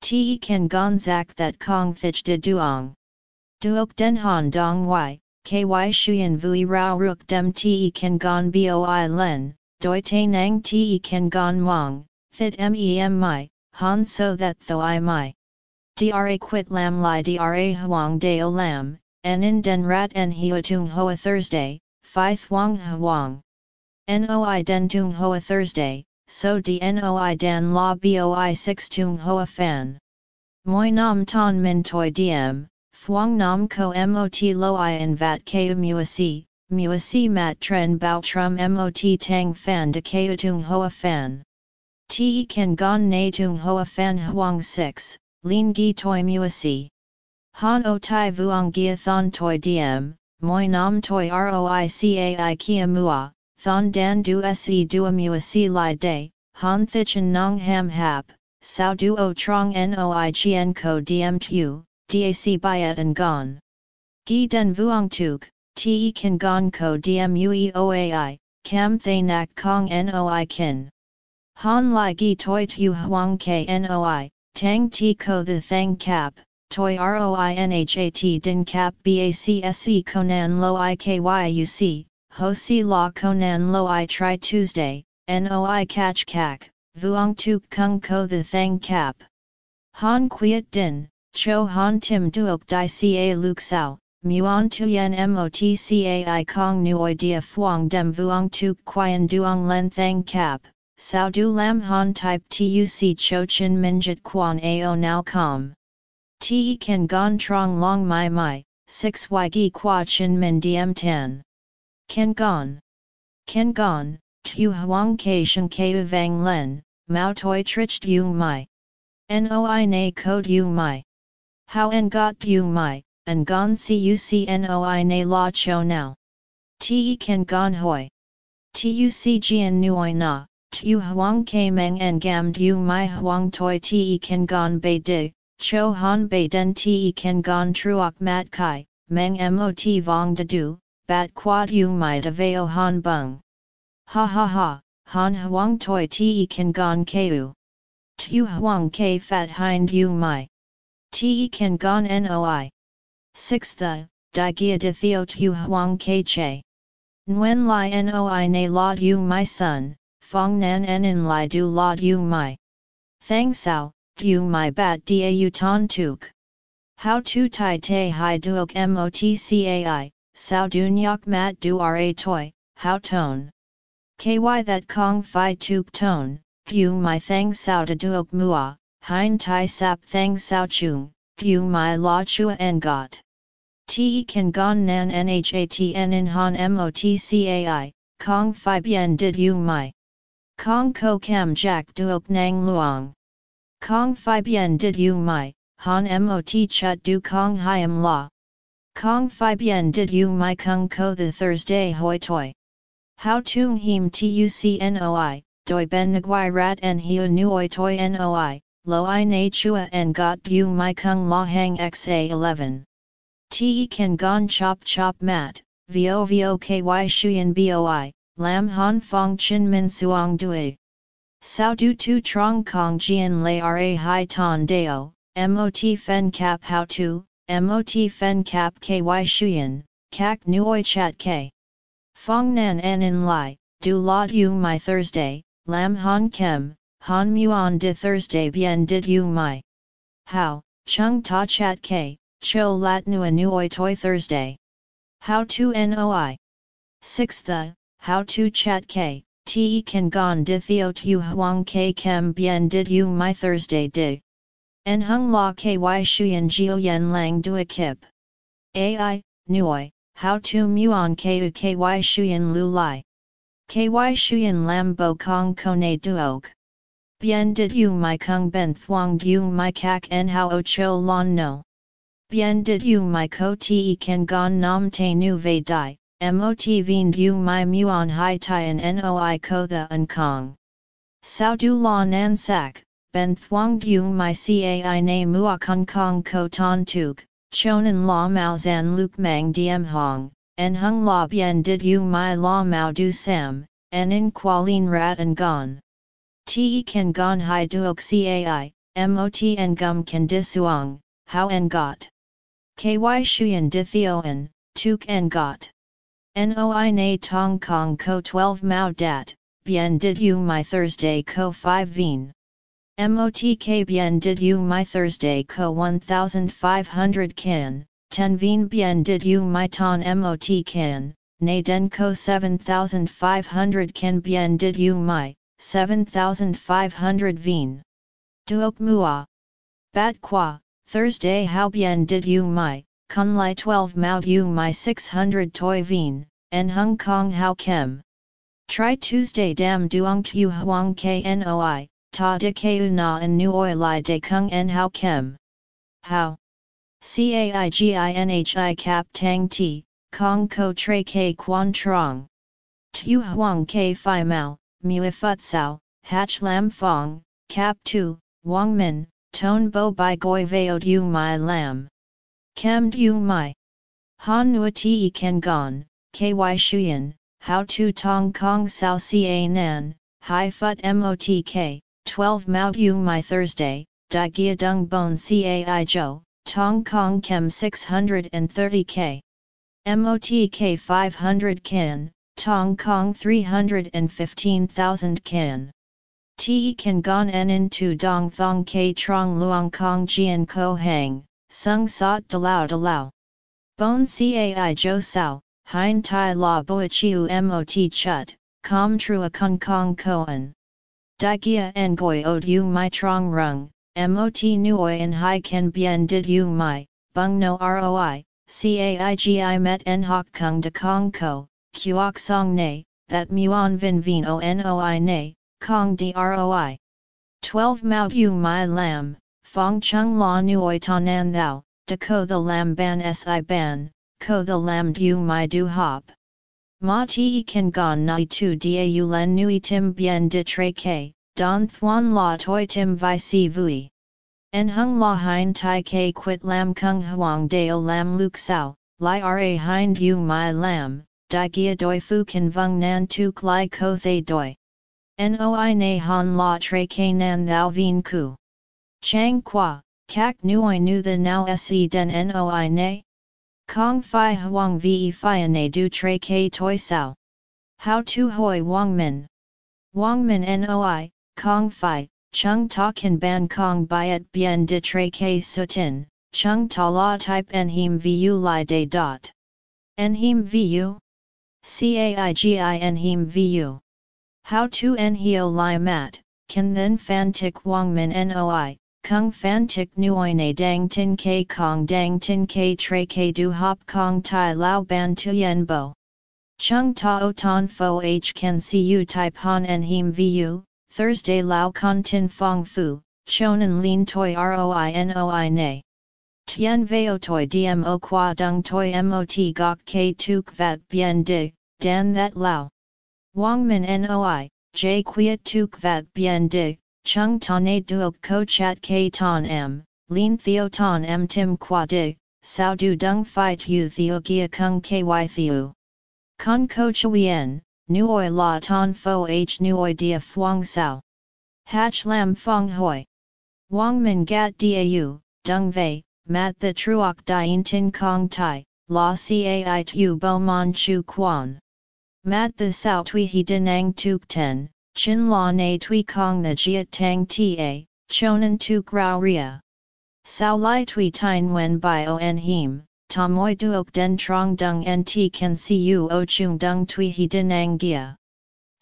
A: Ti kin gon zak that kong thich de duong. Duok den han dong y, ky shuyan vui rao ruk dem te kan gon boi len, doi te nang te kan gon wang, fit mem my, han so that tho i my. Dra quit lam li dra huang deo lam, en in den rat en tung hoa Thursday, phi thuang huang. Noi den tung hoa Thursday, so di noi dan la boi 6 tung hoa fan. Moi nam ton min toi diem, Phuong Nam Ko Mot Lo I In Vat Ku Muasi, Muasi Mat Tren Bao Trum Mot Tang Fan De Ku Tung Hoa Fan. Te Kan Gon Na Tung Hoa Fan Huang 6, Lin Gi Toi Muasi. Han O Tai Vuong Gia Thon Toi Diem, Moi Nam Toi Roi Cai Kia Mua, Thon Dan Du Se Dua Muasi Lai Day, Han Thichin Nong Ham Hap, Sao Duo Trong Noi Chien Ko Diem Tu dac byet and gon. Gi den vuong tuk, te kan gon ko dmue oai, cam thay nak kong noi kin. Han lai gi toi tu huang ke noi, tang ti ko the thang cap, toi roi nhat din cap bacsc konan lo ikyuc, ho si la konan lo i try Tuesday, noi catch kak, vuong tuk kung ko the thang cap. Han quiet din, Cho han tim duok di ca luk sao, muon tuyen mot cai kong nuoi dia phuong dem vuong tuk quyen duong len thang cap, sao du lam han type tuc cho chin minjit quan ao now com. Te kan gon trong long mai mai, 6 y gi qua chin min diem tan. Ken gon. Ken gon, tu huang ke shen ke vang len, mao toi trich yung mai. Noi na code yung mai. How en got bu mai, en gon cucnoi na la cho now. Te kan gon hoi. Tuc jian nuoi na, tu huang ke meng en gam du mai huang toi te kan gon bei di, cho han bei den te kan gon truok mat kai, meng mot vong de du, bat quad u mai de veo han bung. Ha ha ha, han huang toi te kan gon keu. Tu huang ke fat hind you mai. Te kan gon noi. 6 the, di gia de theo tu huang ke che. Nguyen li noi na la du my son, fong nan en li du la du my. Thang sao, du my bat da u ton tuk. How to tai te hai duok motcai, sao du nyok mat du ra toi, how tone. Ky that kong fi tuk tone, du my thang sao de duok mua, hein tai sap thang sao chung, thu my la chua en got. Te kan gon nan nhatn in han motcai, kong fi bien did u my. Kong ko kam jack duok nang luang. Kong fi bien did u my, han mot chut du kong hiam la. Kong fi bien did u my kung ko the Thursday hoi toi. How tung him tucnoi, doi ben nguai rat en hiu nuoi toi noi, lo i na chua en got bu my kung la hang xa 11. Te kan gon chop chop mat, vo vo ky shuyen boi, lam han fong chin min suong dui. Sao du tu trong kong jian lay ra hai ton deo, mot fen cap how tu, mot fen cap ky shuyen, kak nuoi chat k. Fong nan en in lai, du la du my Thursday, lam han kem, Han muon de Thursday bien did you my. How, chung ta chat ke, cho lat nu nuoi toi Thursday. How to noi. 6 the, how to chat ke, te kan gon di theo tu huang ke kem bien did you my Thursday dig. En hung la ky shuyen jiu yen lang dua kip. Ai, nuoi, how to muon ku ky shuyen lu lai. Ky shuyen lam bo kong kone duok. Bien did you my kung ben thuong du my kak en how o cho lon no. Bien did you my ko te kan gon nam te nu ve dai, mot vien du my muon hai tai tian noi ko the un kong. Sao du la nan sak, ben thuong du my cai na mua kung kong ko ton tuk, chonan la mao zan luk mang diem hong, en hung la bien did you my la mao du sam, en in qualin rat and gone. Te kan gon hai duok cai, mot en gum kan disuang, how en got. Ky shuyen dithioan, tuk en got. Noi na tong kong ko 12 mao dat, bien did you my Thursday ko 5 veen. MOTK bien did you my Thursday ko 1500 can, 10 veen bien did you my ton MOT can, na den ko 7500 can bien did you my, 7500 veen. Duok mua. Bat qua, Thursday how bien did you my, kun lai 12 mao you my 600 toy veen, en Hong Kong how kem. Try Tuesday dam duong tu huang knoi, ta de keu na en nuoi lai de kung en how kem. How? CAIGINHI cap tang ti, kong ko tre ke quan trong. Tu huang ke fi mao, mui phut sao, hach lam fong, cap tu, wang min, ton bo bai goi veo du mai lam. Kem du mai. Han nua ti ken gon, ky shuyen, how to tong kong sao ca nan, hi fut motk, 12 mao yu Mai Thursday, da gia dung bon cai jo, tong kong kem 630 k. MOTK 500 kan, tong kong 315,000 kan. Te kan gon en in tu dong thong k trong luong kong jian ko hang, sung sot de lao de lao. Bon cai jo sao, Hein tai la boichiu mot chut, com trua kung kong koan. Di gia ngoi od u my trong rung, mot nuoi en hai ken bien did u my, bung no roi, caigi met en hok kung de kong ko, kuok song ne, that muon vin vin o noi ne, kong droi. 12 mao Yu my lam, fong chung la nuoi tanan thou, de ko the lam ban si ban, ko the lam du mai du hop. Ma ti kan gon nai tu da u len nui tim bien de tre ke, don thuan la toi tim vi si vui. En hung la hein tai ke quit lam kung huang deo lam luk sao, li ra hein du mai lam, di gia doi fu kan vung nan tuk li ko thay doi. Noi na han la tre ke nan thou vien ku. Chang qua, kak nuoi nu the now se den noi ne? Kong Phi Huang Ve Phi Ne Du Tre K Toi Sao. How to Hoi Wang Min. Wang Min Noi, Kong Phi, Chung Ta Kan Ban Kong Biat Bien De Tre K Sutin, Chung Ta La Type En Him Vu Lai De Dot. En Him Vu? Caigi En Him Vu. How to En Hio Mat, Can Then Fan Tik Wang Min Noi, Kung fan tik nuoi dang tin ke kong dang tin ke tre ke du hop kong tai lao ban tu yen bo. Chung ta o ton fo h can see you type han en him vu, Thursday lao con tin fong fu, chonan lin toi roi noi ne. Tien veo toi dmo qua dung toi mot gok ke tuk vat bien di, dan that lao. Wang min noi, j quiet tuk vat bien di, Chung tane duok ko chat k ton m, lin theo ton m tim qua di, sao du dung fi tu theo gia kung ky theo. Con ko chuyen, nuoi la ton fo h nuoi dia fuang sao. Hach lam fong hoi. Wang min gat dau, dung vei, mat the truok dien tin kong tai, la si cai tu bo mon chu quan. Mat the sao tui he denang tuk ten, Chin la na tui kong the jia tang ta, chonan tu grau ria. Sao lai tui tine wen bai o en him, ta moi duok den trong dung en ti can you o chung dung tui he dinang gia.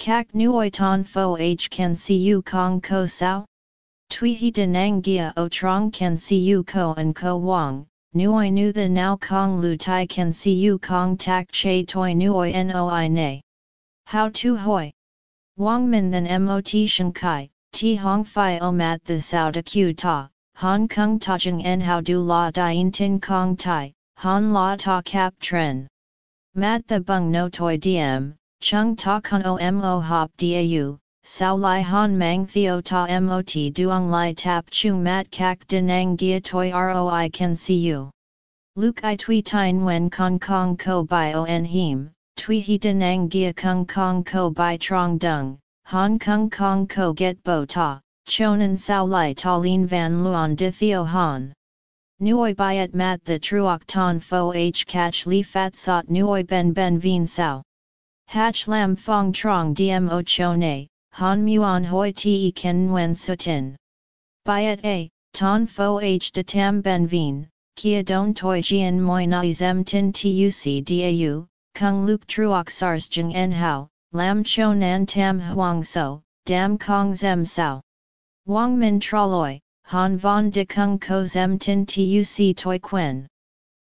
A: Kak nuoi ton fo h can you kong ko sao? Tui he denang gia o trong see you ko and ko wang, nuoi nu the now kong lu tai see you kong tak che toi nuoi noi ne. How to hoi? Wang min than mot shen kai, ti hong fi o mat the sao de q ta, hong kong ta jeng en how do la dien tin kong tai, han la ta cap tren. Mat the bung no toi diem, chung ta con o mo hop dau, sao lai han mang theo ta mot duong lai tap chung mat kak denang gia toi roi can see you. Luke i tui tine wen kong kong ko bai o him, tui he denang gia kung kong ko bai trong dung, han kung kong ko get bo ta, chonan sao lai ta lin van luon di theo han. Nuoi byet mat the truok ton fo h catch li fat sot nuoi ben ben vien sao. Hatch lam fong trong dmo chone, han muon hoi te ken nguen sutin. Byet a, ton fo h de tam ben vien, kia don toi jian moi nai zem tin tuc dau, kung luk truok sars jeng en hao, lam cho nan tam huang so, dam kong zem sao. Wang min traloi, han von de kung ko zem tin tuc toi quen.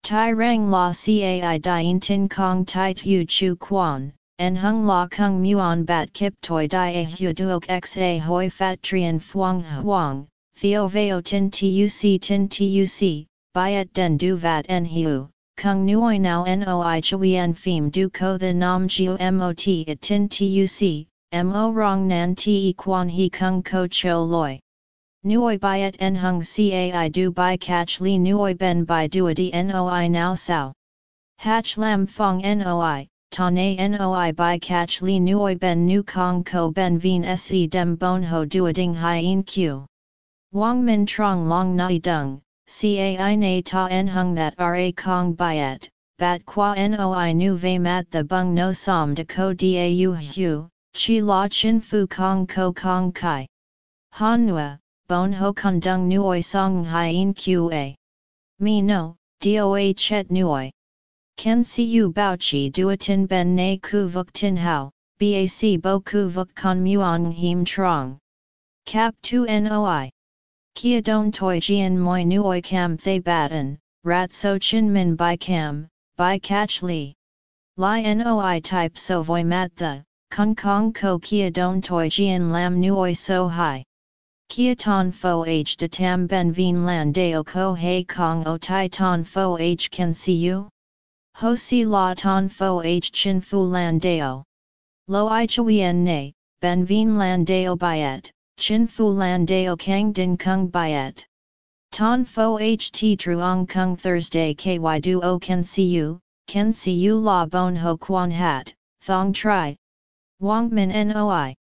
A: Tai rang la cai dien tin kong tai tu chu quan, en hung la kung muon bat kip toi di a hu duok xa hoi fat trian fuang huang, theo veo tin tuc tin tuc, byet den du vat en hiu. Kung nuoi now noi chui en phim du ko the nam jiu mot it tin tuc, mo rong nan te quan he kung ko cho loi. Nuoi byet en hung cai du by catch li nuoi ben by duadi noi now sao. Hatch lam fong noi, ta na noi by catch li nuoi ben nu kong ko ben vien se dem bon ho duading hien q. Wang min trong long nai dung, cai na ta en hung that ra kong byet, bat qua noi nu ve mat the bung no som de ko dau hu, chi la chin fu kong ko kong kai. Han nua, bon ho con dung nuoi song hien qa. Mi no, doa chet nuoi. Ken si u bao chi duatin ben na ku vuk tin hao, bac bo ku vuk con muon him trong. Cap 2 noi. Kia don toi jian moi nuoi cam thay batten, rat so chin min by cam, by catch li. Li noi type so voi mat the, kong kong ko kia don toi jian lam nuoi so high. Kia ton fo h de tam ben vien lan deo ko hei kong o tai ton fo h can see you? Ho si la ton fo h chin fu lan deo. Lo i chuyen ne, ben vien lan deo byet, chin fu lan deo kang din kung byet. Ton fo h ti truong kung Thursday ky du o can see you, can see you la bon ho quan hat, thong tri. Wang min noi.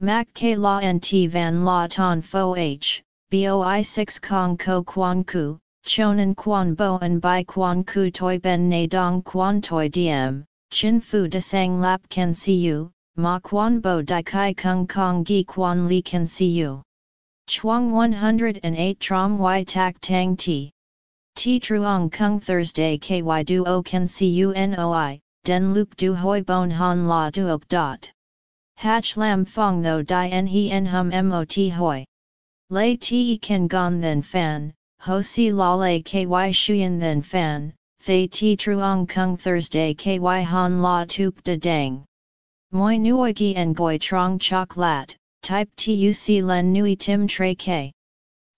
A: Mac K La Nt Van La Ton Fo H, Boi 6 Kong Ko Quan Ku, Chonan Quan Bo and Bai Quan Ku Toi Ben Na Dong Quan Toi Diem, Chin Fu De Sang Lap Can See You, Ma Quan Bo Dai Kai Kung Kong Gi Quan Li Can See You. Chuang 108 Trom Y Tak Tang Ti. Ti Truong Kung Thursday KY Duo Can See You Noi, Den Luke Du Hoi Bon Han La Duok Dot. Hatch lam fong tho di en he en hum mot hoi. Lei te kan gon then fan, ho si la lei ky shuyen then fan, thay ti truong kung Thursday ky han la tuk de dang. Moi nuoi gi en goi trong chok lat, type tuc len nui tim tre k.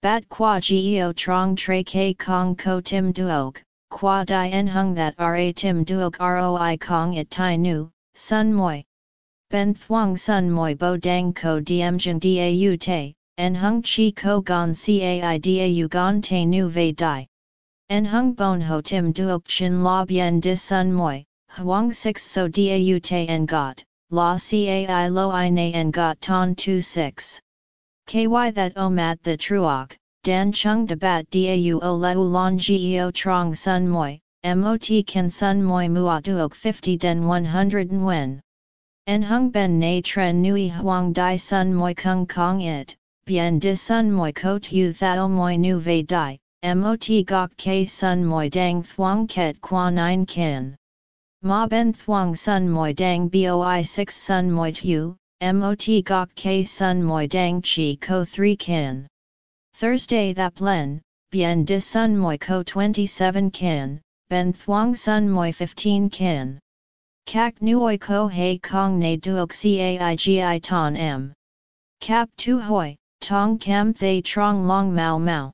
A: Bat qua geo trong tre k kong ko tim duok, qua di en hung that ra tim duok roi kong it tai nu, sun moi. Ben Thuong Sun Moi Bo Dang Ko Diem Jing Dau Te, En Hung Chi Ko Gon Dau Gon Te Nu Ve Dai. En Hung Bon Ho Tim Duok Chin La Bien Di Sun Moi, Huang 6 So Dau Te En Got, La Cai Lo I Na En Got Ton 2 6. KY that O Mat the Truok, Dan Chung De Bat Dau O Leu Lon Geo Trong Sun Moi, MOT Can Sun Moi Mua Duok 50 Den 100 Nguyen. En hung ben na tren nui huang di sun moi kung kong it, bien di sun moi kot yu thao moi nu ve di, mot gok k sun moi dang thuang ket qua nine kin. Ma ben thuang sun moi dang boi 6 sun moi tu, mot gok k sun moi dang chi ko 3 kin. Thursday thap len, bien di sun moi ko 27 can, ben thuong sun moi 15 can. Kak nuoi ko hei kong ne duok caigi ton m. Cap tu hoi, tong cam thay trong long mau mau.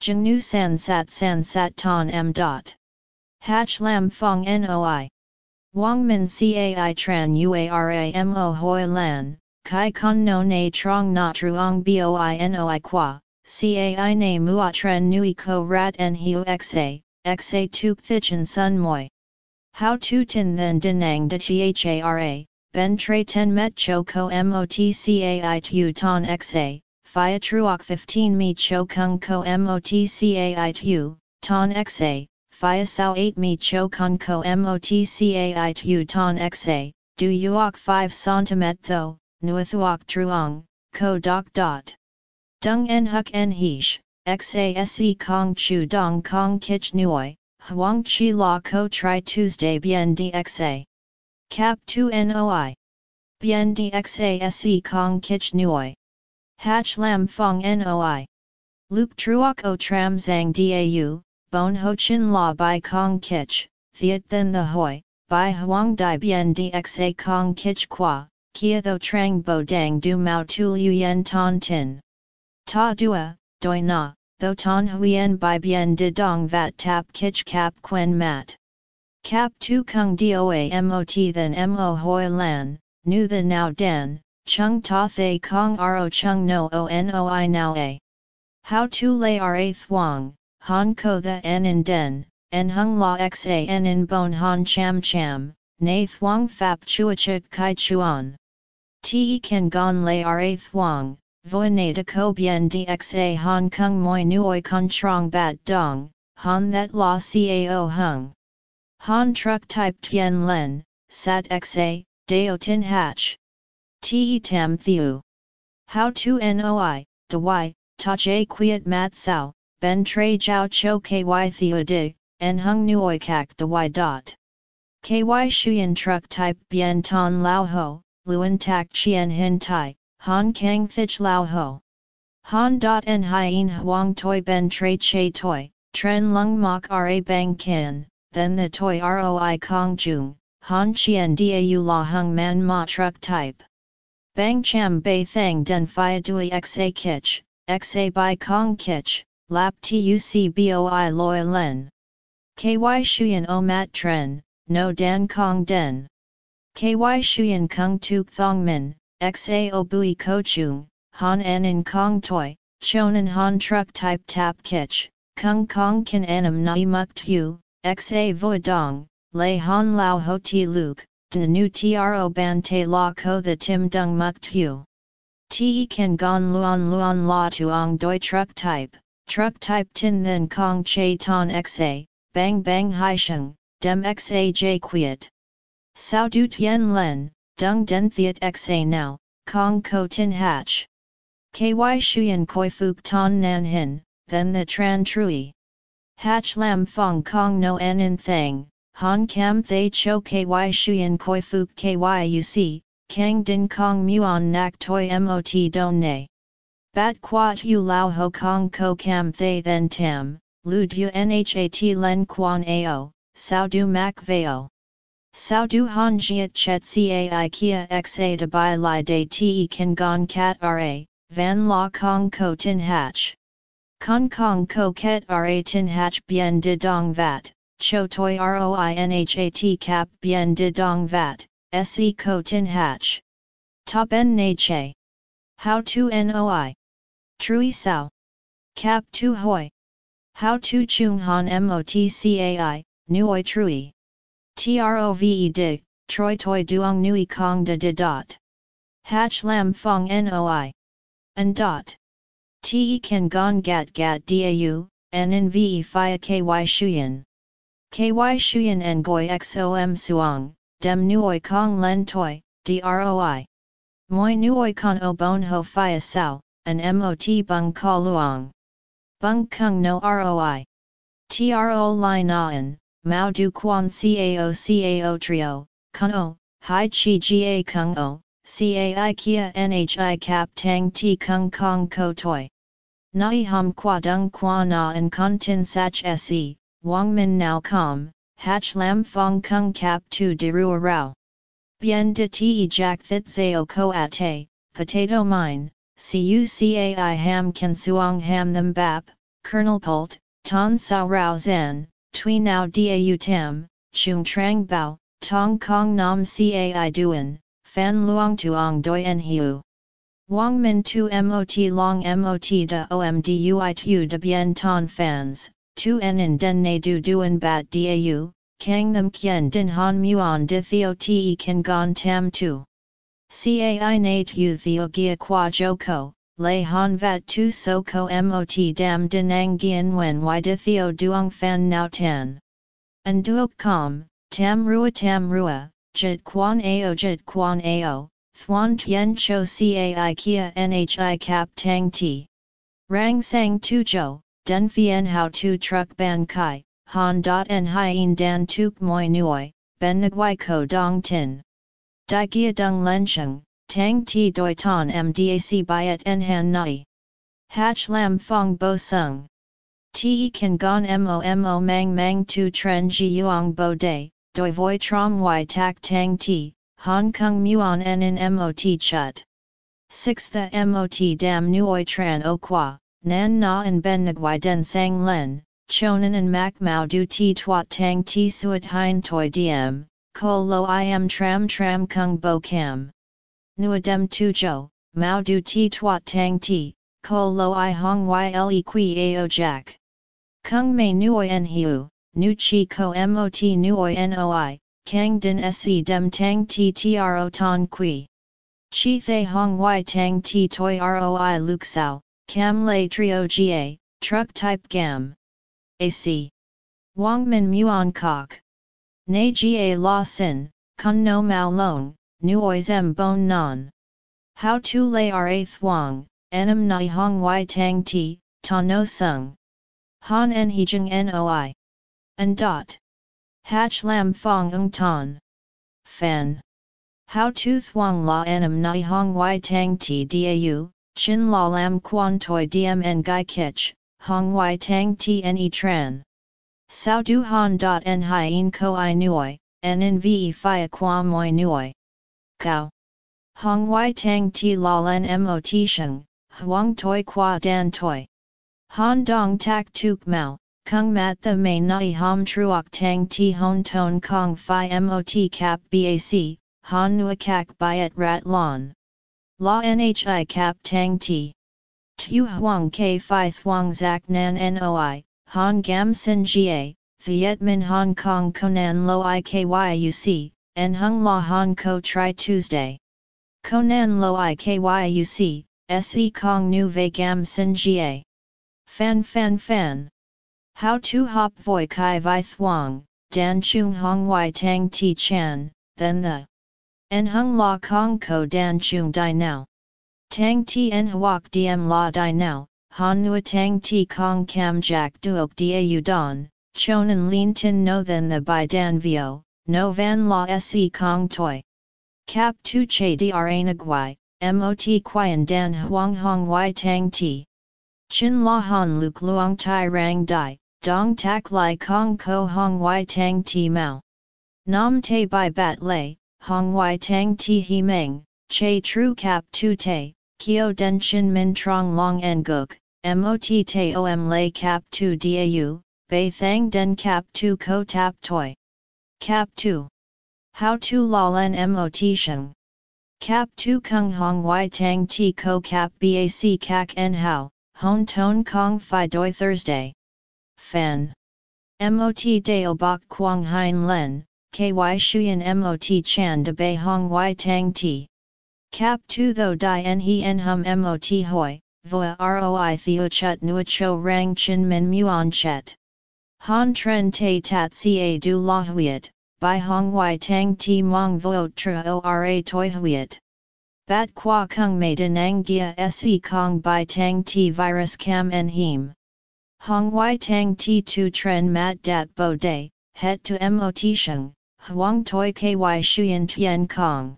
A: Jung nu san sat san sat ton m dot. Hatch lam fong noi. Wang min cai tran uara mo hoi lan, kai con no ne trong na truong boi noi qua, cai ne mua tren nui ko rat en hiu xa, xa tuk thichin sun moi. How tu tin then dinang de thara, ben tre ten met cho ko Mot motcai tu ton xa, Phia truok 15 mi cho kung ko motcai tu, ton xa, Phia sao 8 mi cho kung ko motcai tu ton xa, du uok 5 cm tho, nuathuok truong, ko dok dot. Dung en huk en hish, xase kong chu dong kong kich nuoi, huang chi la ko tri Tuesday bien dxa. Cap 2 noi. Bien dxa se kong kich nuoi. Hatch lam fong noi. Luke truok o tram zang dau, bon ho chin la by kong kich, thiet then the hoi, by huang di bien dxa kong kich qua, kia tho trang bo dang du mao tu yen ton tin. Ta dua, doi na, tho ton huyen by bien de dong vat tap kich cap quen mat. Cap tu kung doa mot then mo hoi lan, nu the now den, chung ta thay kong ro chung no o noi now a. How to lay ra thuang, han ko the en in den, en hung la xa en in bon han cham cham, na thuang fap chuachik kai chuan. Te kan gon lay ra thuang, voi na de ko bien dxa han kung moi nuoi con trong bat dong, han that la cao hung. Han truck type tien len, sat xa, deo tin hatch. Te tam thiu. How to noi, de y, ta j quiet mat sao, ben tre jiao cho ky thiu dig, en hung nuoi kak de y dot. Ky shuyen truck type bien ton lao ho, luen tak chien hin tai, han kang thich lao ho. Han dot en hien huang toi ben tre che toi, tren lung mok ra bang kin, then the toi roi kong jung, han chien dau la hung man ma truck type. Bang cham bei thang den phia dui xa kich, xa by kong kich, lap tuc boi loi len. Ky shuyen o mat tren, no dan kong den. Ky shuyen kung tuk thong min, xa o bui ko chung, han en in kong toi, chonan han truck type tap kich, kung kong kin enam nai muk tu, xa voi dong, lay han lao ho ti luke, de nu tro ban te la ko the tim dung muk tu. Te kan gon luon luon la tuong doi truck type, truck type tin then kong che ton xa, bang bang hai sheng, dem xa j quiet. Sao du tien len, dung den thiet xa now, kong ko tin hatch. Ky shuyen koi fuk ton nan hin, then the tran trui. Hatch lam fong kong no en in thang, Han kam thay cho ky shuyen koi fuk kyuc, kang din kong muon nak toi mot don ne. Bat quat yu lao ho kong ko kam thay then tam, lu du nhat len quan ao, sao du mak veo. Sao du han jiet chet cai kia xa de bai li de te kan gon cat ra, van la kong ko tin hatch. Kong kong ko ket ra tin hatch bien de dong vat, cho toi roi nhat cap bien de dong vat, se ko tin hatch. Top en na che. How to noi. Trui sao. Cap tu hoi. How to chung han motcai, nuoi trui. Trove dig, troi toi duong nui kong de de dot. Hatch lam fong noi. And dot. Te kan gon gat gat dau, in fia ky shuyen. Ky shuyen en goi xom suong, dem nuoi kong len toi, droi. Moi nuoi con o bon ho fia sao, an mot bung ka luong. Bung kung no roi. Tro li naan, mao du quan cao cao trio, kun o, hai chi ga kung o, cai kia nhi cap tang ti kung kong ko toi. Nai hum qua dung qua na and con tin sach se, wang min nao com, hach lam fong kung cap tu de rua rao. Bien de te jack thit zao ko ate, potato mine, cucai ham kan suong ham them bap, kernel pult, ton sao rao Zen, tui nao dau tam, chung trang bao, tong kong nam cai duan, fan luong tuong doi en hiu. Wang min tu mot long mot da omdui tu de bien ton fans, tu en in den ne du duan bat dau, kang them kien din han muon di theo te kan gon tam tu. Cai nate u theo gia qua joko, lay han vat tu so ko mot dam din ang gien wen y di theo duong fan nao tan. And duok com, tam rua tam rua, jit quan ao jit quan ao, thuan tien cho cai kia nhi cap tang ti. Rang sang tu jo, den fien hao tu truck ban kai, han dot en hien dan tuk moi nuoi, ben nguai ko dong tin. Di gia dung lencheng, tang ti doi ton mdac byet en han nai. Hach lam fong bo sung. Ti kan gon mo mang mang tu tren ji yuang bo day, doi voi trom y tak tang ti, Hong Kong muon en in mot chut. 6 The mot dam nuoi tran o qua, nan na en ben nguai den sang len, chonan and mak mao du ti twat tang ti suat hein toi diem, ko lo im tram tram kung bo cam. Nuadem tu jo, mao du ti twat tang ti, ko lo i hong yle qui ao jack. Kung mei nuoi en hiu, nu chi ko mot nuoi noi, kang din se dem tang ti tro ton qui. Chi thay hong y tang ti toi roi luk sao, cam lay trio ga, truck type gam. AC. Wang Min Muon Kok. Ne Ga La Sin, Kun No Mao Long, Nuoi Zem Bon Non. How to lay Ra Thuong, Enam Nai Hong Y Tang Ti, Ta No Sung. Han En Hejing Noi. And dot. Hach Lam Fong Ung Ton. Fan. How to Thuong La Enam Nai Hong Y Tang Ti Dau, Chin La Lam Quan Toi Diem En Gai Kich. Hong Wai Tang Tne Tran. Sao Du Han dot En Hien Ko I Nuoi, En In Ve Phia Qua Moi Nuoi. Gao. Hong Wai Tang Ti La Len Mo Ti Sheng, Huang Toi Qua Dan Toi. Han Dong Tak Tuk Mao, Kung Mat The May Nai Ham Truok Tang Ti Hon Ton Kong Phi Mot Cap Bac, Han Nua Kak Biat Rat Lon. La Nhi Cap Tang Ti. Tu huang ke phi thuang zak nan noi, han gam sin ga, Viet Minh Hong Kong Conan lo i kyuc, en hung la han ko tri Tuesday. Conan lo i se kong nu ve gam sin ga. Fan fan fan. How to hop voi kai vi thuang, dan chung hong y tang ti chan, then the. En hung la kong ko dan chung di now. Tang tien huok diem la di now, han nua tang ti kong kam jack duok da don, chonan lin tin no then the by dan vio, no van la se kong toi. Cap tu che dra naguai, mot quian dan huang hong y tang ti. Chin la han luk luong tai rang dai, dong tak lai kong ko hong y tang ti mao. Nam te bai bat lay, hong y tang ti he meng, che tru cap tu te, Kio den chin min trong long en guk, mot te om lay cap tu dau, bei thang den cap tu ko tap toi. Cap tu. How to la len mot sheng. Cap tu kung hong y tang ti ko cap bac kak en how, hon ton kong fi doi Thursday. Fan. Mot dao bok quang hein len, ky shuyen mot chan de bei hong y tang ti. Cap tu tho di en he en hum mot hoi, voa roi theo chut nua cho rang chin min muon chet. Han tren te tat ca du la huiet, by hong y tang ti mong vo tra ora toi huiet. Bat qua kung mei denang gia se kong by tang ti virus cam en him. Hong y tang ti tu tren mat dat bo day, het to mot sheng, huang toi ky shuyen tien kong.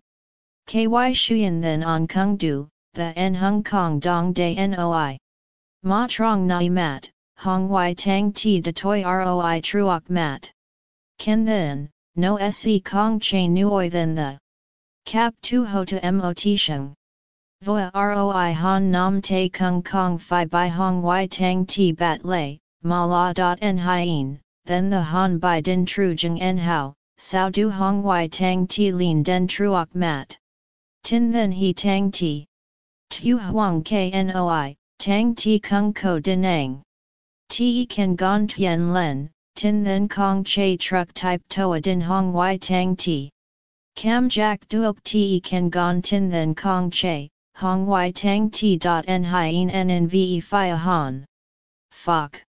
A: KY Shuyan then on Kung Du, the En Hong Kong Dong Day Noi. Ma trong nai mat, hong wai tang ti de toi roi truok mat. Ken then, no se kong che nuoi than the. Cap tu ho to mot sheng. Voa roi han nam te kung kong fi by hong wai tang ti bat lay, ma la dot en hien, then the han by din tru jeng en hao, sao du hong wai tang ti lin den truok mat. Tin then he tang ti. Tu huang knoi, tang ti kung ko dinang. Ti kan gon tien len, tin then kong che truck type toa din hong wai tang ti. Cam jack duok ti kan gon tin then kong che, hong wai tang ti dot en hien en en ve fi han. Fok.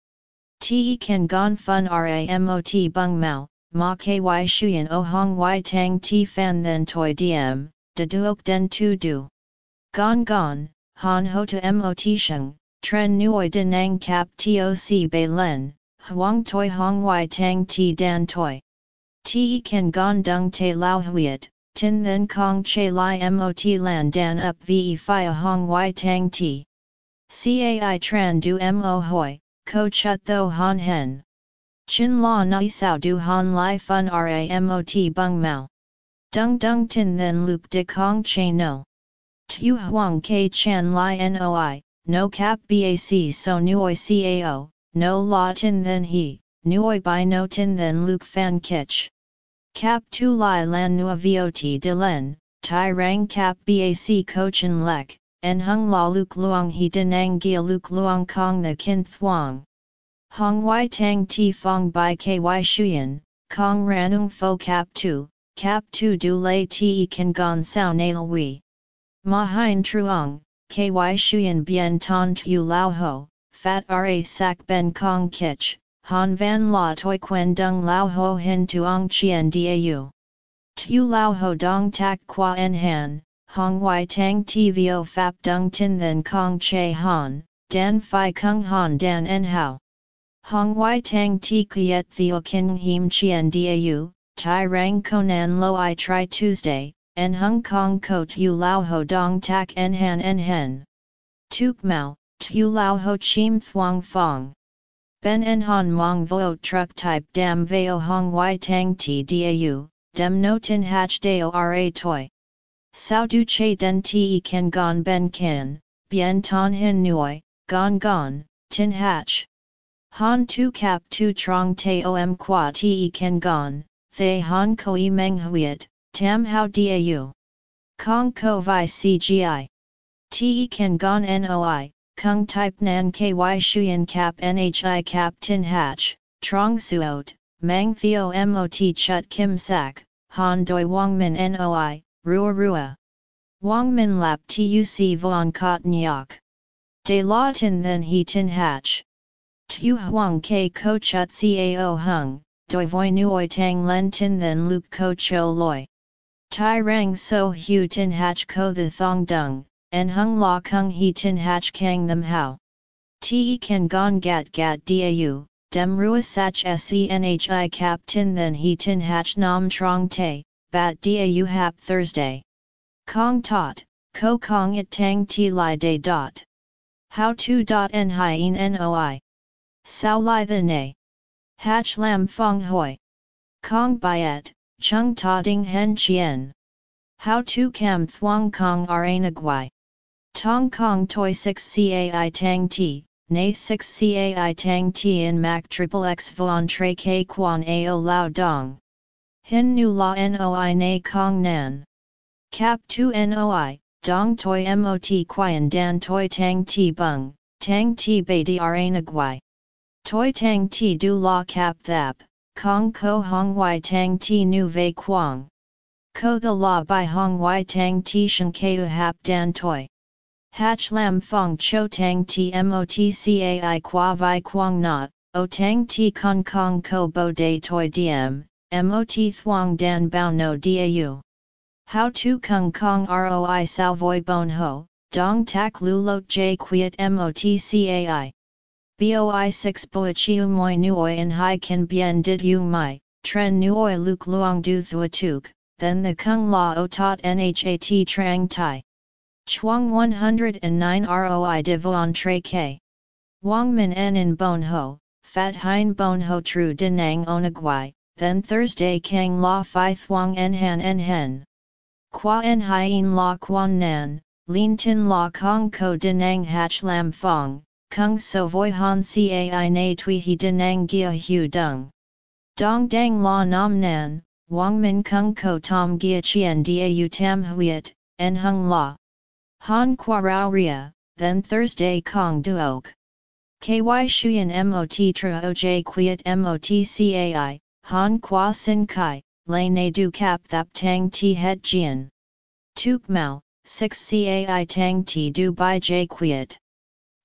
A: Ti kan gon fun ramot bung mao, ma ky shuyen o hong wai tang ti fan then toi diem, de duok den tu du. Gon gon, han ho to mot sheng, tren nuoi denang kap toc bei len, huang toi hong wai tang ti dan toi. Ti kan gon dung te lao huiet, tin then kong che li mot lan dan up ve fi hong wai tang ti. Cai tran du mo hoi, ko chut tho han hen. Chin la nai sao du han lai fun ramot bung mao. Dung dung tin then luke de kong che no. Tu huang ke chan li noi, no cap bac so nuoi cao, no la tin then he, nuoi by no tin then luke fan kich. Cap tu li lan nua vot de len, tai rang cap bac cochin lek, en hung la luke luang he denang gia luke luang kong the kin thuang. Hong Wai Tang Ti Fong Bai Ky Shuyan, Kong Ranung Fo Cap Tu, Cap Tu Du Lei Ti Kan Gon Sao Nail. Ma Hein Truong, Ky Shuyan Bien Ton Tu Lao Ho, Fat Ra Sak Ben Kong Kich, Han Van La Toi Quen Dung Lao Ho Hin Tuong Chien Dau. Tu Lao Ho Dong Tak Qua En Han, Hong Wai Tang Ti Vo Fap Dung Tin Then Kong Che Han, Dan Phi Kung Han Dan En Hao. Hong Wai Tang Ti Kiet Theo Kin Him Chien Dau, Tai Rang Konan Lo I Tri Tuesday, and Hong Kong Ko Tu Lao Ho Dong Tak En Han En Hen. Tuk Mao, Tu Lao Ho Chim Thuong Fong. Ben En Han Mong Vo Truck Type Dam Veo Hong Wai Tang Ti Dau, Dem No Tin Hatch Deo Ra Toi. Sao Du Che Den Ti Ken Gon Ben Ken, Bien Ton Hin Nui, Gon Gon, Tin Hatch. Han tu cap tu trong te om qua te ken gon, thay han koi meng huiet, tam hao dau. Kong ko vi cgi. Te ken gon noi, kung type nan ky shuyen cap nhi cap tin hatch, trong suot, mang theo mot chut kim sak, han doi wang min noi, rua rua. Wang min lap tuc von kot nyok. De la tin then he tin hatch. Tu huang ke ko chut cao hung, doi voi nuoi tang len tin then luke ko cho loi. Tai rang so hu tin hach ko the thong dung, and hung la kung he tin hach kang them how. Te kan gon gat gat dau, dem rua sach senhi cap tin then he tin hach nam trong te, bat dau hap Thursday. Kong tot, ko kong it tang ti li day dot. How to dot en hien noi. Sao Lai the Ne. Hatch Lam Fong Hoi. Kong Biet, Chung Ta Ding Hen Chien. How Tu Cam Thuong Kong Aranagwai. Tong Kong Toi 6 Cai Tang Ti, Na 6 Cai Tang Ti in Mac Triple X Vuan Tre K Quan Ao Lao Dong. Hin Nu La Noi Na Kong Nan. Cap 2 Noi, Dong Toi Mot Quian Dan Toi Tang Ti Bung, Tang Ti Bei Di Aranagwai. Toi tang ti du la cap thap, kong ko hong wai tang ti nu vei quang. Ko the la by hong wai tang ti shen keu hap dan toi. Hach lam fong cho tang ti mot cai qua vi quang not, o tang ti kong kong ko bo de toi diem, mot thuang dan bao no dau. How to kung kong roi sao voi bon ho, dong tak lu lot j quiet mot cai. Boi 6 boi chiu moi nuoi in hai kan bien Did You mai, tren nuoi luk luang du thua tuk, then the kung la o tot nhat trang tai. Chuang 109 roi de vuan tre k. Wang min en in bon ho, fat hein bon ho tru denang onagwai, then Thursday kang la fi thuang en han en hen. Qua en hien la quan nan, lin tin la kong ko denang hach lam fong, kung so voi han cai na tui he denang gia hu dung. Dong dang la nam nan, wang min kung ko tom gia chien u tam huiet, en hung la. Han qua rao ria, then Thursday kong duok. KY Shuyan MOT Tra OJ Quiet MOT CAI, Han Qua Sin Kai, Lay Ne Du Cap Thap Tang Ti Het Jian. Tuk Mao, 6 CAI Tang Ti Du Bai J Quiet.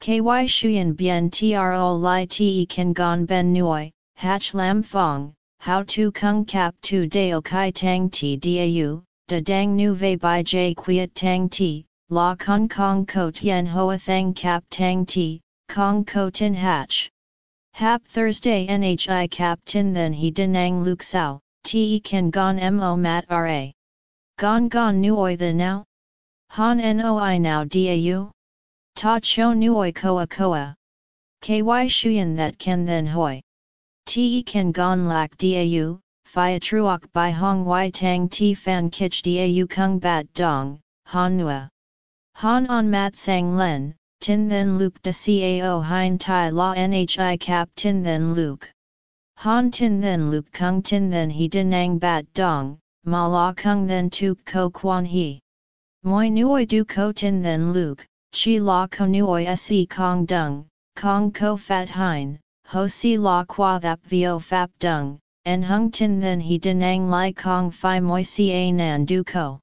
A: KY Shuyan Bien Tro Lai Te Kan Gon Ben Nui, Hach Lam Fong, How Tu Kung Cap Tu Deo Kai Tang Ti Dau, Da Dang Nu Ve Bai J Quiet Tang Ti, La Kong Kong Ko Tien Hoa Thang Cap Tang Ti, Kong Ko Tin Hatch. Hap Thursday Nhi Cap Tin Then He Denang Luk Sao, Te Kan Gon Mo Mat Ra. Gon Gon Nuoi The Now? Han Noi Now Dau? Ta Cho Nuoi Koa Koa. KY Shuyan That ken Then Hoi. Te ken Gon Lak Dau, Phia Truok By Hong Wai Tang Ti Fan Kich Dau Kung Bat Dong, Han Nua. Han On Mat Sang Len, tin then luke de cao hein tai la nhi cap tin then luke. Han tin then luke kung tin then he denang bat dong, ma la kung then tuk ko quan he. Moi nuoi du ko tin then luke, chi la ko nuoi se kong dung, kong ko fat hein, ho si la qua thap vio fap dung, en hung tin then he denang lai kong fi moi ca nan du ko.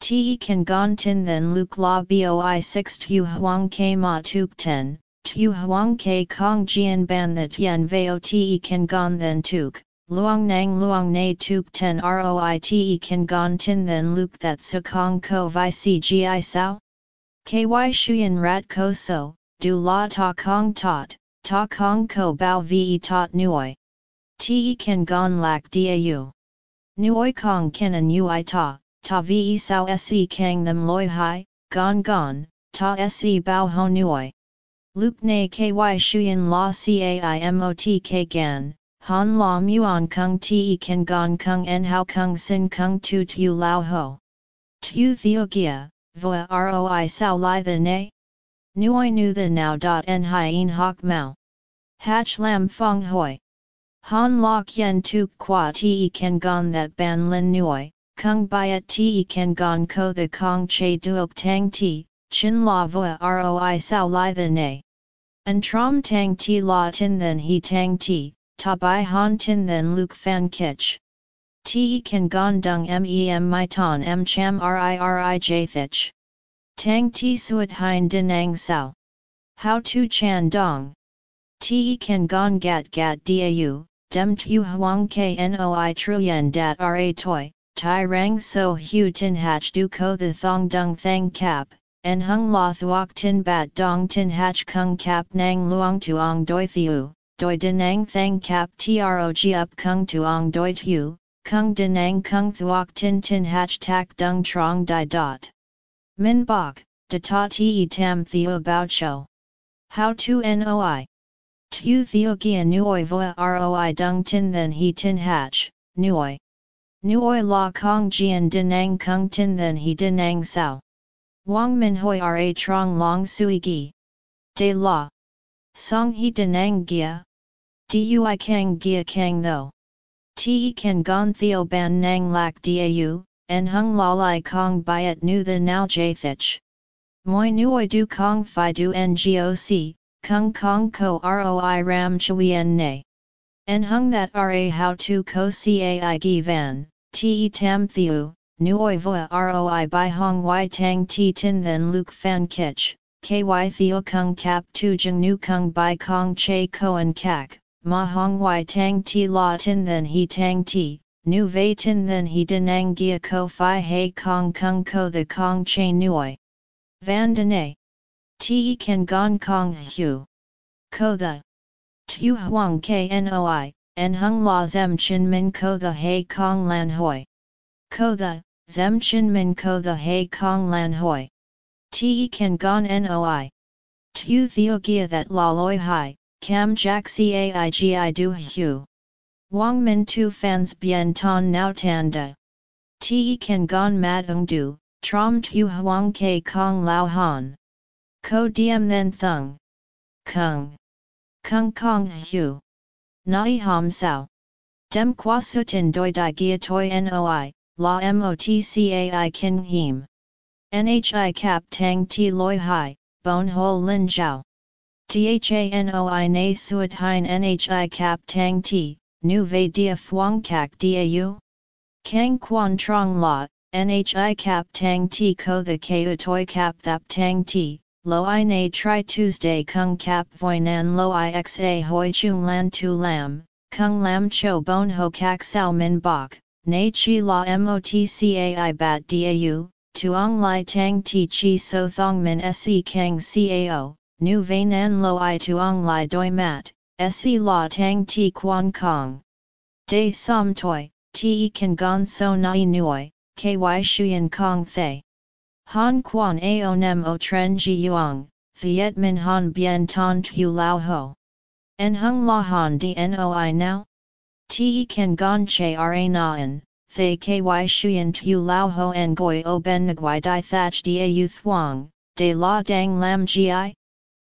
A: Te kan gon tin then luk la boi 6 tu huang ke ma tuk ten, tu huang ke kong jian ban that yen veo te kan gon then tuk, luang nang luang na tuk ten roi te kan gon tin then luk that su kong ko vi cgi sao? Ky shuyen rat ko so, du la ta kong tot, ta kong ko bao ve tot nuoi. Te kan gon lak dau. Nuoi kong ken an ui ta, ta vi sao se kang them loi hai, gon gon, ta se bao ho nuoi. Luke ne ky shuyen la caimot k gan, han la muon kung te kan gon kung en hao kung sin kung tu tu lao ho. Tu theo gia, voa roi sao lai the ne? Nui nu the now dot en hien hok mao. Hach lam fong hoi. Han la kien tu qua te kan gon that ban lin nui, Kung byet te kan gon ko the kong che duok tang ti, chin la voa roi sao li the ne. An trom tang ti la tin then he tang ti, ta bai han tin then luk fan kich. Te kan gon dung mem my ton m cham ri ri j thich. Tang ti suet hein dinang sao. How to chan dong. Te kan gon gat gat dau, dem tu huang knoi truyen dat ra toi, tai rang so hu tin hach du ko the thong dung thang cap, en hung la thuok tin bat dong tin hach kung cap nang luong tuong doi thiu, doi denang thang cap trog up kung tuong doi tu, kung denang kung thuok tin tin hach tak dung trong di dot. Min bok, de ta ti tam theo bao cho. How to noi? Tu theo gia nuoi voa roi dung tin then he tin hach, nuoi. Nuoi la kong jian dinang kung tin then he dinang sao. Wang min hoi ra trong long sui gi. De la. Song he dinang gia. Dui kang gia kang tho. Te kan gon theo ban nang lak dau, en hung la lai kong byet nu the now jathich. Moi nuoi du kong fi du ngoc, kung kong ko roi ram chui en ne. En hung that ra how to ko cai gi van, te tam thiu, nuoi voa roi by hong wai tang ti tin then luk fan kich, ky theo kung kap tu jeng nu kung by kong che koan kak, ma hong wai tang ti la tin then he tang ti, nu vei tin then he denang gia ko fi hei kong kung ko the kong che nuoi. Van dene. Te kan gong kong hu. Ko the. Tu huang knoi, en hung la zem chin min ko the hei kong lan hoi. Ko the, zem chin min ko the hei kong lan hoi. Te kan gong noi. Tu theogia that la loi hai, cam jack caigi du hu. Wang min tu fans bien ton nao tanda. Te kan gon mat ung du, trom tu huang ke kong lao han. Ko diem then thung. Kung. Kung kong hu. Nai ham sao. Dem qua sutin doi di gia toi noi, la motcai kin him. Nhi cap tang ti loi hai, bon ho lin jiao. Thanoi na suat hein nhi cap tang ti, nu ve dia phuong kak dau? Kang quan trong la, nhi cap tang ti ko the keu toi cap thap tang ti, lo i na tri Tuesday kung cap voinan lo i xa hoi chung lan tu lam, kung lam cho bon ho kak sao min bok, na chi la motcai bat dau, tuong lai tang ti chi so thong min se kang cao, nu nan lo i tuong lai doi mat, se la tang ti quan kong. De som toi, te kan gon so nai nuoi, ky shuyen kong thay. Han quan ao nem o tren ji yuang, thiet min han bien ton tu lao ho. En hung la han di noi now? Te kan gon che ra naan, thay ky shuyen tu lao ho en goi o ben nguai di thach da yu thuang, de la dang lam gi?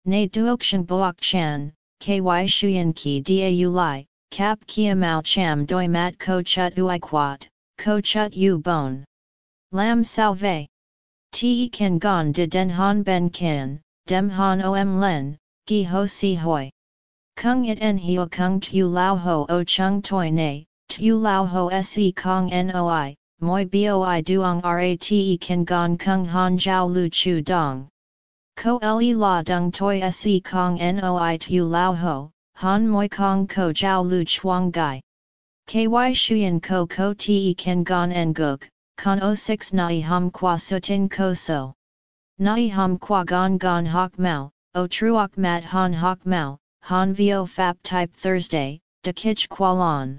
A: Ne duokshan boak chan, ky shuyen ki da yu lai, cap kia mao cham doi mat ko chut ui quat, ko chut u bon. Lam salve. Te kan gon de den han ben kan, dem han om len, gi ho si hoi. Kung it en hio kung tu lao ho o chung toi ne, tu lao ho se kong noi, moi boi duong rate kan gon kung han jiao lu chu dong. Ko le la dung toi se kong noi tu lao ho, han moi kong ko jiao lu chuang gai. Ky shuyen ko ko te kan gon en guk, kan o 6 nai hum qua sutin ko so. Nai hum qua gon gon hok mao, o truok mat han hok mao, han vio fap type Thursday, de kich qualon.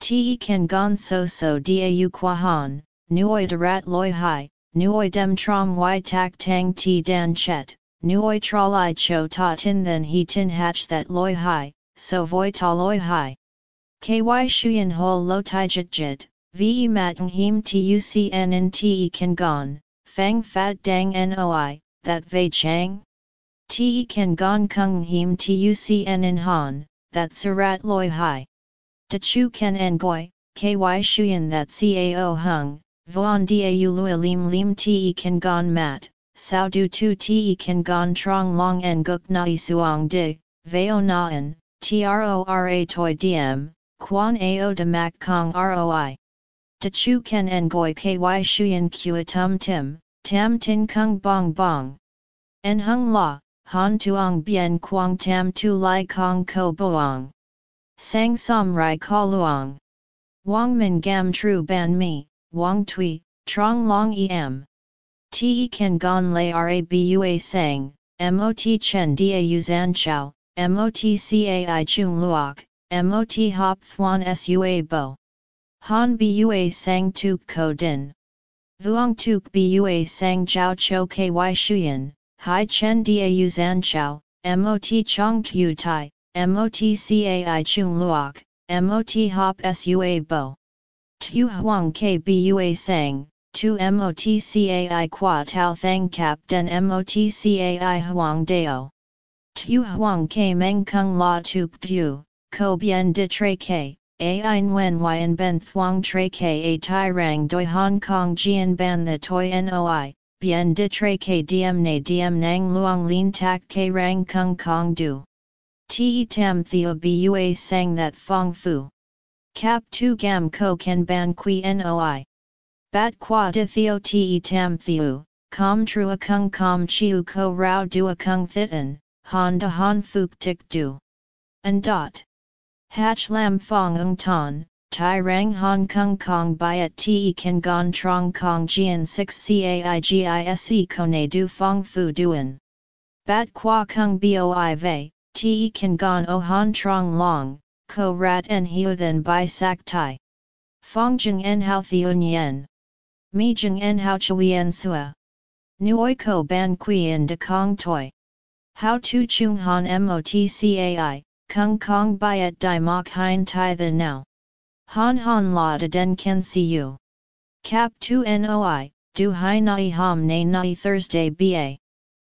A: Te ken gon so so dau qua han, nuoi de rat loi hai, nuoi dem trom y tak tang ti dan chet, nuoi tralai cho ta tin then he tin hatch that loi hai, so voi ta loi hai. Ky shuyen hol lo tai jit jit, ve mat him tucn in te kan gon, fang fat dang noi, that vei chang? Te kan gon kung him tucn in han, that surat loi hai. De chu ken en goi, ky shuyen that cao hung, voan dau lui lim lim te kan gon mat, sao du tu te kan gon trong long en guk nai suang dig, veo naan, trora toi diem, quan ao de mak kong roi. De chu ken en goi ky shuyen kua tum tim, tam tin kung bong bong. En hung la, han tuong bien quang tam tu lai kong ko boang. Sang som rai ka luang. Wang min gam tru ban mi, wang tui, trong long em. Te kan gon lay rabua sang, mot chen dia yu zan chao, mot cai chung luok, mot hop thuan sua bo. Han bua sang tuk ko din. Vuong tuk bua sang jiao cho ky shuyen, hai chen dia zan chao, mot chong tu tai, MOTCAI Chung Luok, MOT Hop Sua Bo. Tu Huang KBUA Sang, Tu MOTCAI Qua Tao Thang Cap Den MOTCAI Huang Deo. Tu Huang K Meng Kung La Tuk Du, Ko Bien De Tre K. Ai Yn Ben Thuong Tre K A Tai Rang Doi Hong Kong Jian Ban The Toi Noi, Bien De Tre K Diem Ne Diem Nang Luong Lin Tak K Rang Kung Kong Du. Te tam theo bua sang that fong fu. Cap tu gam ko ken ban qui noi. Bat qua de theo te tam theo, com trua kung com chiu ko rao dua kung thitan, han de han fuk tik du. And dot. Hatch lam fong ung ton, tai rang hong kong kong byet te kan gon trong kong jian 6 caigise kone du fong fu duan. Bat qua kung boi vei, Te kan gon o han trong long, ko rat en hiu then bai sak tai. Fong jeng en hao thiun yen. Mi jeng en hao chui en sua. Nuoi ko ban kui en de kong toi. How to chung han motcai, kung kong byet di mok hein tai the now. Han han la de den ken see you. Cap 2 noi, du hai nai ham na nai Thursday ba.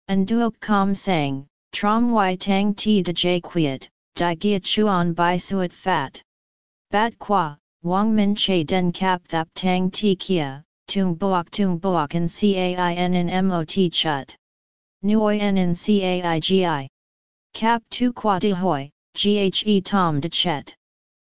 A: And duok com sang, trom y tang ti de jay quiet, di gia chuan Bai suet fat. Bat qua, wang min che den cap thap tang ti kia, tung boak tung boak and cain in mot chut. Nuoi en in caigi. Cap tu qua de hoi, ghe tom de chet.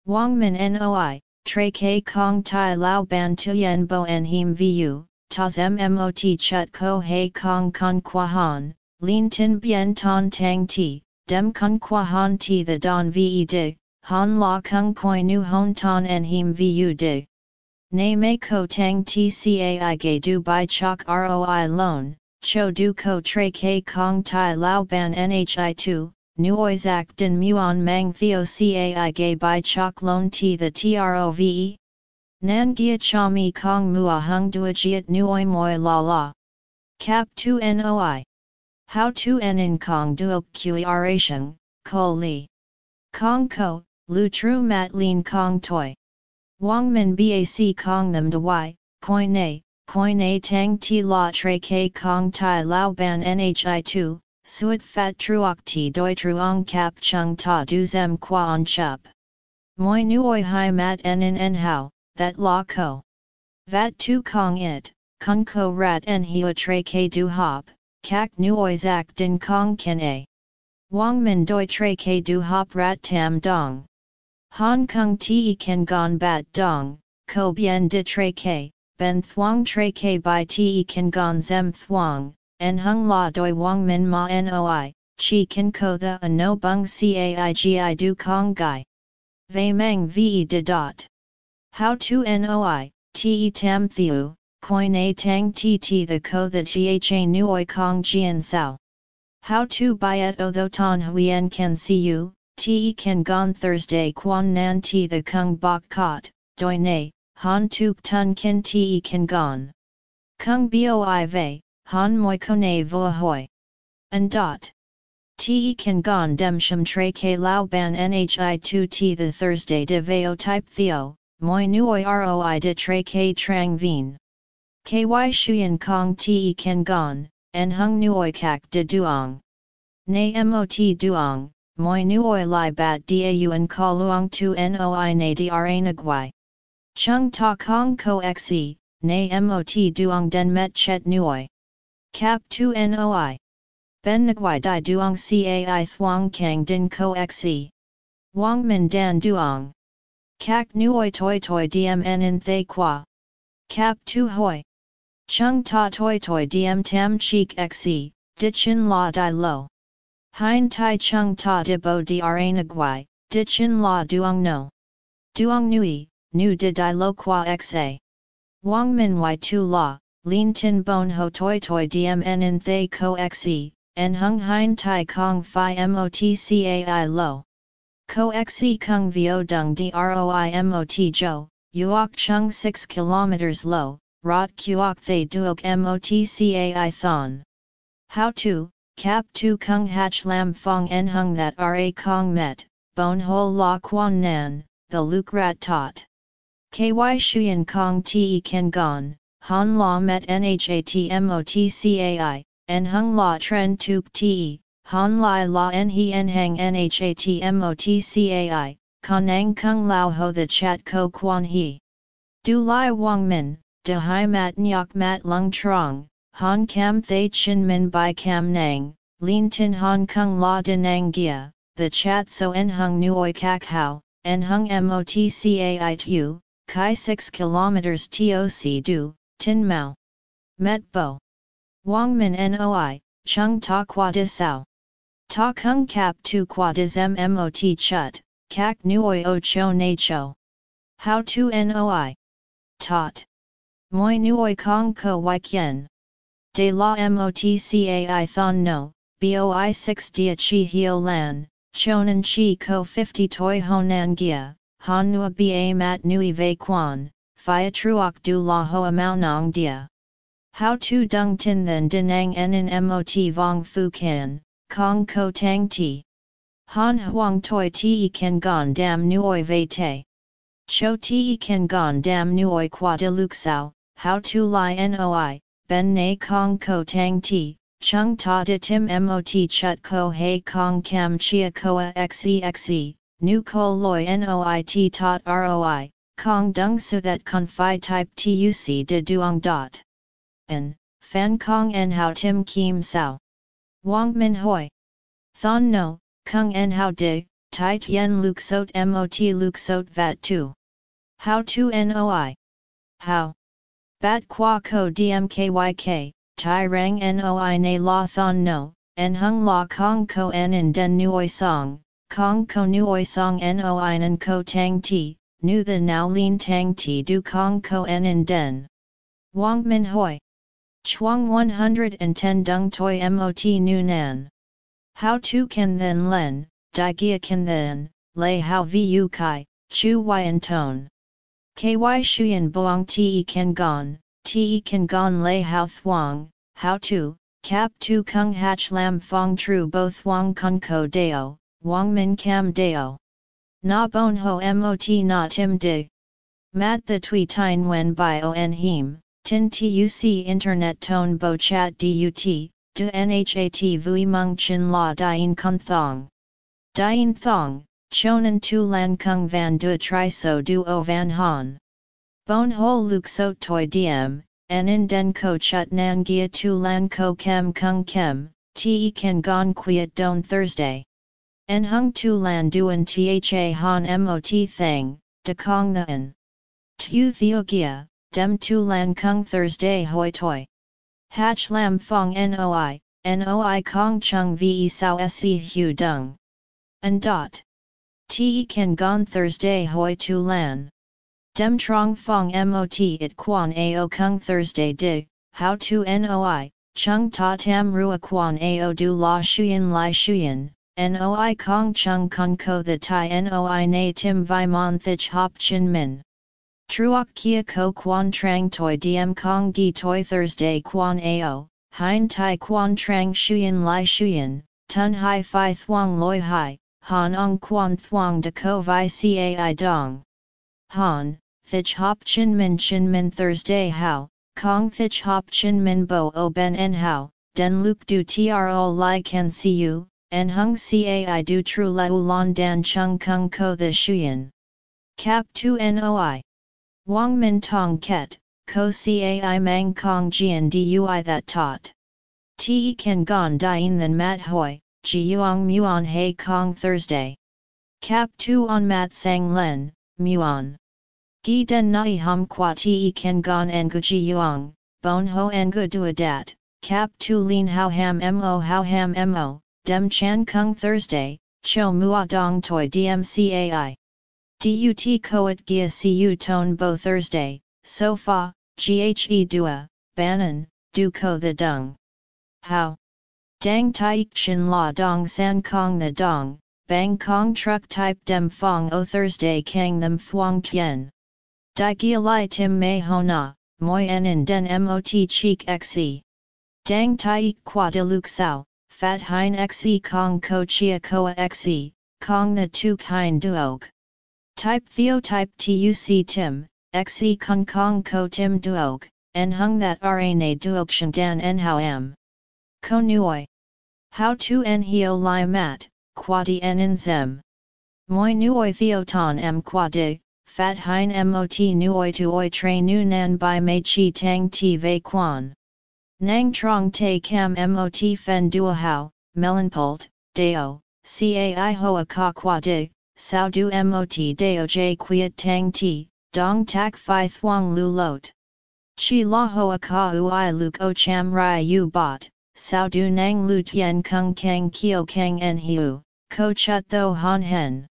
A: Wang min noi, tre ke kong tai lao ban tuyen bo en him vu, tas mmot chut ko he kong kon qua han, lin tin bien ton tang ti, dem kun qua han ti the don ve dig, han la kung koi nu hon ton en him vu dig. Nay me ko tang tcai ge du bai chok roi loan, cho du ko tre ke kong tai lao ban nhi 2, nuoi zak din muon mang theo cai ge bai chok loan ti the trove. Nan gia cha mi kong mua hung dua jiet nuoi moi la la. Cap 2 noi. How to en in kong duok qeration, ko li. Kong ko, lu tru mat lin kong toi. Wang min bac kong them de y, koi ne, koi tang ti la tre ke kong tai lao ban nhi 2, suet fat truok ti doi truong kap chung ta du zem qua on chup. Moi nuoi hai mat en in en hao, that la ko. Vat tu kong it, kun ko rat en hio tre ke du hop, kak nuoi zak din kong ken a. Wang min doi tre ke du hop rat tam dong. Hong Kong te ken gon bat dong, ko bien de tre ke, ben thuong tre ke by te kan gon zem thuong, en hung la doi wang min ma noi, chi kan ko the a no bung caigi du kong gai. Vei meng ve de dot. How to noi, te tam thiu, koi na tang ti ti the ko the tha nuoi kong jian sao. How to buy it o tho ton huyen can see you, te kan gon Thursday quan nan ti the kung bok kot, doi ne, han tuk tun kin te kan gon. Kung boi ve, han moi kone vo hoi. And dot. Te kan gon dem shum tre ke lao ban nhi 2 t the Thursday de veo type theo, moi nuoi roi de tre ke trang vien. Ky shuyen kong te Ken gon, en hung nuoi kak de duong. Ne mot duong, moi nuoi li bat dau en ka luong tu noi na dra nagwai. Chung ta kong ko xe, na mot duong den met chet nuoi. Cap tu noi. Ben nguai di duong cai thuong kang din ko xe. Wang min dan duong. Kak nuoi toi toi dmn in thay qua. Cap tu hoi. Chung ta toi toi diem tam cheek xe, dichin la di lo. Hein tai chung ta di bo dra nguai, dichin la duong no. Duong nui, nu de di lo qua xa. Wang min y tu la, lin tin bon ho toi toi dmn in thay ko xe, en hung hein tai kong phi motcai lo. Ko xe kung vio dung droi mot jo, uok chung 6 km lo, rot kuok thay duok motcai thon. How to, cap tu kung hach lam fong en hung that ra kong met, bon ho la quan nan, the luk rat tot. Ky Shuyan Kong Te Ken Gon, Han La Met Nhatmotcai, En Hung La Tren Tuk Te, Han Lai La En He En Hang Nhatmotcai, Kanang Kung Lao Ho The Chat Ko Quan He. Du Lai Wang Min, De Hai Mat Nyok Mat Lung Trong, Han Kam Thay Chin Min Bai Kam Nang, Lin Tin hong kong La Denang Gia, The Chat So En Hung Nuoi Kak Hao, En Hung Motcai Tu, Kai 6 km TOC Du, Tin Mao. Met Bo. Wang Min Noi, Chung Ta Qua Di Sao. Ta Kung Kap Tu Qua Dis Mot Chut, Kak Nuoi O Cho Na Cho. How to Noi. Tot. Moi Nuoi Kong Ko Wai Kien. De La Motcai Thon No, Boi 6 Dia Chi Hio Lan, Chonan Chi Ko 50 Toi Honan Gia, Han Nua Ba Mat Nui Ve Quan, Phia Truoc Du La Hoa Mao Nong Dia. How Tu Dung Tin Then Dinang En In Mot Vong Fu Can, kong ko tang ti. Han huang toi ti kan gon dam nuoi vei te. Cho ti kan gon dam nuoi qua de luk sao, how to li noi, ben na kong ko tang ti, chung ta de tim mot chut ko hei kong kam chia koa xe nu ko loi noit tot roi, kong dung su that confi type tuc de duong dot. N, fan kong en how tim kim sao. Wang min hoi. Thon no, kung en how di, tai tien luk sot mot luk sot vat tu. How to noi? How? Bat qua ko dmkyk, tai rang noi na la thon no, en hung la kong ko en in den nuoi song, kong ko nuoi song noi nan ko tang ti, nu the now lin tang ti du kong ko en in den. Wang min hoi. Chuang 110 dung toi mot nu nan. How to can then len, di gia can then, lay how vu kai, chu yn tone. Ky shuyen boang te kan gon, te kan gon lay how thuang, how to, cap tu kung hach lam fong tru both wang kun ko deo, wang min cam deo. Na bon ho mot na tim dig. Mat the tui tine wen by on him, tin tuc internet tone bo chat dut, du nhat vui mung chin la dien kun thong. Dien thong, chonan tu lan kung van du tri so du o van han. Bon ho luk so toi diem, en in den ko chut nan gia tu lan ko kem kung kem, te kan gon quiet don Thursday. En hung tu lan duan tha han mot thang, de kong the en. Tu theo gia, dem tu lan kung Thursday hoi toi. Hach lam fong noi, noi kong chung ve sao se hu dung. And dot. Te kan gon Thursday hoi tu lan. Dem trong fong mot it quan ao kung Thursday dig, how to noi, chung ta tam rua quan ao du la shuyen lai shuyen, noi kong chung kun ko the tai noi na tim vi mon thich hop chin min. Truok kia ko quan trang toi diem kong gi toi Thursday quan ao, hein tai quan trang shuyen lai shuyen, tun hai fi thuang loi hai, han ong quan thuang de ko vi cai dong. Han, thich hop chin min chin min Thursday how, kong thich hop chin min bo o ben en how, den luk du tro lai can see you, en hung cai du tru la ulan dan chung kung ko the shuyen. Cap 2 noi. Wang Min Tong Ket, Ko Cai Mang Kong Jian Dui that taught. Te Kan Gon Dien Than Mat Hoi, Jiuang Muon He Kong Thursday. Cap 2 on Mat Sang Len, Muon. Gi Den Nai Hum Qua Te Kan Gon Engu Jiuang, Bon Ho Engu Duadat, Cap 2 Lin How Ham Mo How Ham Mo, Dem Chan Kung Thursday, Cho Mua Dong Toi DMCAI. DUT Koat Gia Cu Tone Bo Thursday, So Fa, GHE Dua, Banan, Du Ko The Dung. How? Dang Tai Chin La Dong San Kong The Dong, Bang Kong Truck Type Dem Fong O Thursday Kang Them Thuong Tien. Dai Gia Lai Tim Mei Ho Na, Moi En In Den Mot Cheek Xe. Dang Tai Qua De Luk Sao, Fat Hein Xe Kong Ko Chia Koa Xe, Kong The Tu Hein Duog. Type Theotype TUC Tim, XE Kung Kong Ko Tim Duok, En Hung That Ra Na Duok Shan Dan En How Am. Ko Nuoi. How to En Hio Lai Mat, Quadi En In Zem. Moi Nuoi Theoton M Quadi, Fat Hein Mot Nuoi Tuoi Tre Nu Nan Bai Mei Chi Tang Ti Ve Quan. Nang Trong Te Cam Mot Fen Dua How, Melon-pult, Deo, Cai Hoa Ka Quadi, sao du mot deo j quiet tang ti, dong tak fi thuang lu lot. Chi la hoa ka ui luk o cham rai u bot, sao du nang lu tien kung kang kio kang en hiu, ko chut tho han hen.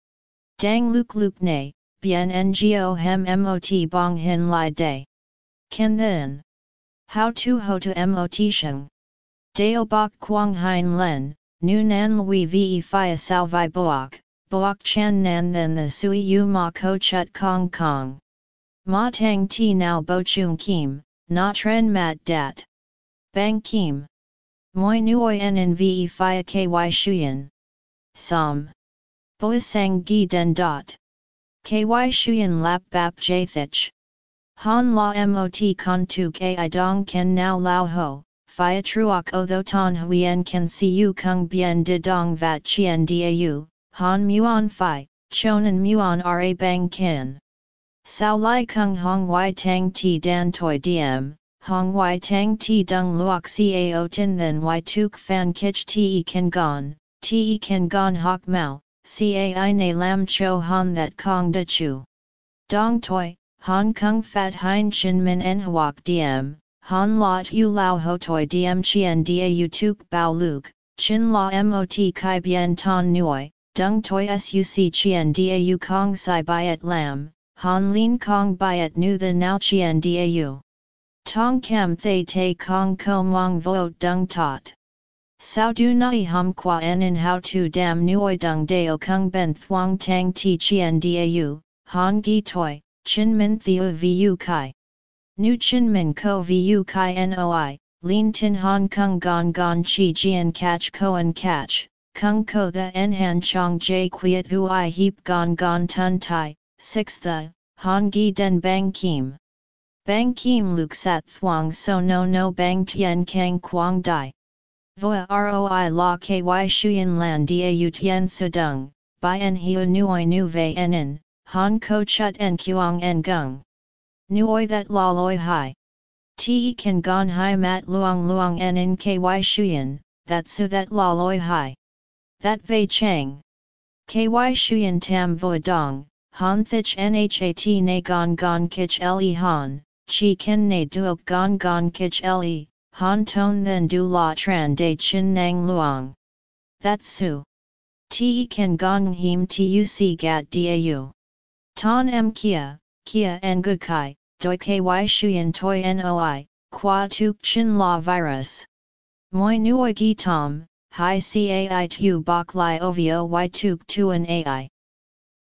A: Dang luk luk ne, bien ngo hem mot bong hin lai day. Ken then. How to ho to mot sheng. Deo bok quang hein len, nu nan lui ve fi sao vi boak. Boak Chan Nan then the Sui Yu Ma Ko Chut Kong Kong. Ma Tang Ti Now Bo Chung Kim, Na Tren Mat Dat. Bang Kim. Moi nuoi en ve fia ky shuyen. Som. Boisang gi den dot. Ky shuyen lap bap jathich. Han la mot con tu ki dong ken now lao ho, fia truok o tho ton huyen can see you kung bien de dong vat chien dau, han muon phi, chonan muon ra bang kin. Sao lai kung hong wai tang ti dan toi diem, hong wai tang ti dung luok cao tin then wai tuk fan kich te kan gon, te kan gon hok mau, cai na lam cho han that kong da chu. Dong toi, Hong Kong Fat Hein Chin Min En Huok Diem, Han Lot U Lao Ho Toi Diem Chien Dia U Tuk Bao Luke, Chin La Mot Kai Bien Ton Nuoi, Dung Toi Suc Chien Dia U Kong Sai Biat Lam, Han Lin Kong Biat Nu The Now Chien Dia U. Tong Kam Thay Te Kong Ko Mong Vo Dung Tot. Sao Du Nai Hum Qua En In How Tu Dam Nuoi Dung Deo Kung Ben Thuong Tang Ti Chien Dia U, Han Gi Toi. Chin Min Theo Vu Kai. Nu Chin Min Ko Vu Kai Noi, Lin Tin Hong Kong Gon Gon Chi Jian Catch Koan Catch, Kung Ko The En Han Chong J Quiet Hu I Heap Gon Gon Tun Tai, 6 The, Han Gi Den Bang Kim. Bang Kim Luk Sat Thuong So No No Bang Tien Kang Quang Dai. Voa Roi La Ky Shuyan Lan Da Tien Sudung, Bai En Hiu Nuoi Nu Ve En Han ko chut en kuang en gung. Nuoi that la loi hai. Te kan gon hai mat luang luang en in ky shuyen, that su that la loi hai. That vei chang. Ky shuyen tam vo dong, han thich nhat na gon gon kich le han, chi ken na duok gon gon kich le, han ton then du la tran de chin nang luang. That su. Te kan gong him ti tuc gat dau. Ton m kia, kia en gukai, doi ky shuyen toi noi, qua tuk chin la virus. Moi nuoi gi tom, hi cai tu bok li ovio y tuk tuan ai.